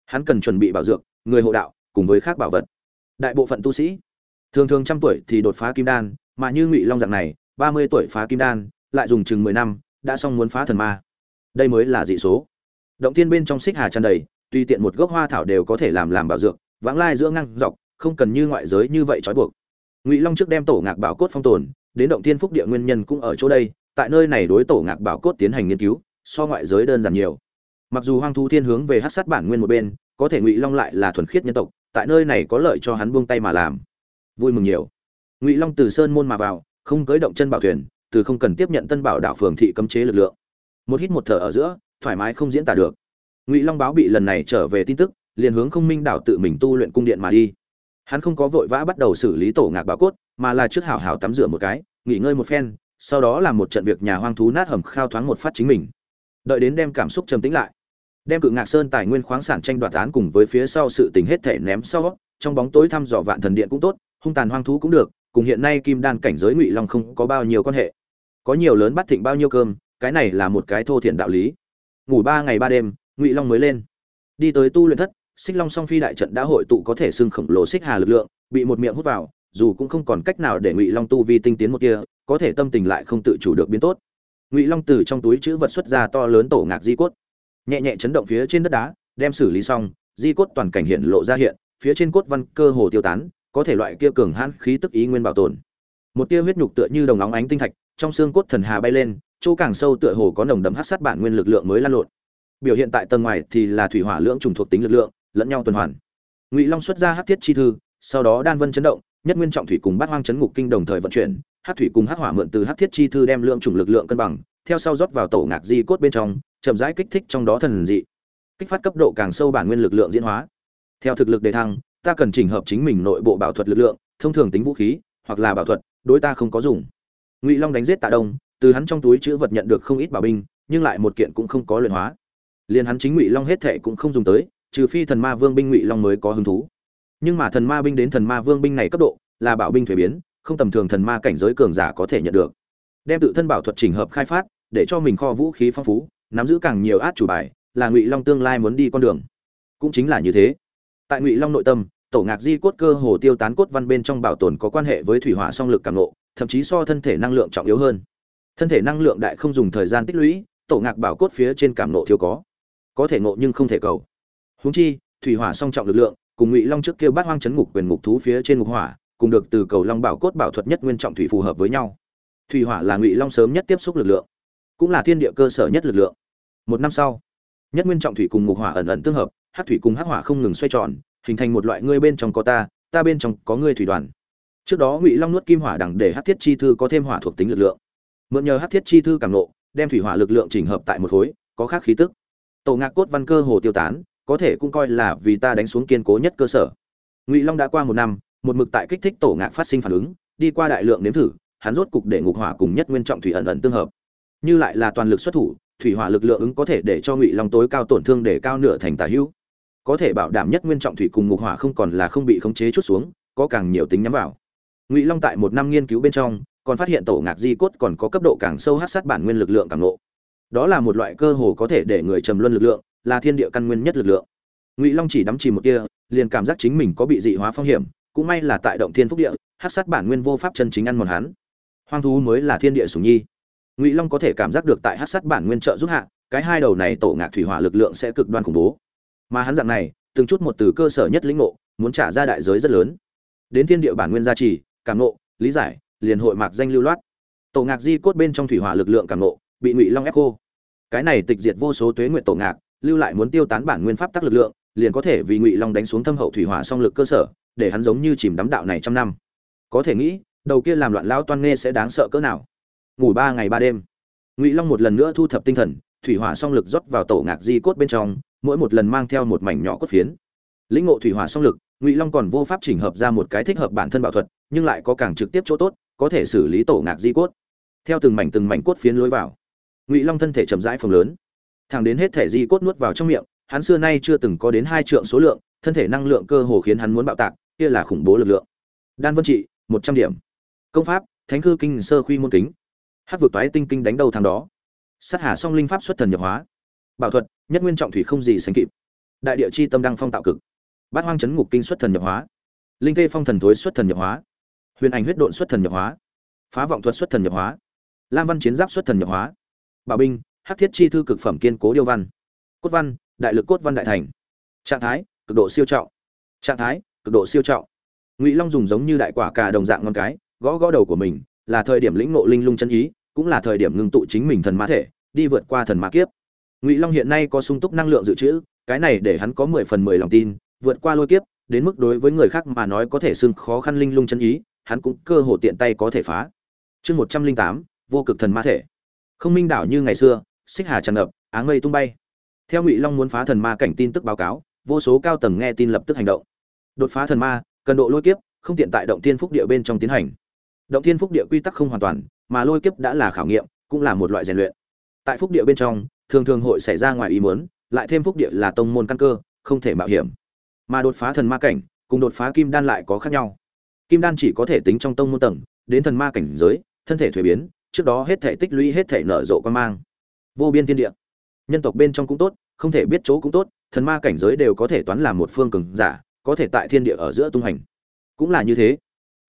Hắn cần chuẩn bị bảo dược, người hộ đạo cùng với khác bảo vật. Đại bộ phận tu sĩ, thường thường trăm tuổi thì đột phá kim đan, mà như ngụy long dạng này, ba mươi tuổi phá kim đan, lại dùng chừng mười năm, đã xong muốn phá thần ma. Đây mới là dị số. Động tiên bên trong xích hà tràn đầy tuy tiện một gốc hoa thảo đều có thể làm làm bảo dược, vãng lai giữa ngăn dọc, không cần như ngoại giới như vậy trói buộc. Ngụy long trước đem tổ ngạc bảo cốt phong tồn đến động thiên phúc địa nguyên nhân cũng ở chỗ đây, tại nơi này đối tổ ngạc bảo cốt tiến hành nghiên cứu, so ngoại giới đơn giản nhiều. Mặc dù hoang thu thiên hướng về hát sát bản nguyên một bên, có thể ngụy long lại là thuần khiết nhân tộc, tại nơi này có lợi cho hắn buông tay mà làm. Vui mừng nhiều. Ngụy long từ sơn môn mà vào, không cưới động chân bảo thuyền, từ không cần tiếp nhận tân bảo đảo phường thị cấm chế lực lượng. Một hít một thở ở giữa, thoải mái không diễn tả được. Ngụy long báo bị lần này trở về tin tức, liền hướng không minh đảo tự mình tu luyện cung điện mà đi. Hắn không có vội vã bắt đầu xử lý tổ ngạc bảo cốt mà là trước hảo hảo tắm rửa một cái, nghỉ ngơi một phen, sau đó làm một trận việc nhà hoang thú nát hầm khao thoáng một phát chính mình. Đợi đến đem cảm xúc trầm tĩnh lại, đem cự ngạc sơn tài nguyên khoáng sản tranh đoạt án cùng với phía sau sự tình hết thể ném sau, trong bóng tối thăm dò vạn thần điện cũng tốt, hung tàn hoang thú cũng được, cùng hiện nay kim đan cảnh giới ngụy long không có bao nhiêu quan hệ. Có nhiều lớn bắt thịnh bao nhiêu cơm, cái này là một cái thô thiển đạo lý. Ngủ ba ngày ba đêm, ngụy long mới lên. Đi tới tu luyện thất, xích long song phi đại trận đã hội tụ có thể xưng khổng lồ xích hà lực lượng, bị một miệng hút vào dù cũng không còn cách nào để ngụy long tu vi tinh tiến một kia có thể tâm tình lại không tự chủ được biến tốt. Ngụy long từ trong túi chữ vật xuất ra to lớn tổ ngạc di cốt, nhẹ nhẹ chấn động phía trên đất đá, đem xử lý xong, di cốt toàn cảnh hiện lộ ra hiện, phía trên cốt văn cơ hồ tiêu tán, có thể loại kia cường hãn khí tức ý nguyên bảo tồn. Một tia huyết nhục tựa như đồng óng ánh tinh thạch, trong xương cốt thần hà bay lên, chỗ càng sâu tựa hồ có nồng đấm hắc sát bản nguyên lực lượng mới lan lộn. Biểu hiện tại tầng ngoài thì là thủy hỏa lưỡng trùng thuộc tính lực lượng, lẫn nhau tuần hoàn. Ngụy long xuất ra hắc thiết chi thư, sau đó đan vân chấn động nhất nguyên trọng thủy cùng bát hoang chấn ngục kinh đồng thời vận chuyển, hát thủy cùng hát hỏa mượn từ hát thiết chi thư đem lượng trùng lực lượng cân bằng, theo sau rót vào tổ ngạc di cốt bên trong, chậm rãi kích thích trong đó thần dị, kích phát cấp độ càng sâu bản nguyên lực lượng diễn hóa. Theo thực lực đề thăng, ta cần chỉnh hợp chính mình nội bộ bảo thuật lực lượng, thông thường tính vũ khí, hoặc là bảo thuật, đối ta không có dùng. Ngụy long đánh giết tạ đông, từ hắn trong túi chữ vật nhận được không ít bảo binh, nhưng lại một kiện cũng không có luyện hóa. Liền hắn chính ngụy long hết thệ cũng không dùng tới, trừ phi thần ma vương binh ngụy long mới có hứng thú nhưng mà thần ma binh đến thần ma vương binh này cấp độ, là bảo binh thuế biến, không tầm thường thần ma cảnh giới cường giả có thể nhận được. Đem tự thân bảo thuật chỉnh hợp khai phát, để cho mình kho vũ khí phong phú, nắm giữ càng nhiều át chủ bài, là ngụy long tương lai muốn đi con đường. Cũng chính là như thế. Tại ngụy long nội tâm, tổ ngạc di cốt cơ hồ tiêu tán cốt văn bên trong bảo tồn có quan hệ với thủy hỏa song lực càng nộ thậm chí so thân thể năng lượng trọng yếu hơn. Thân thể năng lượng đại không dùng thời gian tích lũy, tổ ngạc bảo cốt phía trên cảm nộ thiếu có. Có thể ngộ nhưng không thể cầu. Húng chi, thủy hỏa song trọng lực lượng cùng ngụy long trước kia bát hoang chấn ngục quyền ngục thú phía trên ngục hỏa, cùng được từ cầu long bảo cốt bảo thuật nhất nguyên trọng thủy phù hợp với nhau. Thủy hỏa là ngụy long sớm nhất tiếp xúc lực lượng, cũng là thiên địa cơ sở nhất lực lượng. Một năm sau, nhất nguyên trọng thủy cùng ngục hỏa ẩn ẩn tương hợp hát thủy cùng hát hỏa không ngừng xoay tròn, hình thành một loại ngươi bên trong có ta ta bên trong có ngươi thủy đoàn. Trước đó ngụy long nuốt kim hỏa đằng để hát thiết chi thư có thêm hỏa thuộc tính lực lượng. Mượn nhờ hát thiết chi thư cảm lộ đem thủy hỏa lực lượng chỉnh hợp tại một khối, có khác khí tức. Tổ ngạc cốt văn cơ hồ tiêu tán có thể cũng coi là vì ta đánh xuống kiên cố nhất cơ sở. Ngụy long đã qua một năm, một mực tại kích thích tổ ngạc phát sinh phản ứng, đi qua đại lượng nếm thử, hắn rốt cục để ngục hỏa cùng nhất nguyên trọng thủy ẩn ẩn tương hợp. Như lại là toàn lực xuất thủ, thủy hỏa lực lượng ứng có thể để cho ngụy long tối cao tổn thương để cao nửa thành tà hữu. Có thể bảo đảm nhất nguyên trọng thủy cùng ngục hỏa không còn là không bị khống chế chút xuống, có càng nhiều tính nhắm vào. Ngụy long tại một năm nghiên cứu bên trong, còn phát hiện tổ ngạc di cốt còn có cấp độ càng sâu hát sát bản nguyên lực lượng càng lộ đó là một loại cơ hồ có thể để người trầm luân lực lượng là thiên địa căn nguyên nhất lực lượng. Ngụy long chỉ đắm chìm một tia, liền cảm giác chính mình có bị dị hóa phong hiểm cũng may là tại động thiên phúc địa hát sát bản nguyên vô pháp chân chính ăn mòn hắn. Hoang thú mới là thiên địa sủng nhi. Ngụy long có thể cảm giác được tại hát sát bản nguyên trợ giúp hạ cái hai đầu này tổ ngạc thủy hỏa lực lượng sẽ cực đoan khủng bố. Mà hắn dạng này từng chút một từ cơ sở nhất lĩnh ngộ muốn trả ra đại giới rất lớn. Đến thiên địa bản nguyên gia trì cảm ngộ lý giải liền hội mạc danh lưu loát. Tổ ngạc di cốt bên trong thủy hỏa lực lượng cảm ngộ bị ngụy long ép cô. cái này tịch diệt vô số tuế nguyện tổ ngạc lưu lại muốn tiêu tán bản nguyên pháp tắc lực lượng, liền có thể vì ngụy long đánh xuống thâm hậu thủy hỏa song lực cơ sở, để hắn giống như chìm đắm đạo này trăm năm. Có thể nghĩ, đầu kia làm loạn lao toan nghe sẽ đáng sợ cỡ nào. Ngủ ba ngày ba đêm. Ngụy long một lần nữa thu thập tinh thần, thủy hỏa song lực rót vào tổ ngạc di cốt bên trong, mỗi một lần mang theo một mảnh nhỏ cốt phiến. Lĩnh ngộ thủy hỏa song lực, ngụy long còn vô pháp chỉnh hợp ra một cái thích hợp bản thân bảo thuật, nhưng lại có càng trực tiếp chỗ tốt, có thể xử lý tổ ngạc di cốt. Theo từng mảnh từng mảnh cốt phiến lối vào, ngụy long thân thể chậm rãi phồng lớn thẳng đến hết thể di cốt nuốt vào trong miệng, hắn xưa nay chưa từng có đến hai trượng số lượng, thân thể năng lượng cơ hồ khiến hắn muốn bạo tạc, kia là khủng bố lực lượng. Đan vân trị, một trăm điểm. Công pháp, thánh cư kinh sơ khuy môn kính. Hát vượt toái tinh kinh đánh đầu thằng đó. Sát hà song linh pháp xuất thần nhập hóa. Bảo thuật, nhất nguyên trọng thủy không gì sánh kịp. Đại địa chi tâm đăng phong tạo cực. Bát hoang chấn ngục kinh xuất thần nhập hóa. Linh tê phong thần thối xuất thần nhập hóa. Huyền ảnh huyết độn xuất thần nhập hóa. Phá vọng thuật xuất thần nhập hóa. Lam văn chiến giáp xuất thần nhập hóa. Bảo binh hắc thiết chi thư cực phẩm kiên cố điêu văn. Cốt văn, đại lực cốt văn đại thành. Trạng thái, cực độ siêu trọng. Trạng thái, cực độ siêu trọng. Ngụy long dùng giống như đại quả cà đồng dạng ngon cái, gõ gõ đầu của mình, là thời điểm lĩnh ngộ linh lung chân ý, cũng là thời điểm ngưng tụ chính mình thần ma thể, đi vượt qua thần ma kiếp. Ngụy long hiện nay có sung túc năng lượng dự trữ, cái này để hắn có mười phần mười lòng tin, vượt qua lôi kiếp, đến mức đối với người khác mà nói có thể xưng khó khăn linh lung chân ý, hắn cũng cơ hồ tiện tay có thể phá. Chương một trăm linh tám, vô cực thần ma thể. Không minh đảo như ngày xưa xích hà tràn ngập, áng mây tung bay. Theo ngụy long muốn phá thần ma cảnh tin tức báo cáo, vô số cao tầng nghe tin lập tức hành động. Đột phá thần ma, cần độ lôi kiếp, không tiện tại động thiên phúc địa bên trong tiến hành. Động thiên phúc địa quy tắc không hoàn toàn, mà lôi kiếp đã là khảo nghiệm, cũng là một loại rèn luyện. Tại phúc địa bên trong, thường thường hội xảy ra ngoài ý muốn, lại thêm phúc địa là tông môn căn cơ, không thể mạo hiểm. Mà đột phá thần ma cảnh, cùng đột phá kim đan lại có khác nhau. Kim đan chỉ có thể tính trong tông môn tầng, đến thần ma cảnh giới, thân thể thuế biến, trước đó hết thể tích lũy hết thể nở rộ quan mang vô biên thiên địa. Nhân tộc bên trong cũng tốt, không thể biết chỗ cũng tốt, thần ma cảnh giới đều có thể toán làm một phương cường giả, có thể tại thiên địa ở giữa tung hành. Cũng là như thế.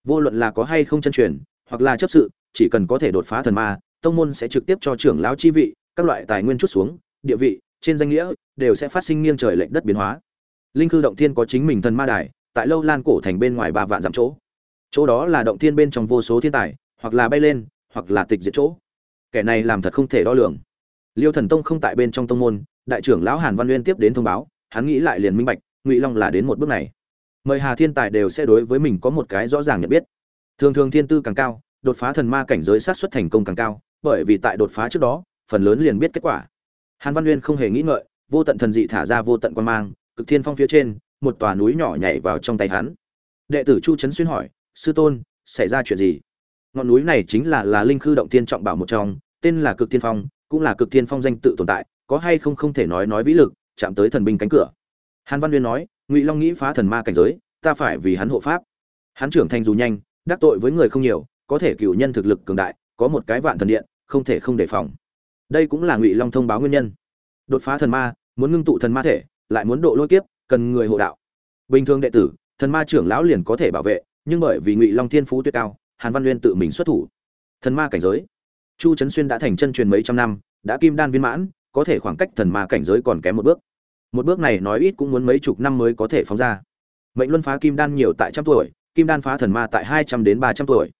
Vô luận là có hay không chân truyền, hoặc là chấp sự, chỉ cần có thể đột phá thần ma, tông môn sẽ trực tiếp cho trưởng lão chi vị, các loại tài nguyên chút xuống, địa vị, trên danh nghĩa, đều sẽ phát sinh nghiêng trời lệch đất biến hóa. Linh cư động thiên có chính mình thần ma đài, tại lâu lan cổ thành bên ngoài ba vạn dặm chỗ. Chỗ đó là động thiên bên trong vô số thiên tài, hoặc là bay lên, hoặc là tịch diệt chỗ. Kẻ này làm thật không thể đo lường liêu thần tông không tại bên trong tông môn, đại trưởng lão hàn văn uyên tiếp đến thông báo, hắn nghĩ lại liền minh bạch, ngụy long là đến một bước này. Mời hà thiên tài đều sẽ đối với mình có một cái rõ ràng nhận biết. Thường thường thiên tư càng cao, đột phá thần ma cảnh giới sát xuất thành công càng cao, bởi vì tại đột phá trước đó, phần lớn liền biết kết quả. Hàn văn uyên không hề nghĩ ngợi, vô tận thần dị thả ra vô tận quan mang, cực thiên phong phía trên, một tòa núi nhỏ nhảy vào trong tay hắn. Đệ tử chu trấn xuyên hỏi, sư tôn, xảy ra chuyện gì? Ngọn núi này chính là là linh khư động tiên trọng bảo một trong, tên là cực thiên phong cũng là cực thiên phong danh tự tồn tại, có hay không không thể nói nói vĩ lực, chạm tới thần binh cánh cửa. Hàn văn uyên nói, ngụy long nghĩ phá thần ma cảnh giới, ta phải vì hắn hộ pháp. Hắn trưởng thành dù nhanh, đắc tội với người không nhiều, có thể cựu nhân thực lực cường đại, có một cái vạn thần điện, không thể không đề phòng. Đây cũng là ngụy long thông báo nguyên nhân. Đột phá thần ma, muốn ngưng tụ thần ma thể, lại muốn độ lôi kiếp, cần người hộ đạo. Bình thường đệ tử, thần ma trưởng lão liền có thể bảo vệ, nhưng bởi vì ngụy long thiên phú tuyệt cao, hàn văn uyên tự mình xuất thủ. Thần ma cảnh giới chu trấn xuyên đã thành chân truyền mấy trăm năm, đã kim đan viên mãn, có thể khoảng cách thần ma cảnh giới còn kém một bước. Một bước này nói ít cũng muốn mấy chục năm mới có thể phóng ra. Mệnh luân phá kim đan nhiều tại trăm tuổi, kim đan phá thần ma tại hai trăm đến ba trăm tuổi.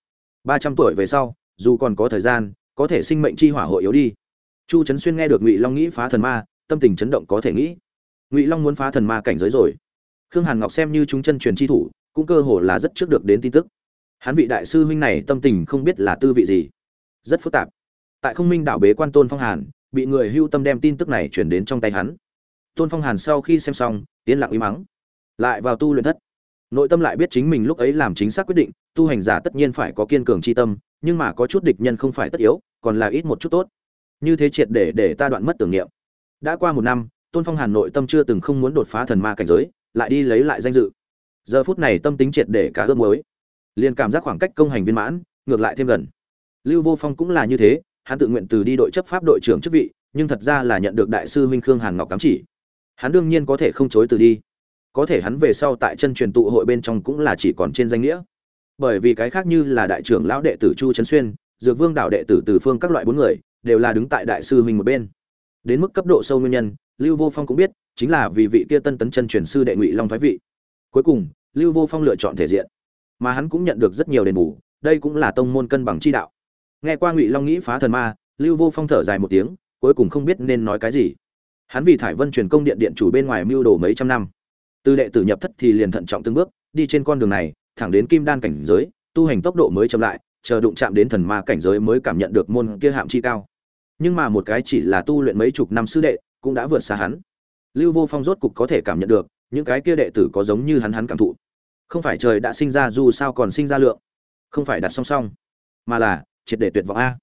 Ba trăm tuổi về sau, dù còn có thời gian, có thể sinh mệnh chi hỏa hội yếu đi. Chu trấn xuyên nghe được ngụy long nghĩ phá thần ma, tâm tình chấn động có thể nghĩ. Ngụy long muốn phá thần ma cảnh giới rồi. Khương hàn ngọc xem như chúng chân truyền chi thủ, cũng cơ hồ là rất trước được đến tin tức. Hắn vị đại sư huynh này tâm tình không biết là tư vị gì rất phức tạp. Tại không minh đảo bế quan tôn phong hàn, bị người hưu tâm đem tin tức này chuyển đến trong tay hắn. Tôn phong hàn sau khi xem xong, yên lặng im mắng lại vào tu luyện thất. Nội tâm lại biết chính mình lúc ấy làm chính xác quyết định, tu hành giả tất nhiên phải có kiên cường chi tâm, nhưng mà có chút địch nhân không phải tất yếu, còn là ít một chút tốt. Như thế triệt để để ta đoạn mất tưởng niệm. Đã qua một năm, tôn phong hàn nội tâm chưa từng không muốn đột phá thần ma cảnh giới, lại đi lấy lại danh dự. Giờ phút này tâm tính triệt để cá ước mới liền cảm giác khoảng cách công hành viên mãn, ngược lại thêm gần lưu vô phong cũng là như thế, hắn tự nguyện từ đi đội chấp pháp đội trưởng chức vị, nhưng thật ra là nhận được đại sư huynh khương hàn ngọc cám chỉ. Hắn đương nhiên có thể không chối từ đi. Có thể hắn về sau tại chân truyền tụ hội bên trong cũng là chỉ còn trên danh nghĩa. Bởi vì cái khác như là đại trưởng lão đệ tử chu trấn xuyên, dược vương đạo đệ tử từ phương các loại bốn người, đều là đứng tại đại sư huynh một bên. Đến mức cấp độ sâu nguyên nhân, lưu vô phong cũng biết, chính là vì vị kia tân tấn chân truyền sư đệ ngụy long thái vị. Cuối cùng, lưu vô phong lựa chọn thể diện. Mà hắn cũng nhận được rất nhiều đền bù, đây cũng là tông môn cân bằng chi đạo nghe qua ngụy long nghĩ phá thần ma, lưu vô phong thở dài một tiếng, cuối cùng không biết nên nói cái gì. Hắn vì thải vân truyền công điện điện chủ bên ngoài mưu đồ mấy trăm năm. Từ đệ tử nhập thất thì liền thận trọng từng bước, đi trên con đường này, thẳng đến kim đan cảnh giới, tu hành tốc độ mới chậm lại, chờ đụng chạm đến thần ma cảnh giới mới cảm nhận được môn kia hạm chi cao. Nhưng mà một cái chỉ là tu luyện mấy chục năm sư đệ, cũng đã vượt xa hắn. Lưu vô phong rốt cục có thể cảm nhận được, những cái kia đệ tử có giống như hắn hắn cảm thụ. Không phải trời đã sinh ra dù sao còn sinh ra lượng. Không phải đặt song song, mà là triệt để tuyệt vọng a.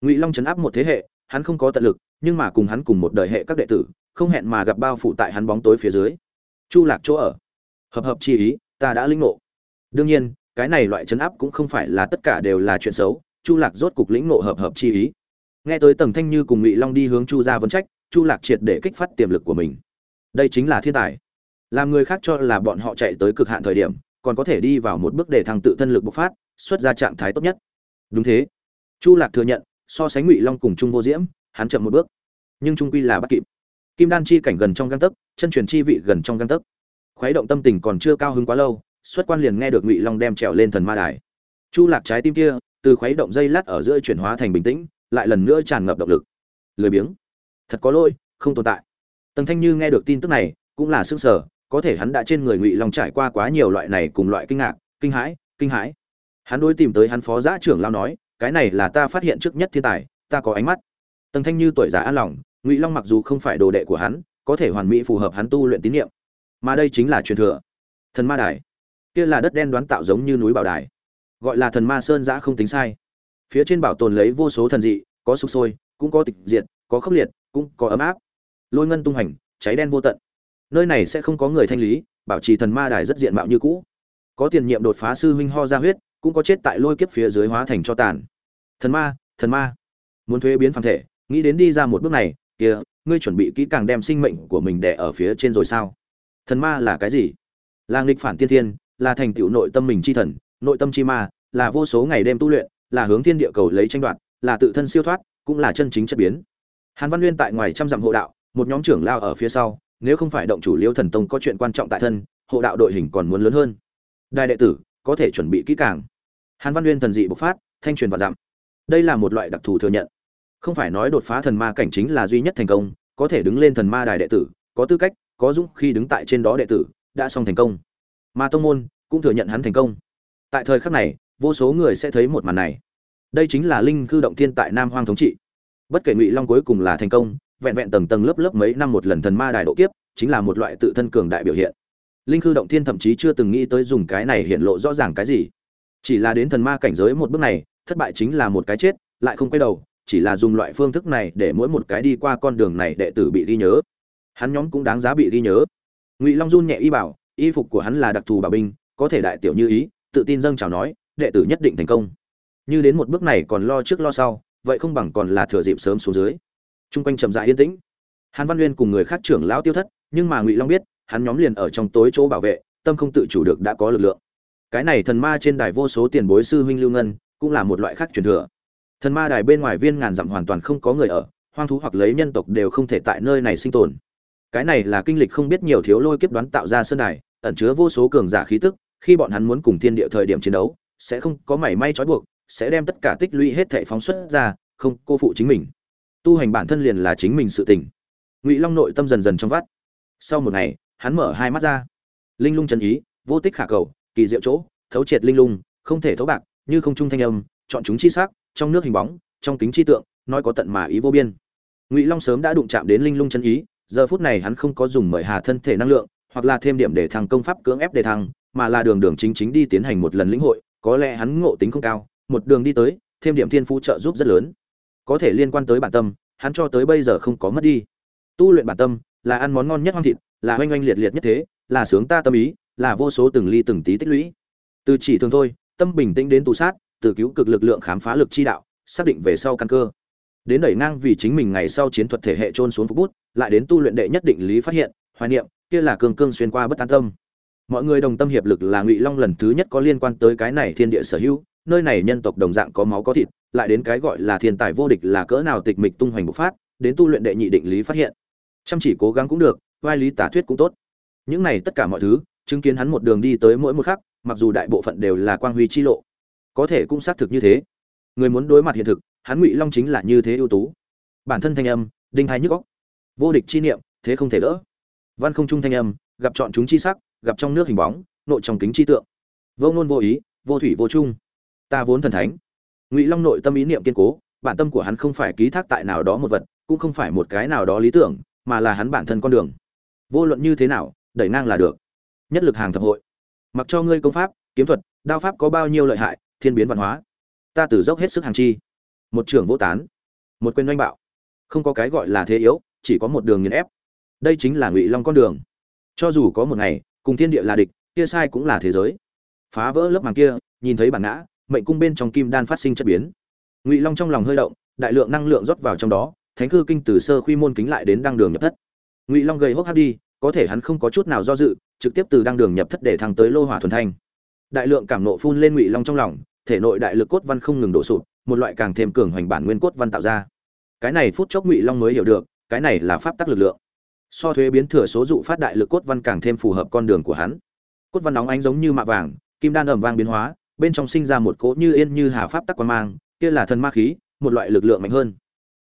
Ngụy long chấn áp một thế hệ, hắn không có tận lực, nhưng mà cùng hắn cùng một đời hệ các đệ tử, không hẹn mà gặp bao phủ tại hắn bóng tối phía dưới. Chu lạc chỗ ở. Hợp hợp chi ý, ta đã lĩnh ngộ. Đương nhiên, cái này loại chấn áp cũng không phải là tất cả đều là chuyện xấu, chu lạc rốt cục lĩnh ngộ hợp hợp chi ý. Nghe tới tầng thanh như cùng ngụy long đi hướng chu gia vấn trách, chu lạc triệt để kích phát tiềm lực của mình. Đây chính là thiên tài. Làm người khác cho là bọn họ chạy tới cực hạn thời điểm, còn có thể đi vào một bước để thăng tự thân lực bộc phát, xuất ra trạng thái tốt nhất. Đúng thế chu lạc thừa nhận, so sánh ngụy long cùng trung vô diễm, hắn chậm một bước. Nhưng trung quy là bắt kịp. Kim đan chi cảnh gần trong găng tấc, chân truyền chi vị gần trong găng tấc. Khuấy động tâm tình còn chưa cao hứng quá lâu, xuất quan liền nghe được ngụy long đem trèo lên thần ma đài. Chu lạc trái tim kia, từ khuấy động dây lát ở giữa chuyển hóa thành bình tĩnh, lại lần nữa tràn ngập động lực. Lười biếng. Thật có lỗi, không tồn tại. Tần thanh như nghe được tin tức này, cũng là sức sở có thể hắn đã trên người ngụy long trải qua quá nhiều loại này cùng loại kinh ngạc, kinh hãi kinh hãi. Hắn đối tìm tới hắn phó giã trưởng lao nói cái này là ta phát hiện trước nhất thiên tài, ta có ánh mắt. Tần thanh như tuổi già an lòng, ngụy long mặc dù không phải đồ đệ của hắn, có thể hoàn mỹ phù hợp hắn tu luyện tín nhiệm mà đây chính là truyền thừa. Thần ma đài. Kia là đất đen đoán tạo giống như núi bảo đài. Gọi là thần ma sơn giã không tính sai. Phía trên bảo tồn lấy vô số thần dị, có sục sôi, cũng có tịch diệt, có khốc liệt, cũng có ấm áp. Lôi ngân tung hành, cháy đen vô tận. Nơi này sẽ không có người thanh lý, bảo trì thần ma đài rất diện mạo như cũ. Có tiền nhiệm đột phá sư huynh ho ra huyết, cũng có chết tại lôi kiếp phía dưới hóa thành cho tàn thần ma thần ma. Muốn thuế biến phản thể, nghĩ đến đi ra một bước này, kia, ngươi chuẩn bị kỹ càng đem sinh mệnh của mình đẻ ở phía trên rồi sao? Thần ma là cái gì? Là nghịch phản tiên thiên, là thành tựu nội tâm mình chi thần, nội tâm chi ma, là vô số ngày đêm tu luyện, là hướng thiên địa cầu lấy tranh đoạt, là tự thân siêu thoát, cũng là chân chính chất biến. Hàn văn nguyên tại ngoài trăm dặm hộ đạo, một nhóm trưởng lao ở phía sau, nếu không phải động chủ liêu thần tông có chuyện quan trọng tại thân, hộ đạo đội hình còn muốn lớn hơn. Đại đệ tử, có thể chuẩn bị kỹ càng. Hàn văn nguyên thần dị bộc phát, thanh truyền và dặm đây là một loại đặc thù thừa nhận. Không phải nói đột phá thần ma cảnh chính là duy nhất thành công, có thể đứng lên thần ma đài đệ tử, có tư cách, có dũng khi đứng tại trên đó đệ tử, đã xong thành công. Mà tông môn cũng thừa nhận hắn thành công. Tại thời khắc này, vô số người sẽ thấy một màn này. Đây chính là linh cư động thiên tại nam hoang thống trị. Bất kể ngụy long cuối cùng là thành công, vẹn vẹn tầng tầng lớp lớp mấy năm một lần thần ma đài độ kiếp, chính là một loại tự thân cường đại biểu hiện. Linh cư động thiên thậm chí chưa từng nghĩ tới dùng cái này hiện lộ rõ ràng cái gì. Chỉ là đến thần ma cảnh giới một bước này thất bại chính là một cái chết, lại không quay đầu, chỉ là dùng loại phương thức này để mỗi một cái đi qua con đường này đệ tử bị ghi nhớ. Hắn nhóm cũng đáng giá bị ghi nhớ. Ngụy long run nhẹ y bảo, y phục của hắn là đặc thù bảo binh, có thể đại tiểu như ý, tự tin dâng chào nói, đệ tử nhất định thành công. Như đến một bước này còn lo trước lo sau, vậy không bằng còn là thừa dịp sớm xuống dưới. Trung quanh trầm dạ yên tĩnh. Hàn văn Nguyên cùng người khác trưởng lão tiêu thất, nhưng mà ngụy long biết, hắn nhóm liền ở trong tối chỗ bảo vệ, tâm không tự chủ được đã có lực lượng. Cái này thần ma trên đài vô số tiền bối sư huynh lưu ngân cũng là một loại khác truyền thừa. Thần ma đài bên ngoài viên ngàn dặm hoàn toàn không có người ở, hoang thú hoặc lấy nhân tộc đều không thể tại nơi này sinh tồn. Cái này là kinh lịch không biết nhiều thiếu lôi kiếp đoán tạo ra sơn đài, ẩn chứa vô số cường giả khí tức, khi bọn hắn muốn cùng thiên địa thời điểm chiến đấu, sẽ không có mảy may trói buộc, sẽ đem tất cả tích lũy hết thể phóng xuất ra, không cô phụ chính mình. Tu hành bản thân liền là chính mình sự tình. Ngụy long nội tâm dần dần trong vắt. Sau một ngày, hắn mở hai mắt ra. Linh lung chân ý, vô tích khả cầu, kỳ diệu chỗ, thấu triệt linh lung, không thể thấu bạc như không trung thanh âm, chọn chúng chi sắc, trong nước hình bóng, trong kính chi tượng, nói có tận mà ý vô biên. Ngụy long sớm đã đụng chạm đến linh lung chân ý, giờ phút này hắn không có dùng mời hà thân thể năng lượng, hoặc là thêm điểm để thăng công pháp cưỡng ép để thăng, mà là đường đường chính chính đi tiến hành một lần lĩnh hội, có lẽ hắn ngộ tính không cao, một đường đi tới, thêm điểm thiên phú trợ giúp rất lớn. Có thể liên quan tới bản tâm, hắn cho tới bây giờ không có mất đi. Tu luyện bản tâm, là ăn món ngon nhất hoang thịt, là oanh oanh liệt liệt nhất thế, là sướng ta tâm ý, là vô số từng ly từng tí tích lũy. Từ chỉ thường thôi tâm bình tĩnh đến tù sát, từ cứu cực lực lượng khám phá lực chi đạo, xác định về sau căn cơ. Đến đẩy ngang vì chính mình ngày sau chiến thuật thể hệ trôn xuống phục bút, lại đến tu luyện đệ nhất định lý phát hiện, hoài niệm, kia là cương cương xuyên qua bất an tâm. Mọi người đồng tâm hiệp lực là ngụy long lần thứ nhất có liên quan tới cái này thiên địa sở hữu, nơi này nhân tộc đồng dạng có máu có thịt, lại đến cái gọi là thiên tài vô địch là cỡ nào tịch mịch tung hoành bộc phát, đến tu luyện đệ nhị định lý phát hiện. Chăm chỉ cố gắng cũng được, vai lý tả thuyết cũng tốt. Những này tất cả mọi thứ, chứng kiến hắn một đường đi tới mỗi một khắc mặc dù đại bộ phận đều là quang huy chi lộ, có thể cũng xác thực như thế. Người muốn đối mặt hiện thực, hắn ngụy long chính là như thế ưu tú. Bản thân thanh âm, đinh hai nhức góc vô địch chi niệm, thế không thể đỡ. Văn không trung thanh âm, gặp chọn chúng chi sắc, gặp trong nước hình bóng, nội trong kính chi tượng. Vô ngôn vô ý, vô thủy vô chung. Ta vốn thần thánh. Ngụy long nội tâm ý niệm kiên cố, bản tâm của hắn không phải ký thác tại nào đó một vật, cũng không phải một cái nào đó lý tưởng, mà là hắn bản thân con đường. Vô luận như thế nào, đẩy ngang là được. Nhất lực hàng thập hội mặc cho ngươi công pháp, kiếm thuật, đao pháp có bao nhiêu lợi hại, thiên biến văn hóa. Ta từ dốc hết sức hàng chi. Một trưởng vô tán. Một quyền doanh bạo. Không có cái gọi là thế yếu, chỉ có một đường nghiền ép. Đây chính là ngụy long con đường. Cho dù có một ngày, cùng thiên địa là địch, kia sai cũng là thế giới. Phá vỡ lớp màng kia, nhìn thấy bản ngã, mệnh cung bên trong kim đan phát sinh chất biến. Ngụy long trong lòng hơi động, đại lượng năng lượng rót vào trong đó, thánh cư kinh từ sơ khuy môn kính lại đến đăng đường nhập thất. Ngụy long gầy hốc hác đi có thể hắn không có chút nào do dự, trực tiếp từ đăng đường nhập thất để thăng tới lô hỏa thuần thanh. Đại lượng cảm nộ phun lên ngụy long trong lòng, thể nội đại lực cốt văn không ngừng đổ sụp, một loại càng thêm cường hoành bản nguyên cốt văn tạo ra. Cái này phút chốc ngụy long mới hiểu được, cái này là pháp tắc lực lượng. So thuế biến thừa số dụ phát đại lực cốt văn càng thêm phù hợp con đường của hắn. Cốt văn nóng ánh giống như mạ vàng, kim đan ẩm vang biến hóa, bên trong sinh ra một cỗ như yên như hà pháp tắc quan mang, kia là thần ma khí, một loại lực lượng mạnh hơn.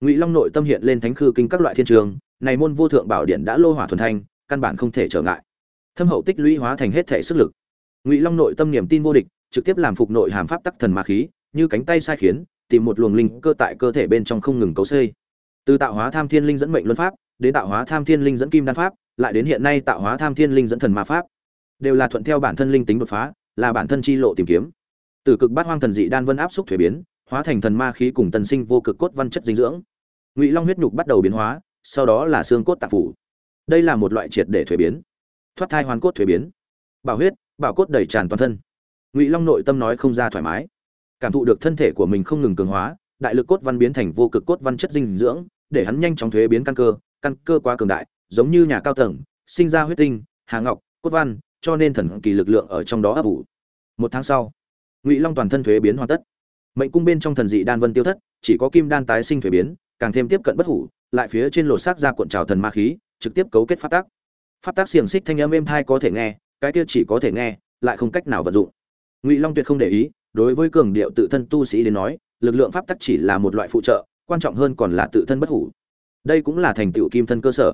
Ngụy long nội tâm hiện lên thánh khư kinh các loại thiên trường, này môn vô thượng bảo điện đã lô hỏa thuần thanh căn bản không thể trở ngại. Thâm hậu tích lũy hóa thành hết thể sức lực. Ngụy long nội tâm niềm tin vô địch, trực tiếp làm phục nội hàm pháp tắc thần ma khí, như cánh tay sai khiến, tìm một luồng linh cơ tại cơ thể bên trong không ngừng cấu xây từ tạo hóa tham thiên linh dẫn mệnh luân pháp, đến tạo hóa tham thiên linh dẫn kim đan pháp, lại đến hiện nay tạo hóa tham thiên linh dẫn thần ma pháp. Đều là thuận theo bản thân linh tính đột phá, là bản thân chi lộ tìm kiếm. Từ cực bát hoang thần dị đan vân áp xúc thuế biến, hóa thành thần ma khí cùng tần sinh vô cực cốt văn chất dinh dưỡng. Ngụy long huyết nhục bắt đầu biến hóa, sau đó là xương cốt tạp phủ đây là một loại triệt để thuế biến. Thoát thai hoàn cốt thuế biến. Bảo huyết, bảo cốt đầy tràn toàn thân. Ngụy long nội tâm nói không ra thoải mái. Cảm thụ được thân thể của mình không ngừng cường hóa, đại lực cốt văn biến thành vô cực cốt văn chất dinh dưỡng, để hắn nhanh chóng thuế biến căn cơ căn cơ quá cường đại, giống như nhà cao tầng, sinh ra huyết tinh, hà ngọc, cốt văn, cho nên thần kỳ lực lượng ở trong đó ấp ủ. Một tháng sau, ngụy long toàn thân thuế biến hoàn tất. Mệnh cung bên trong thần dị đan vân tiêu thất, chỉ có kim đan tái sinh thuế biến, càng thêm tiếp cận bất hủ, lại phía trên lột xác ra cuộn trào thần ma khí trực tiếp cấu kết pháp tác pháp tác xiềng xích thanh âm êm thai có thể nghe, cái kia chỉ có thể nghe, lại không cách nào vận dụng. Ngụy long tuyệt không để ý, đối với cường điệu tự thân tu sĩ đến nói, lực lượng pháp tắc chỉ là một loại phụ trợ, quan trọng hơn còn là tự thân bất hủ. Đây cũng là thành tựu kim thân cơ sở.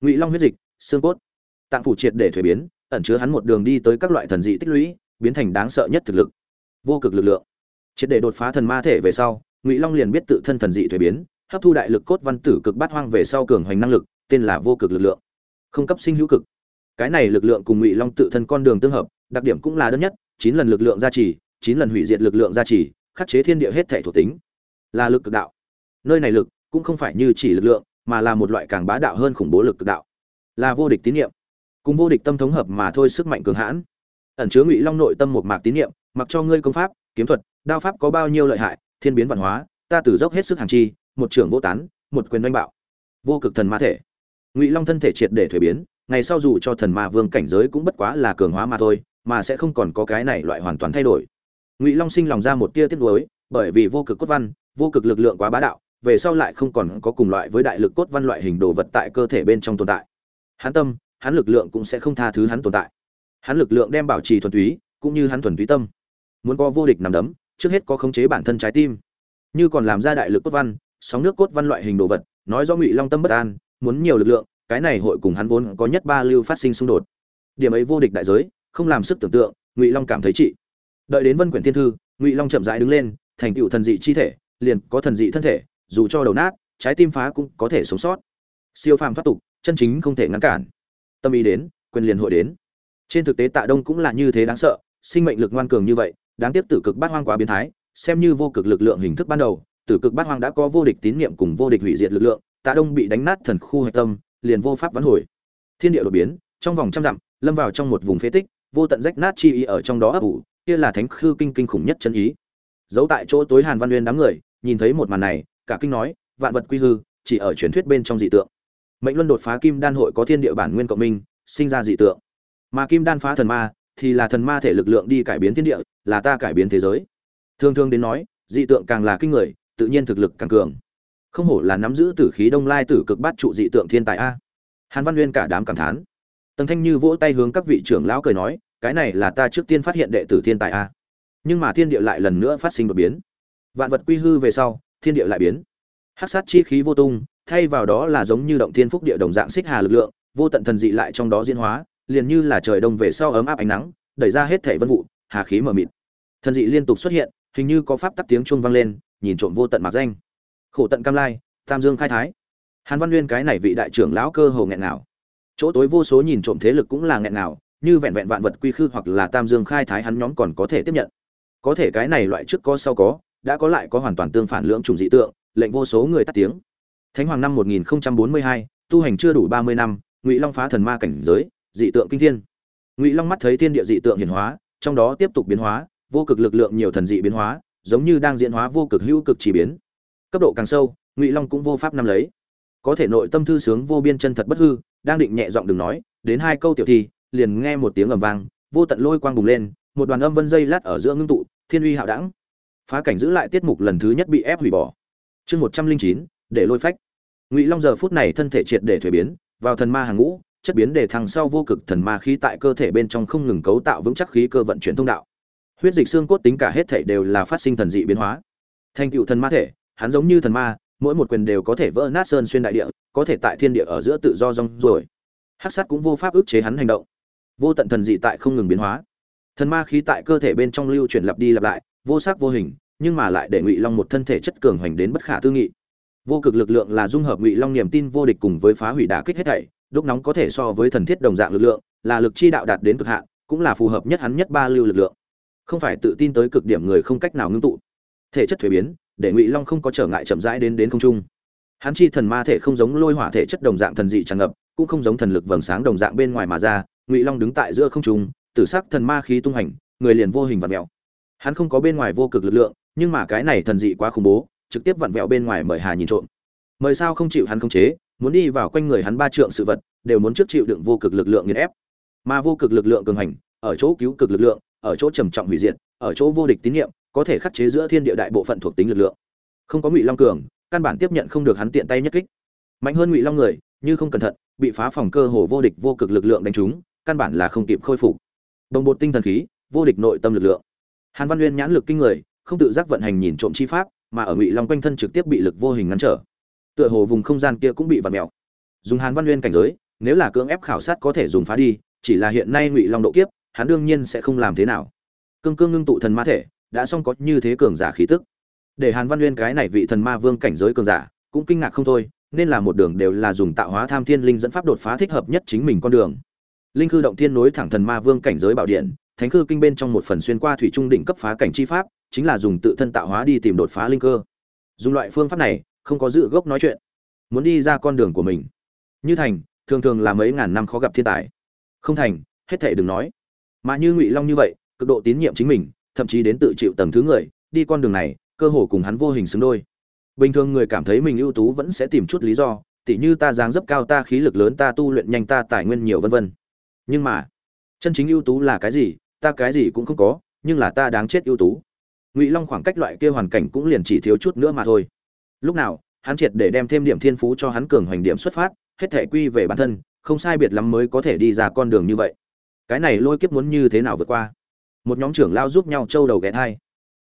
Ngụy long huyết dịch, xương cốt. Tạng phủ triệt để thuế biến, ẩn chứa hắn một đường đi tới các loại thần dị tích lũy, biến thành đáng sợ nhất thực lực. Vô cực lực lượng. Triệt để đột phá thần ma thể về sau, ngụy long liền biết tự thân thần dị thuế biến, hấp thu đại lực cốt văn tử cực bát hoang về sau cường hoành năng lực tên là vô cực lực lượng. Không cấp sinh hữu cực. Cái này lực lượng cùng ngụy long tự thân con đường tương hợp, đặc điểm cũng là đơn nhất, chín lần lực lượng gia trì, chín lần hủy diệt lực lượng gia trì, khắc chế thiên địa hết thể thuộc tính. Là lực cực đạo. Nơi này lực cũng không phải như chỉ lực lượng, mà là một loại càng bá đạo hơn khủng bố lực cực đạo. Là vô địch tín nhiệm cùng vô địch tâm thống hợp mà thôi sức mạnh cường hãn. Ẩn chứa ngụy long nội tâm một mạc tín nhiệm mặc cho ngươi công pháp, kiếm thuật, đao pháp có bao nhiêu lợi hại, thiên biến văn hóa, ta tử dốc hết sức hàng chi, một trưởng vô tán, một quyền đánh bạo. Vô cực thần ma thể ngụy long thân thể triệt để thuế biến ngày sau dù cho thần ma vương cảnh giới cũng bất quá là cường hóa mà thôi mà sẽ không còn có cái này loại hoàn toàn thay đổi ngụy long sinh lòng ra một tia tiếc nuối, bởi vì vô cực cốt văn, vô cực lực lượng quá bá đạo, về sau lại không còn có cùng loại với đại lực cốt văn loại hình đồ vật tại cơ thể bên trong tồn tại. Hắn tâm, hắn lực lượng cũng sẽ không tha thứ hắn tồn tại. Hắn lực lượng đem bảo trì thuần túy, cũng như hắn thuần túy tâm. Muốn có vô địch nằm đấm, trước hết có khống chế bản thân trái tim. Như còn làm ra đại lực cốt văn, sóng nước cốt văn loại hình đồ vật, nói do ngụy long tâm bất an muốn nhiều lực lượng, cái này hội cùng hắn vốn có nhất ba lưu phát sinh xung đột. Điểm ấy vô địch đại giới, không làm sức tưởng tượng, ngụy long cảm thấy trị. Đợi đến vân quyển thiên thư, ngụy long chậm rãi đứng lên, thành tựu thần dị chi thể, liền có thần dị thân thể, dù cho đầu nát, trái tim phá cũng có thể sống sót. Siêu phàm thoát tục, chân chính không thể ngăn cản. Tâm ý đến, quyền liền hội đến. Trên thực tế tạ đông cũng là như thế đáng sợ, sinh mệnh lực ngoan cường như vậy, đáng tiếc tử cực bát hoang quá biến thái, xem như vô cực lực lượng hình thức ban đầu, tử cực bát hoang đã có vô địch tín niệm cùng vô địch hủy diệt lực lượng tạ đông bị đánh nát thần khu hạch tâm, liền vô pháp vãn hồi. Thiên địa đột biến, trong vòng trăm dặm, lâm vào trong một vùng phế tích, vô tận rách nát chi ý ở trong đó ấp ủ, kia là thánh khư kinh kinh khủng nhất chân ý. Giấu tại chỗ tối hàn văn nguyên đám người, nhìn thấy một màn này, cả kinh nói, vạn vật quy hư, chỉ ở truyền thuyết bên trong dị tượng. Mệnh luân đột phá kim đan hội có thiên địa bản nguyên cộng minh, sinh ra dị tượng. Mà kim đan phá thần ma, thì là thần ma thể lực lượng đi cải biến thiên địa, là ta cải biến thế giới. Thường thường đến nói, dị tượng càng là kinh người, tự nhiên thực lực càng cường không hổ là nắm giữ tử khí đông lai tử cực bát trụ dị tượng thiên tài a. Hàn văn nguyên cả đám cảm thán. Tần thanh như vỗ tay hướng các vị trưởng lão cười nói, cái này là ta trước tiên phát hiện đệ tử thiên tài a. Nhưng mà thiên địa lại lần nữa phát sinh đột biến. Vạn vật quy hư về sau, thiên địa lại biến. Hắc sát chi khí vô tung, thay vào đó là giống như động thiên phúc địa đồng dạng xích hà lực lượng, vô tận thần dị lại trong đó diễn hóa, liền như là trời đông về sau ấm áp ánh nắng, đẩy ra hết thể vân vụ, hà khí mờ mịt. Thần dị liên tục xuất hiện, hình như có pháp tắc tiếng chuông vang lên, nhìn trộm vô tận mặc danh khổ tận cam lai tam dương khai thái. Hàn văn nguyên cái này vị đại trưởng lão cơ hồ nghẹn nào chỗ tối vô số nhìn trộm thế lực cũng là nghẹn nào như vẹn vẹn vạn vật quy khư hoặc là tam dương khai thái hắn nhóm còn có thể tiếp nhận. Có thể cái này loại trước có sau có đã có lại có hoàn toàn tương phản lưỡng trùng dị tượng lệnh vô số người tắt tiếng. Thánh hoàng năm 1042, tu hành chưa đủ 30 năm ngụy long phá thần ma cảnh giới dị tượng kinh thiên. Ngụy long mắt thấy thiên địa dị tượng hiển hóa trong đó tiếp tục biến hóa vô cực lực lượng nhiều thần dị biến hóa giống như đang diễn hóa vô cực hữu cực chỉ biến cấp độ càng sâu, ngụy long cũng vô pháp nắm lấy. Có thể nội tâm thư sướng vô biên chân thật bất hư, đang định nhẹ giọng đừng nói, đến hai câu tiểu thi, liền nghe một tiếng ầm vang, vô tận lôi quang bùng lên, một đoàn âm vân dây lát ở giữa ngưng tụ, thiên uy hạo đẳng. Phá cảnh giữ lại tiết mục lần thứ nhất bị ép hủy bỏ. Chương một trăm linh chín, để lôi phách. Ngụy long giờ phút này thân thể triệt để thuế biến, vào thần ma hàng ngũ, chất biến để thằng sau vô cực thần ma khí tại cơ thể bên trong không ngừng cấu tạo vững chắc khí cơ vận chuyển thông đạo. Huyết dịch xương cốt tính cả hết thể đều là phát sinh thần dị biến hóa. Thành cựu thần ma thể hắn giống như thần ma, mỗi một quyền đều có thể vỡ nát sơn xuyên đại địa, có thể tại thiên địa ở giữa tự do rong rồi hắc sát cũng vô pháp ức chế hắn hành động. Vô tận thần dị tại không ngừng biến hóa. Thần ma khí tại cơ thể bên trong lưu chuyển lặp đi lặp lại, vô sắc vô hình, nhưng mà lại để ngụy long một thân thể chất cường hoành đến bất khả tư nghị. Vô cực lực lượng là dung hợp ngụy long niềm tin vô địch cùng với phá hủy đả kích hết thảy đúc nóng có thể so với thần thiết đồng dạng lực lượng, là lực chi đạo đạt đến cực hạn, cũng là phù hợp nhất hắn nhất ba lưu lực lượng. Không phải tự tin tới cực điểm người không cách nào ngưng tụ. Thể chất thuế biến để ngụy long không có trở ngại chậm rãi đến đến không trung hắn chi thần ma thể không giống lôi hỏa thể chất đồng dạng thần dị tràn ngập cũng không giống thần lực vầng sáng đồng dạng bên ngoài mà ra ngụy long đứng tại giữa không trung tử sắc thần ma khí tung hành người liền vô hình vặn vẹo hắn không có bên ngoài vô cực lực lượng nhưng mà cái này thần dị quá khủng bố trực tiếp vặn vẹo bên ngoài mời hà nhìn trộm mời sao không chịu hắn khống chế muốn đi vào quanh người hắn ba trượng sự vật đều muốn trước chịu đựng vô cực lực lượng nghiền ép mà vô cực lực lượng cường hành ở chỗ cứu cực lực lượng ở chỗ trầm trọng hủy diệt ở chỗ vô địch tín nhiệm có thể khắc chế giữa thiên địa đại bộ phận thuộc tính lực lượng. Không có ngụy long cường, căn bản tiếp nhận không được hắn tiện tay nhất kích. Mạnh hơn ngụy long người, như không cẩn thận, bị phá phòng cơ hồ vô địch vô cực lực lượng đánh trúng, căn bản là không kịp khôi phục. Đồng bột tinh thần khí, vô địch nội tâm lực lượng. Hàn văn uyên nhãn lực kinh người, không tự giác vận hành nhìn trộm chi pháp, mà ở ngụy long quanh thân trực tiếp bị lực vô hình ngăn trở. Tựa hồ vùng không gian kia cũng bị vặn mèo. Dùng hàn văn uyên cảnh giới, nếu là cưỡng ép khảo sát có thể dùng phá đi, chỉ là hiện nay ngụy long độ kiếp, hắn đương nhiên sẽ không làm thế nào. Cương cương ngưng tụ thần ma thể đã xong có như thế cường giả khí tức. Để hàn văn nguyên cái này vị thần ma vương cảnh giới cường giả, cũng kinh ngạc không thôi, nên là một đường đều là dùng tạo hóa tham thiên linh dẫn pháp đột phá thích hợp nhất chính mình con đường. Linh khư động thiên nối thẳng thần ma vương cảnh giới bảo điện, thánh khư kinh bên trong một phần xuyên qua thủy trung đỉnh cấp phá cảnh chi pháp, chính là dùng tự thân tạo hóa đi tìm đột phá linh cơ. Dùng loại phương pháp này, không có dự gốc nói chuyện, muốn đi ra con đường của mình. Như thành, thường thường là mấy ngàn năm khó gặp thiên tài. Không thành, hết thể đừng nói. Mà như ngụy long như vậy, cực độ tín nhiệm chính mình thậm chí đến tự chịu tầng thứ người, đi con đường này, cơ hồ cùng hắn vô hình xứng đôi. Bình thường người cảm thấy mình ưu tú vẫn sẽ tìm chút lý do, tỉ như ta dáng dấp cao, ta khí lực lớn, ta tu luyện nhanh, ta tài nguyên nhiều, vân vân. Nhưng mà, chân chính ưu tú là cái gì, ta cái gì cũng không có, nhưng là ta đáng chết ưu tú. Ngụy long khoảng cách loại kia hoàn cảnh cũng liền chỉ thiếu chút nữa mà thôi. Lúc nào, hắn triệt để đem thêm điểm thiên phú cho hắn cường hoành điểm xuất phát, hết thể quy về bản thân, không sai biệt lắm mới có thể đi ra con đường như vậy. Cái này lôi kiếp muốn như thế nào vượt qua? Một nhóm trưởng lao giúp nhau trâu đầu ghé thai.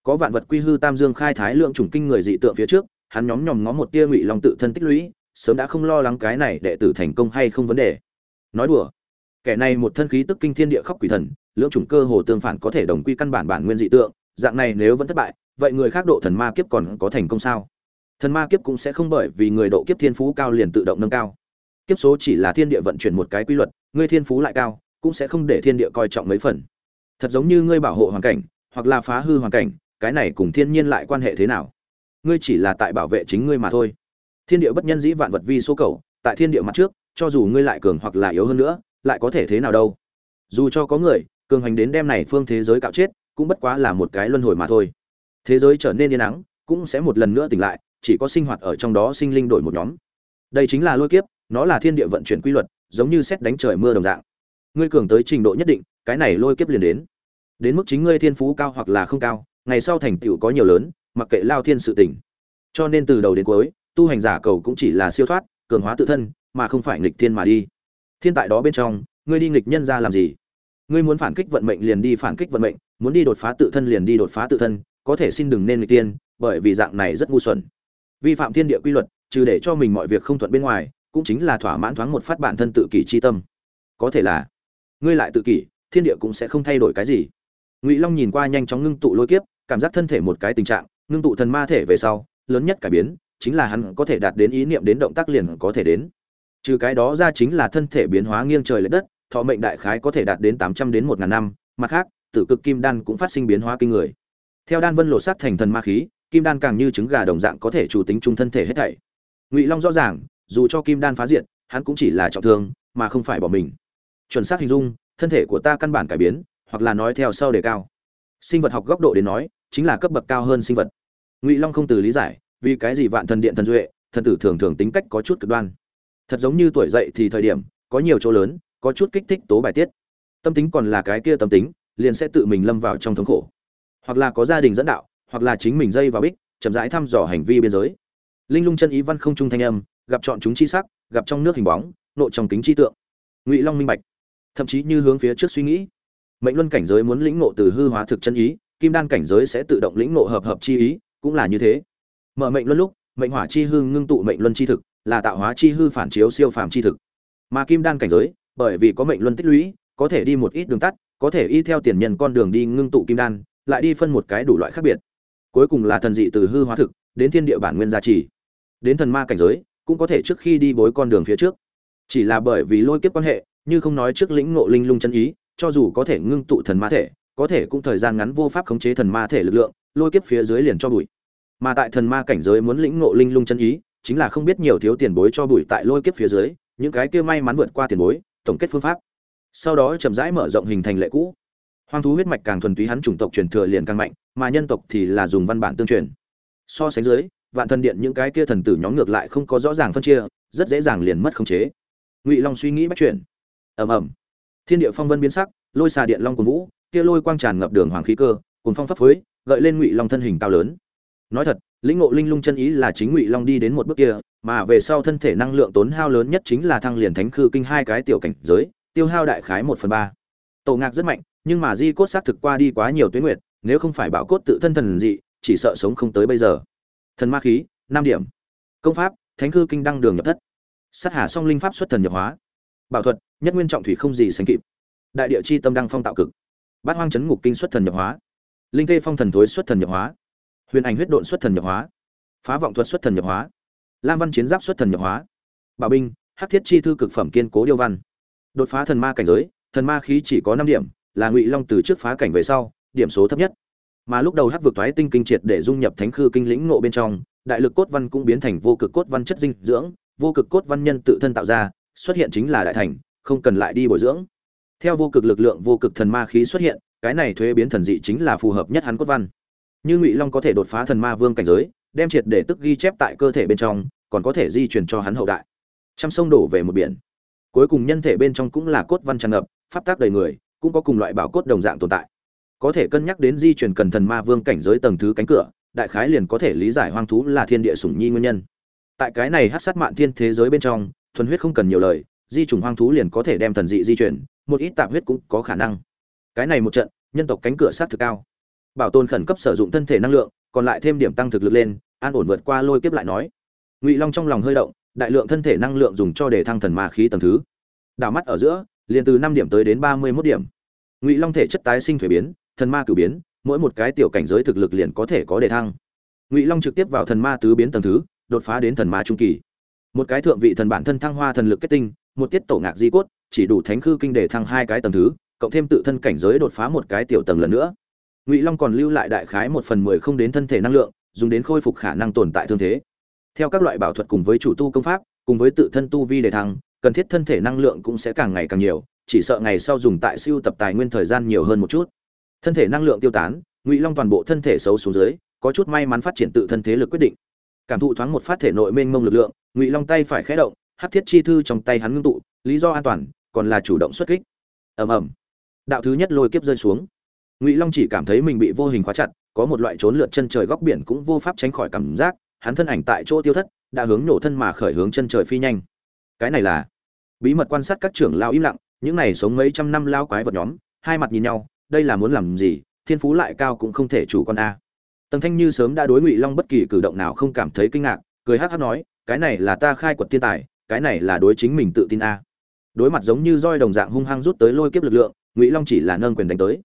Có vạn vật quy hư tam dương khai thái lượng trùng kinh người dị tượng phía trước, hắn nhóm nhòm ngó một tia ngụy long tự thân tích lũy, sớm đã không lo lắng cái này đệ tử thành công hay không vấn đề. Nói đùa, kẻ này một thân khí tức kinh thiên địa khóc quỷ thần, lượng trùng cơ hồ tương phản có thể đồng quy căn bản bản nguyên dị tượng, dạng này nếu vẫn thất bại, vậy người khác độ thần ma kiếp còn có thành công sao? Thần ma kiếp cũng sẽ không bởi vì người độ kiếp thiên phú cao liền tự động nâng cao. Kiếp số chỉ là thiên địa vận chuyển một cái quy luật ngươi thiên phú lại cao, cũng sẽ không để thiên địa coi trọng mấy phần thật giống như ngươi bảo hộ hoàn cảnh, hoặc là phá hư hoàn cảnh, cái này cùng thiên nhiên lại quan hệ thế nào? Ngươi chỉ là tại bảo vệ chính ngươi mà thôi. Thiên địa bất nhân dĩ vạn vật vi số cầu, tại thiên địa mặt trước, cho dù ngươi lại cường hoặc là yếu hơn nữa, lại có thể thế nào đâu? Dù cho có người, cường hành đến đem này phương thế giới cạo chết, cũng bất quá là một cái luân hồi mà thôi. Thế giới trở nên yên ắng, cũng sẽ một lần nữa tỉnh lại, chỉ có sinh hoạt ở trong đó sinh linh đổi một nhóm. Đây chính là lôi kiếp, nó là thiên địa vận chuyển quy luật, giống như xét đánh trời mưa đồng dạng ngươi cường tới trình độ nhất định, cái này lôi kiếp liền đến. Đến mức chính ngươi thiên phú cao hoặc là không cao, ngày sau thành tựu có nhiều lớn, mặc kệ lao thiên sự tỉnh cho nên từ đầu đến cuối, tu hành giả cầu cũng chỉ là siêu thoát, cường hóa tự thân, mà không phải nghịch thiên mà đi. Thiên tại đó bên trong, ngươi đi nghịch nhân ra làm gì? Ngươi muốn phản kích vận mệnh liền đi phản kích vận mệnh, muốn đi đột phá tự thân liền đi đột phá tự thân, có thể xin đừng nên nghịch tiên bởi vì dạng này rất ngu xuẩn. Vi phạm thiên địa quy luật, trừ để cho mình mọi việc không thuận bên ngoài, cũng chính là thỏa mãn thoáng một phát bản thân tự kỷ chi tâm. Có thể là ngươi lại tự kỷ, thiên địa cũng sẽ không thay đổi cái gì. Ngụy long nhìn qua nhanh chóng ngưng tụ lôi kiếp, cảm giác thân thể một cái tình trạng, ngưng tụ thần ma thể về sau, lớn nhất cải biến, chính là hắn có thể đạt đến ý niệm đến động tác liền có thể đến. Trừ cái đó ra chính là thân thể biến hóa nghiêng trời lệch đất, thọ mệnh đại khái có thể đạt đến tám trăm đến một ngàn năm, mặt khác, tử cực kim đan cũng phát sinh biến hóa kinh người. Theo đan vân lộ sát thành thần ma khí, kim đan càng như trứng gà đồng dạng có thể chủ tính trung thân thể hết thảy. Ngụy long rõ ràng, dù cho kim đan phá diện, hắn cũng chỉ là trọng thương, mà không phải bỏ mình chuẩn xác hình dung, thân thể của ta căn bản cải biến, hoặc là nói theo sau đề cao. Sinh vật học góc độ đến nói, chính là cấp bậc cao hơn sinh vật. Ngụy long không từ lý giải, vì cái gì vạn thần điện thần duệ, thần tử thường thường tính cách có chút cực đoan. Thật giống như tuổi dậy thì thời điểm, có nhiều chỗ lớn, có chút kích thích tố bài tiết. Tâm tính còn là cái kia tâm tính, liền sẽ tự mình lâm vào trong thống khổ. Hoặc là có gia đình dẫn đạo, hoặc là chính mình dây vào bích, chậm rãi thăm dò hành vi biên giới. Linh lung chân ý văn không trung thanh âm, gặp chọn chúng chi sắc, gặp trong nước hình bóng nội trong kính chi tượng. Ngụy long minh bạch thậm chí như hướng phía trước suy nghĩ. Mệnh luân cảnh giới muốn lĩnh ngộ từ hư hóa thực chân ý, kim đan cảnh giới sẽ tự động lĩnh ngộ hợp hợp chi ý, cũng là như thế. Mở mệnh luân lúc, mệnh hỏa chi hư ngưng tụ mệnh luân chi thực, là tạo hóa chi hư phản chiếu siêu phàm chi thực. Mà kim đan cảnh giới, bởi vì có mệnh luân tích lũy, có thể đi một ít đường tắt, có thể y theo tiền nhân con đường đi ngưng tụ kim đan, lại đi phân một cái đủ loại khác biệt. Cuối cùng là thần dị từ hư hóa thực, đến thiên địa bản nguyên gia trì. Đến thần ma cảnh giới, cũng có thể trước khi đi bối con đường phía trước. Chỉ là bởi vì lôi kiếp quan hệ như không nói trước lĩnh ngộ linh lung chân ý, cho dù có thể ngưng tụ thần ma thể, có thể cũng thời gian ngắn vô pháp khống chế thần ma thể lực lượng, lôi kiếp phía dưới liền cho bụi. Mà tại thần ma cảnh giới muốn lĩnh ngộ linh lung chân ý, chính là không biết nhiều thiếu tiền bối cho bụi tại lôi kiếp phía dưới, những cái kia may mắn vượt qua tiền bối, tổng kết phương pháp. Sau đó chậm rãi mở rộng hình thành lệ cũ. Hoang thú huyết mạch càng thuần túy hắn chủng tộc truyền thừa liền càng mạnh, mà nhân tộc thì là dùng văn bản tương truyền. So sánh dưới, vạn thần điện những cái kia thần tử nhóm ngược lại không có rõ ràng phân chia, rất dễ dàng liền mất khống chế. Ngụy long suy nghĩ bắt chuyện ầm ầm. Thiên địa phong vân biến sắc, lôi xà điện long cuồn vũ, kia lôi quang tràn ngập đường hoàng khí cơ cuồn phong pháp phối gợi lên ngụy long thân hình cao lớn. Nói thật, lĩnh ngộ linh lung chân ý là chính ngụy long đi đến một bước kia, mà về sau thân thể năng lượng tốn hao lớn nhất chính là thăng liền thánh khư kinh hai cái tiểu cảnh giới, tiêu hao đại khái một phần ba. Tổ ngạc rất mạnh, nhưng mà di cốt xác thực qua đi quá nhiều tuyến nguyệt, nếu không phải bảo cốt tự thân thần dị, chỉ sợ sống không tới bây giờ. Thần ma khí, năm điểm. Công pháp, thánh khư kinh đăng đường nhập thất. Sát hà song linh pháp xuất thần nhập hóa bảo thuật, nhất nguyên trọng thủy không gì sánh kịp. Đại địa chi tâm đăng phong tạo cực. Bát hoang chấn ngục kinh xuất thần nhập hóa. Linh tê phong thần thối xuất thần nhập hóa. Huyền ảnh huyết độn xuất thần nhập hóa. Phá vọng thuật xuất thần nhập hóa. Lam văn chiến giáp xuất thần nhập hóa. Bảo binh, hắc thiết chi thư cực phẩm kiên cố điêu văn. Đột phá thần ma cảnh giới, thần ma khí chỉ có năm điểm, là ngụy long từ trước phá cảnh về sau, điểm số thấp nhất. Mà lúc đầu hắc vực thoái tinh kinh triệt để dung nhập thánh khư kinh lĩnh ngộ bên trong, đại lực cốt văn cũng biến thành vô cực cốt văn chất dinh dưỡng, vô cực cốt văn nhân tự thân tạo ra xuất hiện chính là đại thành, không cần lại đi bồi dưỡng. Theo vô cực lực lượng, vô cực thần ma khí xuất hiện, cái này thuế biến thần dị chính là phù hợp nhất hắn cốt văn. Như ngụy long có thể đột phá thần ma vương cảnh giới, đem triệt để tức ghi chép tại cơ thể bên trong, còn có thể di truyền cho hắn hậu đại. Trăm sông đổ về một biển. Cuối cùng nhân thể bên trong cũng là cốt văn tràn ngập, pháp tác đầy người, cũng có cùng loại bảo cốt đồng dạng tồn tại. Có thể cân nhắc đến di truyền cần thần ma vương cảnh giới tầng thứ cánh cửa, đại khái liền có thể lý giải hoang thú là thiên địa sủng nhi nguyên nhân. Tại cái này hát sát mạn thiên thế giới bên trong thuần huyết không cần nhiều lời, di trùng hoang thú liền có thể đem thần dị di chuyển, một ít tạp huyết cũng có khả năng. Cái này một trận, nhân tộc cánh cửa sát thực cao. Bảo tồn khẩn cấp sử dụng thân thể năng lượng, còn lại thêm điểm tăng thực lực lên, an ổn vượt qua lôi kiếp lại nói. Ngụy long trong lòng hơi động, đại lượng thân thể năng lượng dùng cho để thăng thần ma khí tầng thứ. Đảo mắt ở giữa, liền từ năm điểm tới đến ba mươi mốt điểm. Ngụy long thể chất tái sinh thuế biến, thần ma cử biến, mỗi một cái tiểu cảnh giới thực lực liền có thể có đề thăng. Ngụy long trực tiếp vào thần ma tứ biến tầng thứ, đột phá đến thần ma trung kỳ một cái thượng vị thần bản thân thăng hoa thần lực kết tinh, một tiết tổ ngạc di cốt, chỉ đủ thánh khư kinh để thăng hai cái tầng thứ, cộng thêm tự thân cảnh giới đột phá một cái tiểu tầng lần nữa. Ngụy long còn lưu lại đại khái một phần mười không đến thân thể năng lượng, dùng đến khôi phục khả năng tồn tại thương thế. Theo các loại bảo thuật cùng với chủ tu công pháp, cùng với tự thân tu vi để thăng, cần thiết thân thể năng lượng cũng sẽ càng ngày càng nhiều, chỉ sợ ngày sau dùng tại siêu tập tài nguyên thời gian nhiều hơn một chút. Thân thể năng lượng tiêu tán, ngụy long toàn bộ thân thể xấu xuống dưới, có chút may mắn phát triển tự thân thế lực quyết định cảm thụ thoáng một phát thể nội mênh mông lực lượng, ngụy long tay phải khẽ động hát thiết chi thư trong tay hắn ngưng tụ, lý do an toàn, còn là chủ động xuất kích. Ầm ầm. Đạo thứ nhất lôi kiếp rơi xuống. Ngụy long chỉ cảm thấy mình bị vô hình khóa chặt, có một loại trốn lượn chân trời góc biển cũng vô pháp tránh khỏi cảm giác, hắn thân ảnh tại chỗ tiêu thất, đã hướng nổ thân mà khởi hướng chân trời phi nhanh. Cái này là bí mật quan sát các trưởng lao im lặng, những này sống mấy trăm năm lao quái vật nhóm, hai mặt nhìn nhau, đây là muốn làm gì, thiên phú lại cao cũng không thể chủ con a tần thanh như sớm đã đối ngụy long bất kỳ cử động nào không cảm thấy kinh ngạc, cười hắc hắc nói, cái này là ta khai quật thiên tài, cái này là đối chính mình tự tin a. Đối mặt giống như roi đồng dạng hung hăng rút tới lôi kiếp lực lượng, ngụy long chỉ là nâng quyền đánh tới.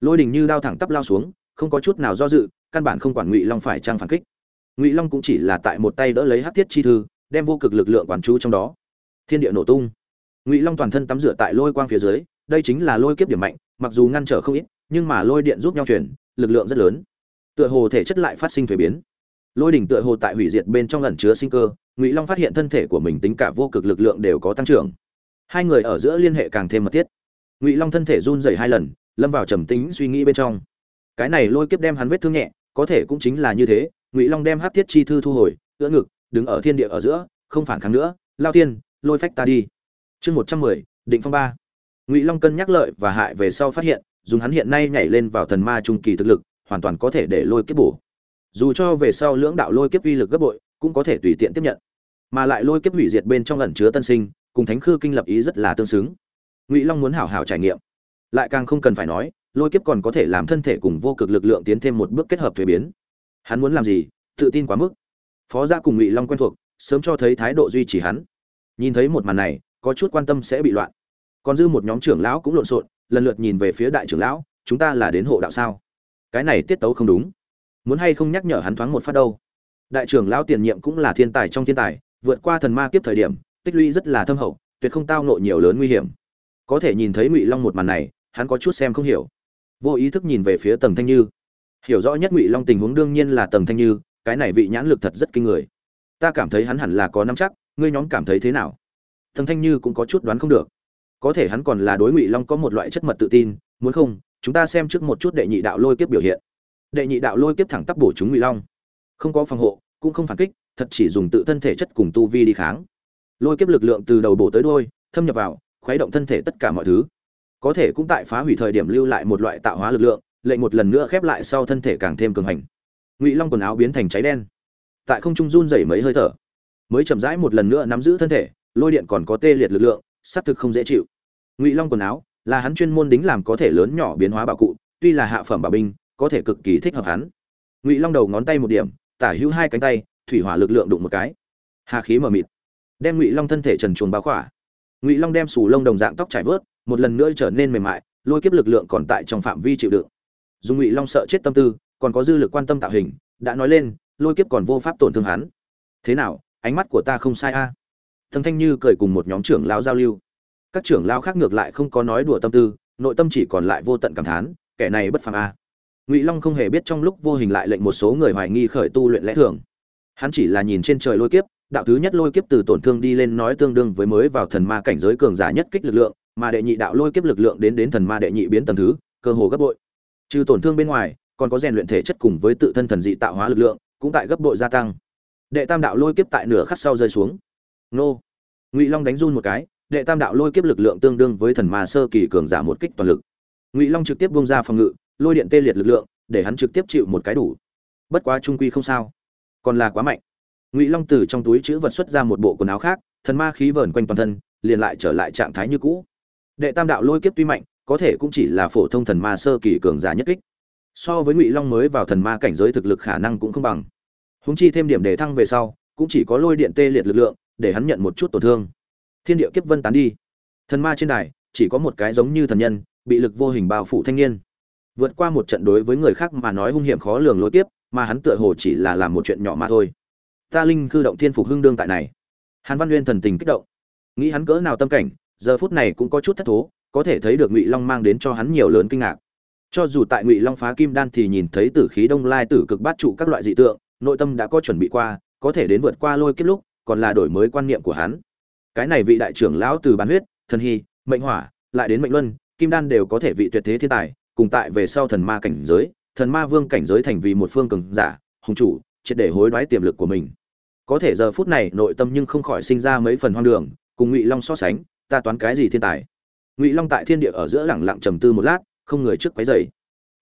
Lôi đình như đao thẳng tắp lao xuống, không có chút nào do dự, căn bản không quản ngụy long phải trang phản kích. Ngụy long cũng chỉ là tại một tay đỡ lấy hát thiết chi thư, đem vô cực lực lượng quản chú trong đó. Thiên địa nổ tung. Ngụy long toàn thân tắm rửa tại lôi quang phía dưới, đây chính là lôi kiếp điểm mạnh, mặc dù ngăn trở không ít, nhưng mà lôi điện giúp nhau chuyển lực lượng rất lớn tựa hồ thể chất lại phát sinh thuế biến. Lôi đỉnh tựa hồ tại hủy diệt bên trong ẩn chứa sinh cơ, ngụy long phát hiện thân thể của mình tính cả vô cực lực lượng đều có tăng trưởng. Hai người ở giữa liên hệ càng thêm mật thiết. Ngụy long thân thể run rẩy hai lần, lâm vào trầm tính suy nghĩ bên trong. Cái này lôi kiếp đem hắn vết thương nhẹ, có thể cũng chính là như thế, ngụy long đem hát thiết chi thư thu hồi, ưỡn ngực, đứng ở thiên địa ở giữa, không phản kháng nữa, lao tiên, lôi phách ta đi. Chương một trăm mười, định phong ba. Ngụy long cân nhắc lợi và hại về sau phát hiện, dùng hắn hiện nay nhảy lên vào thần ma trung kỳ thực lực hoàn toàn có thể để lôi kiếp bổ. Dù cho về sau lưỡng đạo lôi kiếp uy lực gấp bội, cũng có thể tùy tiện tiếp nhận. Mà lại lôi kiếp hủy diệt bên trong ẩn chứa tân sinh, cùng thánh khư kinh lập ý rất là tương xứng. Ngụy long muốn hảo hảo trải nghiệm. Lại càng không cần phải nói, lôi kiếp còn có thể làm thân thể cùng vô cực lực lượng tiến thêm một bước kết hợp thuế biến. Hắn muốn làm gì? Tự tin quá mức. Phó gia cùng ngụy long quen thuộc, sớm cho thấy thái độ duy trì hắn. Nhìn thấy một màn này, có chút quan tâm sẽ bị loạn. Còn dư một nhóm trưởng lão cũng lộn xộn, lần lượt nhìn về phía đại trưởng lão, chúng ta là đến hộ đạo sao? Cái này tiết tấu không đúng. Muốn hay không nhắc nhở hắn thoáng một phát đâu. Đại trưởng lão tiền nhiệm cũng là thiên tài trong thiên tài, vượt qua thần ma kiếp thời điểm, tích lũy rất là thâm hậu, tuyệt không tao nộ nhiều lớn nguy hiểm. Có thể nhìn thấy ngụy long một màn này, hắn có chút xem không hiểu. Vô ý thức nhìn về phía tầng thanh như. Hiểu rõ nhất ngụy long tình huống đương nhiên là tầng thanh như, cái này vị nhãn lực thật rất kinh người. Ta cảm thấy hắn hẳn là có năm chắc, ngươi nhóm cảm thấy thế nào? Tầng thanh như cũng có chút đoán không được. Có thể hắn còn là đối ngụy long có một loại chất mật tự tin, muốn không chúng ta xem trước một chút đệ nhị đạo lôi kiếp biểu hiện. Đệ nhị đạo lôi kiếp thẳng tắp bổ chúng ngụy long. Không có phòng hộ, cũng không phản kích, thật chỉ dùng tự thân thể chất cùng tu vi đi kháng. Lôi kiếp lực lượng từ đầu bổ tới đôi thâm nhập vào, khuấy động thân thể tất cả mọi thứ. Có thể cũng tại phá hủy thời điểm lưu lại một loại tạo hóa lực lượng, lệnh một lần nữa khép lại sau thân thể càng thêm cường hành. Ngụy long quần áo biến thành cháy đen. Tại không trung run rẩy mấy hơi thở. Mới chậm rãi một lần nữa nắm giữ thân thể, lôi điện còn có tê liệt lực lượng xác thực không dễ chịu. Ngụy long quần áo là hắn chuyên môn đính làm có thể lớn nhỏ biến hóa bảo cụ, tuy là hạ phẩm bảo binh, có thể cực kỳ thích hợp hắn. Ngụy long đầu ngón tay một điểm, tả hữu hai cánh tay, thủy hỏa lực lượng đụng một cái. Hà khí mờ mịt. Đem ngụy long thân thể trần chuồng báo khỏa. Ngụy long đem sù lông đồng dạng tóc trải vớt, một lần nữa trở nên mềm mại, lôi kiếp lực lượng còn tại trong phạm vi chịu đựng. Dùng ngụy long sợ chết tâm tư, còn có dư lực quan tâm tạo hình, đã nói lên, lôi kiếp còn vô pháp tổn thương hắn. Thế nào, ánh mắt của ta không sai a? À? thần thanh như cười cùng một nhóm trưởng lao giao lưu các trưởng lao khác ngược lại không có nói đùa tâm tư, nội tâm chỉ còn lại vô tận cảm thán, kẻ này bất phàm a ngụy long không hề biết trong lúc vô hình lại lệnh một số người hoài nghi khởi tu luyện lẽ thường. Hắn chỉ là nhìn trên trời lôi kiếp, đạo thứ nhất lôi kiếp từ tổn thương đi lên nói tương đương với mới vào thần ma cảnh giới cường giả nhất kích lực lượng, mà đệ nhị đạo lôi kiếp lực lượng đến đến thần ma đệ nhị biến tầm thứ, cơ hồ gấp bội. Trừ tổn thương bên ngoài, còn có rèn luyện thể chất cùng với tự thân thần dị tạo hóa lực lượng, cũng tại gấp bội gia tăng. Đệ tam đạo lôi kiếp tại nửa khắc sau rơi xuống. Nô. Ngụy long đánh run một cái đệ tam đạo lôi kiếp lực lượng tương đương với thần ma sơ kỳ cường giả một kích toàn lực. Ngụy long trực tiếp bung ra phòng ngự, lôi điện tê liệt lực lượng, để hắn trực tiếp chịu một cái đủ. Bất quá trung quy không sao. Còn là quá mạnh. Ngụy long từ trong túi chữ vật xuất ra một bộ quần áo khác, thần ma khí vờn quanh toàn thân, liền lại trở lại trạng thái như cũ. Đệ tam đạo lôi kiếp tuy mạnh, có thể cũng chỉ là phổ thông thần ma sơ kỳ cường giả nhất kích. So với ngụy long mới vào thần ma cảnh giới thực lực khả năng cũng không bằng. Húng chi thêm điểm đề thăng về sau, cũng chỉ có lôi điện tê liệt lực lượng, để hắn nhận một chút tổn thương thiên địa kiếp vân tán đi. Thần ma trên đài, chỉ có một cái giống như thần nhân, bị lực vô hình bao phủ thanh niên. Vượt qua một trận đối với người khác mà nói hung hiểm khó lường lôi kiếp, mà hắn tựa hồ chỉ là làm một chuyện nhỏ mà thôi. Ta linh cư động thiên phục hưng đương tại này. Hàn văn nguyên thần tình kích động. Nghĩ hắn cỡ nào tâm cảnh, giờ phút này cũng có chút thất thố, có thể thấy được ngụy long mang đến cho hắn nhiều lớn kinh ngạc. Cho dù tại ngụy long phá kim đan thì nhìn thấy tử khí đông lai tử cực bát trụ các loại dị tượng, nội tâm đã có chuẩn bị qua, có thể đến vượt qua lôi kiếp lúc, còn là đổi mới quan niệm của hắn cái này vị đại trưởng lão từ bán huyết, thần hy, mệnh hỏa, lại đến mệnh luân, kim đan đều có thể vị tuyệt thế thiên tài, cùng tại về sau thần ma cảnh giới, thần ma vương cảnh giới thành vì một phương cường giả, hùng chủ, triệt để hối đoái tiềm lực của mình. Có thể giờ phút này nội tâm nhưng không khỏi sinh ra mấy phần hoang đường, cùng ngụy long so sánh, ta toán cái gì thiên tài? Ngụy long tại thiên địa ở giữa lẳng lặng trầm tư một lát, không người trước quấy dày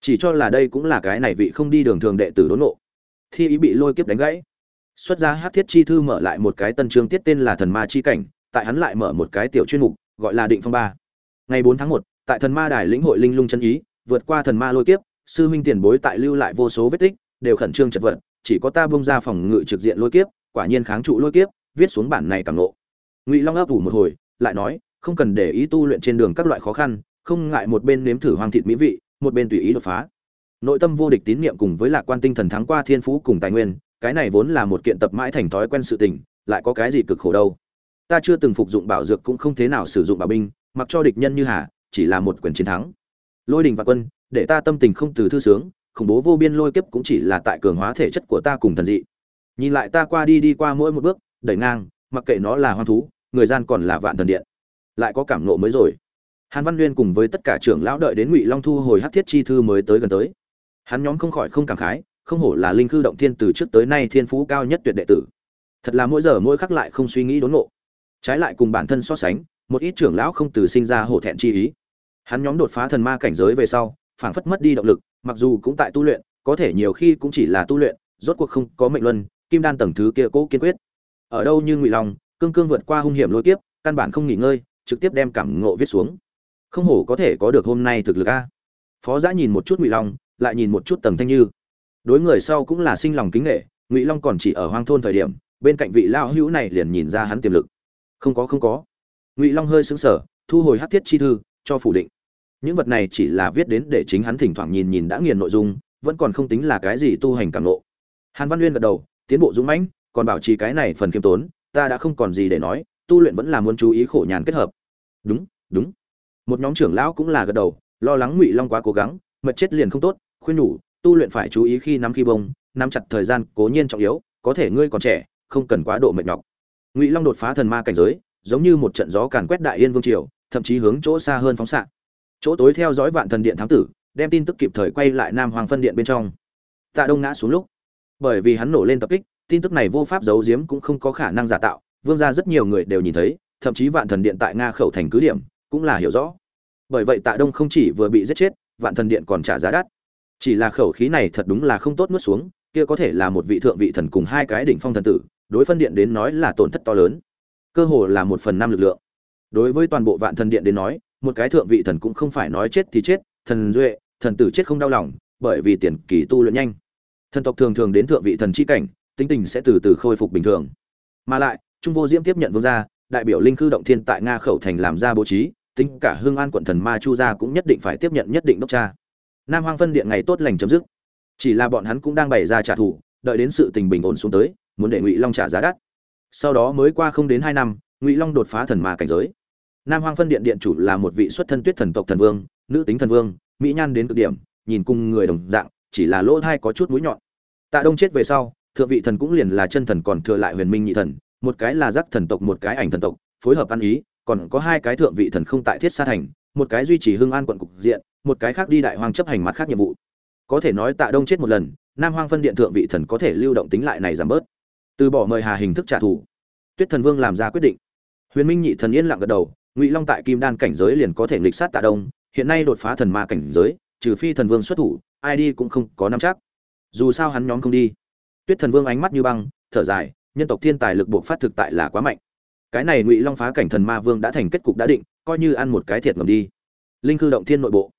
chỉ cho là đây cũng là cái này vị không đi đường thường đệ tử đốn nộ thi ý bị lôi kiếp đánh gãy. Xuất ra hát thiết chi thư mở lại một cái tân chương tiết tên là thần ma chi cảnh tại hắn lại mở một cái tiểu chuyên mục, gọi là định phong ba. Ngày bốn tháng một, tại thần ma đài lĩnh hội linh lung chân ý, vượt qua thần ma lôi kiếp, sư huynh tiền bối tại lưu lại vô số vết tích, đều khẩn trương chật vật, chỉ có ta bung ra phòng ngự trực diện lôi kiếp, quả nhiên kháng trụ lôi kiếp, viết xuống bản này cảm nộ ngụy long ấp ủ một hồi, lại nói, không cần để ý tu luyện trên đường các loại khó khăn, không ngại một bên nếm thử hoang thịt mỹ vị, một bên tùy ý đột phá. Nội tâm vô địch tín niệm cùng với lạc quan tinh thần thắng qua thiên phú cùng tài nguyên, cái này vốn là một kiện tập mãi thành thói quen sự tình, lại có cái gì cực khổ đâu ta chưa từng phục dụng bảo dược cũng không thế nào sử dụng bảo binh, mặc cho địch nhân như hà, chỉ là một quyền chiến thắng. Lôi đình và quân, để ta tâm tình không từ thư sướng, khủng bố vô biên lôi kiếp cũng chỉ là tại cường hóa thể chất của ta cùng thần dị. Nhìn lại ta qua đi đi qua mỗi một bước, đẩy ngang, mặc kệ nó là hoang thú, người gian còn là vạn thần điện. Lại có cảm nộ mới rồi. Hàn văn nguyên cùng với tất cả trưởng lão đợi đến ngụy long thu hồi hát thiết chi thư mới tới gần tới. Hắn nhóm không khỏi không cảm khái, không hổ là linh khư động thiên từ trước tới nay thiên phú cao nhất tuyệt đệ tử. Thật là mỗi giờ mỗi khắc lại không suy nghĩ đốn ngộ trái lại cùng bản thân so sánh, một ít trưởng lão không từ sinh ra hổ thẹn chi ý. Hắn nhóm đột phá thần ma cảnh giới về sau, phảng phất mất đi động lực, mặc dù cũng tại tu luyện, có thể nhiều khi cũng chỉ là tu luyện, rốt cuộc không có mệnh luân, kim đan tầng thứ kia cố kiên quyết. Ở đâu như ngụy long, cương cương vượt qua hung hiểm lôi kiếp, căn bản không nghỉ ngơi, trực tiếp đem cảm ngộ viết xuống. Không hổ có thể có được hôm nay thực lực a. Phó giã nhìn một chút ngụy long, lại nhìn một chút tầng thanh như. Đối người sau cũng là sinh lòng kính nghệ, ngụy long còn chỉ ở hoang thôn thời điểm, bên cạnh vị lao hữu này liền nhìn ra hắn tiềm lực không có không có. Ngụy long hơi xứng sở thu hồi hát thiết chi thư, cho phủ định. Những vật này chỉ là viết đến để chính hắn thỉnh thoảng nhìn nhìn đã nghiền nội dung, vẫn còn không tính là cái gì tu hành cảm lộ hàn văn uyên gật đầu, tiến bộ dũng mãnh, còn bảo trì cái này phần khiêm tốn, ta đã không còn gì để nói, tu luyện vẫn là muốn chú ý khổ nhàn kết hợp. Đúng đúng. Một nhóm trưởng lão cũng là gật đầu, lo lắng ngụy long quá cố gắng, mật chết liền không tốt, khuyên nhủ, tu luyện phải chú ý khi nắm khi bông, nắm chặt thời gian cố nhiên trọng yếu, có thể ngươi còn trẻ, không cần quá độ mệt nhọc ngụy long đột phá thần ma cảnh giới, giống như một trận gió càn quét đại yên vương triều, thậm chí hướng chỗ xa hơn phóng xạ. Chỗ tối theo dõi vạn thần điện thám tử, đem tin tức kịp thời quay lại nam hoàng phân điện bên trong. Tạ đông ngã xuống lúc. Bởi vì hắn nổ lên tập kích, tin tức này vô pháp giấu giếm cũng không có khả năng giả tạo, vương gia rất nhiều người đều nhìn thấy, thậm chí vạn thần điện tại nga khẩu thành cứ điểm, cũng là hiểu rõ. Bởi vậy tạ đông không chỉ vừa bị giết chết, vạn thần điện còn trả giá đắt. Chỉ là khẩu khí này thật đúng là không tốt nuốt xuống, kia có thể là một vị thượng vị thần cùng hai cái đỉnh phong thần tử đối phân điện đến nói là tổn thất to lớn. Cơ hồ là một phần năm lực lượng. Đối với toàn bộ vạn thần điện đến nói, một cái thượng vị thần cũng không phải nói chết thì chết, thần duệ, thần tử chết không đau lòng, bởi vì tiền kỳ tu luyện nhanh. Thần tộc thường thường đến thượng vị thần chi cảnh, tính tình sẽ từ từ khôi phục bình thường. Mà lại, trung vô diễm tiếp nhận vương gia, đại biểu linh khư động thiên tại nga khẩu thành làm ra bố trí, tính cả hương an quận thần ma chu gia cũng nhất định phải tiếp nhận nhất định đốc cha nam hoang phân điện ngày tốt lành chấm dứt. Chỉ là bọn hắn cũng đang bày ra trả thù, đợi đến sự tình bình ổn xuống tới muốn để ngụy long trả giá đắt sau đó mới qua không đến hai năm ngụy long đột phá thần ma cảnh giới nam hoang phân điện điện chủ là một vị xuất thân tuyết thần tộc thần vương nữ tính thần vương mỹ nhan đến cực điểm nhìn cùng người đồng dạng chỉ là lỗ thai có chút mũi nhọn tạ đông chết về sau thượng vị thần cũng liền là chân thần còn thừa lại huyền minh nhị thần một cái là giác thần tộc một cái ảnh thần tộc phối hợp ăn ý còn có hai cái thượng vị thần không tại thiết sa thành một cái duy trì hưng an quận cục diện một cái khác đi đại hoang chấp hành mặt khác nhiệm vụ có thể nói tạ đông chết một lần nam hoang phân điện thượng vị thần có thể lưu động tính lại này giảm bớt từ bỏ mời hà hình thức trả thù. Tuyết thần vương làm ra quyết định. Huyền minh nhị thần yên lặng gật đầu, ngụy long tại kim đan cảnh giới liền có thể nghịch sát tạ đông, hiện nay đột phá thần ma cảnh giới, trừ phi thần vương xuất thủ, ai đi cũng không có nắm chắc. Dù sao hắn nhóm không đi. Tuyết thần vương ánh mắt như băng, thở dài, nhân tộc thiên tài lực buộc phát thực tại là quá mạnh. Cái này ngụy long phá cảnh thần ma vương đã thành kết cục đã định, coi như ăn một cái thiệt ngầm đi. Linh cư động thiên nội bộ.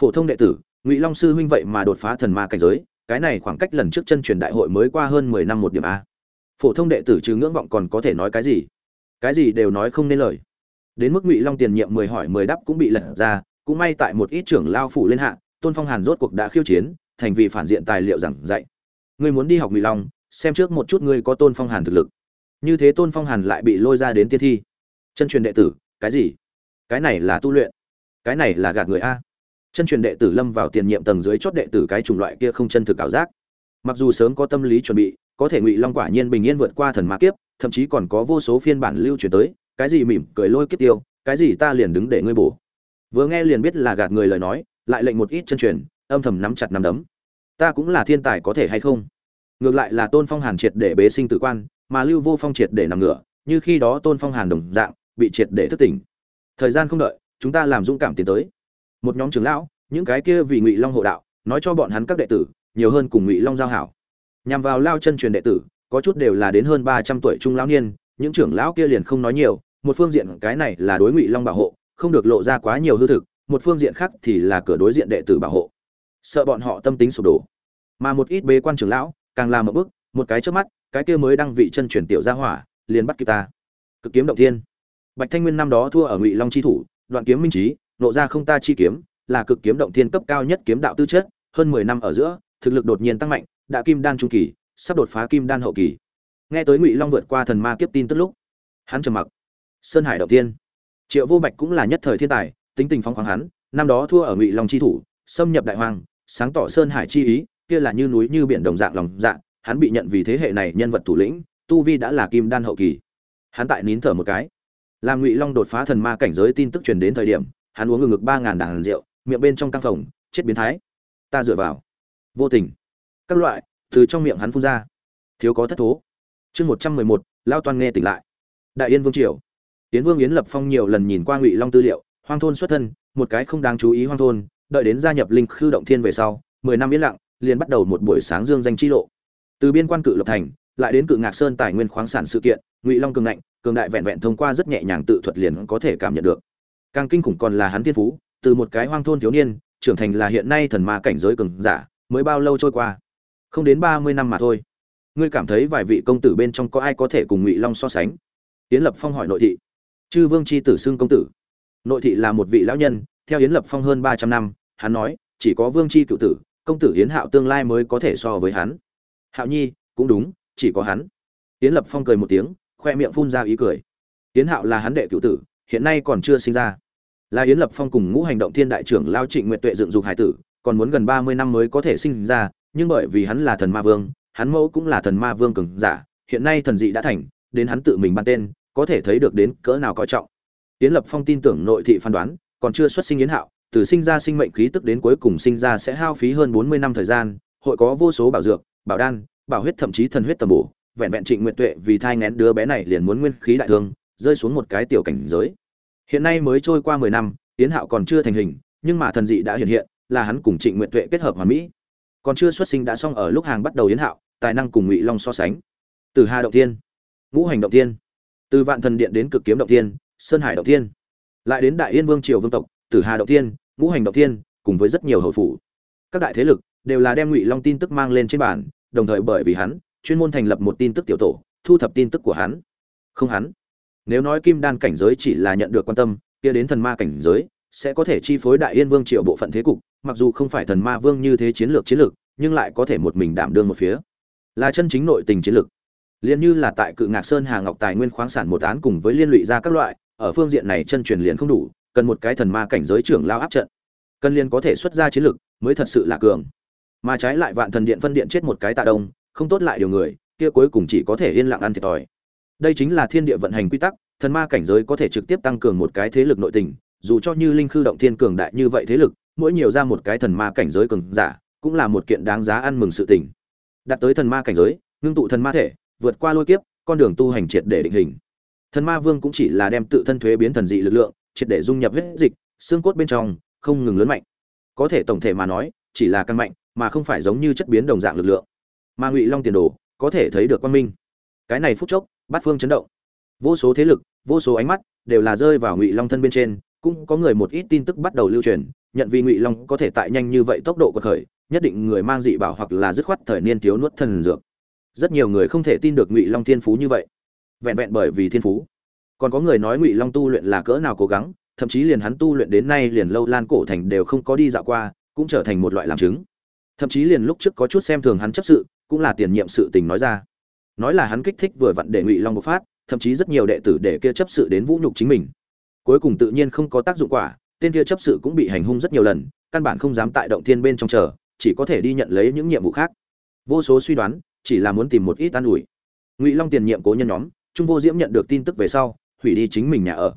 Phổ thông đệ tử, ngụy long sư huynh vậy mà đột phá thần ma cảnh giới, cái này khoảng cách lần trước chân truyền đại hội mới qua hơn mười năm một điểm a phổ thông đệ tử trừ ngưỡng vọng còn có thể nói cái gì? Cái gì đều nói không nên lời. Đến mức ngụy long tiền nhiệm mười hỏi mười đáp cũng bị lật ra, cũng may tại một ít trưởng lao phủ lên hạ, tôn phong hàn rốt cuộc đã khiêu chiến, thành vì phản diện tài liệu giảng dạy. Ngươi muốn đi học ngụy long, xem trước một chút ngươi có tôn phong hàn thực lực. Như thế tôn phong hàn lại bị lôi ra đến tiên thi. Chân truyền đệ tử, cái gì? Cái này là tu luyện. Cái này là gạt người a. Chân truyền đệ tử lâm vào tiền nhiệm tầng dưới chót đệ tử cái chủng loại kia không chân thực ảo giác. Mặc dù sớm có tâm lý chuẩn bị có thể ngụy long quả nhiên bình yên vượt qua thần ma kiếp, thậm chí còn có vô số phiên bản lưu truyền tới, cái gì mỉm cười lôi kiếp tiêu, cái gì ta liền đứng để ngươi bổ. Vừa nghe liền biết là gạt người lời nói, lại lệnh một ít chân truyền, âm thầm nắm chặt nắm đấm. Ta cũng là thiên tài có thể hay không? Ngược lại là tôn phong hàn triệt để bế sinh tử quan, mà lưu vô phong triệt để nằm ngựa như khi đó tôn phong hàn đồng dạng, bị triệt để thức tỉnh. Thời gian không đợi, chúng ta làm dũng cảm tiến tới. Một nhóm trưởng lão, những cái kia vì ngụy long hộ đạo, nói cho bọn hắn các đệ tử, nhiều hơn cùng ngụy long giao hảo nhằm vào lao chân truyền đệ tử, có chút đều là đến hơn ba trăm tuổi trung lão niên, những trưởng lão kia liền không nói nhiều, một phương diện cái này là đối ngụy long bảo hộ, không được lộ ra quá nhiều hư thực, một phương diện khác thì là cửa đối diện đệ tử bảo hộ. Sợ bọn họ tâm tính sụp đổ. Mà một ít bế quan trưởng lão, càng làm một bước, một cái trước mắt, cái kia mới đăng vị chân truyền tiểu gia hỏa, liền bắt kịp ta. Cực kiếm động thiên. Bạch thanh nguyên năm đó thua ở ngụy long chi thủ, đoạn kiếm minh trí, nộ ra không ta chi kiếm, là cực kiếm động thiên cấp cao nhất kiếm đạo tư chất, hơn mười năm ở giữa, thực lực đột nhiên tăng mạnh đã kim đan trung kỳ, sắp đột phá kim đan hậu kỳ. Nghe tới ngụy long vượt qua thần ma kiếp tin tức lúc, hắn trầm mặc. Sơn hải đầu tiên triệu vô bạch cũng là nhất thời thiên tài, tính tình phóng khoáng hắn, năm đó thua ở ngụy long chi thủ, xâm nhập đại hoàng sáng tỏ sơn hải chi ý, kia là như núi như biển đồng dạng lòng dạng hắn bị nhận vì thế hệ này nhân vật thủ lĩnh, tu vi đã là kim đan hậu kỳ. Hắn tại nín thở một cái. Làm ngụy long đột phá thần ma cảnh giới tin tức truyền đến thời điểm, hắn uống ngừng ngực ba ngàn đàn rượu, miệng bên trong căng phòng chết biến thái. Ta dựa vào. Vô tình các loại, từ trong miệng hắn phun ra. Thiếu có thất thố. Chương một trăm mười một, lao toan nghe tỉnh lại. Đại yên vương triều. Tiến vương yến lập phong nhiều lần nhìn qua ngụy long tư liệu, hoang thôn xuất thân, một cái không đáng chú ý hoang thôn, đợi đến gia nhập linh khư động thiên về sau, mười năm yên lặng, liền bắt đầu một buổi sáng dương danh chi lộ. Từ biên quan cự lộc thành, lại đến cự ngạc sơn tài nguyên khoáng sản sự kiện, ngụy long cường ngạnh, cường đại vẹn vẹn thông qua rất nhẹ nhàng tự thuật liền có thể cảm nhận được. Càng kinh khủng còn là hắn thiên phú, từ một cái hoang thôn thiếu niên, trưởng thành là hiện nay thần ma cảnh giới cường giả, mới bao lâu trôi qua không đến ba mươi năm mà thôi. Ngươi cảm thấy vài vị công tử bên trong có ai có thể cùng ngụy long so sánh? Yến lập phong hỏi nội thị. Chư vương c h i tử xưng công tử. Nội thị là một vị lão nhân, theo yến lập phong hơn ba trăm năm, hắn nói, chỉ có vương c h i cựu tử, công tử yến hạo tương lai mới có thể so với hắn. Hạo nhi, cũng đúng, chỉ có hắn. Yến lập phong cười một tiếng, khoe miệng phun ra ý cười. Yến hạo là hắn đệ cựu tử, hiện nay còn chưa sinh ra. Là yến lập phong cùng ngũ hành động thiên đại trưởng lao trịnh nguyện tuệ dựng dục hải tử, còn muốn gần ba mươi năm mới có thể sinh ra nhưng bởi vì hắn là thần ma vương hắn mẫu cũng là thần ma vương cường giả, hiện nay thần dị đã thành, đến hắn tự mình ban tên, có thể thấy được đến cỡ nào coi trọng. Tiến Lập Phong tin tưởng nội thị phán đoán, còn chưa xuất sinh yến hạo, từ sinh ra sinh mệnh khí tức đến cuối cùng sinh ra sẽ hao phí hơn 40 năm thời gian, hội có vô số bảo dược, bảo đan, bảo huyết thậm chí thần huyết tầm bổ, vẹn vẹn Trịnh Nguyệt Tuệ vì thai nghén đứa bé này liền muốn nguyên khí đại thương, rơi xuống một cái tiểu cảnh giới. Hiện nay mới trôi qua 10 năm, Tiến Hạo còn chưa thành hình, nhưng mà thần dị đã hiện hiện, là hắn cùng Trịnh Nguyệt Tuệ kết hợp hoàn mỹ. Còn chưa xuất sinh đã xong ở lúc hàng bắt đầu yến hạo, tài năng cùng ngụy long so sánh. Từ hà động Thiên, ngũ hành động Thiên, từ vạn thần điện đến cực kiếm động Thiên, sơn hải động Thiên, lại đến đại yên vương triều vương tộc từ hà động Thiên, ngũ hành động Thiên, cùng với rất nhiều hậu phủ. Các đại thế lực đều là đem ngụy long tin tức mang lên trên bản đồng thời bởi vì hắn chuyên môn thành lập một tin tức tiểu tổ thu thập tin tức của hắn. Không hắn nếu nói kim đan cảnh giới chỉ là nhận được quan tâm kia đến thần ma cảnh giới sẽ có thể chi phối đại yên vương triều bộ phận thế cục mặc dù không phải thần ma vương như thế chiến lược chiến lược, nhưng lại có thể một mình đảm đương một phía. Là chân chính nội tình chiến lược. Liền như là tại cự ngạc sơn hà ngọc tài nguyên khoáng sản một án cùng với liên lụy ra các loại, ở phương diện này chân truyền liền không đủ, cần một cái thần ma cảnh giới trưởng lao áp trận. Cần liền có thể xuất ra chiến lược, mới thật sự là cường. Mà trái lại vạn thần điện phân điện chết một cái tạ đông, không tốt lại điều người, kia cuối cùng chỉ có thể yên lặng ăn thiệt thòi. Đây chính là thiên địa vận hành quy tắc, thần ma cảnh giới có thể trực tiếp tăng cường một cái thế lực nội tình, dù cho như linh khư động thiên cường đại như vậy thế lực mỗi nhiều ra một cái thần ma cảnh giới cường giả, cũng là một kiện đáng giá ăn mừng sự tình. Đạt tới thần ma cảnh giới, ngưng tụ thần ma thể, vượt qua lôi kiếp, con đường tu hành triệt để định hình. Thần ma vương cũng chỉ là đem tự thân thuế biến thần dị lực lượng, triệt để dung nhập huyết dịch, xương cốt bên trong, không ngừng lớn mạnh. Có thể tổng thể mà nói, chỉ là căn mạnh, mà không phải giống như chất biến đồng dạng lực lượng. Mà ngụy long tiền đồ, có thể thấy được quan minh. Cái này phút chốc, bát phương chấn động. Vô số thế lực, vô số ánh mắt, đều là rơi vào ngụy long thân bên trên, cũng có người một ít tin tức bắt đầu lưu truyền nhận vì ngụy long có thể tại nhanh như vậy tốc độ của khởi, nhất định người mang dị bảo hoặc là dứt khoát thời niên thiếu nuốt thần dược. Rất nhiều người không thể tin được ngụy long thiên phú như vậy. Vẹn vẹn bởi vì thiên phú. Còn có người nói ngụy long tu luyện là cỡ nào cố gắng, thậm chí liền hắn tu luyện đến nay liền lâu lan cổ thành đều không có đi dạo qua, cũng trở thành một loại làm chứng. Thậm chí liền lúc trước có chút xem thường hắn chấp sự, cũng là tiền nhiệm sự tình nói ra. Nói là hắn kích thích vừa vặn để ngụy long bộc phát, thậm chí rất nhiều đệ tử để kia chấp sự đến vũ nhục chính mình. Cuối cùng tự nhiên không có tác dụng quả tên kia chấp sự cũng bị hành hung rất nhiều lần, căn bản không dám tại động thiên bên trong chờ, chỉ có thể đi nhận lấy những nhiệm vụ khác. Vô số suy đoán, chỉ là muốn tìm một ít an ủi. Ngụy long tiền nhiệm cố nhân nhóm, trung vô diễm nhận được tin tức về sau, hủy đi chính mình nhà ở.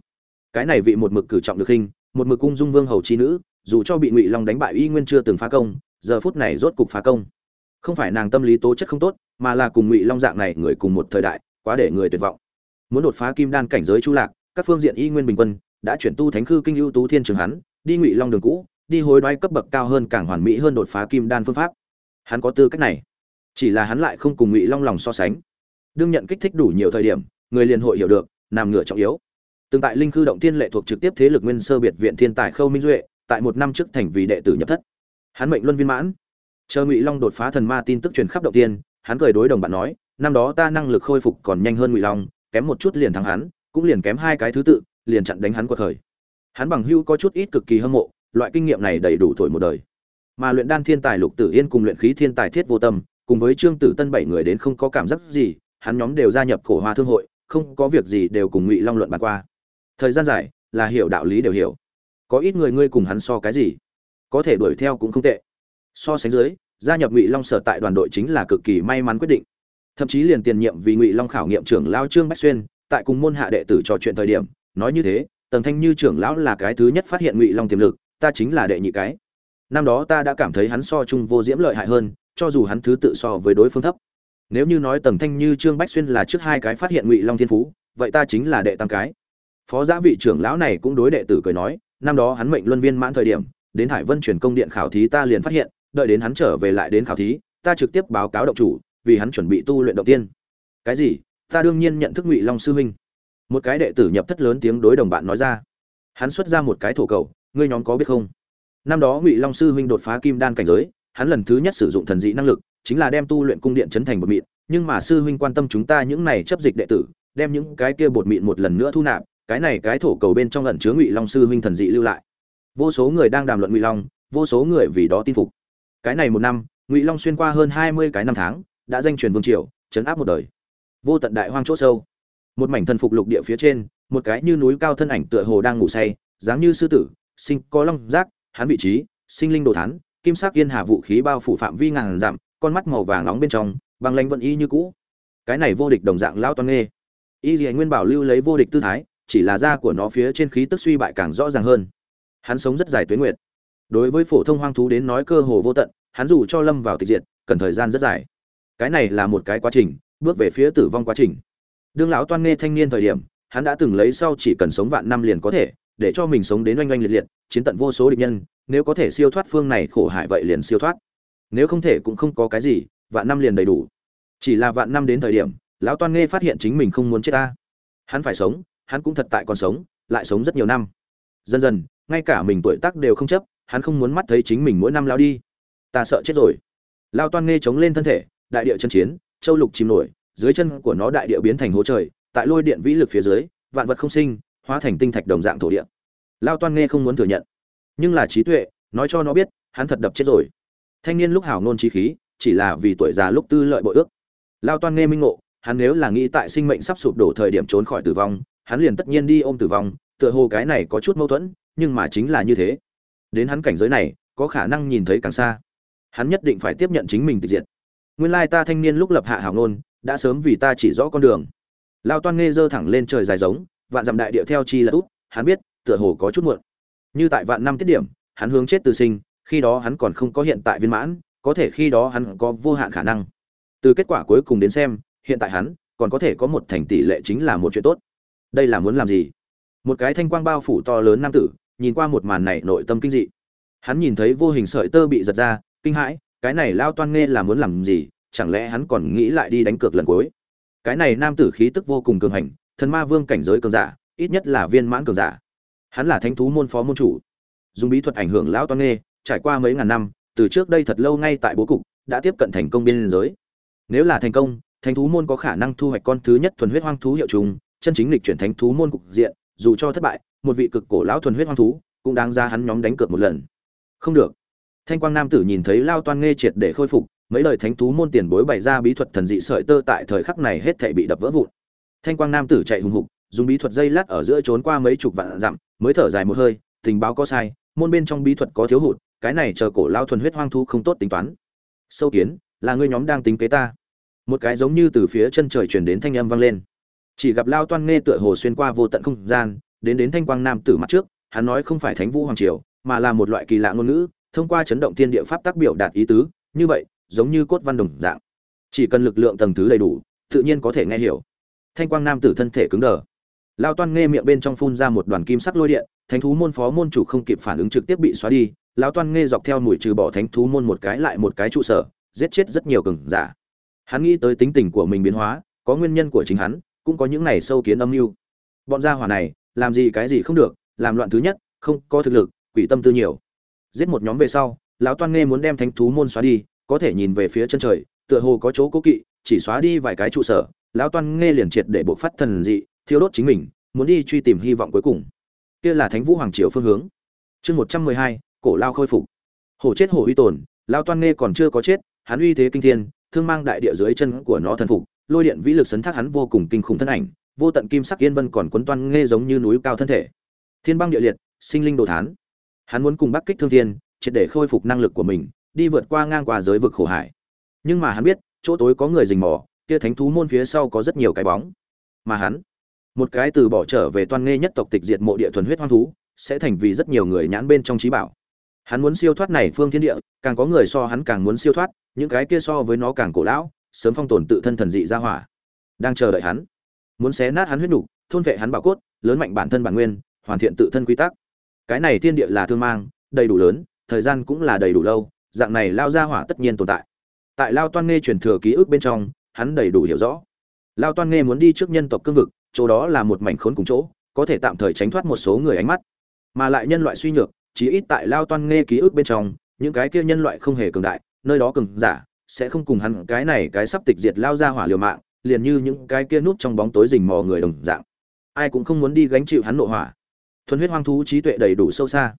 Cái này vị một mực cử trọng được hình, một mực cung dung vương hầu chi nữ, dù cho bị ngụy long đánh bại y nguyên chưa từng phá công, giờ phút này rốt cục phá công. Không phải nàng tâm lý tố chất không tốt, mà là cùng ngụy long dạng này người cùng một thời đại, quá để người tuyệt vọng. Muốn đột phá kim đan cảnh giới chu lạc, các phương diện y nguyên bình quân đã chuyển tu thánh khư kinh ưu tú thiên trường hắn, đi ngụy long đường cũ, đi hối đoái cấp bậc cao hơn càng hoàn mỹ hơn đột phá kim đan phương pháp. Hắn có tư cách này. Chỉ là hắn lại không cùng ngụy long lòng so sánh. Đương nhận kích thích đủ nhiều thời điểm, người liền hội hiểu được, nằm ngửa trọng yếu. Từng tại linh khư động thiên lệ thuộc trực tiếp thế lực nguyên sơ biệt viện thiên tài khâu minh duệ, tại một năm trước thành vì đệ tử nhập thất. Hắn mệnh luân viên mãn. Chờ ngụy long đột phá thần ma tin tức truyền khắp động tiên hắn cười đối đồng bạn nói, năm đó ta năng lực khôi phục còn nhanh hơn ngụy long, kém một chút liền thắng hắn, cũng liền kém hai cái thứ tự liền chặn đánh hắn qua thời hắn bằng hữu có chút ít cực kỳ hâm mộ, loại kinh nghiệm này đầy đủ tuổi một đời. Mà luyện đan thiên tài lục tử yên cùng luyện khí thiên tài thiết vô tâm, cùng với trương tử tân bảy người đến không có cảm giác gì, hắn nhóm đều gia nhập cổ hoa thương hội, không có việc gì đều cùng ngụy long luận bàn qua. Thời gian dài, là hiểu đạo lý đều hiểu. Có ít người ngươi cùng hắn so cái gì? Có thể đuổi theo cũng không tệ. So sánh dưới, gia nhập ngụy long sở tại đoàn đội chính là cực kỳ may mắn quyết định. Thậm chí liền tiền nhiệm vì ngụy long khảo nghiệm trưởng lao trương bách xuyên, tại cùng môn hạ đệ tử trò chuyện thời điểm nói như thế tầng thanh như trưởng lão là cái thứ nhất phát hiện ngụy long tiềm lực, ta chính là đệ nhị cái. Năm đó ta đã cảm thấy hắn so chung vô diễm lợi hại hơn, cho dù hắn thứ tự so với đối phương thấp. Nếu như nói tầng thanh như, trương bách xuyên là trước hai cái phát hiện ngụy long thiên phú, vậy ta chính là đệ tam cái. Phó giã vị trưởng lão này cũng đối đệ tử cười nói, năm đó hắn mệnh luân viên mãn thời điểm, đến hải vân truyền công điện khảo thí ta liền phát hiện, đợi đến hắn trở về lại đến khảo thí, ta trực tiếp báo cáo động chủ, vì hắn chuẩn bị tu luyện đầu tiên. Cái gì? Ta đương nhiên nhận thức ngụy long sư huynh một cái đệ tử nhập thất lớn tiếng đối đồng bạn nói ra. Hắn xuất ra một cái thổ cầu, ngươi nhóm có biết không? Năm đó ngụy long sư huynh đột phá kim đan cảnh giới, hắn lần thứ nhất sử dụng thần dị năng lực, chính là đem tu luyện cung điện chấn thành bột mịn. Nhưng mà sư huynh quan tâm chúng ta những này chấp dịch đệ tử, đem những cái kia bột mịn một lần nữa thu nạp, cái này cái thổ cầu bên trong ẩn chứa ngụy long sư huynh thần dị lưu lại. Vô số người đang đàm luận ngụy long, vô số người vì đó tin phục. Cái này một năm, ngụy long xuyên qua hơn hai mươi cái năm tháng, đã danh truyền vương triều, chấn áp một đời. Vô tận đại hoang chỗ sâu một mảnh thần phục lục địa phía trên, một cái như núi cao thân ảnh tựa hồ đang ngủ say, dáng như sư tử, sinh, có long giác, hắn vị trí, sinh linh đồ thán, kim sắc yên hà vũ khí bao phủ phạm vi ngàn dặm, con mắt màu vàng nóng bên trong, băng lãnh vẫn y như cũ. Cái này vô địch đồng dạng lão toan nghê. Y dì nguyên bảo lưu lấy vô địch tư thái, chỉ là da của nó phía trên khí tức suy bại càng rõ ràng hơn. Hắn sống rất dài tuế nguyệt. Đối với phổ thông hoang thú đến nói cơ hồ vô tận, hắn dù cho lâm vào tịch diệt, cần thời gian rất dài. Cái này là một cái quá trình, bước về phía tử vong quá trình đương lão toan nghe thanh niên thời điểm, hắn đã từng lấy sau chỉ cần sống vạn năm liền có thể, để cho mình sống đến oanh oanh liệt liệt, chiến tận vô số địch nhân, nếu có thể siêu thoát phương này khổ hại vậy liền siêu thoát. Nếu không thể cũng không có cái gì, vạn năm liền đầy đủ. Chỉ là vạn năm đến thời điểm, lão toan nghe phát hiện chính mình không muốn chết ta. Hắn phải sống, hắn cũng thật tại còn sống, lại sống rất nhiều năm. Dần dần, ngay cả mình tuổi tác đều không chấp, hắn không muốn mắt thấy chính mình mỗi năm lao đi. Ta sợ chết rồi. Lao toan nghe chống lên thân thể, đại địa chân chiến, châu lục chìm nổi dưới chân của nó đại địa biến thành hố trời, tại lôi điện vĩ lực phía dưới, vạn vật không sinh, hóa thành tinh thạch đồng dạng thổ địa. Lao toan nghe không muốn thừa nhận, nhưng là trí tuệ, nói cho nó biết, hắn thật đập chết rồi. Thanh niên lúc hào nôn chí khí, chỉ là vì tuổi già lúc tư lợi bội ước. Lao toan nghe minh ngộ, hắn nếu là nghĩ tại sinh mệnh sắp sụp đổ thời điểm trốn khỏi tử vong, hắn liền tất nhiên đi ôm tử vong, tựa hồ cái này có chút mâu thuẫn, nhưng mà chính là như thế. Đến hắn cảnh giới này, có khả năng nhìn thấy càng xa. Hắn nhất định phải tiếp nhận chính mình tịch diệt. Nguyên lai ta thanh niên lúc lập hạ hào ngôn đã sớm vì ta chỉ rõ con đường. Lao toan nghe dơ thẳng lên trời dài giống, vạn dặm đại địa theo chi là út, hắn biết, tựa hồ có chút muộn. Như tại vạn năm tiết điểm, hắn hướng chết từ sinh, khi đó hắn còn không có hiện tại viên mãn, có thể khi đó hắn có vô hạn khả năng. Từ kết quả cuối cùng đến xem, hiện tại hắn còn có thể có một thành tỷ lệ chính là một chuyện tốt. Đây là muốn làm gì? Một cái thanh quang bao phủ to lớn nam tử, nhìn qua một màn này nội tâm kinh dị. Hắn nhìn thấy vô hình sợi tơ bị giật ra, kinh hãi, cái này lao toan nghe là muốn làm gì? Chẳng lẽ hắn còn nghĩ lại đi đánh cược lần cuối? Cái này nam tử khí tức vô cùng cường hành, thần ma vương cảnh giới cường giả, ít nhất là viên mãn cường giả. Hắn là thánh thú môn phó môn chủ. Dùng bí thuật ảnh hưởng lão toan nghê, trải qua mấy ngàn năm, từ trước đây thật lâu ngay tại bố cục, đã tiếp cận thành công biên giới. Nếu là thành công, thánh thú môn có khả năng thu hoạch con thứ nhất thuần huyết hoang thú hiệu trùng, chân chính lịch chuyển thánh thú môn cục diện, dù cho thất bại, một vị cực cổ lão thuần huyết hoang thú cũng đáng ra hắn nhóm đánh cược một lần. Không được. Thanh quang nam tử nhìn thấy lao toan nghe triệt để khôi phục mấy lời thánh thú môn tiền bối bày ra bí thuật thần dị sợi tơ tại thời khắc này hết thảy bị đập vỡ vụn. Thanh quang nam tử chạy hùng hục, dùng bí thuật dây lát ở giữa trốn qua mấy chục vạn dặm, mới thở dài một hơi, tình báo có sai, môn bên trong bí thuật có thiếu hụt, cái này chờ cổ lao thuần huyết hoang thú không tốt tính toán. Sâu kiến, là ngươi nhóm đang tính kế ta. Một cái giống như từ phía chân trời truyền đến thanh âm vang lên. Chỉ gặp lao toan nghe tựa hồ xuyên qua vô tận không gian, đến đến thanh quang nam tử mặt trước, hắn nói không phải thánh vũ hoàng triều, mà là một loại kỳ lạ ngôn ngữ, thông qua chấn động thiên địa pháp tác biểu đạt ý tứ, như vậy giống như cốt văn đồng dạng. Chỉ cần lực lượng tầng thứ đầy đủ, tự nhiên có thể nghe hiểu. Thanh quang nam tử thân thể cứng đờ. Lao toan nghe miệng bên trong phun ra một đoàn kim sắc lôi điện, thánh thú môn phó môn chủ không kịp phản ứng trực tiếp bị xóa đi, lao toan nghe dọc theo mùi trừ bỏ thánh thú môn một cái lại một cái trụ sở, giết chết rất nhiều cường giả. Hắn nghĩ tới tính tình của mình biến hóa, có nguyên nhân của chính hắn, cũng có những này sâu kiến âm mưu. Bọn gia hỏa này, làm gì cái gì không được, làm loạn thứ nhất, không có thực lực, quỷ tâm tư nhiều. Giết một nhóm về sau lão toan nghe muốn đem thánh thú môn xóa đi có thể nhìn về phía chân trời, tựa hồ có chỗ cố kỵ, chỉ xóa đi vài cái trụ sở, lão toan nghe liền triệt để buộc phát thần dị, thiêu đốt chính mình, muốn đi truy tìm hy vọng cuối cùng. Kia là thánh vũ hoàng triều phương hướng. Chương một trăm mười hai, cổ lao khôi phục. Hổ chết hổ uy tồn lao toan nghe còn chưa có chết, hắn uy thế kinh thiên, thương mang đại địa dưới chân của nó thần phục, lôi điện vĩ lực sấn thác hắn vô cùng kinh khủng thân ảnh, vô tận kim sắc yên vân còn quấn toan nghe giống như núi cao thân thể. Thiên băng địa liệt, sinh linh đồ thán. Hắn muốn cùng bắc kích thương thiên, triệt để khôi phục năng lực của mình đi vượt qua ngang qua giới vực khổ hải. Nhưng mà hắn biết, chỗ tối có người rình mò, kia thánh thú môn phía sau có rất nhiều cái bóng. Mà hắn, một cái từ bỏ trở về toan nghe nhất tộc tịch diệt mộ địa thuần huyết hoang thú, sẽ thành vì rất nhiều người nhãn bên trong trí bảo. Hắn muốn siêu thoát này phương thiên địa, càng có người so hắn càng muốn siêu thoát, những cái kia so với nó càng cổ lão, sớm phong tồn tự thân thần dị ra hỏa. Đang chờ đợi hắn, muốn xé nát hắn huyết nục, thôn vệ hắn bảo cốt, lớn mạnh bản thân bản nguyên, hoàn thiện tự thân quy tắc. Cái này thiên địa là thương mang, đầy đủ lớn, thời gian cũng là đầy đủ lâu dạng này lao ra hỏa tất nhiên tồn tại. Tại lao toan nghe truyền thừa ký ức bên trong, hắn đầy đủ hiểu rõ. Lao toan nghe muốn đi trước nhân tộc cương vực, chỗ đó là một mảnh khốn cùng chỗ, có thể tạm thời tránh thoát một số người ánh mắt. Mà lại nhân loại suy nhược, chí ít tại lao toan nghe ký ức bên trong, những cái kia nhân loại không hề cường đại, nơi đó cường giả, sẽ không cùng hắn, cái này cái sắp tịch diệt lao ra hỏa liều mạng, liền như những cái kia núp trong bóng tối rình mò người đồng dạng. Ai cũng không muốn đi gánh chịu hắn nộ hỏa. Thuần huyết hoang thú trí tuệ đầy đủ sâu xa.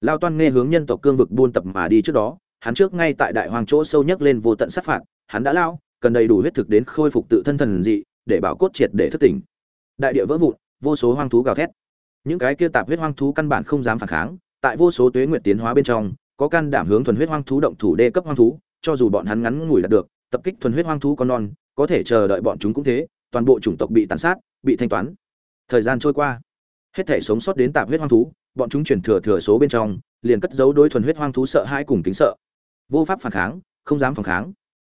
Lao toan nghe hướng nhân tộc cương vực buôn tập mà đi trước đó hắn trước ngay tại đại hoàng chỗ sâu nhất lên vô tận sát phạt, hắn đã lao, cần đầy đủ huyết thực đến khôi phục tự thân thần dị, để bảo cốt triệt để thức tỉnh. Đại địa vỡ vụn, vô số hoang thú gào thét. Những cái kia tạp huyết hoang thú căn bản không dám phản kháng, tại vô số tuế nguyện tiến hóa bên trong, có can đảm hướng thuần huyết hoang thú động thủ đê cấp hoang thú, cho dù bọn hắn ngắn ngủi là được, tập kích thuần huyết hoang thú con non, có thể chờ đợi bọn chúng cũng thế, toàn bộ chủng tộc bị tàn sát, bị thanh toán. Thời gian trôi qua, hết thể sống sót đến tạp huyết hoang thú, bọn chúng chuyển thừa thừa số bên trong, liền cất giấu đối thuần huyết hoang thú sợ hãi cùng kính sợ vô pháp phản kháng, không dám phản kháng.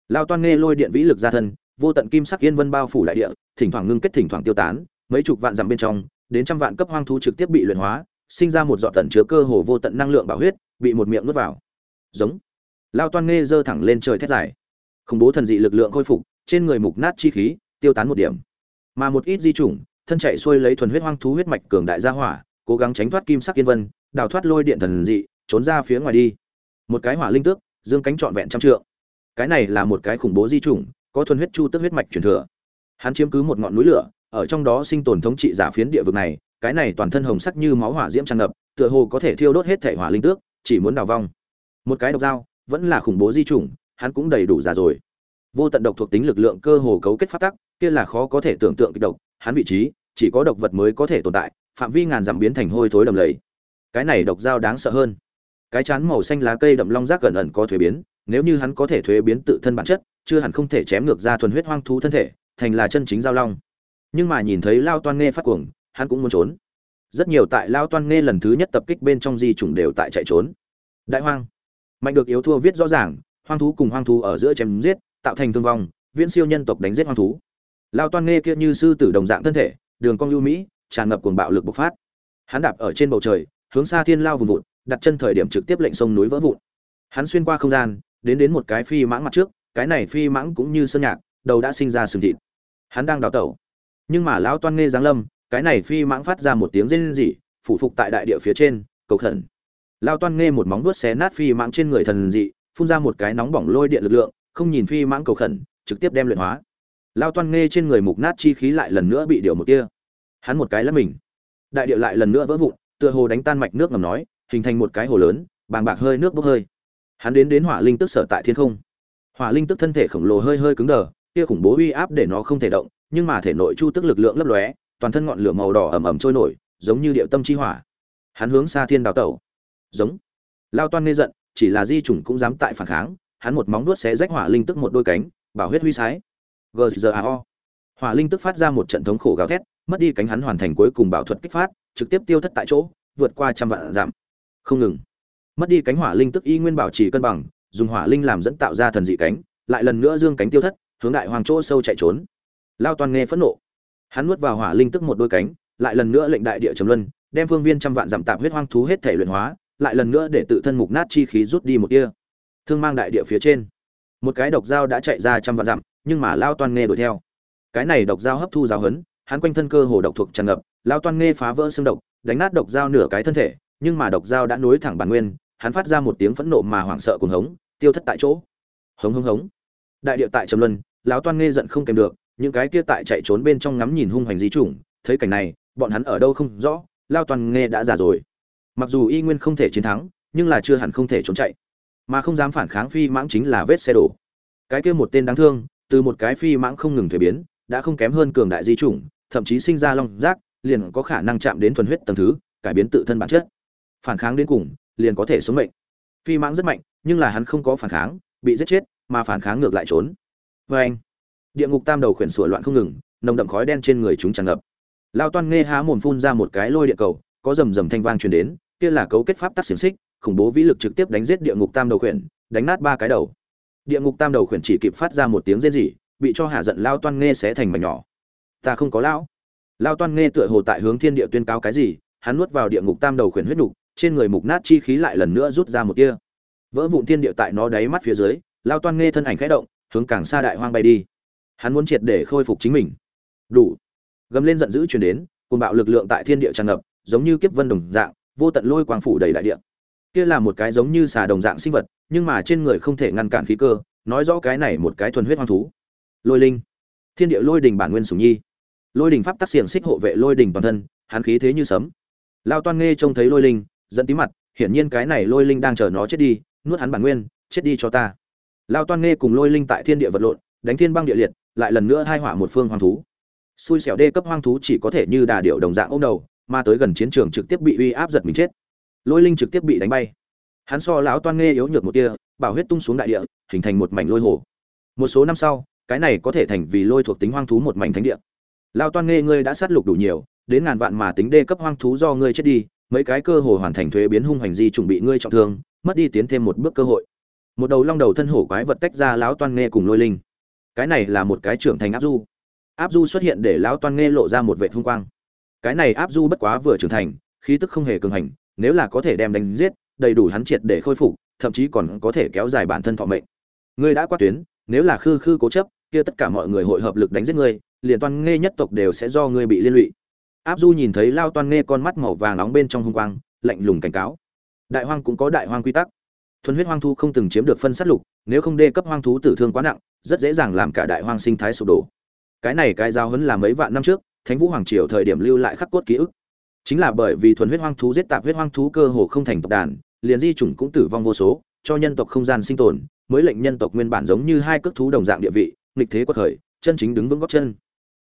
Lao toan nghe lôi điện vĩ lực ra thân, vô tận kim sắc yên vân bao phủ đại địa, thỉnh thoảng ngưng kết thỉnh thoảng tiêu tán, mấy chục vạn dặm bên trong, đến trăm vạn cấp hoang thú trực tiếp bị luyện hóa, sinh ra một dọn tận chứa cơ hồ vô tận năng lượng bảo huyết, bị một miệng nuốt vào. Giống. Lao toan nghe giơ thẳng lên trời thét dài. Khủng bố thần dị lực lượng khôi phục, trên người mục nát chi khí, tiêu tán một điểm. Mà một ít di chủng, thân chạy xuôi lấy thuần huyết hoang thú huyết mạch cường đại gia hỏa, cố gắng tránh thoát kim sắc yên vân, đào thoát lôi điện thần dị, trốn ra phía ngoài đi. Một cái hỏa linh tước dương cánh trọn vẹn trăm trượng. Cái này là một cái khủng bố di chủng, có thuần huyết chu tước huyết mạch truyền thừa. Hắn chiếm cứ một ngọn núi lửa, ở trong đó sinh tồn thống trị giả phiến địa vực này, cái này toàn thân hồng sắc như máu hỏa diễm tràn ngập, tựa hồ có thể thiêu đốt hết thể hỏa linh tước, chỉ muốn đào vong. Một cái độc dao, vẫn là khủng bố di chủng, hắn cũng đầy đủ già rồi. Vô tận độc thuộc tính lực lượng cơ hồ cấu kết phát tắc, kia là khó có thể tưởng tượng kịch độc, hắn vị trí, chỉ có độc vật mới có thể tồn tại, phạm vi ngàn dặm biến thành hôi thối đầm lầy. Cái này độc dao đáng sợ hơn cái chán màu xanh lá cây đậm long rác gần ẩn có thuế biến, nếu như hắn có thể thuế biến tự thân bản chất, chưa hẳn không thể chém ngược ra thuần huyết hoang thú thân thể, thành là chân chính giao long. Nhưng mà nhìn thấy lao toan nghe phát cuồng, hắn cũng muốn trốn. Rất nhiều tại lao toan nghe lần thứ nhất tập kích bên trong di chủng đều tại chạy trốn. Đại hoang. Mạnh được yếu thua viết rõ ràng, hoang thú cùng hoang thú ở giữa chém giết, tạo thành thương vong, viễn siêu nhân tộc đánh giết hoang thú. Lao toan nghe kia như sư tử đồng dạng thân thể, đường cong lưu mỹ, tràn ngập cuồng bạo lực bộc phát. Hắn đạp ở trên bầu trời, hướng xa thiên lao vùng vụt đặt chân thời điểm trực tiếp lệnh sông núi vỡ vụn. Hắn xuyên qua không gian, đến đến một cái phi mãng mặt trước, cái này phi mãng cũng như sơn nhạc, đầu đã sinh ra sừng thịt. Hắn đang đào tẩu. Nhưng mà lão toan nghe giáng lâm, cái này phi mãng phát ra một tiếng rên rỉ, phủ phục tại đại địa phía trên, cầu khẩn. Lao toan nghe một móng vuốt xé nát phi mãng trên người thần dị, phun ra một cái nóng bỏng lôi điện lực lượng, không nhìn phi mãng cầu khẩn, trực tiếp đem luyện hóa. Lao toan nghe trên người mục nát chi khí lại lần nữa bị điều một tia. Hắn một cái lắc mình. Đại địa lại lần nữa vỡ vụn, tựa hồ đánh tan mạch nước ngầm nói hình thành một cái hồ lớn, bàng bạc hơi nước bốc hơi. Hắn đến đến hỏa linh tức sở tại thiên không. Hỏa linh tức thân thể khổng lồ hơi hơi cứng đờ, kia khủng bố uy áp để nó không thể động, nhưng mà thể nội chu tức lực lượng lấp lóe, toàn thân ngọn lửa màu đỏ ẩm ẩm trôi nổi, giống như điệu tâm chi hỏa. Hắn hướng xa thiên đào tẩu. Giống. Lao toan nghe giận, chỉ là di chủng cũng dám tại phản kháng, hắn một móng vuốt xé rách hỏa linh tức một đôi cánh, bảo huyết huy sái. Gzao hỏa linh tức phát ra một trận thống khổ gào thét, mất đi cánh hắn hoàn thành cuối cùng bảo thuật kích phát, trực tiếp tiêu thất tại chỗ, vượt qua trăm vạn giảm không ngừng. Mất đi cánh hỏa linh tức y nguyên bảo trì cân bằng, dùng hỏa linh làm dẫn tạo ra thần dị cánh, lại lần nữa dương cánh tiêu thất, hướng đại hoàng chỗ sâu chạy trốn. Lao toàn nghe phẫn nộ. Hắn nuốt vào hỏa linh tức một đôi cánh, lại lần nữa lệnh đại địa trầm luân, đem phương viên trăm vạn giảm tạp huyết hoang thú hết thể luyện hóa, lại lần nữa để tự thân mục nát chi khí rút đi một kia thương mang đại địa phía trên. Một cái độc dao đã chạy ra trăm vạn dặm, nhưng mà lao toan nghe đuổi theo. Cái này độc dao hấp thu giáo hấn hắn quanh thân cơ hồ độc thuộc tràn ngập, lao toan nghe phá vỡ xương độc, đánh nát độc dao nửa cái thân thể nhưng mà độc dao đã nối thẳng bản nguyên, hắn phát ra một tiếng phẫn nộ mà hoảng sợ cuồng hống, tiêu thất tại chỗ. Hống hống hống. Đại địa tại trầm luân, lão toan nghe giận không kèm được, những cái kia tại chạy trốn bên trong ngắm nhìn hung hoành di chủng, thấy cảnh này, bọn hắn ở đâu không rõ lao toan nghe đã già rồi. Mặc dù y nguyên không thể chiến thắng, nhưng là chưa hẳn không thể trốn chạy. Mà không dám phản kháng phi mãng chính là vết xe đổ. Cái kia một tên đáng thương, từ một cái phi mãng không ngừng thuế biến, đã không kém hơn cường đại di chủng, thậm chí sinh ra long giác, liền có khả năng chạm đến thuần huyết tầng thứ, cải biến tự thân bản chất phản kháng đến cùng, liền có thể sống mệnh. Phi mãng rất mạnh, nhưng là hắn không có phản kháng, bị giết chết, mà phản kháng ngược lại trốn. Vê anh địa ngục tam đầu khuyển sủa loạn không ngừng, nồng đậm khói đen trên người chúng tràn ngập. Lao toan nghe há mồm phun ra một cái lôi địa cầu, có rầm rầm thanh vang truyền đến, kia là cấu kết pháp tắc xiềng xích, khủng bố vĩ lực trực tiếp đánh giết địa ngục tam đầu khuyển, đánh nát ba cái đầu. Địa ngục tam đầu khuyển chỉ kịp phát ra một tiếng rên rỉ, bị cho hạ giận lao toan nghe xé thành mảnh nhỏ. Ta không có lão. Lao toan nghe tựa hồ tại hướng thiên địa tuyên cáo cái gì, hắn nuốt vào địa ngục tam đầu khuyển huyết nục trên người mục nát chi khí lại lần nữa rút ra một tia. Vỡ vụn thiên địa tại nó đáy mắt phía dưới, lao toan nghe thân ảnh khẽ động, hướng càng xa đại hoang bay đi. Hắn muốn triệt để khôi phục chính mình. Đủ. Gầm lên giận dữ truyền đến, cuồng bạo lực lượng tại thiên địa tràn ngập, giống như kiếp vân đồng dạng, vô tận lôi quang phủ đầy đại địa. Kia là một cái giống như xà đồng dạng sinh vật, nhưng mà trên người không thể ngăn cản khí cơ, nói rõ cái này một cái thuần huyết hoang thú. Lôi linh. Thiên địa lôi đình bản nguyên sủng nhi. Lôi đình pháp tác xiềng xích hộ vệ lôi đình toàn thân, hắn khí thế như sấm. Lao toan nghe trông thấy lôi linh dẫn tí mặt, hiển nhiên cái này lôi linh đang chờ nó chết đi, nuốt hắn bản nguyên, chết đi cho ta. Lao toan nghe cùng lôi linh tại thiên địa vật lộn, đánh thiên băng địa liệt, lại lần nữa hai hỏa một phương hoang thú. Xui xẻo đê cấp hoang thú chỉ có thể như đà điệu đồng dạng ôm đầu, mà tới gần chiến trường trực tiếp bị uy áp giật mình chết. Lôi linh trực tiếp bị đánh bay. Hắn so lão toan nghe yếu nhược một tia, bảo huyết tung xuống đại địa, hình thành một mảnh lôi hồ. Một số năm sau, cái này có thể thành vì lôi thuộc tính hoang thú một mảnh thánh địa. Lao toan nghe ngươi đã sát lục đủ nhiều, đến ngàn vạn mà tính đê cấp hoang thú do ngươi chết đi mấy cái cơ hồ hoàn thành thuế biến hung hành di chuẩn bị ngươi trọng thương, mất đi tiến thêm một bước cơ hội. Một đầu long đầu thân hổ quái vật tách ra lão toan nghe cùng lôi linh. Cái này là một cái trưởng thành áp du. Áp du xuất hiện để lão toan nghe lộ ra một vệ hung quang. Cái này áp du bất quá vừa trưởng thành, khí tức không hề cường hành, nếu là có thể đem đánh giết, đầy đủ hắn triệt để khôi phục, thậm chí còn có thể kéo dài bản thân thọ mệnh. Ngươi đã qua tuyến, nếu là khư khư cố chấp, kia tất cả mọi người hội hợp lực đánh giết ngươi, liền toan nghe nhất tộc đều sẽ do ngươi bị liên lụy áp du nhìn thấy lao toan nghe con mắt màu vàng nóng bên trong hung quang, lạnh lùng cảnh cáo. Đại hoang cũng có đại hoang quy tắc. Thuần huyết hoang thú không từng chiếm được phân sát lục, nếu không đê cấp hoang thú tử thương quá nặng, rất dễ dàng làm cả đại hoang sinh thái sụp đổ. Cái này cái giao hấn là mấy vạn năm trước, thánh vũ hoàng triều thời điểm lưu lại khắc cốt ký ức. Chính là bởi vì thuần huyết hoang thú giết tạp huyết hoang thú cơ hồ không thành tộc đàn, liền di chủng cũng tử vong vô số, cho nhân tộc không gian sinh tồn, mới lệnh nhân tộc nguyên bản giống như hai cước thú đồng dạng địa vị, nghịch thế quật khởi, chân chính đứng vững góc chân.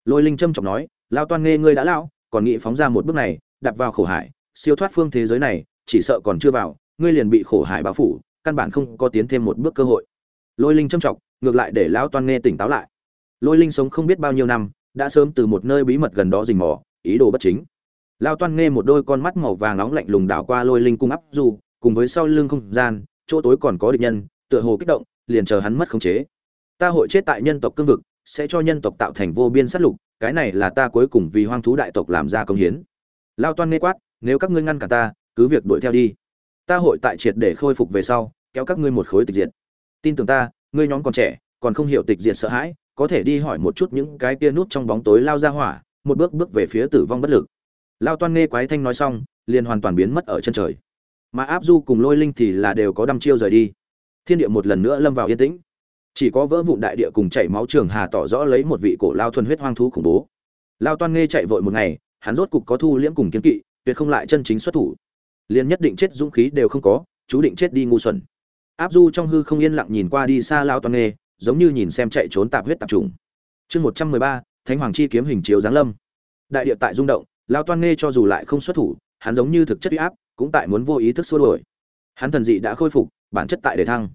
Lôi linh trâm trọng nói, lao toan nghe ngươi đã lao còn nghĩ phóng ra một bước này đặt vào khổ hải, siêu thoát phương thế giới này, chỉ sợ còn chưa vào, ngươi liền bị khổ hải bao phủ, căn bản không có tiến thêm một bước cơ hội. Lôi linh trâm trọng ngược lại để lão toan nghe tỉnh táo lại. Lôi linh sống không biết bao nhiêu năm, đã sớm từ một nơi bí mật gần đó rình mò, ý đồ bất chính. Lao toan nghe một đôi con mắt màu vàng nóng lạnh lùng đảo qua lôi linh cung áp dù, cùng với sau lưng không gian, chỗ tối còn có địch nhân, tựa hồ kích động, liền chờ hắn mất khống chế. Ta hội chết tại nhân tộc cương vực sẽ cho nhân tộc tạo thành vô biên sát lục, cái này là ta cuối cùng vì hoang thú đại tộc làm ra công hiến. Lao toan nghe quát, nếu các ngươi ngăn cả ta, cứ việc đuổi theo đi. Ta hội tại triệt để khôi phục về sau, kéo các ngươi một khối tịch diệt. Tin tưởng ta, ngươi nhóm còn trẻ, còn không hiểu tịch diệt sợ hãi, có thể đi hỏi một chút những cái kia nút trong bóng tối lao ra hỏa, một bước bước về phía tử vong bất lực. Lao toan nghe quái thanh nói xong, liền hoàn toàn biến mất ở chân trời. Mà áp du cùng lôi linh thì là đều có đăm chiêu rời đi. Thiên địa một lần nữa lâm vào yên tĩnh chỉ có vỡ vụn đại địa cùng chảy máu trường hà tỏ rõ lấy một vị cổ lao thuần huyết hoang thú khủng bố. Lao toan nghe chạy vội một ngày hắn rốt cục có thu liễm cùng kiến kỵ tuyệt không lại chân chính xuất thủ. Liền nhất định chết dũng khí đều không có chú định chết đi ngu xuẩn. Áp du trong hư không yên lặng nhìn qua đi xa lao toan nghe, giống như nhìn xem chạy trốn tạp huyết tạp trùng chương một trăm mười ba thánh hoàng chi kiếm hình chiếu giáng lâm. Đại địa tại rung động lao toan nghe cho dù lại không xuất thủ hắn giống như thực chất uy áp cũng tại muốn vô ý thức xua đổi hắn thần dị đã khôi phục bản chất tại đề thăng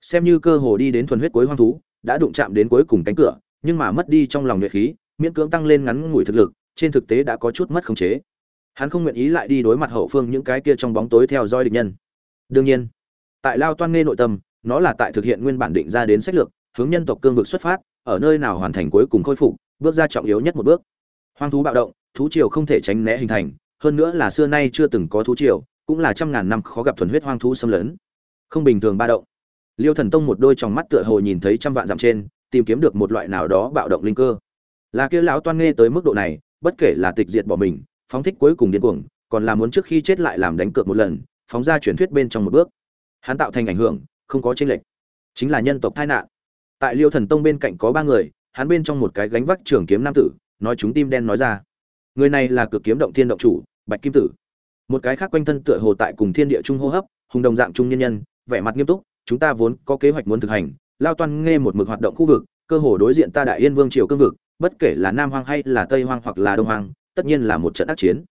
xem như cơ hồ đi đến thuần huyết cuối hoang thú, đã đụng chạm đến cuối cùng cánh cửa, nhưng mà mất đi trong lòng nhuệ khí, miễn cưỡng tăng lên ngắn ngủi thực lực, trên thực tế đã có chút mất khống chế. Hắn không nguyện ý lại đi đối mặt hậu phương những cái kia trong bóng tối theo dõi địch nhân. Đương nhiên, tại lao toan nghe nội tâm, nó là tại thực hiện nguyên bản định ra đến sách lược, hướng nhân tộc cương vực xuất phát, ở nơi nào hoàn thành cuối cùng khôi phục, bước ra trọng yếu nhất một bước. Hoang thú bạo động, thú triều không thể tránh né hình thành, hơn nữa là xưa nay chưa từng có thú triều, cũng là trăm ngàn năm khó gặp thuần huyết hoang thú xâm lấn. Không bình thường ba động liêu thần tông một đôi tròng mắt tựa hồ nhìn thấy trăm vạn dặm trên, tìm kiếm được một loại nào đó bạo động linh cơ. Là kia lão toan nghe tới mức độ này, bất kể là tịch diệt bỏ mình, phóng thích cuối cùng điên cuồng, còn là muốn trước khi chết lại làm đánh cược một lần, phóng ra truyền thuyết bên trong một bước. Hắn tạo thành ảnh hưởng, không có chênh lệch. Chính là nhân tộc tai nạn. Tại liêu thần tông bên cạnh có ba người, hắn bên trong một cái gánh vác trường kiếm nam tử, nói chúng tim đen nói ra. Người này là cực kiếm động thiên động chủ, bạch kim tử. Một cái khác quanh thân tựa hồ tại cùng thiên địa trung hô hấp, hùng đồng dạng trung nhân nhân, vẻ mặt nghiêm túc chúng ta vốn có kế hoạch muốn thực hành, lao toan nghe một mực hoạt động khu vực, cơ hồ đối diện ta đại yên vương triều cương vực, bất kể là nam hoang hay là tây hoang hoặc là đông hoang, tất nhiên là một trận ác chiến.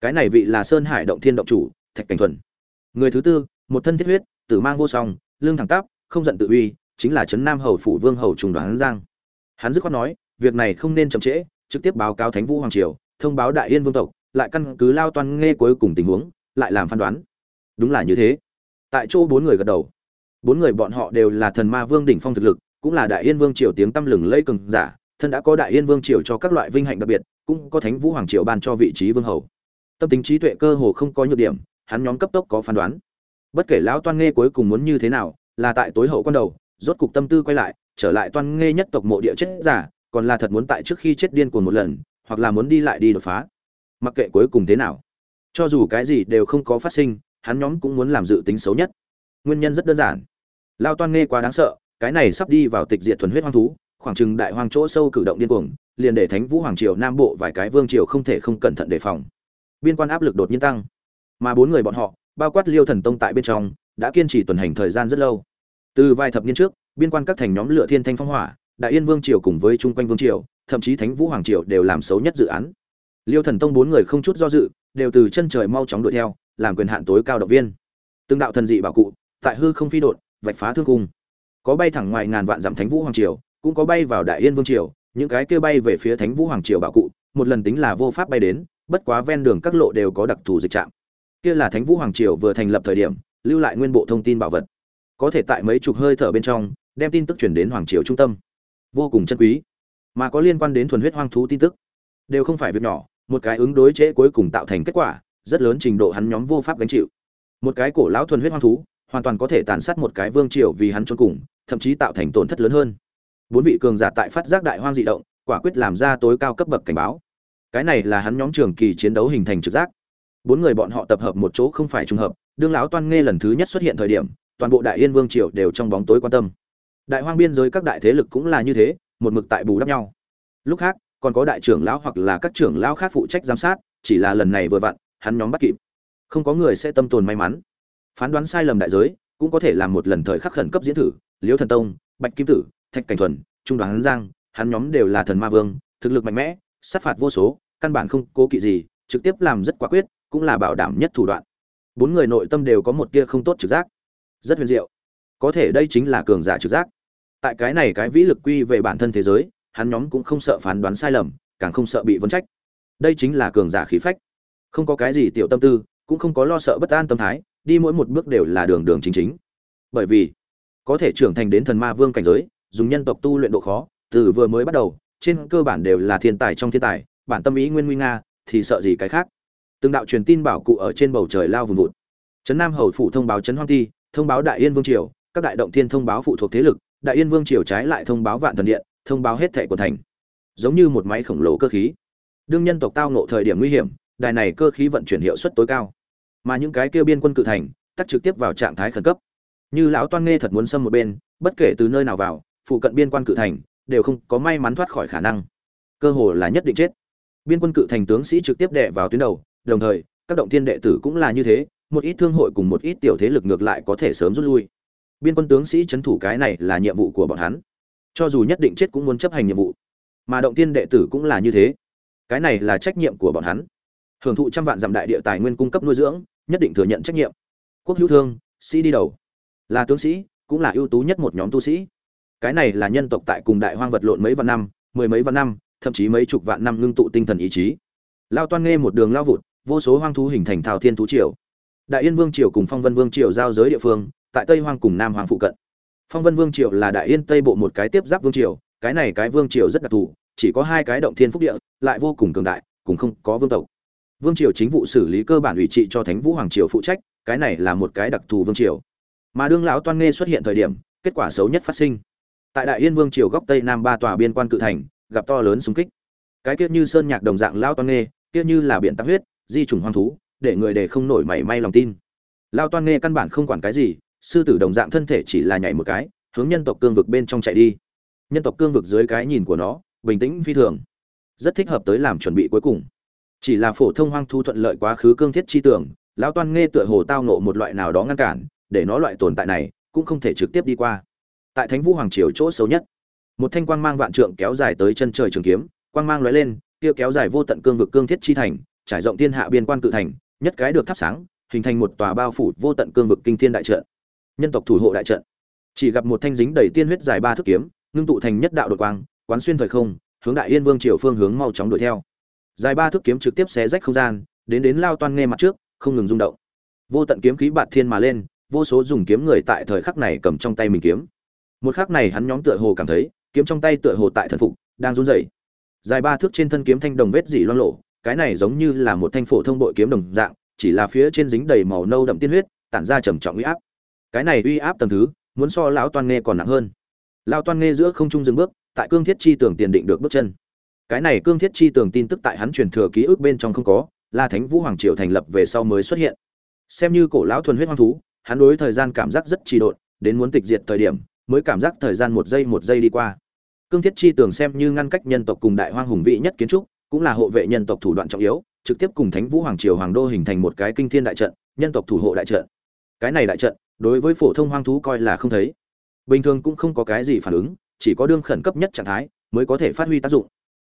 Cái này vị là sơn hải động thiên động chủ, thạch cảnh thuần. Người thứ tư, một thân thiết huyết, tử mang vô song lương thẳng tắp, không giận tự uy, chính là trấn nam hầu phủ vương hầu trùng đoán giang. Hắn dứt khoát nói, việc này không nên chậm trễ, trực tiếp báo cáo thánh vũ hoàng triều, thông báo đại yên vương tộc, lại căn cứ lao toan nghe cuối cùng tình huống, lại làm phán đoán. Đúng là như thế. Tại chỗ bốn người gật đầu bốn người bọn họ đều là thần ma vương đỉnh phong thực lực, cũng là đại yên vương triều tiếng tăm lừng lây cường giả, thân đã có đại yên vương triều cho các loại vinh hạnh đặc biệt, cũng có thánh vũ hoàng triều ban cho vị trí vương hầu. Tâm tính trí tuệ cơ hồ không có nhược điểm, hắn nhóm cấp tốc có phán đoán. Bất kể lão toan nghe cuối cùng muốn như thế nào, là tại tối hậu con đầu, rốt cục tâm tư quay lại, trở lại toan nghe nhất tộc mộ địa chết giả, còn là thật muốn tại trước khi chết điên cuồng một lần, hoặc là muốn đi lại đi đột phá. Mặc kệ cuối cùng thế nào, cho dù cái gì đều không có phát sinh, hắn nhóm cũng muốn làm dự tính xấu nhất. Nguyên nhân rất đơn giản lao toan nghe quá đáng sợ, cái này sắp đi vào tịch diệt thuần huyết hoang thú, khoảng chừng đại hoang chỗ sâu cử động điên cuồng, liền để thánh vũ hoàng triều nam bộ vài cái vương triều không thể không cẩn thận đề phòng. Biên quan áp lực đột nhiên tăng. Mà bốn người bọn họ, bao quát liêu thần tông tại bên trong, đã kiên trì tuần hành thời gian rất lâu. Từ vài thập niên trước, biên quan các thành nhóm lựa thiên thanh phong hỏa, đại yên vương triều cùng với chung quanh vương triều, thậm chí thánh vũ hoàng triều đều làm xấu nhất dự án. Liêu thần tông bốn người không chút do dự, đều từ chân trời mau chóng đuổi theo, làm quyền hạn tối cao động viên. Từng đạo thần dị bảo cụ, tại hư không phi đột vạch phá thương cung. Có bay thẳng ngoài ngàn vạn dặm thánh vũ hoàng triều, cũng có bay vào đại yên vương triều, những cái kia bay về phía thánh vũ hoàng triều bảo cụ, một lần tính là vô pháp bay đến, bất quá ven đường các lộ đều có đặc thù dịch trạm. Kia là thánh vũ hoàng triều vừa thành lập thời điểm, lưu lại nguyên bộ thông tin bảo vật. Có thể tại mấy chục hơi thở bên trong, đem tin tức chuyển đến hoàng triều trung tâm. Vô cùng chân quý, mà có liên quan đến thuần huyết hoang thú tin tức. Đều không phải việc nhỏ, một cái ứng đối chế cuối cùng tạo thành kết quả, rất lớn trình độ hắn nhóm vô pháp gánh chịu. Một cái cổ lão thuần huyết hoang thú hoàn toàn có thể tàn sát một cái vương triều vì hắn trốn cùng, thậm chí tạo thành tổn thất lớn hơn. Bốn vị cường giả tại phát giác đại hoang dị động, quả quyết làm ra tối cao cấp bậc cảnh báo. Cái này là hắn nhóm trường kỳ chiến đấu hình thành trực giác. Bốn người bọn họ tập hợp một chỗ không phải trùng hợp, đương lão toan nghe lần thứ nhất xuất hiện thời điểm, toàn bộ đại yên vương triều đều trong bóng tối quan tâm. Đại hoang biên giới các đại thế lực cũng là như thế, một mực tại bù đắp nhau. Lúc khác, còn có đại trưởng lão hoặc là các trưởng lão khác phụ trách giám sát, chỉ là lần này vừa vặn, hắn nhóm bắt kịp. Không có người sẽ tâm tồn may mắn phán đoán sai lầm đại giới, cũng có thể làm một lần thời khắc khẩn cấp diễn thử, liễu thần tông, bạch kim tử, thạch cảnh thuần, trung đoàn giang, hắn nhóm đều là thần ma vương, thực lực mạnh mẽ, sát phạt vô số, căn bản không cố kỵ gì, trực tiếp làm rất quả quyết, cũng là bảo đảm nhất thủ đoạn. Bốn người nội tâm đều có một tia không tốt trực giác. Rất huyền diệu. Có thể đây chính là cường giả trực giác. Tại cái này cái vĩ lực quy về bản thân thế giới, hắn nhóm cũng không sợ phán đoán sai lầm, càng không sợ bị vấn trách. Đây chính là cường giả khí phách. Không có cái gì tiểu tâm tư, cũng không có lo sợ bất an tâm thái đi mỗi một bước đều là đường đường chính chính. Bởi vì, có thể trưởng thành đến thần ma vương cảnh giới, dùng nhân tộc tu luyện độ khó, từ vừa mới bắt đầu, trên cơ bản đều là thiên tài trong thiên tài, bản tâm ý nguyên nguy nga, thì sợ gì cái khác. Từng đạo truyền tin bảo cụ ở trên bầu trời lao vùng vụt. Trấn nam hầu phủ thông báo trấn hoang ti, thông báo đại yên vương triều, các đại động thiên thông báo phụ thuộc thế lực, đại yên vương triều trái lại thông báo vạn thần điện, thông báo hết thệ của thành. Giống như một máy khổng lồ cơ khí. Đương nhân tộc tao nộ thời điểm nguy hiểm, đài này cơ khí vận chuyển hiệu suất tối cao mà những cái kia biên quân cự thành, tắt trực tiếp vào trạng thái khẩn cấp. Như lão toan nghe thật muốn xâm một bên, bất kể từ nơi nào vào, phụ cận biên quan cự thành, đều không có may mắn thoát khỏi khả năng. Cơ hồ là nhất định chết. Biên quân cự thành tướng sĩ trực tiếp đệ vào tuyến đầu, đồng thời, các động thiên đệ tử cũng là như thế, một ít thương hội cùng một ít tiểu thế lực ngược lại có thể sớm rút lui. Biên quân tướng sĩ trấn thủ cái này là nhiệm vụ của bọn hắn. Cho dù nhất định chết cũng muốn chấp hành nhiệm vụ. Mà động thiên đệ tử cũng là như thế. Cái này là trách nhiệm của bọn hắn hưởng thụ trăm vạn dặm đại địa tài nguyên cung cấp nuôi dưỡng, nhất định thừa nhận trách nhiệm. Quốc hữu thương, sĩ đi đầu. Là tướng sĩ, cũng là ưu tú nhất một nhóm tu sĩ. Cái này là nhân tộc tại cùng đại hoang vật lộn mấy vạn năm, mười mấy vạn năm, thậm chí mấy chục vạn năm ngưng tụ tinh thần ý chí. Lao toan nghe một đường lao vụt, vô số hoang thú hình thành thảo thiên thú triều. Đại yên vương triều cùng phong vân vương triều giao giới địa phương, tại tây hoang cùng nam hoàng phụ cận. Phong vân vương triều là đại yên tây bộ một cái tiếp giáp vương triều, cái này cái vương triều rất đặc thù, chỉ có hai cái động thiên phúc địa, lại vô cùng cường đại, cùng không có vương tộc vương triều chính vụ xử lý cơ bản ủy trị cho thánh vũ hoàng triều phụ trách, cái này là một cái đặc thù vương triều. Mà đương lão toan nghe xuất hiện thời điểm, kết quả xấu nhất phát sinh. Tại đại yên vương triều góc tây nam ba tòa biên quan cự thành, gặp to lớn xung kích. Cái kia như sơn nhạc đồng dạng lao toan nghê, kia như là biển tắc huyết, di trùng hoang thú, để người để không nổi mảy may lòng tin. Lao toan nghê căn bản không quản cái gì, sư tử đồng dạng thân thể chỉ là nhảy một cái, hướng nhân tộc cương vực bên trong chạy đi. Nhân tộc cương vực dưới cái nhìn của nó, bình tĩnh phi thường. Rất thích hợp tới làm chuẩn bị cuối cùng chỉ là phổ thông hoang thu thuận lợi quá khứ cương thiết chi tưởng, lão toan nghe tựa hồ tao nộ một loại nào đó ngăn cản, để nó loại tồn tại này cũng không thể trực tiếp đi qua. Tại thánh vũ hoàng triều chỗ xấu nhất, một thanh quang mang vạn trượng kéo dài tới chân trời trường kiếm, quang mang lóe lên, kia kéo dài vô tận cương vực cương thiết chi thành, trải rộng thiên hạ biên quan cự thành, nhất cái được thắp sáng, hình thành một tòa bao phủ vô tận cương vực kinh thiên đại trận. Nhân tộc thủ hộ đại trận. Chỉ gặp một thanh dính đầy tiên huyết dài ba thước kiếm, ngưng tụ thành nhất đạo đột quang, quán xuyên thời không, hướng đại yên vương triều phương hướng mau chóng đuổi theo dài ba thước kiếm trực tiếp xé rách không gian, đến đến lao toan nghe mặt trước, không ngừng rung động. Vô tận kiếm khí bạt thiên mà lên, vô số dùng kiếm người tại thời khắc này cầm trong tay mình kiếm. Một khắc này hắn nhóm tựa hồ cảm thấy, kiếm trong tay tựa hồ tại thần phục, đang run rẩy. Dài ba thước trên thân kiếm thanh đồng vết dỉ loang lộ cái này giống như là một thanh phổ thông bội kiếm đồng dạng, chỉ là phía trên dính đầy màu nâu đậm tiên huyết, tản ra trầm trọng uy áp. Cái này uy áp tầng thứ, muốn so lão toan nghe còn nặng hơn. Lão toan nghe giữa không trung dừng bước, tại cương thiết chi tưởng tiền định được bước chân cái này cương thiết chi tường tin tức tại hắn truyền thừa ký ức bên trong không có là thánh vũ hoàng triều thành lập về sau mới xuất hiện. Xem như cổ lão thuần huyết hoang thú, hắn đối thời gian cảm giác rất trì độn, đến muốn tịch diệt thời điểm, mới cảm giác thời gian một giây một giây đi qua. Cương thiết chi tường xem như ngăn cách nhân tộc cùng đại hoang hùng vị nhất kiến trúc, cũng là hộ vệ nhân tộc thủ đoạn trọng yếu, trực tiếp cùng thánh vũ hoàng triều hoàng đô hình thành một cái kinh thiên đại trận, nhân tộc thủ hộ đại trận. Cái này đại trận, đối với phổ thông hoang thú coi là không thấy. Bình thường cũng không có cái gì phản ứng, chỉ có đương khẩn cấp nhất trạng thái, mới có thể phát huy tác dụng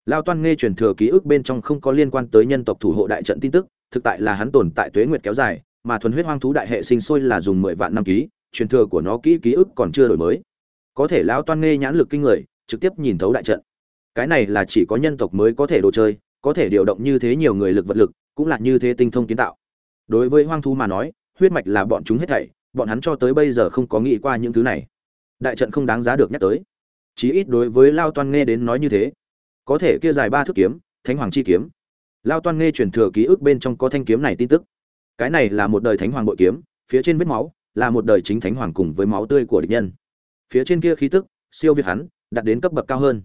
lao toan nghe truyền thừa ký ức bên trong không có liên quan tới nhân tộc thủ hộ đại trận tin tức, thực tại là hắn tồn tại tuế nguyệt kéo dài, mà thuần huyết hoang thú đại hệ sinh sôi là dùng mười vạn năm ký, truyền thừa của nó kỹ ký ức còn chưa đổi mới. Có thể lão toan nghe nhãn lực kinh người, trực tiếp nhìn thấu đại trận. Cái này là chỉ có nhân tộc mới có thể đồ chơi, có thể điều động như thế nhiều người lực vật lực, cũng là như thế tinh thông kiến tạo. Đối với hoang thú mà nói, huyết mạch là bọn chúng hết thảy, bọn hắn cho tới bây giờ không có nghĩ qua những thứ này. Đại trận không đáng giá được nhắc tới. Chí ít đối với lao toan nghe đến nói như thế có thể kia dài ba thước kiếm, thánh hoàng chi kiếm. Lao toan nghe truyền thừa ký ức bên trong có thanh kiếm này tin tức. Cái này là một đời thánh hoàng bội kiếm, phía trên vết máu, là một đời chính thánh hoàng cùng với máu tươi của địch nhân. Phía trên kia khí tức, siêu việt hắn, đạt đến cấp bậc cao hơn.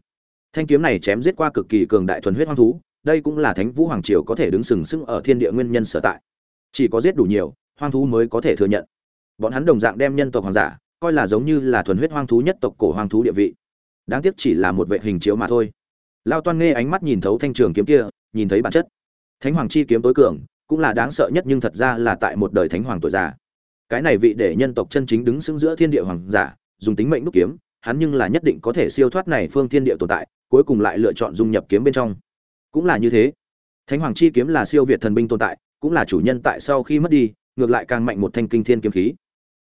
Thanh kiếm này chém giết qua cực kỳ cường đại thuần huyết hoang thú, đây cũng là thánh vũ hoàng triều có thể đứng sừng sững ở thiên địa nguyên nhân sở tại. Chỉ có giết đủ nhiều, hoang thú mới có thể thừa nhận. Bọn hắn đồng dạng đem nhân tộc hoàng giả, coi là giống như là thuần huyết hoang thú nhất tộc cổ hoang thú địa vị. Đáng tiếc chỉ là một vệ hình chiếu mà thôi lao toan nghe ánh mắt nhìn thấu thanh trường kiếm kia, nhìn thấy bản chất. Thánh hoàng chi kiếm tối cường, cũng là đáng sợ nhất nhưng thật ra là tại một đời thánh hoàng tuổi già. Cái này vị để nhân tộc chân chính đứng xứng giữa thiên địa hoàng giả, dùng tính mệnh đúc kiếm, hắn nhưng là nhất định có thể siêu thoát này phương thiên địa tồn tại, cuối cùng lại lựa chọn dung nhập kiếm bên trong. Cũng là như thế. Thánh hoàng chi kiếm là siêu việt thần binh tồn tại, cũng là chủ nhân tại sau khi mất đi, ngược lại càng mạnh một thanh kinh thiên kiếm khí.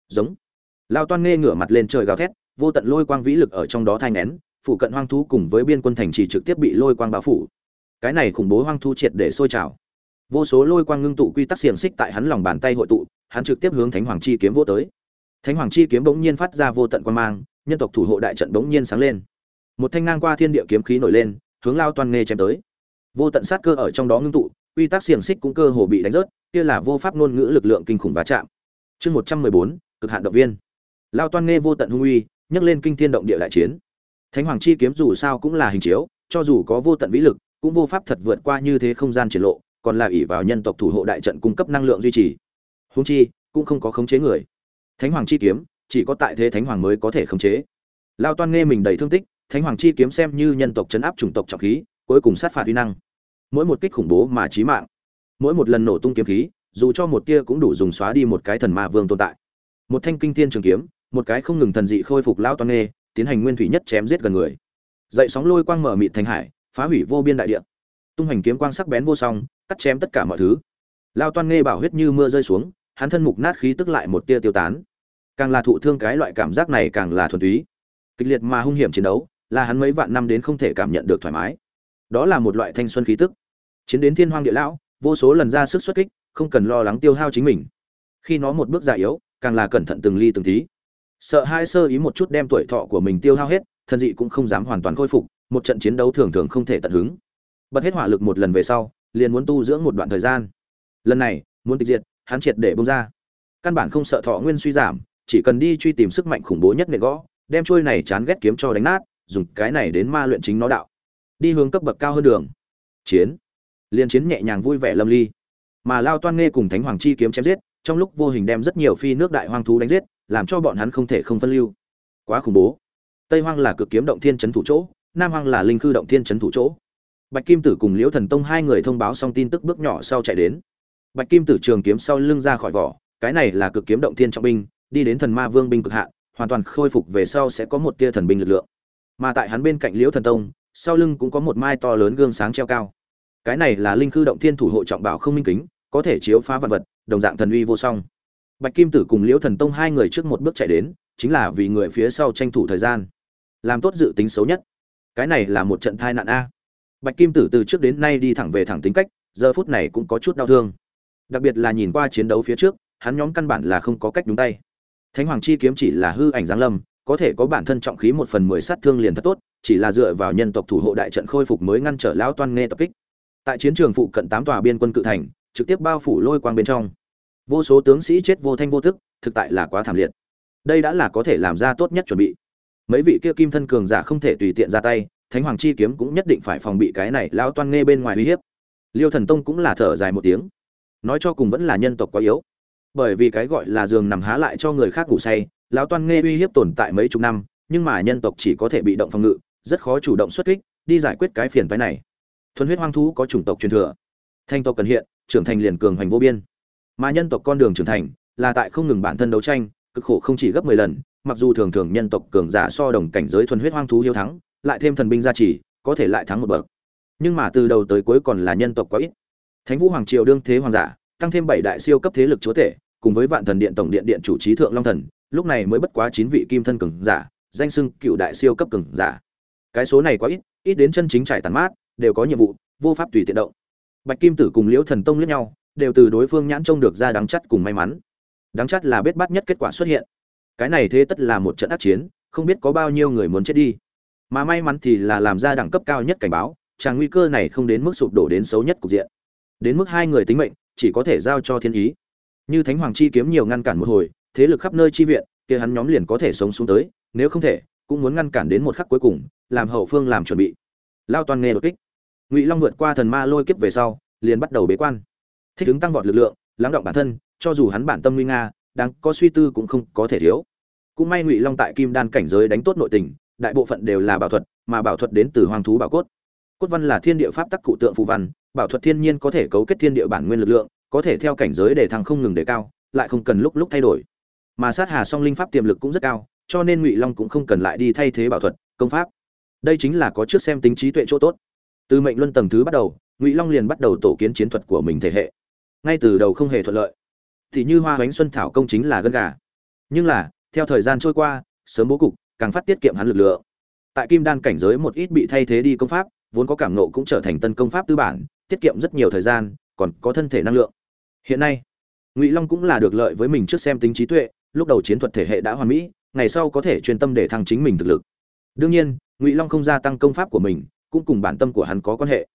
Giống. Lao toan nghe ngửa mặt lên trời gào thét, vô tận lôi quang vĩ lực ở trong đó thai nén phụ cận hoang thú cùng với biên quân thành trì trực tiếp bị lôi quang bao phủ. Cái này khủng bố hoang thú triệt để sôi trào. Vô số lôi quang ngưng tụ quy tắc xiềng xích tại hắn lòng bàn tay hội tụ, hắn trực tiếp hướng thánh hoàng chi kiếm vô tới. Thánh hoàng chi kiếm bỗng nhiên phát ra vô tận quan mang, nhân tộc thủ hộ đại trận bỗng nhiên sáng lên. Một thanh ngang qua thiên địa kiếm khí nổi lên, hướng lao toan nghề chém tới. Vô tận sát cơ ở trong đó ngưng tụ, quy tắc xiềng xích cũng cơ hồ bị đánh rớt, kia là vô pháp ngôn ngữ lực lượng kinh khủng va chạm. Chương một trăm mười bốn, cực hạn động viên. Lao toan nghe vô tận hung uy, nhấc lên kinh thiên động địa đại chiến thánh hoàng chi kiếm dù sao cũng là hình chiếu, cho dù có vô tận vĩ lực, cũng vô pháp thật vượt qua như thế không gian triển lộ, còn là ỷ vào nhân tộc thủ hộ đại trận cung cấp năng lượng duy trì. Húng chi, cũng không có khống chế người. Thánh hoàng chi kiếm, chỉ có tại thế thánh hoàng mới có thể khống chế. Lao toan nghe mình đầy thương tích, thánh hoàng chi kiếm xem như nhân tộc chấn áp chủng tộc trọng khí, cuối cùng sát phạt uy năng. Mỗi một kích khủng bố mà chí mạng. Mỗi một lần nổ tung kiếm khí, dù cho một tia cũng đủ dùng xóa đi một cái thần ma vương tồn tại. Một thanh kinh thiên trường kiếm, một cái không ngừng thần dị khôi phục lão toan nghe tiến hành nguyên thủy nhất chém giết gần người. Dậy sóng lôi quang mở mịt thành hải, phá hủy vô biên đại địa. Tung hành kiếm quang sắc bén vô song, cắt chém tất cả mọi thứ. Lao toan nghe bảo huyết như mưa rơi xuống, hắn thân mục nát khí tức lại một tia tiêu tán. Càng là thụ thương cái loại cảm giác này càng là thuần túy. Kịch liệt mà hung hiểm chiến đấu, là hắn mấy vạn năm đến không thể cảm nhận được thoải mái. Đó là một loại thanh xuân khí tức. Chiến đến thiên hoang địa lão, vô số lần ra sức xuất kích, không cần lo lắng tiêu hao chính mình. Khi nó một bước già yếu, càng là cẩn thận từng ly từng tí sợ hai sơ ý một chút đem tuổi thọ của mình tiêu hao hết thân dị cũng không dám hoàn toàn khôi phục, một trận chiến đấu thường thường không thể tận hứng. Bật hết hỏa lực một lần về sau, liền muốn tu dưỡng một đoạn thời gian. Lần này, muốn tịch diệt, hắn triệt để bông ra. Căn bản không sợ thọ nguyên suy giảm, chỉ cần đi truy tìm sức mạnh khủng bố nhất nệ gõ, đem trôi này chán ghét kiếm cho đánh nát, dùng cái này đến ma luyện chính nó đạo. Đi hướng cấp bậc cao hơn đường. Chiến. Liên chiến nhẹ nhàng vui vẻ lâm ly. Mà lao toan nghe cùng thánh hoàng chi kiếm chém giết, trong lúc vô hình đem rất nhiều phi nước đại hoang thú đánh giết làm cho bọn hắn không thể không phân lưu. Quá khủng bố. Tây hoang là cực kiếm động thiên trấn thủ chỗ, nam hoang là linh khư động thiên trấn thủ chỗ. Bạch kim tử cùng liễu thần tông hai người thông báo xong tin tức bước nhỏ sau chạy đến. Bạch kim tử trường kiếm sau lưng ra khỏi vỏ, cái này là cực kiếm động thiên trọng binh, đi đến thần ma vương binh cực hạn, hoàn toàn khôi phục về sau sẽ có một tia thần binh lực lượng. Mà tại hắn bên cạnh liễu thần tông, sau lưng cũng có một mai to lớn gương sáng treo cao. Cái này là linh khư động thiên thủ hộ trọng bảo không minh kính, có thể chiếu phá vật vật, đồng dạng thần uy vô song bạch kim tử cùng liễu thần tông hai người trước một bước chạy đến, chính là vì người phía sau tranh thủ thời gian. Làm tốt dự tính xấu nhất. Cái này là một trận thai nạn a. Bạch kim tử từ trước đến nay đi thẳng về thẳng tính cách, giờ phút này cũng có chút đau thương. Đặc biệt là nhìn qua chiến đấu phía trước, hắn nhóm căn bản là không có cách đúng tay. Thánh hoàng chi kiếm chỉ là hư ảnh giáng lâm, có thể có bản thân trọng khí một phần mười sát thương liền thật tốt, chỉ là dựa vào nhân tộc thủ hộ đại trận khôi phục mới ngăn trở lão toan nghe tập kích. Tại chiến trường phụ cận tám tòa biên quân cự thành, trực tiếp bao phủ lôi quang bên trong vô số tướng sĩ chết vô thanh vô tức, thực tại là quá thảm liệt. Đây đã là có thể làm ra tốt nhất chuẩn bị. Mấy vị kia kim thân cường giả không thể tùy tiện ra tay, thánh hoàng chi kiếm cũng nhất định phải phòng bị cái này lão toan nghe bên ngoài uy hiếp. Liêu thần tông cũng là thở dài một tiếng. Nói cho cùng vẫn là nhân tộc quá yếu. Bởi vì cái gọi là giường nằm há lại cho người khác ngủ say, lão toan nghe uy hiếp tồn tại mấy chục năm, nhưng mà nhân tộc chỉ có thể bị động phòng ngự, rất khó chủ động xuất kích, đi giải quyết cái phiền phái này. Thuần huyết hoang thú có chủng tộc truyền thừa. Thanh tộc cần hiện, trưởng thành liền cường hoành vô biên mà nhân tộc con đường trưởng thành là tại không ngừng bản thân đấu tranh, cực khổ không chỉ gấp mười lần, mặc dù thường thường nhân tộc cường giả so đồng cảnh giới thuần huyết hoang thú hiếu thắng, lại thêm thần binh gia trì, có thể lại thắng một bậc. Nhưng mà từ đầu tới cuối còn là nhân tộc quá ít. Thánh vũ hoàng triều đương thế hoàng giả, tăng thêm bảy đại siêu cấp thế lực chúa tể, cùng với vạn thần điện tổng điện điện chủ trí thượng long thần, lúc này mới bất quá chín vị kim thân cường giả, danh xưng cựu đại siêu cấp cường giả. Cái số này quá ít ít đến chân chính trải tàn mát, đều có nhiệm vụ, vô pháp tùy tiện động. Bạch kim tử cùng liễu thần tông lẫn nhau đều từ đối phương nhãn trông được ra đáng chắc cùng may mắn. Đáng chắc là biết bắt nhất kết quả xuất hiện. Cái này thế tất là một trận ác chiến, không biết có bao nhiêu người muốn chết đi. Mà may mắn thì là làm ra đẳng cấp cao nhất cảnh báo, chàng nguy cơ này không đến mức sụp đổ đến xấu nhất cục diện. Đến mức hai người tính mệnh, chỉ có thể giao cho thiên ý. Như thánh hoàng chi kiếm nhiều ngăn cản một hồi, thế lực khắp nơi chi viện, kia hắn nhóm liền có thể sống xuống tới, nếu không thể, cũng muốn ngăn cản đến một khắc cuối cùng, làm hậu phương làm chuẩn bị. Lao toàn nghe đột kích. Ngụy long vượt qua thần ma lôi kiếp về sau, liền bắt đầu bế quan thích ứng tăng vọt lực lượng, lắng động bản thân, cho dù hắn bản tâm nguy nga, đang có suy tư cũng không có thể thiếu. Cũng may ngụy long tại kim đan cảnh giới đánh tốt nội tình, đại bộ phận đều là bảo thuật, mà bảo thuật đến từ hoàng thú bảo cốt. Cốt văn là thiên địa pháp tắc cụ tượng phù văn, bảo thuật thiên nhiên có thể cấu kết thiên địa bản nguyên lực lượng, có thể theo cảnh giới để thăng không ngừng đề cao, lại không cần lúc lúc thay đổi. Mà sát hà song linh pháp tiềm lực cũng rất cao, cho nên ngụy long cũng không cần lại đi thay thế bảo thuật, công pháp. Đây chính là có trước xem tính trí tuệ chỗ tốt. Từ mệnh luân tầng thứ bắt đầu, ngụy long liền bắt đầu tổ kiến chiến thuật của mình thể hệ ngay từ đầu không hề thuận lợi. Thì như hoa bánh xuân thảo công chính là gân gà. Nhưng là, theo thời gian trôi qua, sớm bố cục, càng phát tiết kiệm hắn lực lượng. Tại kim đan cảnh giới một ít bị thay thế đi công pháp, vốn có cảm nộ cũng trở thành tân công pháp tư bản, tiết kiệm rất nhiều thời gian, còn có thân thể năng lượng. Hiện nay, ngụy long cũng là được lợi với mình trước xem tính trí tuệ, lúc đầu chiến thuật thể hệ đã hoàn mỹ, ngày sau có thể chuyên tâm để thăng chính mình thực lực. Đương nhiên, ngụy long không gia tăng công pháp của mình, cũng cùng bản tâm của hắn có quan hệ.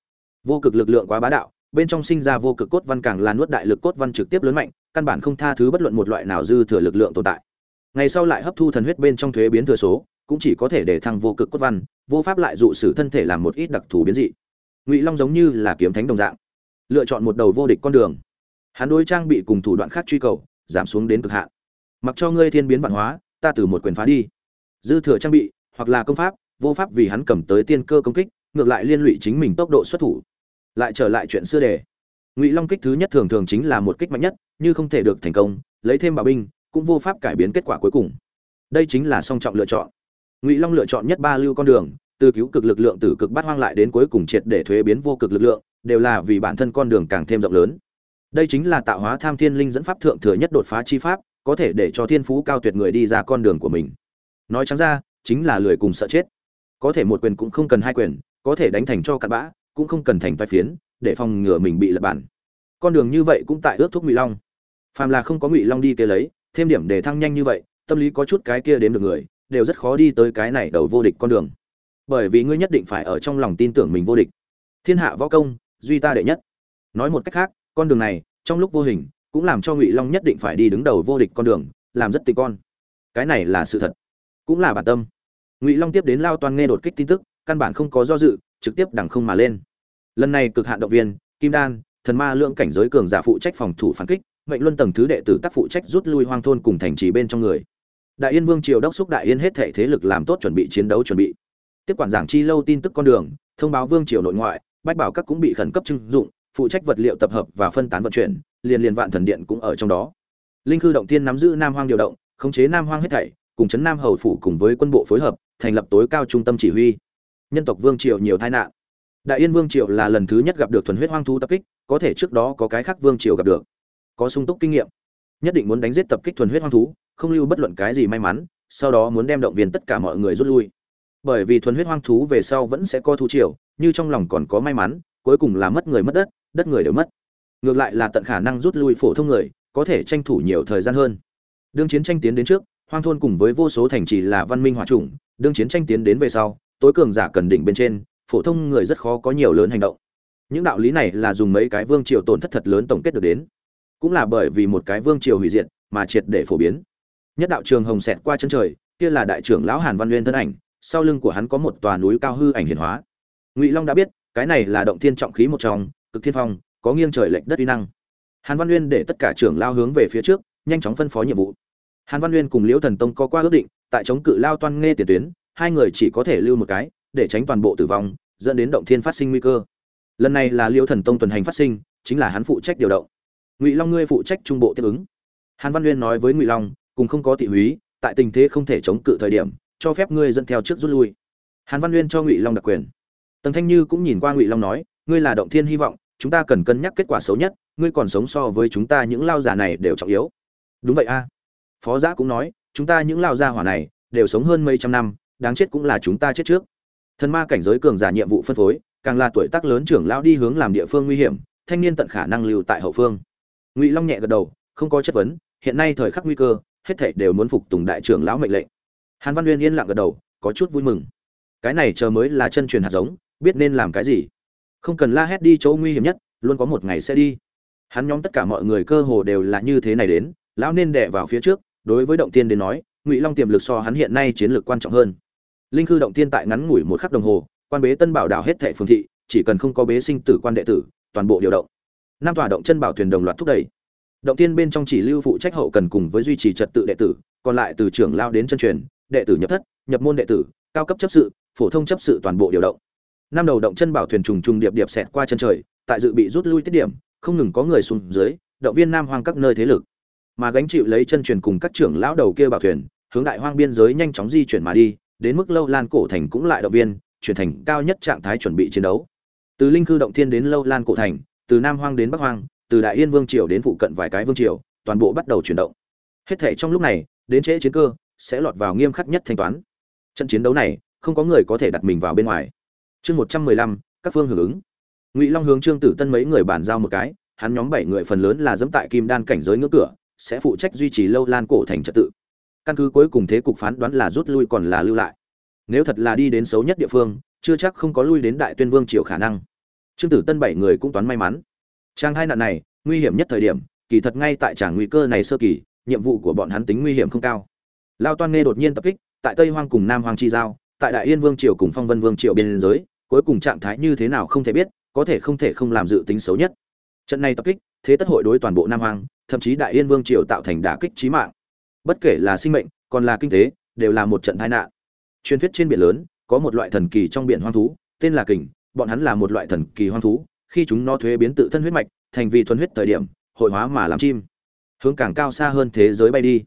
Vô cực lực lượng quá bá đạo bên trong sinh ra vô cực cốt văn càng là nuốt đại lực cốt văn trực tiếp lớn mạnh, căn bản không tha thứ bất luận một loại nào dư thừa lực lượng tồn tại. Ngày sau lại hấp thu thần huyết bên trong thuế biến thừa số, cũng chỉ có thể để thăng vô cực cốt văn, vô pháp lại dụ sử thân thể làm một ít đặc thù biến dị. Ngụy long giống như là kiếm thánh đồng dạng, lựa chọn một đầu vô địch con đường. Hắn đối trang bị cùng thủ đoạn khác truy cầu, giảm xuống đến cực hạn. Mặc cho ngươi thiên biến văn hóa, ta từ một quyền phá đi. Dư thừa trang bị, hoặc là công pháp, vô pháp vì hắn cầm tới tiên cơ công kích, ngược lại liên lụy chính mình tốc độ xuất thủ lại trở lại chuyện xưa đề. Ngụy long kích thứ nhất thường thường chính là một kích mạnh nhất, như không thể được thành công, lấy thêm bảo binh, cũng vô pháp cải biến kết quả cuối cùng. Đây chính là song trọng lựa chọn. Ngụy long lựa chọn nhất ba lưu con đường, từ cứu cực lực lượng từ cực bắt hoang lại đến cuối cùng triệt để thuế biến vô cực lực lượng, đều là vì bản thân con đường càng thêm rộng lớn. Đây chính là tạo hóa tham thiên linh dẫn pháp thượng thừa nhất đột phá chi pháp, có thể để cho thiên phú cao tuyệt người đi ra con đường của mình. Nói trắng ra, chính là lười cùng sợ chết. Có thể một quyền cũng không cần hai quyền, có thể đánh thành cho cặn bã cũng không cần thành vai phiến, để phòng ngừa mình bị lật bản. Con đường như vậy cũng tại ước thuốc ngụy long. Phàm là không có ngụy long đi kia lấy, thêm điểm để thăng nhanh như vậy, tâm lý có chút cái kia đến được người, đều rất khó đi tới cái này đầu vô địch con đường. Bởi vì ngươi nhất định phải ở trong lòng tin tưởng mình vô địch. Thiên hạ võ công, duy ta đệ nhất. Nói một cách khác, con đường này, trong lúc vô hình, cũng làm cho ngụy long nhất định phải đi đứng đầu vô địch con đường, làm rất tình con. Cái này là sự thật, cũng là bản tâm. Ngụy long tiếp đến lao toàn nghe đột kích tin tức, căn bản không có do dự trực tiếp đằng không mà lên. Lần này cực hạn động viên, kim đan, thần ma lượng cảnh giới cường giả phụ trách phòng thủ phản kích, mệnh luân tầng thứ đệ tử tác phụ trách rút lui hoang thôn cùng thành trì bên trong người. Đại yên vương triều đốc thúc đại yên hết thảy thế lực làm tốt chuẩn bị chiến đấu chuẩn bị. Tiếp quản giảng chi lâu tin tức con đường, thông báo vương triều nội ngoại, bách bảo các cũng bị khẩn cấp trưng dụng, phụ trách vật liệu tập hợp và phân tán vận chuyển, liền liền vạn thần điện cũng ở trong đó. Linh khư động tiên nắm giữ nam hoang điều động, khống chế nam hoang hết thảy, cùng chấn nam hầu phủ cùng với quân bộ phối hợp, thành lập tối cao trung tâm chỉ huy nhân tộc vương triều nhiều tai nạn. Đại yên vương triều là lần thứ nhất gặp được thuần huyết hoang thú tập kích, có thể trước đó có cái khác vương triều gặp được. Có sung túc kinh nghiệm. Nhất định muốn đánh giết tập kích thuần huyết hoang thú, không lưu bất luận cái gì may mắn, sau đó muốn đem động viên tất cả mọi người rút lui. Bởi vì thuần huyết hoang thú về sau vẫn sẽ có thú triều, như trong lòng còn có may mắn, cuối cùng là mất người mất đất đất người đều mất. Ngược lại là tận khả năng rút lui phổ thông người, có thể tranh thủ nhiều thời gian hơn. Đương chiến tranh tiến đến trước, hoang thôn cùng với vô số thành trì là văn minh hòa trùng đương chiến tranh tiến đến về sau tối cường giả cần đỉnh bên trên, phổ thông người rất khó có nhiều lớn hành động. Những đạo lý này là dùng mấy cái vương triều tổn thất thật lớn tổng kết được đến. Cũng là bởi vì một cái vương triều hủy diệt mà triệt để phổ biến. Nhất đạo trường hồng xẹt qua chân trời, kia là đại trưởng lão hàn văn nguyên thân ảnh, sau lưng của hắn có một tòa núi cao hư ảnh hiển hóa. Ngụy long đã biết, cái này là động thiên trọng khí một trong, cực thiên phong, có nghiêng trời lệch đất uy năng. Hàn văn nguyên để tất cả trưởng lao hướng về phía trước, nhanh chóng phân phó nhiệm vụ. Hàn văn nguyên cùng liễu thần tông có qua ước định, tại chống cự lao toan nghe tiền tuyến hai người chỉ có thể lưu một cái, để tránh toàn bộ tử vong, dẫn đến động thiên phát sinh nguy cơ. Lần này là liêu thần tông tuần hành phát sinh, chính là hắn phụ trách điều động. Ngụy long ngươi phụ trách trung bộ tiếp ứng. Hàn văn nguyên nói với ngụy long, cùng không có thị húy, tại tình thế không thể chống cự thời điểm, cho phép ngươi dẫn theo trước rút lui. Hàn văn nguyên cho ngụy long đặc quyền. Tần thanh như cũng nhìn qua ngụy long nói, ngươi là động thiên hy vọng, chúng ta cần cân nhắc kết quả xấu nhất, ngươi còn sống so với chúng ta những lao giả này đều trọng yếu. Đúng vậy a. Phó giã cũng nói, chúng ta những lao gia hỏa này đều sống hơn mấy trăm năm đáng chết cũng là chúng ta chết trước. Thần ma cảnh giới cường giả nhiệm vụ phân phối, càng là tuổi tác lớn trưởng lão đi hướng làm địa phương nguy hiểm, thanh niên tận khả năng lưu tại hậu phương. Ngụy long nhẹ gật đầu, không có chất vấn, hiện nay thời khắc nguy cơ, hết thảy đều muốn phục tùng đại trưởng lão mệnh lệnh. Hàn văn uyên yên lặng gật đầu, có chút vui mừng. Cái này chờ mới là chân truyền hạt giống, biết nên làm cái gì. Không cần la hét đi chỗ nguy hiểm nhất, luôn có một ngày sẽ đi. Hắn nhóm tất cả mọi người cơ hồ đều là như thế này đến, lão nên đè vào phía trước, đối với động tiên đến nói, ngụy long tiềm lực so hắn hiện nay chiến lược quan trọng hơn linh khư động thiên tại ngắn ngủi một khắc đồng hồ, quan bế tân bảo đảo hết thệ phương thị, chỉ cần không có bế sinh tử quan đệ tử, toàn bộ điều động. Năm tòa động chân bảo thuyền đồng loạt thúc đẩy. Động tiên bên trong chỉ lưu phụ trách hậu cần cùng với duy trì trật tự đệ tử, còn lại từ trưởng lao đến chân truyền, đệ tử nhập thất, nhập môn đệ tử, cao cấp chấp sự, phổ thông chấp sự toàn bộ điều động. Năm đầu động chân bảo thuyền trùng trùng điệp điệp xẹt qua chân trời, tại dự bị rút lui tiết điểm, không ngừng có người xuống dưới, động viên nam hoang các nơi thế lực. Mà gánh chịu lấy chân truyền cùng các trưởng lão đầu kia bảo thuyền, hướng đại hoang biên giới nhanh chóng di chuyển mà đi đến mức lâu lan cổ thành cũng lại động viên, chuyển thành cao nhất trạng thái chuẩn bị chiến đấu. Từ linh cư động thiên đến lâu lan cổ thành, từ nam hoang đến bắc hoang, từ đại yên vương triều đến phụ cận vài cái vương triều, toàn bộ bắt đầu chuyển động. Hết thể trong lúc này, đến trễ chiến cơ, sẽ lọt vào nghiêm khắc nhất thanh toán. Trận chiến đấu này, không có người có thể đặt mình vào bên ngoài. Chương một trăm mười lăm, các phương hưởng ứng. Ngụy long hướng trương tử tân mấy người bàn giao một cái, hắn nhóm bảy người phần lớn là dẫm tại kim đan cảnh giới ngưỡng cửa, sẽ phụ trách duy trì lâu lan cổ thành trật tự căn cứ cuối cùng thế cục phán đoán là rút lui còn là lưu lại. Nếu thật là đi đến xấu nhất địa phương, chưa chắc không có lui đến đại tuyên vương triều khả năng. Trương tử tân bảy người cũng toán may mắn. Trang hai nạn này, nguy hiểm nhất thời điểm, kỳ thật ngay tại tràng nguy cơ này sơ kỳ, nhiệm vụ của bọn hắn tính nguy hiểm không cao. Lao toan nghe đột nhiên tập kích, tại tây hoang cùng nam hoang chi giao, tại đại yên vương triều cùng phong vân vương triều biên giới, cuối cùng trạng thái như thế nào không thể biết, có thể không thể không làm dự tính xấu nhất. Trận này tập kích, thế tất hội đối toàn bộ nam hoang, thậm chí đại yên vương triều tạo thành đả kích chí mạng bất kể là sinh mệnh, còn là kinh tế, đều là một trận tai nạn. Truyền thuyết trên biển lớn, có một loại thần kỳ trong biển hoang thú, tên là kình, bọn hắn là một loại thần kỳ hoang thú, khi chúng nó thuế biến tự thân huyết mạch, thành vì thuần huyết thời điểm, hội hóa mà làm chim. Hướng càng cao xa hơn thế giới bay đi.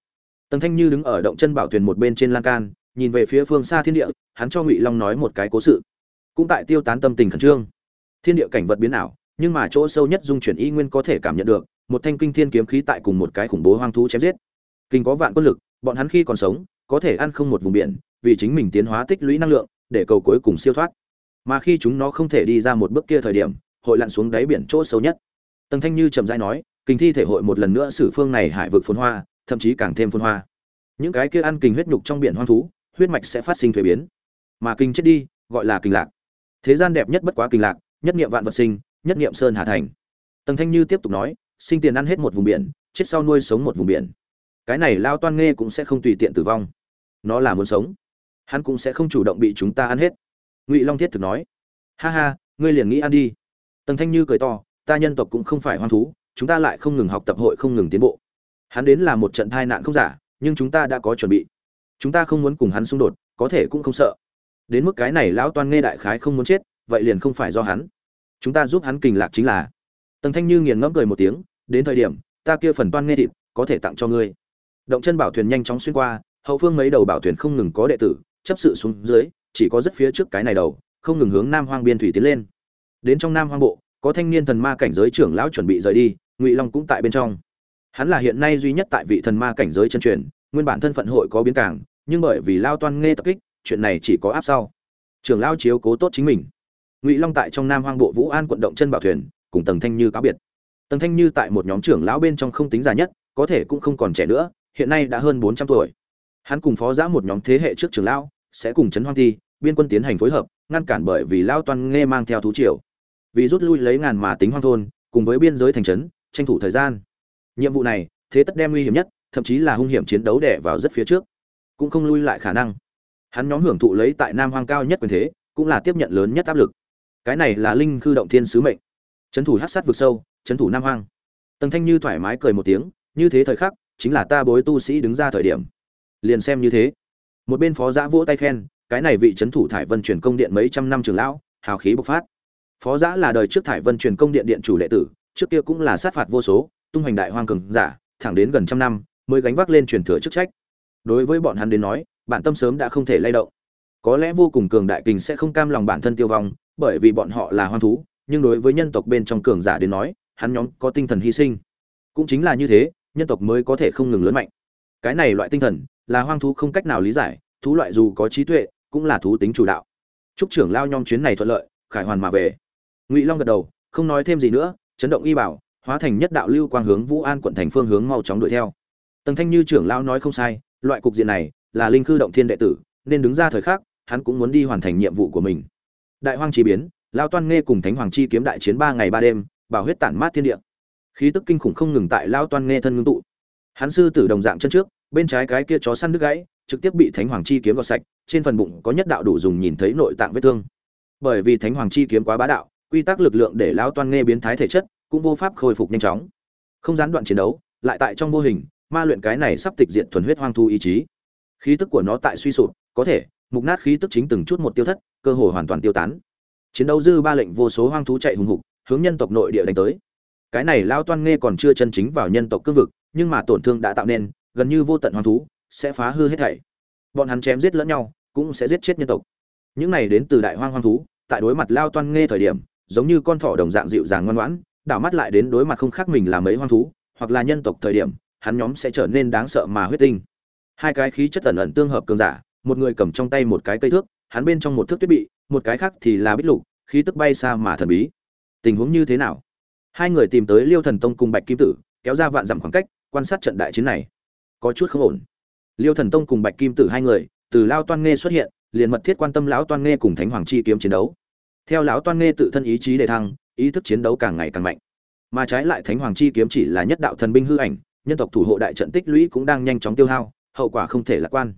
Tần thanh như đứng ở động chân bảo thuyền một bên trên lan can, nhìn về phía phương xa thiên địa, hắn cho ngụy long nói một cái cố sự. Cũng tại tiêu tán tâm tình khẩn trương. Thiên địa cảnh vật biến ảo, nhưng mà chỗ sâu nhất dung chuyển y nguyên có thể cảm nhận được, một thanh kinh thiên kiếm khí tại cùng một cái khủng bố hoang thú chém giết kinh có vạn quân lực, bọn hắn khi còn sống, có thể ăn không một vùng biển, vì chính mình tiến hóa tích lũy năng lượng, để cầu cuối cùng siêu thoát. Mà khi chúng nó không thể đi ra một bước kia thời điểm, hội lặn xuống đáy biển chỗ sâu nhất. Tầng thanh như trầm rãi nói kinh thi thể hội một lần nữa sử phương này hải vực phồn hoa, thậm chí càng thêm phồn hoa. Những cái kia ăn kinh huyết nhục trong biển hoang thú, huyết mạch sẽ phát sinh thuế biến. Mà kinh chết đi, gọi là kinh lạc. Thế gian đẹp nhất bất quá kinh lạc, nhất niệm vạn vật sinh, nhất niệm sơn hà thành. Tầng thanh như tiếp tục nói, sinh tiền ăn hết một vùng biển, chết sau nuôi sống một vùng biển cái này lao toan nghe cũng sẽ không tùy tiện tử vong. Nó là muốn sống. Hắn cũng sẽ không chủ động bị chúng ta ăn hết. Ngụy long thiết thực nói. Ha ha, ngươi liền nghĩ ăn đi. Tầng thanh như cười to, ta nhân tộc cũng không phải hoang thú, chúng ta lại không ngừng học tập hội không ngừng tiến bộ. Hắn đến là một trận tai nạn không giả, nhưng chúng ta đã có chuẩn bị. Chúng ta không muốn cùng hắn xung đột, có thể cũng không sợ. Đến mức cái này lão toan nghe đại khái không muốn chết, vậy liền không phải do hắn. Chúng ta giúp hắn kình lạc chính là. Tầng thanh như nghiền ngẫm cười một tiếng, đến thời điểm, ta kia phần toan nghe thịt có thể tặng cho ngươi động chân bảo thuyền nhanh chóng xuyên qua, hậu phương mấy đầu bảo thuyền không ngừng có đệ tử, chấp sự xuống dưới, chỉ có rất phía trước cái này đầu, không ngừng hướng nam hoang biên thủy tiến lên. Đến trong nam hoang bộ, có thanh niên thần ma cảnh giới trưởng lão chuẩn bị rời đi, ngụy long cũng tại bên trong. Hắn là hiện nay duy nhất tại vị thần ma cảnh giới chân truyền, nguyên bản thân phận hội có biến cảng nhưng bởi vì lao toan nghe tập kích, chuyện này chỉ có áp sau. Trưởng lão chiếu cố tốt chính mình. Ngụy long tại trong nam hoang bộ vũ an quận động chân bảo thuyền, cùng tầng thanh như cáo biệt. Tầng thanh như tại một nhóm trưởng lão bên trong không tính già nhất, có thể cũng không còn trẻ nữa hiện nay đã hơn bốn trăm tuổi. Hắn cùng phó giã một nhóm thế hệ trước trưởng lão, sẽ cùng trấn hoang thi biên quân tiến hành phối hợp, ngăn cản bởi vì lao toan nghe mang theo thú triều. Vì rút lui lấy ngàn mà tính hoang thôn, cùng với biên giới thành trấn, tranh thủ thời gian. Nhiệm vụ này, thế tất đem nguy hiểm nhất, thậm chí là hung hiểm chiến đấu đẻ vào rất phía trước. Cũng không lui lại khả năng. Hắn nhóm hưởng thụ lấy tại nam hoang cao nhất quyền thế, cũng là tiếp nhận lớn nhất áp lực. Cái này là linh khư động thiên sứ mệnh. Trấn thủ hắc sát vực sâu, trấn thủ nam hoang. Tầng thanh như thoải mái cười một tiếng, như thế thời khắc chính là ta bối tu sĩ đứng ra thời điểm. Liền xem như thế. Một bên phó giã vỗ tay khen, cái này vị trấn thủ thải vân truyền công điện mấy trăm năm trường lão, hào khí bộc phát. Phó giã là đời trước thải vân truyền công điện điện chủ đệ tử, trước kia cũng là sát phạt vô số, tung hoành đại hoang cường giả, thẳng đến gần trăm năm, mới gánh vác lên truyền thừa chức trách. Đối với bọn hắn đến nói, bản tâm sớm đã không thể lay động. Có lẽ vô cùng cường đại kình sẽ không cam lòng bản thân tiêu vong, bởi vì bọn họ là hoang thú, nhưng đối với nhân tộc bên trong cường giả đến nói, hắn nhóm có tinh thần hy sinh. Cũng chính là như thế nhân tộc mới có thể không ngừng lớn mạnh. Cái này loại tinh thần là hoang thú không cách nào lý giải, thú loại dù có trí tuệ cũng là thú tính chủ đạo. Chúc trưởng lao nhom chuyến này thuận lợi, khải hoàn mà về. Ngụy long gật đầu, không nói thêm gì nữa, chấn động y bảo, hóa thành nhất đạo lưu quang hướng vũ an quận thành phương hướng mau chóng đuổi theo. Tầng thanh như trưởng lao nói không sai, loại cục diện này là linh Cư động thiên đệ tử, nên đứng ra thời khắc, hắn cũng muốn đi hoàn thành nhiệm vụ của mình. Đại hoang chi biến, lao toan nghe cùng thánh hoàng chi kiếm đại chiến ba ngày ba đêm, bảo huyết tản mát thiên địa khí tức kinh khủng không ngừng tại lao toan nghe thân ngưng tụ. Hắn sư tử đồng dạng chân trước, bên trái cái kia chó săn đứt gãy, trực tiếp bị thánh hoàng chi kiếm gọt sạch, trên phần bụng có nhất đạo đủ dùng nhìn thấy nội tạng vết thương. Bởi vì thánh hoàng chi kiếm quá bá đạo, quy tắc lực lượng để lao toan nghe biến thái thể chất cũng vô pháp khôi phục nhanh chóng. Không gián đoạn chiến đấu, lại tại trong vô hình, ma luyện cái này sắp tịch diện thuần huyết hoang thu ý chí. Khí tức của nó tại suy sụp, có thể, mục nát khí tức chính từng chút một tiêu thất, cơ hồ hoàn toàn tiêu tán. Chiến đấu dư ba lệnh vô số hoang thú chạy hùng hục, hướng nhân tộc nội địa đánh tới cái này lao toan nghe còn chưa chân chính vào nhân tộc cương vực, nhưng mà tổn thương đã tạo nên, gần như vô tận hoang thú, sẽ phá hư hết thảy. Bọn hắn chém giết lẫn nhau, cũng sẽ giết chết nhân tộc. Những này đến từ đại hoang hoang thú, tại đối mặt lao toan nghe thời điểm, giống như con thỏ đồng dạng dịu dàng ngoan ngoãn, đảo mắt lại đến đối mặt không khác mình là mấy hoang thú, hoặc là nhân tộc thời điểm, hắn nhóm sẽ trở nên đáng sợ mà huyết tinh. Hai cái khí chất ẩn ẩn tương hợp cường giả, một người cầm trong tay một cái cây thước, hắn bên trong một thước tuyết bị, một cái khác thì là bích lục, khí tức bay xa mà thần bí. Tình huống như thế nào? Hai người tìm tới liêu thần tông cùng bạch kim tử, kéo ra vạn dặm khoảng cách, quan sát trận đại chiến này. Có chút không ổn. Liêu thần tông cùng bạch kim tử hai người, từ lao toan nghe xuất hiện, liền mật thiết quan tâm lão toan nghe cùng thánh hoàng chi kiếm chiến đấu. Theo lão toan nghe tự thân ý chí đề thăng, ý thức chiến đấu càng ngày càng mạnh. Mà trái lại thánh hoàng chi kiếm chỉ là nhất đạo thần binh hư ảnh, nhân tộc thủ hộ đại trận tích lũy cũng đang nhanh chóng tiêu hao, hậu quả không thể lạc quan.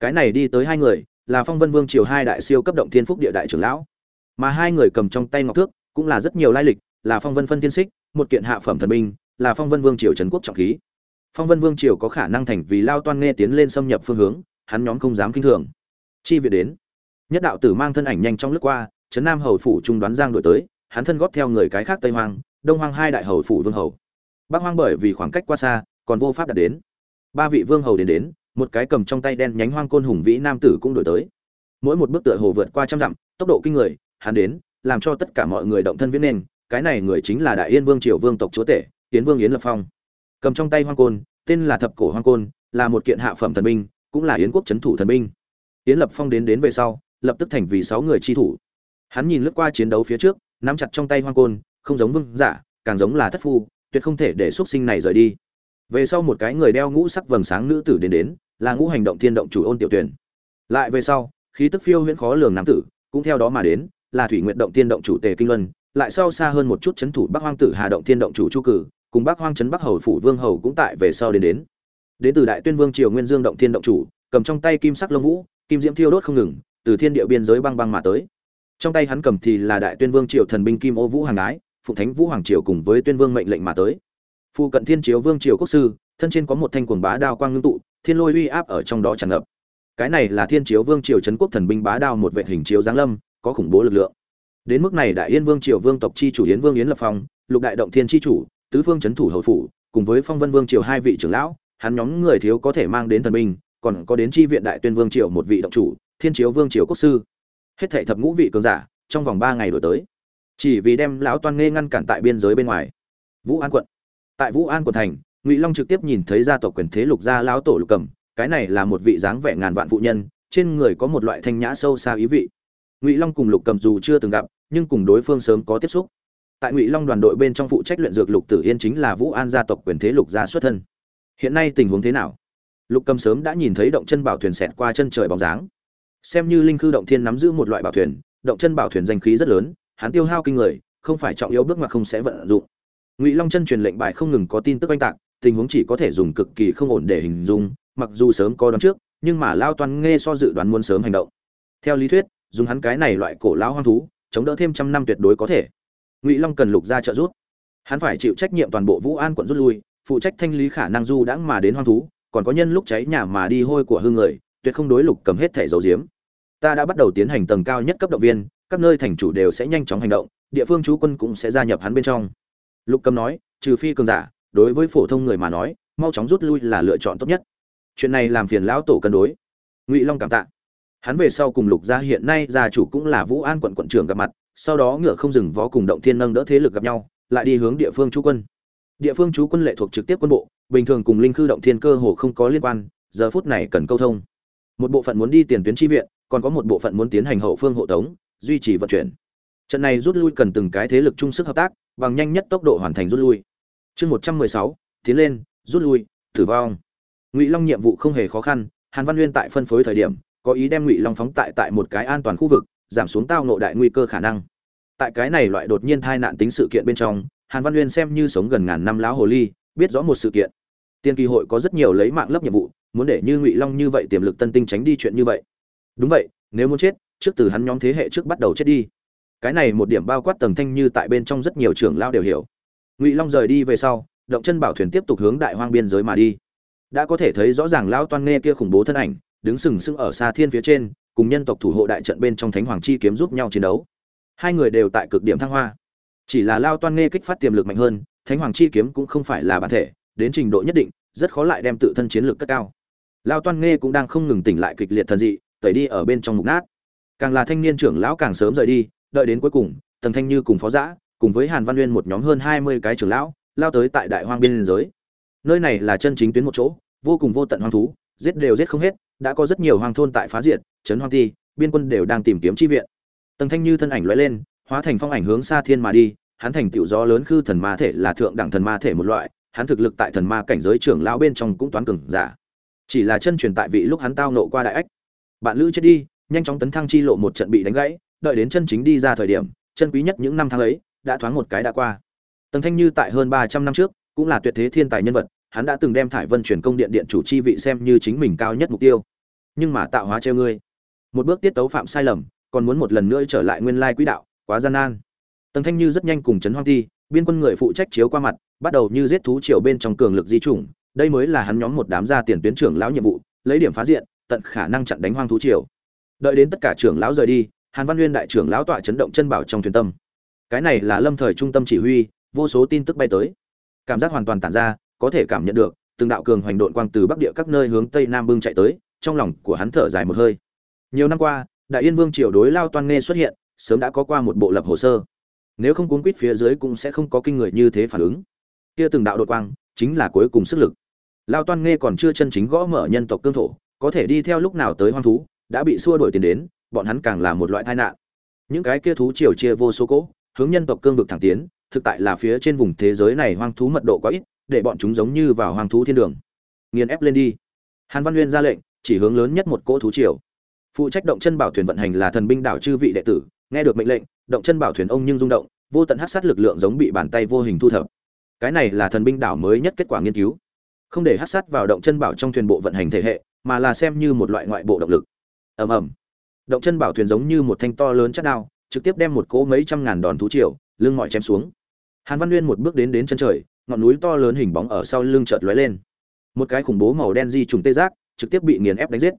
Cái này đi tới hai người, là phong vân vương triều hai đại siêu cấp động thiên phúc địa đại trưởng lão. Mà hai người cầm trong tay ngọc thước, cũng là rất nhiều lai lịch là phong vân phân thiên xích, một kiện hạ phẩm thần binh, là phong vân vương triều trấn quốc trọng khí. Phong vân vương triều có khả năng thành vì lao toan nghe tiến lên xâm nhập phương hướng, hắn nhóm không dám kinh thường. Chi viện đến. Nhất đạo tử mang thân ảnh nhanh trong lướt qua, trấn nam hầu phủ trung đoán giang đổi tới, hắn thân góp theo người cái khác tây hoang, đông hoang hai đại hầu phủ vương hầu. Bắc hoang bởi vì khoảng cách quá xa, còn vô pháp đạt đến. Ba vị vương hầu đến đến, một cái cầm trong tay đen nhánh hoang côn hùng vĩ nam tử cũng đổi tới. Mỗi một bước tựa hồ vượt qua trăm dặm, tốc độ kinh người, hắn đến, làm cho tất cả mọi người động thân viết nên cái này người chính là đại yên vương triều vương tộc chúa tể tiến vương yến lập phong. Cầm trong tay hoang côn, tên là thập cổ hoang côn, là một kiện hạ phẩm thần binh, cũng là yến quốc c thủ thần binh. Yến lập phong đến đến về sau, lập tức thành vì sáu người chi thủ. Hắn nhìn lướt qua chiến đấu phía trước, nắm chặt trong tay hoang côn, không giống vương giả, càng giống là thất phu, tuyệt không thể để xuất sinh này rời đi. Về sau một cái người đeo ngũ sắc vầng sáng nữ tử đến đến, là ngũ hành động thiên động chủ ôn tiểu tuyển lại về sau, khí tức phiêu huyễn khó lường nam tử, cũng theo đó mà đến, là thủy nguyện động thiên động chủ tề kinh luân lại sau xa hơn một chút chấn thủ bắc hoang tử hà động thiên động chủ chu cử, cùng bắc hoang trấn bắc hầu phủ vương hầu cũng tại về sau đến đến. Đến từ đại tuyên vương triều nguyên dương động thiên động chủ, cầm trong tay kim sắc lông vũ, kim diễm thiêu đốt không ngừng, từ thiên địa biên giới băng băng mà tới. Trong tay hắn cầm thì là đại tuyên vương triều thần binh kim ô vũ hàng ái phụ thánh vũ hoàng triều cùng với tuyên vương mệnh lệnh mà tới. Phụ cận thiên chiếu vương triều quốc sư, thân trên có một thanh cuồng bá đao quang ngưng tụ, thiên lôi uy áp ở trong đó tràn ngập. Cái này là thiên chiếu vương triều trấn quốc thần binh bá đao một vệ hình chiếu giáng lâm, có khủng bố lực lượng đến mức này đại yên vương triều vương tộc chi chủ yến vương yến lập phong, lục đại động thiên chi chủ, tứ phương chấn thủ hầu phủ, cùng với phong vân vương triều hai vị trưởng lão, hắn nhóm người thiếu có thể mang đến thần binh, còn có đến chi viện đại tuyên vương triều một vị động chủ, thiên chiếu vương triều quốc sư. Hết thảy thập ngũ vị cường giả, trong vòng ba ngày đổi tới. Chỉ vì đem lão toan nghe ngăn cản tại biên giới bên ngoài. Vũ an quận. Tại vũ an quận thành, ngụy long trực tiếp nhìn thấy gia tộc quyền thế lục gia lão tổ lục cầm, cái này là một vị dáng vẻ ngàn vạn phụ nhân, trên người có một loại thanh nhã sâu xa ý vị. Ngụy long cùng lục cầm dù chưa từng gặp nhưng cùng đối phương sớm có tiếp xúc. Tại ngụy long đoàn đội bên trong phụ trách luyện dược lục tử yên chính là vũ an gia tộc quyền thế lục gia xuất thân. Hiện nay tình huống thế nào? Lục cầm sớm đã nhìn thấy động chân bảo thuyền xẹt qua chân trời bóng dáng. Xem như linh khư động thiên nắm giữ một loại bảo thuyền, động chân bảo thuyền danh khí rất lớn, hắn tiêu hao kinh người, không phải trọng yếu bước ngoặt không sẽ vận dụng. Ngụy long chân truyền lệnh bài không ngừng có tin tức oanh tạc, tình huống chỉ có thể dùng cực kỳ không ổn để hình dung, mặc dù sớm có đoán trước, nhưng mà lao toan nghe so dự đoán muốn sớm hành động. Theo lý thuyết, dùng hắn cái này loại cổ lão hoang thú chống đỡ thêm trăm năm tuyệt đối có thể. Ngụy long cần lục gia trợ giúp. Hắn phải chịu trách nhiệm toàn bộ vũ an quận rút lui, phụ trách thanh lý khả năng du đãng mà đến hoang thú, còn có nhân lúc cháy nhà mà đi hôi của hư người, tuyệt không đối lục cầm hết thẻ dầu diếm ta đã bắt đầu tiến hành tầng cao nhất cấp động viên, các nơi thành chủ đều sẽ nhanh chóng hành động, địa phương chú quân cũng sẽ gia nhập hắn bên trong. Lục cầm nói, trừ phi cường giả, đối với phổ thông người mà nói, mau chóng rút lui là lựa chọn tốt nhất. Chuyện này làm phiền lão tổ cân đối. Ngụy long cảm tạ hắn về sau cùng lục gia hiện nay gia chủ cũng là vũ an quận quận trưởng gặp mặt, sau đó ngựa không dừng vó cùng động thiên nâng đỡ thế lực gặp nhau, lại đi hướng địa phương chú quân. Địa phương chú quân lệ thuộc trực tiếp quân bộ, bình thường cùng linh khư động thiên cơ hồ không có liên quan, giờ phút này cần câu thông. Một bộ phận muốn đi tiền tuyến tri viện, còn có một bộ phận muốn tiến hành hậu phương hộ tống, duy trì vận chuyển. Trận này rút lui cần từng cái thế lực chung sức hợp tác, bằng nhanh nhất tốc độ hoàn thành rút lui. Chương một trăm mười sáu, tiến lên, rút lui, tử vong. Ngụy long nhiệm vụ không hề khó khăn, hàn văn nguyên tại phân phối thời điểm có ý đem ngụy long phóng tại tại một cái an toàn khu vực giảm xuống tao nộ đại nguy cơ khả năng tại cái này loại đột nhiên thai nạn tính sự kiện bên trong hàn văn Uyên xem như sống gần ngàn năm lão hồ ly biết rõ một sự kiện tiên kỳ hội có rất nhiều lấy mạng lấp nhiệm vụ muốn để như ngụy long như vậy tiềm lực tân tinh tránh đi chuyện như vậy đúng vậy nếu muốn chết trước từ hắn nhóm thế hệ trước bắt đầu chết đi cái này một điểm bao quát tầng thanh như tại bên trong rất nhiều trưởng lao đều hiểu ngụy long rời đi về sau động chân bảo thuyền tiếp tục hướng đại hoang biên giới mà đi đã có thể thấy rõ ràng lao toan nghe kia khủng bố thân ảnh đứng sừng sững ở xa thiên phía trên, cùng nhân tộc thủ hộ đại trận bên trong thánh hoàng chi kiếm giúp nhau chiến đấu. Hai người đều tại cực điểm thăng hoa. Chỉ là lao toan nghe kích phát tiềm lực mạnh hơn, thánh hoàng chi kiếm cũng không phải là bản thể, đến trình độ nhất định, rất khó lại đem tự thân chiến lược cất cao. Lao toan nghe cũng đang không ngừng tỉnh lại kịch liệt thần dị, tẩy đi ở bên trong mục nát. Càng là thanh niên trưởng lão càng sớm rời đi, đợi đến cuối cùng, tần thanh như cùng phó giã, cùng với hàn văn nguyên một nhóm hơn hai mươi cái trưởng lão, lao tới tại đại hoang biên giới. Nơi này là chân chính tuyến một chỗ, vô cùng vô tận hoang thú, giết đều giết không hết đã có rất nhiều hoang thôn tại phá diệt, trấn hoang ti biên quân đều đang tìm kiếm chi viện. Tần thanh như thân ảnh lóe lên, hóa thành phong ảnh hướng xa thiên mà đi, hắn thành tựu gió lớn khư thần ma thể là thượng đẳng thần ma thể một loại, hắn thực lực tại thần ma cảnh giới trưởng lão bên trong cũng toán cường giả. Chỉ là chân truyền tại vị lúc hắn tao nộ qua đại ách. Bạn lữ chết đi, nhanh chóng tấn thăng chi lộ một trận bị đánh gãy, đợi đến chân chính đi ra thời điểm, chân quý nhất những năm tháng ấy, đã thoáng một cái đã qua. Tần thanh như tại hơn ba trăm năm trước, cũng là tuyệt thế thiên tài nhân vật hắn đã từng đem thải vân truyền công điện điện chủ chi vị xem như chính mình cao nhất mục tiêu. Nhưng mà tạo hóa treo ngươi. Một bước tiết tấu phạm sai lầm, còn muốn một lần nữa trở lại nguyên lai quỹ đạo, quá gian nan. Tần thanh như rất nhanh cùng trấn hoang ti, biên quân người phụ trách chiếu qua mặt, bắt đầu như giết thú triều bên trong cường lực di chủng. Đây mới là hắn nhóm một đám gia tiền tuyến trưởng lão nhiệm vụ, lấy điểm phá diện, tận khả năng chặn đánh hoang thú triều. Đợi đến tất cả trưởng lão rời đi, hàn văn nguyên đại trưởng lão tọa chấn động chân bảo trong thuyền tâm. Cái này là lâm thời trung tâm chỉ huy, vô số tin tức bay tới. Cảm giác hoàn toàn tản ra có thể cảm nhận được, từng đạo cường hoành độn quang từ bắc địa các nơi hướng tây nam bưng chạy tới, trong lòng của hắn thở dài một hơi. Nhiều năm qua, đại yên vương triều đối lao toan nghe xuất hiện, sớm đã có qua một bộ lập hồ sơ. Nếu không cuốn quýt phía dưới cũng sẽ không có kinh người như thế phản ứng. Kia từng đạo đột quang, chính là cuối cùng sức lực. Lao toan nghe còn chưa chân chính gõ mở nhân tộc cương thổ, có thể đi theo lúc nào tới hoang thú, đã bị xua đuổi tiền đến, bọn hắn càng là một loại tai nạn. Những cái kia thú triều chia vô số cỗ, hướng nhân tộc cương vực thẳng tiến, thực tại là phía trên vùng thế giới này hoang thú mật độ quá ít để bọn chúng giống như vào hoàng thú thiên đường. Nghiền ép lên đi. Hàn văn nguyên ra lệnh, chỉ hướng lớn nhất một cỗ thú triều. Phụ trách động chân bảo thuyền vận hành là thần binh đảo chư vị đệ tử, nghe được mệnh lệnh, động chân bảo thuyền ông nhưng rung động, vô tận hát sát lực lượng giống bị bàn tay vô hình thu thập. Cái này là thần binh đảo mới nhất kết quả nghiên cứu. Không để hát sát vào động chân bảo trong thuyền bộ vận hành thể hệ, mà là xem như một loại ngoại bộ động lực. Ầm ầm. Động chân bảo thuyền giống như một thanh to lớn chất đao, trực tiếp đem một cỗ mấy trăm ngàn đòn thú triều, lưng mọi chém xuống. Hàn văn nguyên một bước đến đến chân trời ngọn núi to lớn hình bóng ở sau lưng chợt lóe lên. Một cái khủng bố màu đen di trùng tê giác, trực tiếp bị nghiền ép đánh giết.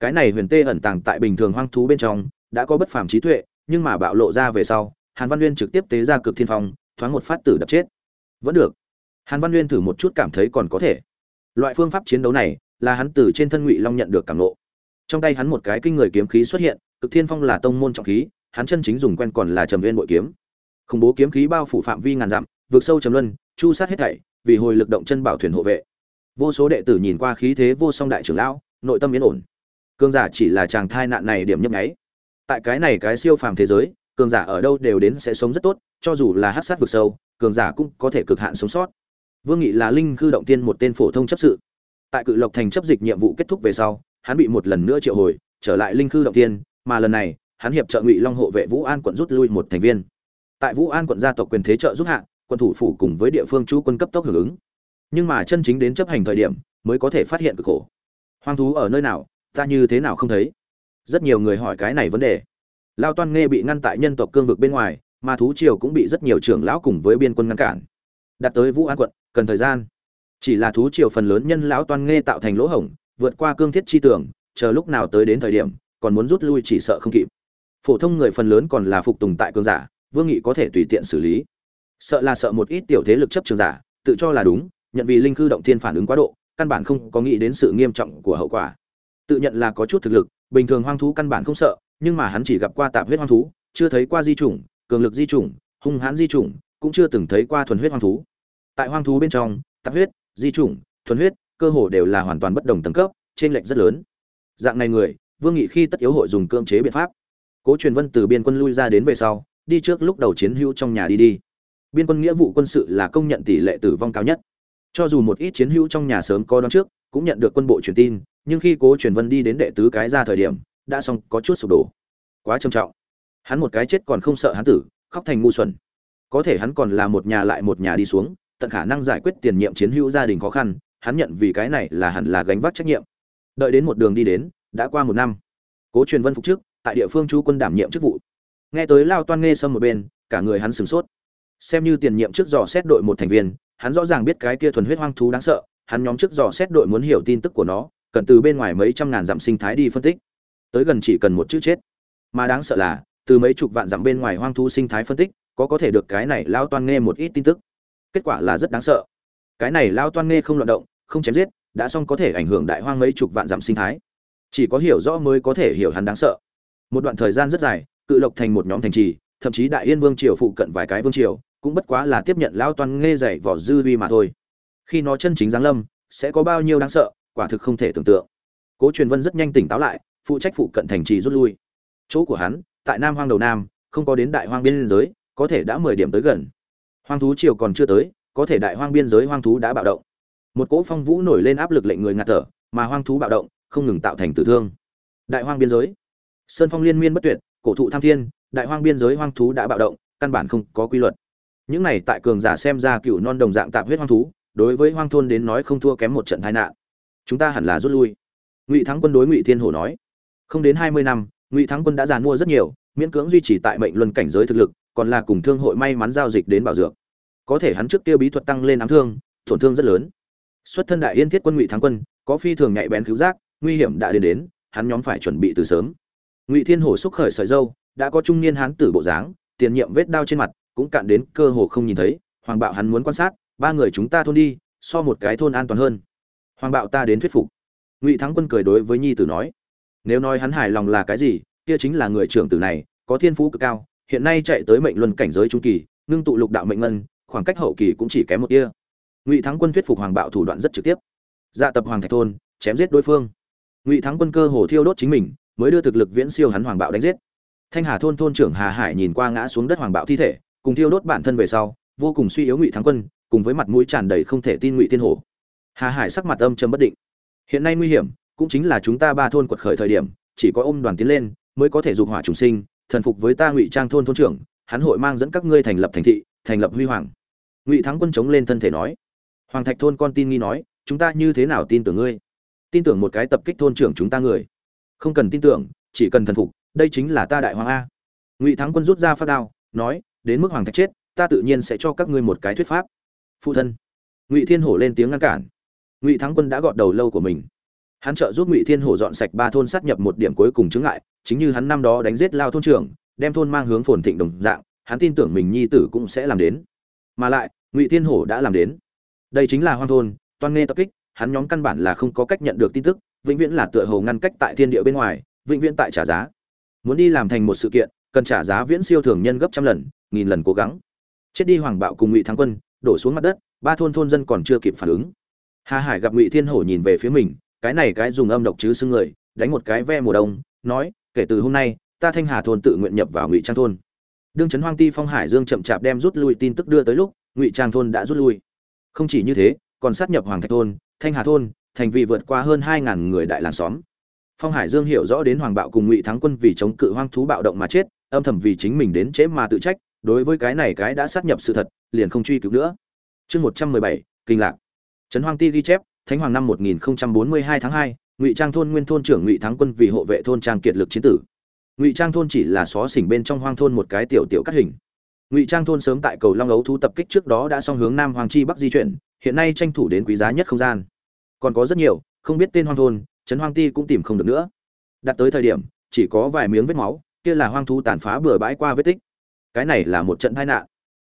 Cái này huyền tê ẩn tàng tại bình thường hoang thú bên trong, đã có bất phàm trí tuệ, nhưng mà bạo lộ ra về sau, hàn văn Uyên trực tiếp tế ra cực thiên phong, thoáng một phát tử đập chết. Vẫn được. Hàn văn Uyên thử một chút cảm thấy còn có thể. Loại phương pháp chiến đấu này, là hắn từ trên thân ngụy long nhận được cảm ngộ. trong tay hắn một cái kinh người kiếm khí xuất hiện, cực thiên phong là tông môn trọng khí, hắn chân chính dùng quen còn là trầm uyên bội kiếm khủng bố kiếm khí bao phủ phạm vi ngàn dặm vượt sâu trầm luân, chu sát hết thảy, vì hồi lực động chân bảo thuyền hộ vệ. Vô số đệ tử nhìn qua khí thế vô song đại trưởng lão, nội tâm yên ổn. Cường giả chỉ là chàng thai nạn này điểm nhấp nháy. Tại cái này cái siêu phàm thế giới, cường giả ở đâu đều đến sẽ sống rất tốt, cho dù là hát sát vực sâu, cường giả cũng có thể cực hạn sống sót. Vương nghị là linh khư động tiên một tên phổ thông chấp sự. Tại cự lộc thành chấp dịch nhiệm vụ kết thúc về sau, hắn bị một lần nữa triệu hồi, trở lại linh khư động tiên, mà lần này, hắn hiệp trợ ngụy long hộ vệ vũ an quận rút lui một thành viên tại vũ an quận gia tộc quyền thế trợ giúp hạ quân thủ phủ cùng với địa phương chú quân cấp tốc hưởng ứng. Nhưng mà chân chính đến chấp hành thời điểm, mới có thể phát hiện cực khổ. Hoang thú ở nơi nào, ta như thế nào không thấy? Rất nhiều người hỏi cái này vấn đề. Lao toan nghe bị ngăn tại nhân tộc cương vực bên ngoài, mà thú triều cũng bị rất nhiều trưởng lão cùng với biên quân ngăn cản. Đặt tới vũ an quận, cần thời gian. Chỉ là thú triều phần lớn nhân lão toan nghe tạo thành lỗ hổng, vượt qua cương thiết chi tưởng, chờ lúc nào tới đến thời điểm, còn muốn rút lui chỉ sợ không kịp. Phổ thông người phần lớn còn là phục tùng tại cương giả vương nghị có thể tùy tiện xử lý. Sợ là sợ một ít tiểu thế lực chấp trường giả, tự cho là đúng, nhận vì linh cư động thiên phản ứng quá độ, căn bản không có nghĩ đến sự nghiêm trọng của hậu quả. Tự nhận là có chút thực lực, bình thường hoang thú căn bản không sợ, nhưng mà hắn chỉ gặp qua tạp huyết hoang thú, chưa thấy qua di chủng, cường lực di chủng, hung hãn di chủng, cũng chưa từng thấy qua thuần huyết hoang thú. Tại hoang thú bên trong, tạp huyết, di chủng, thuần huyết, cơ hồ đều là hoàn toàn bất đồng tầng cấp trên lệch rất lớn. Dạng này người, vương nghị khi tất yếu hội dùng cưỡng chế biện pháp. Cố truyền vân từ biên quân lui ra đến về sau đi trước lúc đầu chiến hữu trong nhà đi đi. Biên quân nghĩa vụ quân sự là công nhận tỷ lệ tử vong cao nhất. Cho dù một ít chiến hữu trong nhà sớm có đón trước, cũng nhận được quân bộ truyền tin, nhưng khi cố truyền vân đi đến đệ tứ cái ra thời điểm, đã xong có chút sụp đổ. Quá trầm trọng. Hắn một cái chết còn không sợ hắn tử, khóc thành ngu xuẩn. Có thể hắn còn là một nhà lại một nhà đi xuống, tận khả năng giải quyết tiền nhiệm chiến hữu gia đình khó khăn, hắn nhận vì cái này là hẳn là gánh vác trách nhiệm. Đợi đến một đường đi đến, đã qua một năm. Cố truyền vân phục trước, tại địa phương chú quân đảm nhiệm chức vụ nghe tới lao toan nghe sâm một bên, cả người hắn sửng sốt. Xem như tiền nhiệm trước dò xét đội một thành viên, hắn rõ ràng biết cái kia thuần huyết hoang thú đáng sợ, hắn nhóm trước dò xét đội muốn hiểu tin tức của nó, cần từ bên ngoài mấy trăm ngàn dặm sinh thái đi phân tích. Tới gần chỉ cần một chữ chết. Mà đáng sợ là, từ mấy chục vạn dặm bên ngoài hoang thú sinh thái phân tích, có có thể được cái này lao toan nghe một ít tin tức. Kết quả là rất đáng sợ. Cái này lao toan nghe không loạn động, không chém giết, đã xong có thể ảnh hưởng đại hoang mấy chục vạn dặm sinh thái. Chỉ có hiểu rõ mới có thể hiểu hắn đáng sợ. Một đoạn thời gian rất dài cự lộc thành một nhóm thành trì, thậm chí đại yên vương triều phụ cận vài cái vương triều, cũng bất quá là tiếp nhận lao toan nghe dày vỏ dư vi mà thôi. Khi nó chân chính giáng lâm, sẽ có bao nhiêu đáng sợ, quả thực không thể tưởng tượng. Cố truyền vân rất nhanh tỉnh táo lại, phụ trách phụ cận thành trì rút lui. Chỗ của hắn, tại nam hoang đầu nam, không có đến đại hoang biên giới, có thể đã mười điểm tới gần. Hoang thú triều còn chưa tới, có thể đại hoang biên giới hoang thú đã bạo động. Một cỗ phong vũ nổi lên áp lực lệnh người ngạt thở, mà hoang thú bạo động, không ngừng tạo thành tử thương. Đại hoang biên giới. Sơn phong liên miên bất tuyệt cổ thụ tham thiên, đại hoang biên giới hoang thú đã bạo động, căn bản không có quy luật. Những này tại cường giả xem ra cựu non đồng dạng tạp huyết hoang thú, đối với hoang thôn đến nói không thua kém một trận tai nạn. Chúng ta hẳn là rút lui. Ngụy thắng quân đối ngụy thiên hổ nói. Không đến hai mươi năm, ngụy thắng quân đã giàn mua rất nhiều, miễn cưỡng duy trì tại mệnh luân cảnh giới thực lực, còn là cùng thương hội may mắn giao dịch đến bảo dược. Có thể hắn trước kia bí thuật tăng lên ám thương, tổn thương rất lớn. Xuất thân đại yên thiết quân ngụy thắng quân, có phi thường nhạy bén cứu giác, nguy hiểm đã đến đến, hắn nhóm phải chuẩn bị từ sớm ngụy thiên hổ xúc khởi sợi dâu, đã có trung niên hán tử bộ dáng, tiền nhiệm vết đao trên mặt, cũng cạn đến cơ hồ không nhìn thấy. Hoàng bạo hắn muốn quan sát, ba người chúng ta thôn đi, so một cái thôn an toàn hơn. Hoàng bạo ta đến thuyết phục. Ngụy thắng quân cười đối với nhi tử nói, nếu nói hắn hài lòng là cái gì, kia chính là người trưởng tử này, có thiên phú cực cao, hiện nay chạy tới mệnh luân cảnh giới trung kỳ, ngưng tụ lục đạo mệnh ngân, khoảng cách hậu kỳ cũng chỉ kém một tia. Ngụy thắng quân thuyết phục hoàng bạo thủ đoạn rất trực tiếp. Dạ tập hoàng thạch thôn, chém giết đối phương. Ngụy thắng quân cơ hồ thiêu đốt chính mình mới đưa thực lực viễn siêu hắn hoàng bạo đánh giết. Thanh hà thôn thôn trưởng hà hải nhìn qua ngã xuống đất hoàng bạo thi thể, cùng thiêu đốt bản thân về sau, vô cùng suy yếu ngụy thắng quân, cùng với mặt mũi tràn đầy không thể tin ngụy thiên hổ. Hà hải sắc mặt âm trầm bất định. Hiện nay nguy hiểm cũng chính là chúng ta ba thôn quật khởi thời điểm, chỉ có ôm đoàn tiến lên mới có thể dục hỏa trùng sinh, thần phục với ta ngụy trang thôn thôn trưởng, hắn hội mang dẫn các ngươi thành lập thành thị, thành lập huy hoàng. Ngụy thắng quân chống lên thân thể nói. Hoàng thạch thôn con tin nghi nói, chúng ta như thế nào tin tưởng ngươi? Tin tưởng một cái tập kích thôn trưởng chúng ta người? Không cần tin tưởng, chỉ cần thần phục, đây chính là ta đại hoàng a. Ngụy thắng quân rút ra phát đao, nói, đến mức hoàng thạch chết, ta tự nhiên sẽ cho các ngươi một cái thuyết pháp. Phụ thân. Ngụy thiên hổ lên tiếng ngăn cản. Ngụy thắng quân đã gọt đầu lâu của mình. Hắn trợ giúp ngụy thiên hổ dọn sạch ba thôn sát nhập một điểm cuối cùng chứng ngại, chính như hắn năm đó đánh giết lao thôn trưởng, đem thôn mang hướng phồn thịnh đồng dạng, hắn tin tưởng mình nhi tử cũng sẽ làm đến. Mà lại, ngụy thiên hổ đã làm đến. Đây chính là hoang thôn, toan nghe tập kích, hắn nhóm căn bản là không có cách nhận được tin tức vĩnh viễn là tựa hồ ngăn cách tại thiên địa bên ngoài, vĩnh viễn tại trả giá. Muốn đi làm thành một sự kiện, cần trả giá viễn siêu thường nhân gấp trăm lần, nghìn lần cố gắng. Chết đi hoàng bạo cùng ngụy thắng quân, đổ xuống mặt đất, ba thôn thôn dân còn chưa kịp phản ứng. Hà hải gặp ngụy thiên hổ nhìn về phía mình, cái này cái dùng âm độc chứ xưng người, đánh một cái ve mùa đông, nói, kể từ hôm nay, ta thanh hà thôn tự nguyện nhập vào ngụy trang thôn. Đương trấn hoang ti phong hải dương chậm chạp đem rút lui tin tức đưa tới lúc, ngụy trang thôn đã rút lui. Không chỉ như thế, còn sát nhập hoàng thạch thôn, thanh hà thôn thành vị vượt qua hơn 2000 người đại làng xóm. Phong hải dương hiểu rõ đến hoàng bạo cùng ngụy thắng quân vì chống cự hoang thú bạo động mà chết, âm thầm vì chính mình đến chế mà tự trách, đối với cái này cái đã sát nhập sự thật, liền không truy cứu nữa. Chương một trăm mười bảy, kinh lạc. Trấn hoang ti ghi chép, thánh hoàng năm một nghìn bốn mươi hai tháng hai, ngụy trang thôn nguyên thôn trưởng ngụy thắng quân vì hộ vệ thôn trang kiệt lực chiến tử. Ngụy trang thôn chỉ là xó xỉnh bên trong hoang thôn một cái tiểu tiểu cắt hình. Ngụy trang thôn sớm tại cầu long ấu thú tập kích trước đó đã song hướng nam hoàng chi bắc di chuyển, hiện nay tranh thủ đến quý giá nhất không gian còn có rất nhiều, không biết tên hoang thôn, trấn hoang ti cũng tìm không được nữa. Đặt tới thời điểm, chỉ có vài miếng vết máu, kia là hoang thú tàn phá bừa bãi qua vết tích. Cái này là một trận tai nạn.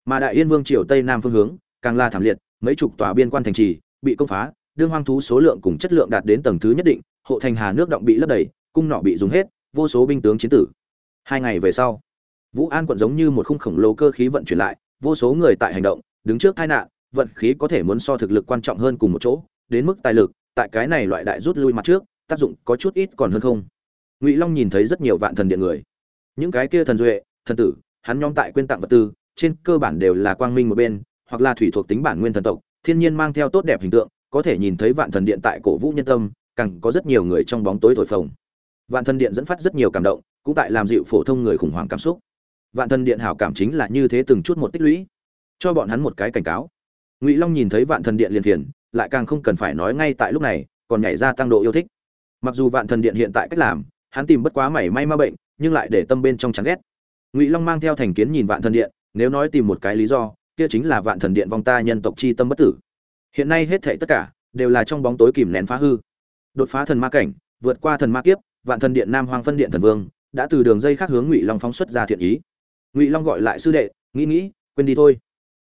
Mà đại yên vương triều tây nam phương hướng, càng là thảm liệt, mấy chục tòa biên quan thành trì bị công phá, đương hoang thú số lượng cùng chất lượng đạt đến tầng thứ nhất định, hộ thành hà nước động bị lấp đầy, cung nọ bị dùng hết, vô số binh tướng chiến tử. Hai ngày về sau, vũ an quận giống như một khung khổng lồ cơ khí vận chuyển lại, vô số người tại hành động, đứng trước tai nạn, vận khí có thể muốn so thực lực quan trọng hơn cùng một chỗ đến mức tài lực, tại cái này loại đại rút lui mặt trước, tác dụng có chút ít còn hơn không. Ngụy long nhìn thấy rất nhiều vạn thần điện người. Những cái kia thần duệ, thần tử, hắn nhóm tại quyên tặng vật tư, trên cơ bản đều là quang minh một bên, hoặc là thủy thuộc tính bản nguyên thần tộc, thiên nhiên mang theo tốt đẹp hình tượng, có thể nhìn thấy vạn thần điện tại cổ vũ nhân tâm, càng có rất nhiều người trong bóng tối thổi phồng. Vạn thần điện dẫn phát rất nhiều cảm động, cũng tại làm dịu phổ thông người khủng hoảng cảm xúc. Vạn thần điện hảo cảm chính là như thế từng chút một tích lũy, cho bọn hắn một cái cảnh cáo. Ngụy long nhìn thấy vạn thần điện liền phiền lại càng không cần phải nói ngay tại lúc này, còn nhảy ra tăng độ yêu thích. Mặc dù vạn thần điện hiện tại cách làm, hắn tìm bất quá mảy may ma bệnh, nhưng lại để tâm bên trong chán ghét. Ngụy long mang theo thành kiến nhìn vạn thần điện, nếu nói tìm một cái lý do, kia chính là vạn thần điện vong ta nhân tộc chi tâm bất tử. Hiện nay hết thảy tất cả, đều là trong bóng tối kìm nén phá hư. Đột phá thần ma cảnh, vượt qua thần ma kiếp, vạn thần điện nam hoàng phân điện thần vương, đã từ đường dây khác hướng ngụy long phóng xuất ra thiện ý. Ngụy long gọi lại sư đệ, nghĩ nghĩ, quên đi thôi.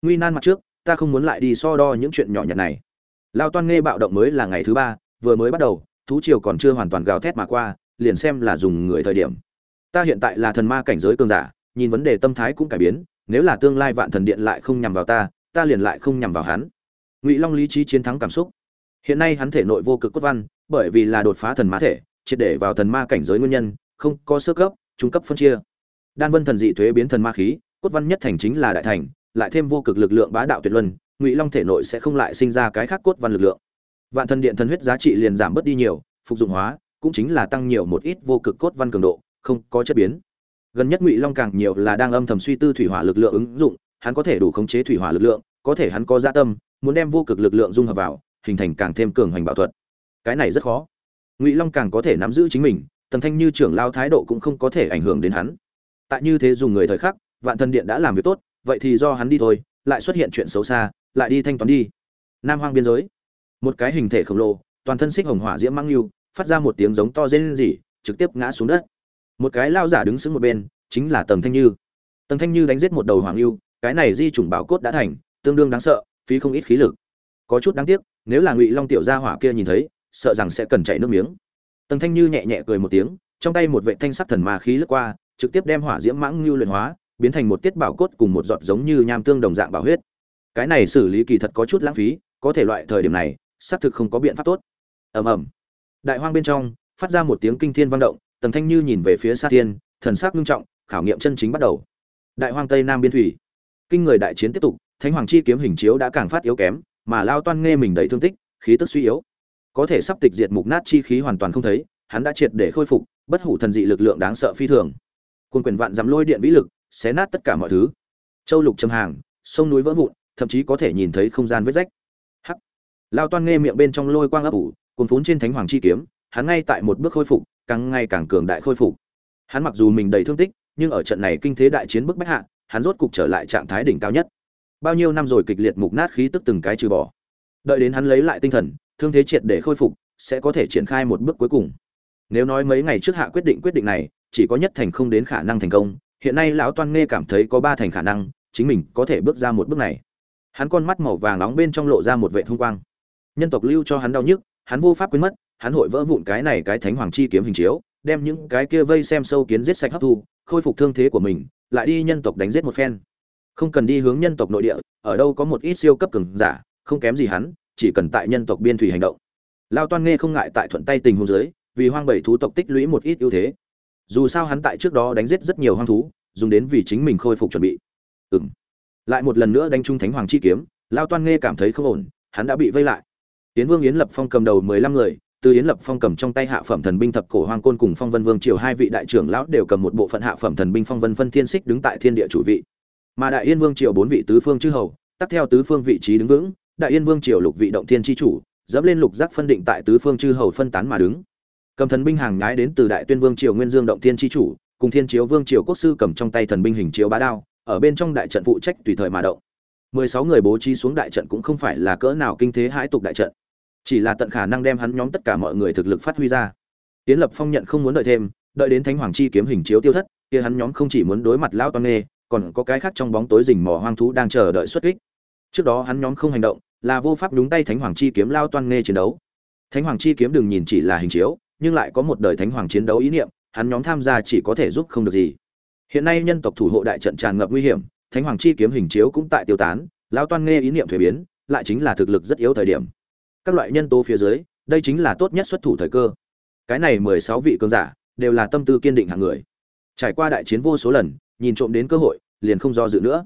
Nguy nan mặt trước, ta không muốn lại đi so đo những chuyện nhỏ nhặt này lao toan nghe bạo động mới là ngày thứ ba, vừa mới bắt đầu, thú triều còn chưa hoàn toàn gào thét mà qua, liền xem là dùng người thời điểm. Ta hiện tại là thần ma cảnh giới cường giả, nhìn vấn đề tâm thái cũng cải biến, nếu là tương lai vạn thần điện lại không nhằm vào ta ta liền lại không nhằm vào hắn. Ngụy long lý trí chiến thắng cảm xúc. Hiện nay hắn thể nội vô cực cốt văn, bởi vì là đột phá thần ma thể, triệt để vào thần ma cảnh giới nguyên nhân, không có sơ cấp, trung cấp phân chia. Đan vân thần dị thuế biến thần ma khí, cốt văn nhất thành chính là đại thành, lại thêm vô cực lực lượng bá đạo tuyệt luân ngụy long thể nội sẽ không lại sinh ra cái khác cốt văn lực lượng. Vạn thần điện thần huyết giá trị liền giảm bớt đi nhiều, phục dụng hóa cũng chính là tăng nhiều một ít vô cực cốt văn cường độ, không có chất biến. Gần nhất ngụy long càng nhiều là đang âm thầm suy tư thủy hỏa lực lượng ứng dụng, hắn có thể đủ khống chế thủy hỏa lực lượng, có thể hắn có gia dạ tâm, muốn đem vô cực lực lượng dung hợp vào, hình thành càng thêm cường hoành bảo thuật. Cái này rất khó. Ngụy long càng có thể nắm giữ chính mình tần thanh như trưởng lao thái độ cũng không có thể ảnh hưởng đến hắn. Tại như thế dùng người thời khắc, vạn thần điện đã làm việc tốt, vậy thì do hắn đi thôi lại xuất hiện chuyện xấu xa, lại đi thanh toán đi. Nam hoang biên giới. Một cái hình thể khổng lồ, toàn thân xích hồng hỏa diễm mang lưu, phát ra một tiếng giống to rên rỉ, trực tiếp ngã xuống đất. Một cái lao giả đứng sững một bên, chính là tầng thanh như. Tầng thanh như đánh giết một đầu hoàng lưu, cái này di chủng bảo cốt đã thành, tương đương đáng sợ, phí không ít khí lực. Có chút đáng tiếc, nếu là ngụy long tiểu gia hỏa kia nhìn thấy, sợ rằng sẽ cần chảy nước miếng. Tần thanh như nhẹ nhẹ cười một tiếng, trong tay một vệ thanh sắc thần ma khí lướt qua, trực tiếp đem hỏa diễm mãng lưu luyện hóa biến thành một tiết bảo cốt cùng một giọt giống như nham tương đồng dạng bảo huyết. Cái này xử lý kỳ thật có chút lãng phí, có thể loại thời điểm này, xác thực không có biện pháp tốt. Ầm ầm. Đại hoang bên trong, phát ra một tiếng kinh thiên vang động, tần thanh như nhìn về phía xa thiên, thần sắc nghiêm trọng, khảo nghiệm chân chính bắt đầu. Đại hoang tây nam biên thủy. Kinh người đại chiến tiếp tục, thánh hoàng chi kiếm hình chiếu đã càng phát yếu kém, mà lao toan nghe mình đầy thương tích, khí tức suy yếu. Có thể sắp tịch diệt mục nát chi khí hoàn toàn không thấy, hắn đã triệt để khôi phục, bất hủ thần dị lực lượng đáng sợ phi thường. Quân quyền vạn dám lôi điện vĩ lực xé nát tất cả mọi thứ. Châu lục châm hàng, sông núi vỡ vụn, thậm chí có thể nhìn thấy không gian vết rách. Hắc. Lao toan nghe miệng bên trong lôi quang ấp ủ cuồn phún trên thánh hoàng chi kiếm, hắn ngay tại một bước khôi phục, càng ngày càng cường đại khôi phục. Hắn mặc dù mình đầy thương tích, nhưng ở trận này kinh thế đại chiến bức bách hạ, hắn rốt cục trở lại trạng thái đỉnh cao nhất. Bao nhiêu năm rồi kịch liệt mục nát khí tức từng cái trừ bỏ. Đợi đến hắn lấy lại tinh thần, thương thế triệt để khôi phục, sẽ có thể triển khai một bước cuối cùng. Nếu nói mấy ngày trước hạ quyết định quyết định này, chỉ có nhất thành không đến khả năng thành công hiện nay lão toan nghe cảm thấy có ba thành khả năng, chính mình có thể bước ra một bước này. Hắn con mắt màu vàng nóng bên trong lộ ra một vệ thông quang. Nhân tộc lưu cho hắn đau nhức, hắn vô pháp quên mất, hắn hội vỡ vụn cái này cái thánh hoàng chi kiếm hình chiếu, đem những cái kia vây xem sâu kiến giết sạch hấp thu, khôi phục thương thế của mình, lại đi nhân tộc đánh giết một phen. Không cần đi hướng nhân tộc nội địa, ở đâu có một ít siêu cấp cường giả, không kém gì hắn, chỉ cần tại nhân tộc biên thủy hành động. Lao toan nghe không ngại tại thuận tay tình huống dưới, vì hoang bảy thú tộc tích lũy một ít ưu thế dù sao hắn tại trước đó đánh giết rất nhiều hoang thú, dùng đến vì chính mình khôi phục chuẩn bị. Ừ m lại một lần nữa đánh trung thánh hoàng chi kiếm, lao toan nghe cảm thấy không ổn, hắn đã bị vây lại. Yến vương yến lập phong cầm đầu mười lăm người, từ yến lập phong cầm trong tay hạ phẩm thần binh thập cổ hoàng côn cùng phong vân vương triều hai vị đại trưởng lão đều cầm một bộ phận hạ phẩm thần binh phong vân phân thiên xích đứng tại thiên địa chủ vị. Mà đại yên vương triều bốn vị tứ phương chư hầu, tắt theo tứ phương vị trí đứng vững, đại yên vương triều lục vị động thiên chi chủ, dẫm lên lục giác phân định tại tứ phương chư hầu phân tán mà đứng cầm thần binh hàng nhái đến từ đại tuyên vương triều nguyên dương động thiên chi chủ, cùng thiên chiếu vương triều quốc sư cầm trong tay thần binh hình chiếu bá đao, ở bên trong đại trận phụ trách tùy thời mà động. Mười sáu người bố trí xuống đại trận cũng không phải là cỡ nào kinh thế hãi tục đại trận. Chỉ là tận khả năng đem hắn nhóm tất cả mọi người thực lực phát huy ra. Tiến lập phong nhận không muốn đợi thêm, đợi đến thánh hoàng chi kiếm hình chiếu tiêu thất, kia hắn nhóm không chỉ muốn đối mặt lão toan nghê, còn có cái khác trong bóng tối rình mò hoang thú đang chờ đợi xuất kích. Trước đó hắn nhóm không hành động, là vô pháp đúng tay thánh hoàng chi kiếm lao toan nghê chiến đấu. Thánh hoàng chi kiếm đừng nhìn chỉ là hình chiếu nhưng lại có một đời thánh hoàng chiến đấu ý niệm, hắn nhóm tham gia chỉ có thể giúp không được gì. Hiện nay nhân tộc thủ hộ đại trận tràn ngập nguy hiểm, thánh hoàng chi kiếm hình chiếu cũng tại tiêu tán, lão toan nghe ý niệm thủy biến, lại chính là thực lực rất yếu thời điểm. Các loại nhân tố phía dưới, đây chính là tốt nhất xuất thủ thời cơ. Cái này mười sáu vị cường giả, đều là tâm tư kiên định hạng người. Trải qua đại chiến vô số lần, nhìn trộm đến cơ hội, liền không do dự nữa.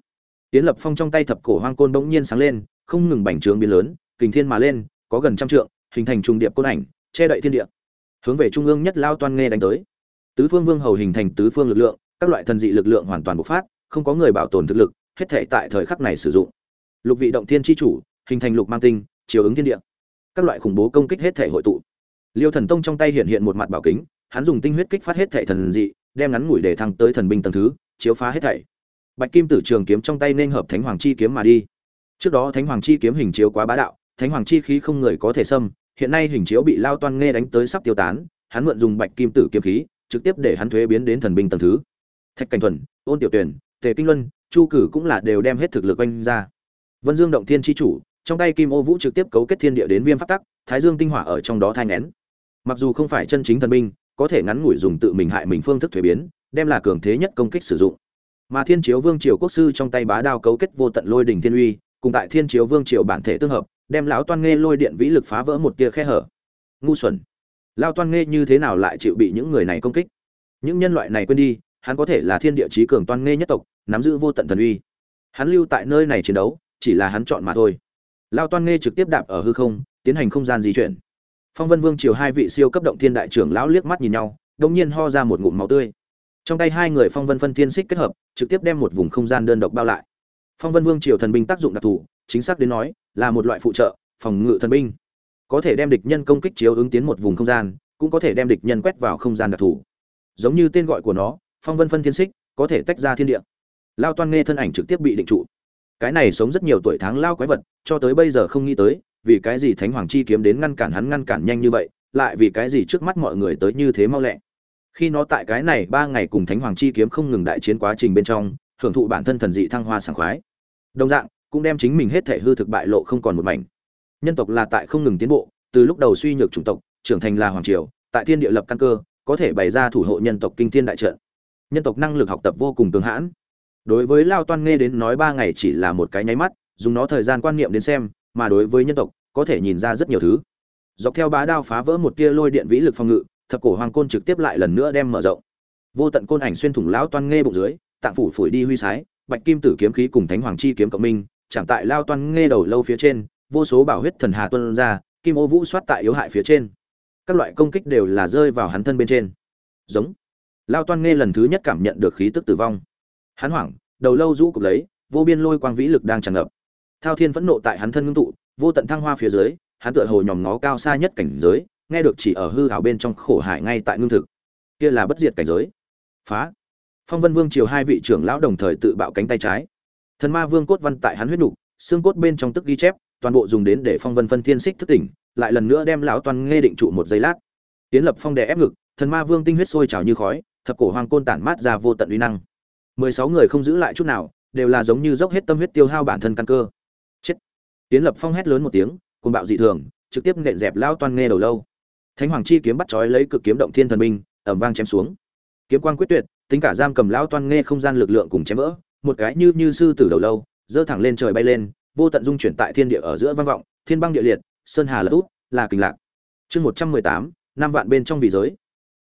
Tiến lập phong trong tay thập cổ hoang côn bỗng nhiên sáng lên, không ngừng bành trướng biến lớn, kình thiên mà lên, có gần trăm trượng, hình thành trùng điệp côn ảnh, che đậy thiên địa hướng về trung ương nhất lao toan nghe đánh tới. Tứ phương vương hầu hình thành tứ phương lực lượng, các loại thần dị lực lượng hoàn toàn bộc phát, không có người bảo tồn thực lực, hết thể tại thời khắc này sử dụng. Lục vị động thiên chi chủ, hình thành lục mang tinh, chiều ứng thiên địa. Các loại khủng bố công kích hết thể hội tụ. Liêu thần tông trong tay hiện hiện một mặt bảo kính, hắn dùng tinh huyết kích phát hết thể thần dị, đem ngắn ngủi để thăng tới thần binh tầng thứ, chiếu phá hết thảy. Bạch kim tử trường kiếm trong tay nên hợp thánh hoàng chi kiếm mà đi. Trước đó thánh hoàng chi kiếm hình chiếu quá bá đạo, thánh hoàng chi khí không người có thể xâm hiện nay hình chiếu bị lao toan nghe đánh tới sắp tiêu tán, hắn mượn dùng bạch kim tử kiếm khí, trực tiếp để hắn thuế biến đến thần binh tầng thứ. Thạch cảnh thuần, ôn tiểu tuyển tề kinh luân, chu cử cũng là đều đem hết thực lực oanh ra. Vân dương động thiên chi chủ, trong tay kim ô vũ trực tiếp cấu kết thiên địa đến viêm phát tắc, thái dương tinh hỏa ở trong đó thai ngén mặc dù không phải chân chính thần binh, có thể ngắn ngủi dùng tự mình hại mình phương thức thuế biến, đem là cường thế nhất công kích sử dụng. Mà thiên chiếu vương triều quốc sư trong tay bá đao cấu kết vô tận lôi đỉnh thiên uy, cùng tại thiên chiếu vương triều bản thể tương hợp đem lão toan nghe lôi điện vĩ lực phá vỡ một tia khe hở. Ngu xuẩn. Lao toan nghe như thế nào lại chịu bị những người này công kích? Những nhân loại này quên đi, hắn có thể là thiên địa trí cường toan nghe nhất tộc, nắm giữ vô tận thần uy. Hắn lưu tại nơi này chiến đấu, chỉ là hắn chọn mà thôi. Lao toan nghe trực tiếp đạp ở hư không, tiến hành không gian di chuyển. Phong vân vương triều hai vị siêu cấp động thiên đại trưởng lão liếc mắt nhìn nhau đông nhiên ho ra một ngụm máu tươi. Trong tay hai người phong vân phân thiên xích kết hợp, trực tiếp đem một vùng không gian đơn độc bao lại. Phong vân vương triều thần binh tác dụng đặc thù chính xác đến nói, là một loại phụ trợ, phòng ngự thần binh. Có thể đem địch nhân công kích chiếu ứng tiến một vùng không gian, cũng có thể đem địch nhân quét vào không gian đặc thù. Giống như tên gọi của nó, phong vân phân thiên xích có thể tách ra thiên địa. Lao toan nghe thân ảnh trực tiếp bị định trụ. Cái này sống rất nhiều tuổi tháng lao quái vật, cho tới bây giờ không nghĩ tới, vì cái gì thánh hoàng chi kiếm đến ngăn cản hắn ngăn cản nhanh như vậy, lại vì cái gì trước mắt mọi người tới như thế mau lẹ. Khi nó tại cái này ba ngày cùng thánh hoàng chi kiếm không ngừng đại chiến quá trình bên trong, hưởng thụ bản thân thần dị thăng hoa sảng khoái. Đồng dạng cũng đem chính mình hết thể hư thực bại lộ không còn một mảnh. Nhân tộc là tại không ngừng tiến bộ, từ lúc đầu suy nhược chủng tộc, trưởng thành là hoàng triều, tại thiên địa lập căn cơ, có thể bày ra thủ hộ nhân tộc kinh thiên đại trận. Nhân tộc năng lực học tập vô cùng cường hãn. Đối với lao toan nghe đến nói ba ngày chỉ là một cái nháy mắt, dùng nó thời gian quan niệm đến xem, mà đối với nhân tộc, có thể nhìn ra rất nhiều thứ. Dọc theo bá đao phá vỡ một tia lôi điện vĩ lực phòng ngự, thập cổ hoàng côn trực tiếp lại lần nữa đem mở rộng. Vô tận côn ảnh xuyên thủng lão toan nghe bụng dưới, tạng phủ phổi đi huy sái, bạch kim tử kiếm khí cùng thánh hoàng chi kiếm cộng minh chạm tại lao toan nghe đầu lâu phía trên, vô số bảo huyết thần hà tuân ra, kim ô vũ soát tại yếu hại phía trên. Các loại công kích đều là rơi vào hắn thân bên trên. Giống. Lao toan nghe lần thứ nhất cảm nhận được khí tức tử vong. Hắn hoảng, đầu lâu rũ cục lấy, vô biên lôi quang vĩ lực đang tràn ngập. Thao thiên phẫn nộ tại hắn thân ngưng tụ, vô tận thăng hoa phía dưới, hắn tựa hồ nhòm ngó cao xa nhất cảnh giới, nghe được chỉ ở hư hảo bên trong khổ hải ngay tại ngưng thực. Kia là bất diệt cảnh giới. Phá. Phong vân vương triều hai vị trưởng lão đồng thời tự bạo cánh tay trái thần ma vương cốt văn tại hắn huyết nục, xương cốt bên trong tức ghi chép, toàn bộ dùng đến để phong vân phân thiên xích thức tỉnh, lại lần nữa đem lão toàn nghe định trụ một giây lát. Tiến lập phong đè ép ngực, thần ma vương tinh huyết sôi trào như khói, thập cổ hoàng côn tản mát ra vô tận uy năng. Mười sáu người không giữ lại chút nào, đều là giống như dốc hết tâm huyết tiêu hao bản thân căn cơ. Chết. Tiến lập phong hét lớn một tiếng, cuồng bạo dị thường, trực tiếp nện dẹp lao toan nghe đầu lâu. Thánh hoàng chi kiếm bắt trói lấy cực kiếm động thiên thần minh ẩm vang chém xuống. Kiếm quang quyết tuyệt, tính cả giam cầm lao toan nghe không gian lực lượng cùng chém vỡ một cái như như sư tử đầu lâu dơ thẳng lên trời bay lên, vô tận dung chuyển tại thiên địa ở giữa vang vọng, thiên băng địa liệt, sơn hà lật út là kinh lạc. Chương một trăm mười tám, năm vạn bên trong vị giới.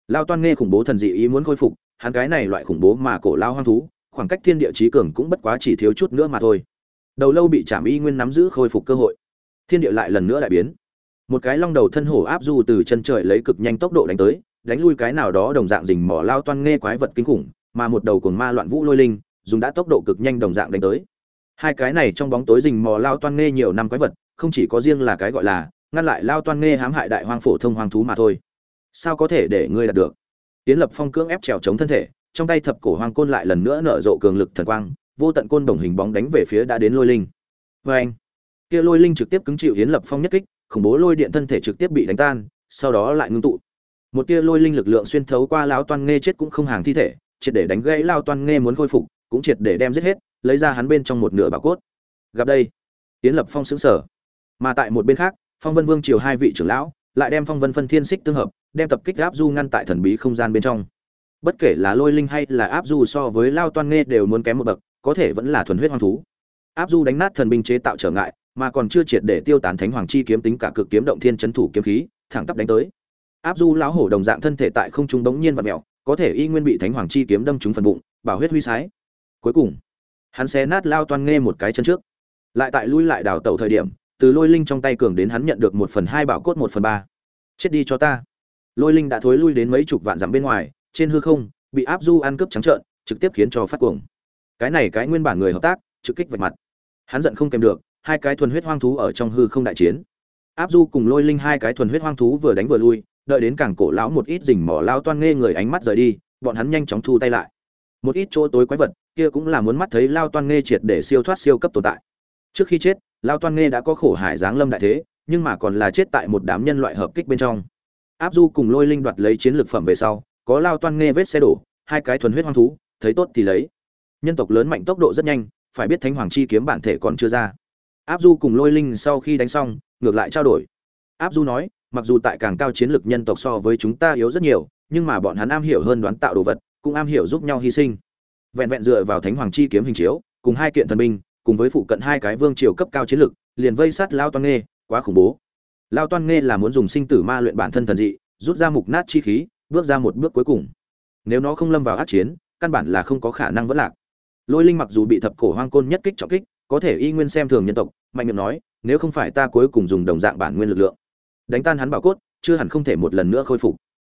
Lao toan nghe khủng bố thần dị ý muốn khôi phục, hắn cái này loại khủng bố mà cổ lao hoang thú, khoảng cách thiên địa trí cường cũng bất quá chỉ thiếu chút nữa mà thôi. Đầu lâu bị chạm y nguyên nắm giữ khôi phục cơ hội. Thiên địa lại lần nữa đại biến. Một cái long đầu thân hổ áp du từ chân trời lấy cực nhanh tốc độ đánh tới, đánh lui cái nào đó đồng dạng rình mỏ lao toan nghe quái vật kinh khủng, mà một đầu cuồng ma loạn vũ lôi linh dùng đã tốc độ cực nhanh đồng dạng đánh tới. Hai cái này trong bóng tối rình mò lao toan nghe nhiều năm quái vật, không chỉ có riêng là cái gọi là, ngăn lại lao toan nghe hãm hại đại hoang phổ thông hoang thú mà thôi. Sao có thể để ngươi đạt được? Tiến lập phong cưỡng ép trèo chống thân thể, trong tay thập cổ hoang côn lại lần nữa nở rộ cường lực thần quang, vô tận côn đồng hình bóng đánh về phía đã đến lôi linh. Vê anh kia lôi linh trực tiếp cứng chịu hiến lập phong nhất kích, khủng bố lôi điện thân thể trực tiếp bị đánh tan, sau đó lại ngưng tụ. Một tia lôi linh lực lượng xuyên thấu qua lão toan nghe chết cũng không hàng thi thể, triệt để đánh gãy lao toan nghe muốn khôi phục cũng triệt để đem giết hết, lấy ra hắn bên trong một nửa bảo cốt. Gặp đây tiến lập phong xứng sở mà tại một bên khác, phong vân vương triều hai vị trưởng lão lại đem phong vân phân thiên xích tương hợp, đem tập kích áp du ngăn tại thần bí không gian bên trong. Bất kể là lôi linh hay là áp du so với lao toan nghe đều muốn kém một bậc, có thể vẫn là thuần huyết hoang thú. Áp du đánh nát thần binh chế tạo trở ngại, mà còn chưa triệt để tiêu tán thánh hoàng chi kiếm tính cả cực kiếm động thiên chấn thủ kiếm khí, thẳng tắp đánh tới. Áp du lão hổ đồng dạng thân thể tại không trung bỗng nhiên và mèo, có thể y nguyên bị thánh hoàng chi kiếm đâm trúng phần bụng, bảo huyết huy sái cuối cùng. Hắn xé nát lao toan nghe một cái chân trước. Lại tại lui lại đào tẩu thời điểm, từ lôi linh trong tay cường đến hắn nhận được một phần hai bảo cốt một phần ba. Chết đi cho ta. Lôi linh đã thối lui đến mấy chục vạn dặm bên ngoài, trên hư không, bị áp du ăn cướp trắng trợn, trực tiếp khiến cho phát cuồng. Cái này cái nguyên bản người hợp tác, trực kích vạch mặt. Hắn giận không kèm được, hai cái thuần huyết hoang thú ở trong hư không đại chiến. Áp du cùng lôi linh hai cái thuần huyết hoang thú vừa đánh vừa lui, đợi đến cảng cổ lão một ít rình mỏ lao toan nghe người ánh mắt rời đi, bọn hắn nhanh chóng thu tay lại một ít chỗ tối quái vật kia cũng là muốn mắt thấy lao toan nghe triệt để siêu thoát siêu cấp tồn tại. Trước khi chết, lao toan nghe đã có khổ hải giáng lâm đại thế, nhưng mà còn là chết tại một đám nhân loại hợp kích bên trong. Áp du cùng lôi linh đoạt lấy chiến lược phẩm về sau, có lao toan nghe vết xe đổ, hai cái thuần huyết hoang thú, thấy tốt thì lấy. Nhân tộc lớn mạnh tốc độ rất nhanh, phải biết thánh hoàng chi kiếm bản thể còn chưa ra. Áp du cùng lôi linh sau khi đánh xong, ngược lại trao đổi. Áp du nói, mặc dù tại càng cao chiến lược nhân tộc so với chúng ta yếu rất nhiều, nhưng mà bọn hắn am hiểu hơn đoán tạo đồ vật cũng am hiểu giúp nhau hy sinh. Vẹn vẹn dựa vào thánh hoàng chi kiếm hình chiếu, cùng hai kiện thần binh, cùng với phụ cận hai cái vương triều cấp cao chiến lược liền vây sát lao toan nghê, quá khủng bố. Lao toan nghê là muốn dùng sinh tử ma luyện bản thân thần dị, rút ra mục nát chi khí, bước ra một bước cuối cùng. Nếu nó không lâm vào át chiến, căn bản là không có khả năng vẫn lạc. Lôi linh mặc dù bị thập cổ hoang côn nhất kích trọng kích, có thể y nguyên xem thường nhân tộc, mạnh miệng nói, nếu không phải ta cuối cùng dùng đồng dạng bản nguyên lực lượng, đánh tan hắn bảo cốt, chưa hẳn không thể một lần nữa khôi phục.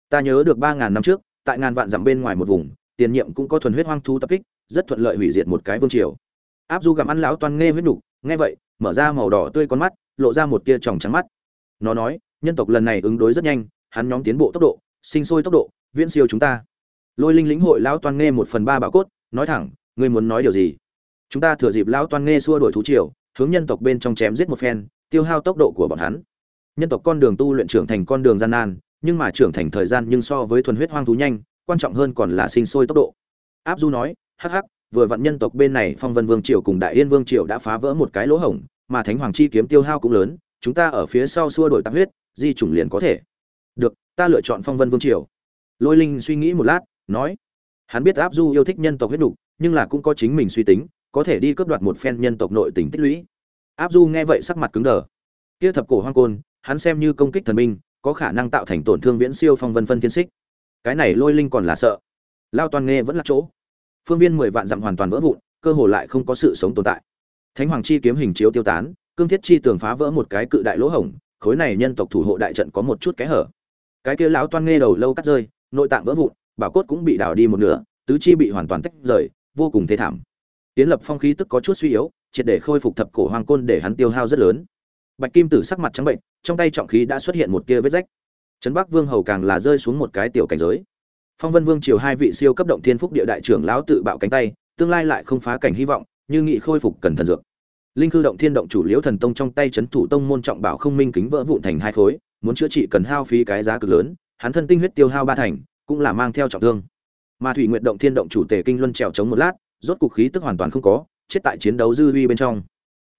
Ta nhớ được ba ngàn năm trước tại ngàn vạn dặm bên ngoài một vùng, tiền nhiệm cũng có thuần huyết hoang thú tập kích, rất thuận lợi hủy diệt một cái vương triều. Áp du gặm ăn lão toan nghe huyết đục nghe vậy, mở ra màu đỏ tươi con mắt, lộ ra một tia tròng trắng mắt. Nó nói, nhân tộc lần này ứng đối rất nhanh, hắn nhóm tiến bộ tốc độ, sinh sôi tốc độ, viễn siêu chúng ta. Lôi linh lĩnh hội lão toan nghe một phần ba bảo cốt, nói thẳng, ngươi muốn nói điều gì? Chúng ta thừa dịp lão toan nghe xua đuổi thú triều, hướng nhân tộc bên trong chém giết một phen, tiêu hao tốc độ của bọn hắn. Nhân tộc con đường tu luyện trưởng thành con đường gian nan nhưng mà trưởng thành thời gian nhưng so với thuần huyết hoang thú nhanh, quan trọng hơn còn là sinh sôi tốc độ. Áp du nói, hắc hắc, vừa vặn nhân tộc bên này phong vân vương triều cùng đại yên vương triều đã phá vỡ một cái lỗ hổng, mà thánh hoàng chi kiếm tiêu hao cũng lớn, chúng ta ở phía sau xua đổi tạp huyết, di chủng liền có thể. Được, ta lựa chọn phong vân vương triều. Lôi linh suy nghĩ một lát, nói, hắn biết áp du yêu thích nhân tộc huyết đục nhưng là cũng có chính mình suy tính, có thể đi cướp đoạt một phen nhân tộc nội tình tích lũy. Áp du nghe vậy sắc mặt cứng đờ. Kia thập cổ hoang côn, hắn xem như công kích thần minh có khả năng tạo thành tổn thương viễn siêu phong vân phân thiên xích. Cái này lôi linh còn là sợ. Lao toàn nghe vẫn là chỗ. Phương viên mười vạn dặm hoàn toàn vỡ vụn, cơ hồ lại không có sự sống tồn tại. Thánh hoàng chi kiếm hình chiếu tiêu tán, cương thiết chi tường phá vỡ một cái cự đại lỗ hổng, khối này nhân tộc thủ hộ đại trận có một chút kẽ hở. Cái kia lão toan nghe đầu lâu cắt rơi, nội tạng vỡ vụn, bảo cốt cũng bị đào đi một nửa, tứ chi bị hoàn toàn tách rời, vô cùng thế thảm. Tiến lập phong khí tức có chút suy yếu, triệt để khôi phục thập cổ hoàng côn để hắn tiêu hao rất lớn bạch kim tử sắc mặt trắng bệnh, trong tay trọng khí đã xuất hiện một tia vết rách. Trấn bắc vương hầu càng là rơi xuống một cái tiểu cảnh giới. Phong vân vương triều hai vị siêu cấp động thiên phúc địa đại trưởng lão tự bạo cánh tay, tương lai lại không phá cảnh hy vọng, như nghị khôi phục cần thần dược. Linh cư động thiên động chủ liễu thần tông trong tay chấn thủ tông môn trọng bảo không minh kính vỡ vụn thành hai khối, muốn chữa trị cần hao phí cái giá cực lớn, hắn thân tinh huyết tiêu hao ba thành, cũng là mang theo trọng thương. Mà thủy Nguyệt động thiên động chủ tề kinh luân trèo chống một lát, rốt cục khí tức hoàn toàn không có, chết tại chiến đấu dư uy bên trong.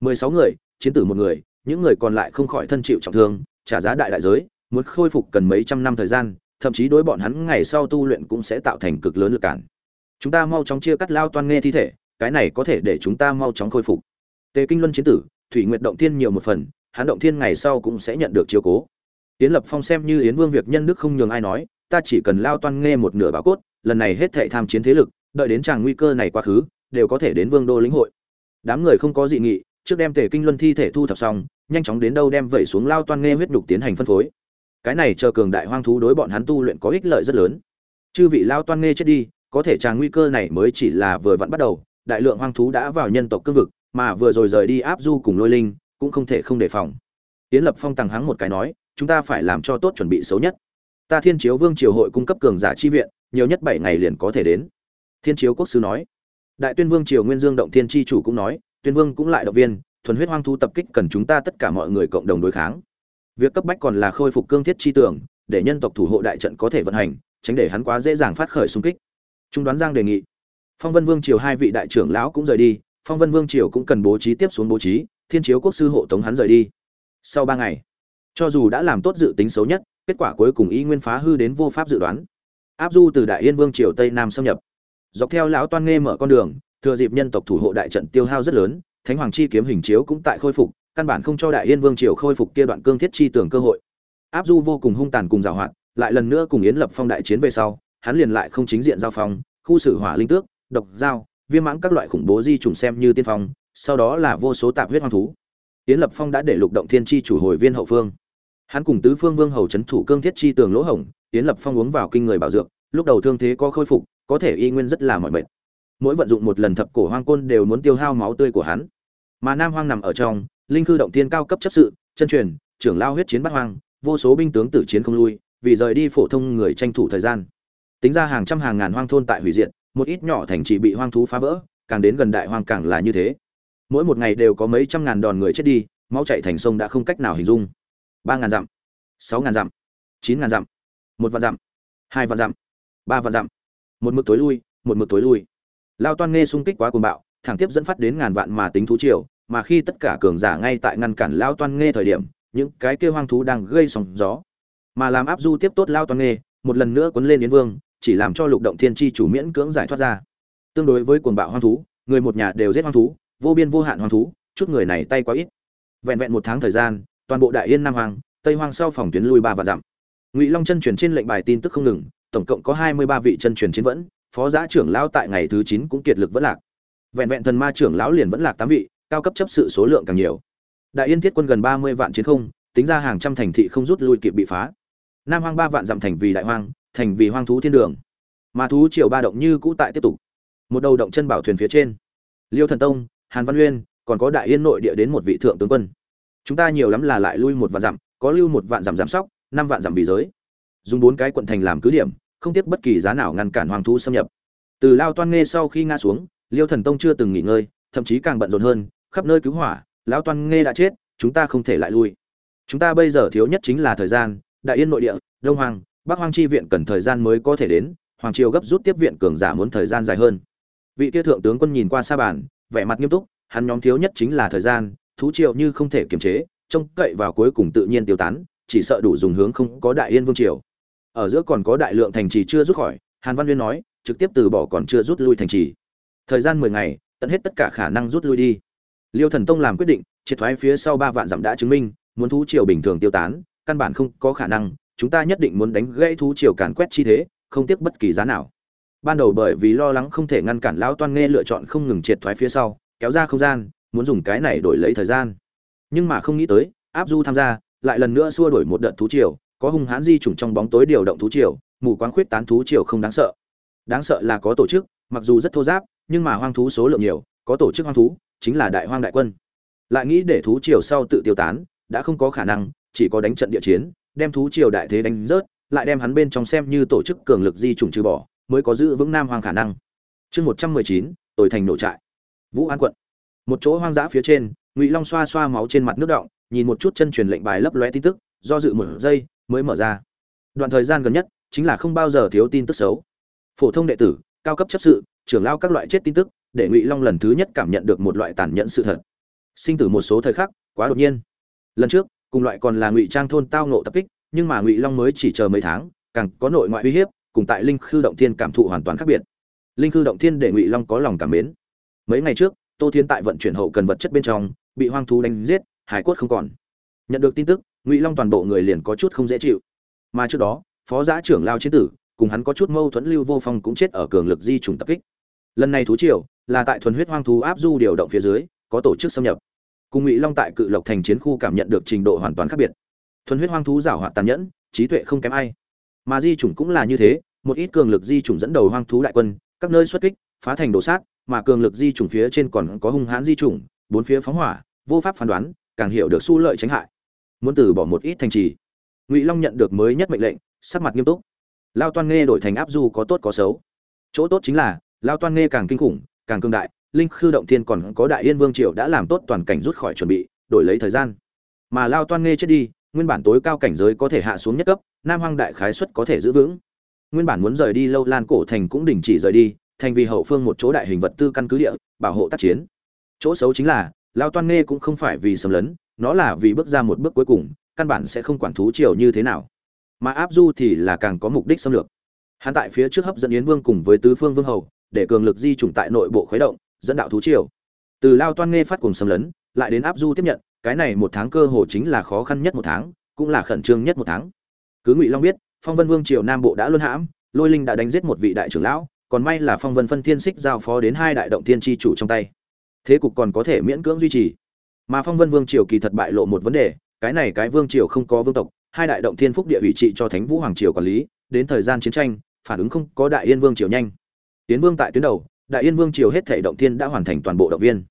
Mười sáu người, chiến tử một người những người còn lại không khỏi thân chịu trọng thương, trả giá đại đại giới, muốn khôi phục cần mấy trăm năm thời gian, thậm chí đối bọn hắn ngày sau tu luyện cũng sẽ tạo thành cực lớn lực cản. Chúng ta mau chóng chia cắt lao toan nghe thi thể, cái này có thể để chúng ta mau chóng khôi phục. Tề kinh luân chiến tử, thủy nguyệt động thiên nhiều một phần, hắn động thiên ngày sau cũng sẽ nhận được chiếu cố. Yến lập phong xem như yến vương việc nhân đức không nhường ai nói, ta chỉ cần lao toan nghe một nửa báo cốt, lần này hết thảy tham chiến thế lực, đợi đến chàng nguy cơ này quá khứ, đều có thể đến vương đô lĩnh hội. Đám người không có dị nghị trước đem tề kinh luân thi thể thu thập xong, nhanh chóng đến đâu đem vẩy xuống lao toan nghe huyết đục tiến hành phân phối. Cái này chờ cường đại hoang thú đối bọn hắn tu luyện có ích lợi rất lớn. Chư vị lao toan nghe chết đi, có thể tràng nguy cơ này mới chỉ là vừa vặn bắt đầu, đại lượng hoang thú đã vào nhân tộc cương vực, mà vừa rồi rời đi áp du cùng lôi linh, cũng không thể không đề phòng. Tiến lập phong tàng hắng một cái nói, chúng ta phải làm cho tốt chuẩn bị xấu nhất. Ta thiên chiếu vương triều hội cung cấp cường giả chi viện, nhiều nhất bảy ngày liền có thể đến. Thiên chiếu quốc sư nói. Đại tuyên vương triều nguyên dương động thiên tri chủ cũng nói tuyên vương cũng lại động viên, thuần huyết hoang thu tập kích cần chúng ta tất cả mọi người cộng đồng đối kháng. Việc cấp bách còn là khôi phục cương thiết chi tưởng, để nhân tộc thủ hộ đại trận có thể vận hành, tránh để hắn quá dễ dàng phát khởi xung kích. Trung đoán giang đề nghị. Phong vân vương triều hai vị đại trưởng lão cũng rời đi, phong vân vương triều cũng cần bố trí tiếp xuống bố trí, thiên chiếu quốc sư hộ tống hắn rời đi. Sau ba ngày, cho dù đã làm tốt dự tính xấu nhất, kết quả cuối cùng y nguyên phá hư đến vô pháp dự đoán. Áp du từ đại yên vương triều tây nam xâm nhập. Dọc theo lão toan nghe mở con đường thừa dịp nhân tộc thủ hộ đại trận tiêu hao rất lớn thánh hoàng chi kiếm hình chiếu cũng tại khôi phục căn bản không cho đại yên vương triều khôi phục kia đoạn cương thiết chi tưởng cơ hội. Áp du vô cùng hung tàn cùng giảo hoạt lại lần nữa cùng yến lập phong đại chiến về sau hắn liền lại không chính diện giao phong khu xử hỏa linh tước độc dao, viêm mãng các loại khủng bố di trùng xem như tiên phong sau đó là vô số tạp huyết hoang thú. Yến lập phong đã để lục động thiên chi chủ hồi viên hậu phương. Hắn cùng tứ phương vương hầu trấn thủ cương thiết chi tường lỗ hổng yến lập phong uống vào kinh người bảo dược lúc đầu thương thế có khôi phục có thể y nguyên rất là mỏi mệt mỗi vận dụng một lần thập cổ hoang côn đều muốn tiêu hao máu tươi của hắn. Mà nam hoang nằm ở trong, linh cư động tiên cao cấp chấp sự, chân truyền, trưởng lao huyết chiến bắt hoang, vô số binh tướng tử chiến không lui, vì rời đi phổ thông người tranh thủ thời gian. Tính ra hàng trăm hàng ngàn hoang thôn tại hủy diệt, một ít nhỏ thành trì bị hoang thú phá vỡ, càng đến gần đại hoang càng là như thế. Mỗi một ngày đều có mấy trăm ngàn đòn người chết đi, máu chạy thành sông đã không cách nào hình dung. Ba ngàn dặm, sáu ngàn dặm, chín ngàn dặm, một vạn dặm, hai vạn dặm, ba vạn dặm. Một mực tối lui, một mực tối lui lao toan nghe xung kích quá cuồng bạo, thẳng tiếp dẫn phát đến ngàn vạn mà tính thú triều, mà khi tất cả cường giả ngay tại ngăn cản lao toan nghe thời điểm, những cái kêu hoang thú đang gây sóng gió. Mà làm áp du tiếp tốt lao toan nghe, một lần nữa quấn lên yến vương, chỉ làm cho lục động thiên chi chủ miễn cưỡng giải thoát ra. Tương đối với cuồng bạo hoang thú, người một nhà đều giết hoang thú, vô biên vô hạn hoang thú, chút người này tay quá ít. Vẹn vẹn một tháng thời gian, toàn bộ đại yên nam hoàng tây hoàng sau phòng tuyến lui ba và dặm. Ngụy long chân truyền trên lệnh bài tin tức không ngừng, tổng cộng có hai mươi ba vị chân truyền chiến vẫn phó Giá trưởng lão tại ngày thứ chín cũng kiệt lực vẫn lạc. Vẹn vẹn thần ma trưởng lão liền vẫn lạc tám vị, cao cấp chấp sự số lượng càng nhiều. Đại yên thiết quân gần ba mươi vạn chiến không, tính ra hàng trăm thành thị không rút lui kịp bị phá. Nam hoang ba vạn dặm thành vì đại hoang, thành vì hoang thú thiên đường. Mà thú triều ba động như cũ tại tiếp tục. Một đầu động chân bảo thuyền phía trên. Liêu thần tông, hàn văn uyên, còn có đại yên nội địa đến một vị thượng tướng quân. Chúng ta nhiều lắm là lại lui một vạn dặm, có lưu một vạn dặm giảm sóc, năm vạn dặm vì giới. Dùng bốn cái quận thành làm cứ điểm không tiếc bất kỳ giá nào ngăn cản hoàng thú xâm nhập. Từ lao toan nghe sau khi ngã xuống, liêu thần tông chưa từng nghỉ ngơi, thậm chí càng bận rộn hơn, khắp nơi cứu hỏa lão toan nghe đã chết, chúng ta không thể lại lui. Chúng ta bây giờ thiếu nhất chính là thời gian, đại yên nội địa, đông hoàng bắc hoàng chi viện cần thời gian mới có thể đến, hoàng triều gấp rút tiếp viện cường giả muốn thời gian dài hơn. Vị kia thượng tướng quân nhìn qua xa bàn, vẻ mặt nghiêm túc, hắn nhóm thiếu nhất chính là thời gian, thú triều như không thể kiềm chế, trông cậy vào cuối cùng tự nhiên tiêu tán, chỉ sợ đủ dùng hướng không có đại yên vương triều ở giữa còn có đại lượng thành trì chưa rút khỏi, hàn văn uyên nói, trực tiếp từ bỏ còn chưa rút lui thành trì. Thời gian mười ngày, tận hết tất cả khả năng rút lui đi. Liêu thần tông làm quyết định, triệt thoái phía sau ba vạn dặm đã chứng minh, muốn thú triều bình thường tiêu tán, căn bản không có khả năng, chúng ta nhất định muốn đánh gãy thú triều càn quét chi thế, không tiếc bất kỳ giá nào. Ban đầu bởi vì lo lắng không thể ngăn cản lão toan nghe lựa chọn không ngừng triệt thoái phía sau, kéo ra không gian, muốn dùng cái này đổi lấy thời gian. Nhưng mà không nghĩ tới, áp du tham gia, lại lần nữa xua đổi một đợt thú triều có hung hãn di chủng trong bóng tối điều động thú triều, mù quáng khuyết tán thú triều không đáng sợ. Đáng sợ là có tổ chức, mặc dù rất thô giáp, nhưng mà hoang thú số lượng nhiều, có tổ chức hoang thú, chính là đại hoang đại quân. Lại nghĩ để thú triều sau tự tiêu tán, đã không có khả năng, chỉ có đánh trận địa chiến, đem thú triều đại thế đánh rớt, lại đem hắn bên trong xem như tổ chức cường lực di chủng trừ bỏ, mới có giữ vững nam hoang khả năng. Chương một trăm mười chín, tồi thành nổ trại, vũ an quận. Một chỗ hoang dã phía trên, ngụy long xoa xoa máu trên mặt nước động, nhìn một chút chân truyền lệnh bài lấp lóe tin tức, do dự một giây mới mở ra. Đoạn thời gian gần nhất chính là không bao giờ thiếu tin tức xấu. Phổ thông đệ tử, cao cấp chấp sự, trưởng lao các loại chết tin tức, để ngụy long lần thứ nhất cảm nhận được một loại tàn nhẫn sự thật. Sinh tử một số thời khắc, quá đột nhiên. Lần trước, cùng loại còn là ngụy trang thôn tao nộ tập kích, nhưng mà ngụy long mới chỉ chờ mấy tháng, càng có nội ngoại uy hiếp, cùng tại linh khư động thiên cảm thụ hoàn toàn khác biệt. Linh khư động thiên để ngụy long có lòng cảm mến. Mấy ngày trước, tô thiên tại vận chuyển hậu cần vật chất bên trong, bị hoang thú đánh giết, hải cốt không còn. Nhận được tin tức ngụy long toàn bộ người liền có chút không dễ chịu mà trước đó phó giã trưởng lao chiến tử cùng hắn có chút mâu thuẫn lưu vô phong cũng chết ở cường lực di trùng tập kích lần này thú triều là tại thuần huyết hoang thú áp du điều động phía dưới có tổ chức xâm nhập cùng ngụy long tại cự lộc thành chiến khu cảm nhận được trình độ hoàn toàn khác biệt thuần huyết hoang thú giảo hoạt tàn nhẫn trí tuệ không kém ai mà di chủng cũng là như thế một ít cường lực di chủng dẫn đầu hoang thú đại quân các nơi xuất kích phá thành đồ sát mà cường lực di chủng phía trên còn có hung hãn di chủng bốn phía phóng hỏa vô pháp phán đoán càng hiểu được su lợi tránh hại muốn từ bỏ một ít thành trì. Ngụy long nhận được mới nhất mệnh lệnh, sắc mặt nghiêm túc. Lao toan nghe đổi thành áp du có tốt có xấu. Chỗ tốt chính là, lao toan nghe càng kinh khủng, càng cương đại, linh khư động thiên còn có đại yên vương triều đã làm tốt toàn cảnh rút khỏi chuẩn bị, đổi lấy thời gian. Mà lao toan nghe chết đi, nguyên bản tối cao cảnh giới có thể hạ xuống nhất cấp, nam hoang đại khái suất có thể giữ vững. Nguyên bản muốn rời đi lâu lan cổ thành cũng đình chỉ rời đi, thành vì hậu phương một chỗ đại hình vật tư căn cứ địa, bảo hộ tác chiến. Chỗ xấu chính là, lao toan nghe cũng không phải vì xâm lấn nó là vì bước ra một bước cuối cùng, căn bản sẽ không quản thú triều như thế nào. Mà áp du thì là càng có mục đích xâm lược. Hắn tại phía trước hấp dẫn yến vương cùng với tứ phương vương hầu, để cường lực di chủng tại nội bộ khuấy động, dẫn đạo thú triều. Từ lao toan nghe phát cùng xâm lấn, lại đến áp du tiếp nhận, cái này một tháng cơ hồ chính là khó khăn nhất một tháng, cũng là khẩn trương nhất một tháng. Cứ ngụy long biết, phong vân vương triều nam bộ đã luân hãm, lôi linh đã đánh giết một vị đại trưởng lão, còn may là phong vân phân thiên xích giao phó đến hai đại động thiên tri chủ trong tay. Thế cục còn có thể miễn cưỡng duy trì mà phong vân vương triều kỳ thật bại lộ một vấn đề, cái này cái vương triều không có vương tộc, hai đại động thiên phúc địa ủy trị cho thánh vũ hoàng triều quản lý, đến thời gian chiến tranh, phản ứng không có đại yên vương triều nhanh. Tiến vương tại tuyến đầu, đại yên vương triều hết thể động thiên đã hoàn thành toàn bộ động viên.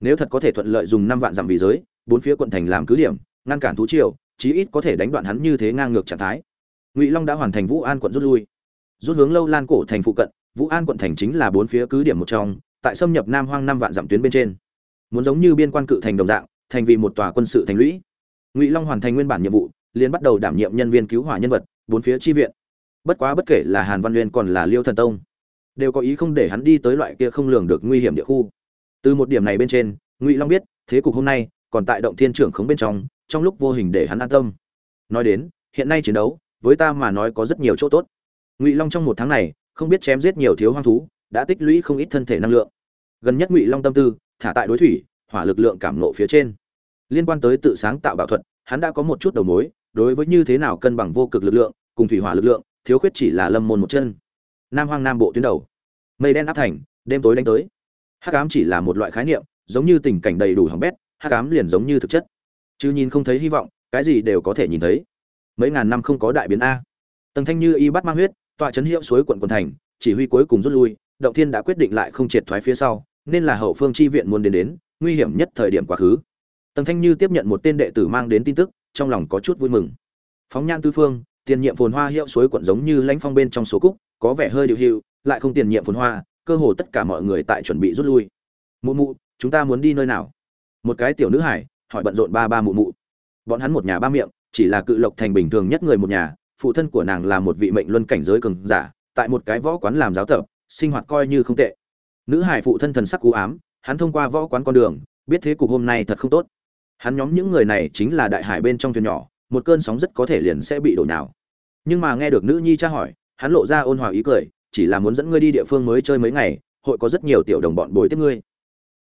Nếu thật có thể thuận lợi dùng năm vạn dặm vì giới, bốn phía quận thành làm cứ điểm, ngăn cản thú triều, chí ít có thể đánh đoạn hắn như thế ngang ngược trạng thái. Ngụy long đã hoàn thành vũ an quận rút lui. Rút hướng lâu lan cổ thành phụ cận, vũ an quận thành chính là bốn phía cứ điểm một trong, tại xâm nhập nam hoang năm vạn dặm tuyến bên trên muốn giống như biên quan cự thành đồng dạng, thành vì một tòa quân sự thành lũy. Ngụy long hoàn thành nguyên bản nhiệm vụ, liền bắt đầu đảm nhiệm nhân viên cứu hỏa nhân vật, bốn phía tri viện. Bất quá bất kể là hàn văn uyên còn là liêu thần tông, đều có ý không để hắn đi tới loại kia không lường được nguy hiểm địa khu. Từ một điểm này bên trên, ngụy long biết, thế cục hôm nay còn tại động thiên trưởng khống bên trong trong lúc vô hình để hắn an tâm. Nói đến, hiện nay chiến đấu, với ta mà nói có rất nhiều chỗ tốt. Ngụy long trong một tháng này, không biết chém giết nhiều thiếu hoang thú, đã tích lũy không ít thân thể năng lượng. Gần nhất ngụy long tâm tư thả tại đối thủy, hỏa lực lượng cảm nộ phía trên. Liên quan tới tự sáng tạo bảo thuật, hắn đã có một chút đầu mối, đối với như thế nào cân bằng vô cực lực lượng, cùng thủy hỏa lực lượng, thiếu khuyết chỉ là lâm môn một chân. Nam hoang nam bộ tuyến đầu. Mây đen áp thành, đêm tối đánh tới. Hắc ám chỉ là một loại khái niệm, giống như tình cảnh đầy đủ hỏng bét, hắc ám liền giống như thực chất. Chứ nhìn không thấy hy vọng, cái gì đều có thể nhìn thấy. Mấy ngàn năm không có đại biến a. Tầng thanh như y bắt mang huyết, tọa chấn hiệu suối quận quần thành, chỉ huy cuối cùng rút lui, động thiên đã quyết định lại không triệt thoái phía sau nên là hậu phương chi viện muốn đến đến, nguy hiểm nhất thời điểm quá khứ. Tần thanh như tiếp nhận một tên đệ tử mang đến tin tức, trong lòng có chút vui mừng. Phóng nhan tư phương, tiền nhiệm phồn hoa hiệu suối quận giống như lãnh phong bên trong số cúc, có vẻ hơi điều hiệu, lại không tiền nhiệm phồn hoa, cơ hồ tất cả mọi người tại chuẩn bị rút lui. Mụ mụ, chúng ta muốn đi nơi nào? Một cái tiểu nữ hải, hỏi bận rộn ba ba mụ mụ. Bọn hắn một nhà ba miệng, chỉ là cự lộc thành bình thường nhất người một nhà, phụ thân của nàng là một vị mệnh luân cảnh giới cường giả, tại một cái võ quán làm giáo tập, sinh hoạt coi như không tệ nữ hải phụ thân thần sắc cú ám, hắn thông qua võ quán con đường, biết thế cục hôm nay thật không tốt. Hắn nhóm những người này chính là đại hải bên trong thuyền nhỏ, một cơn sóng rất có thể liền sẽ bị đổ nào nhưng mà nghe được nữ nhi tra hỏi, hắn lộ ra ôn hòa ý cười, chỉ là muốn dẫn ngươi đi địa phương mới chơi mấy ngày, hội có rất nhiều tiểu đồng bọn bồi tiếp ngươi.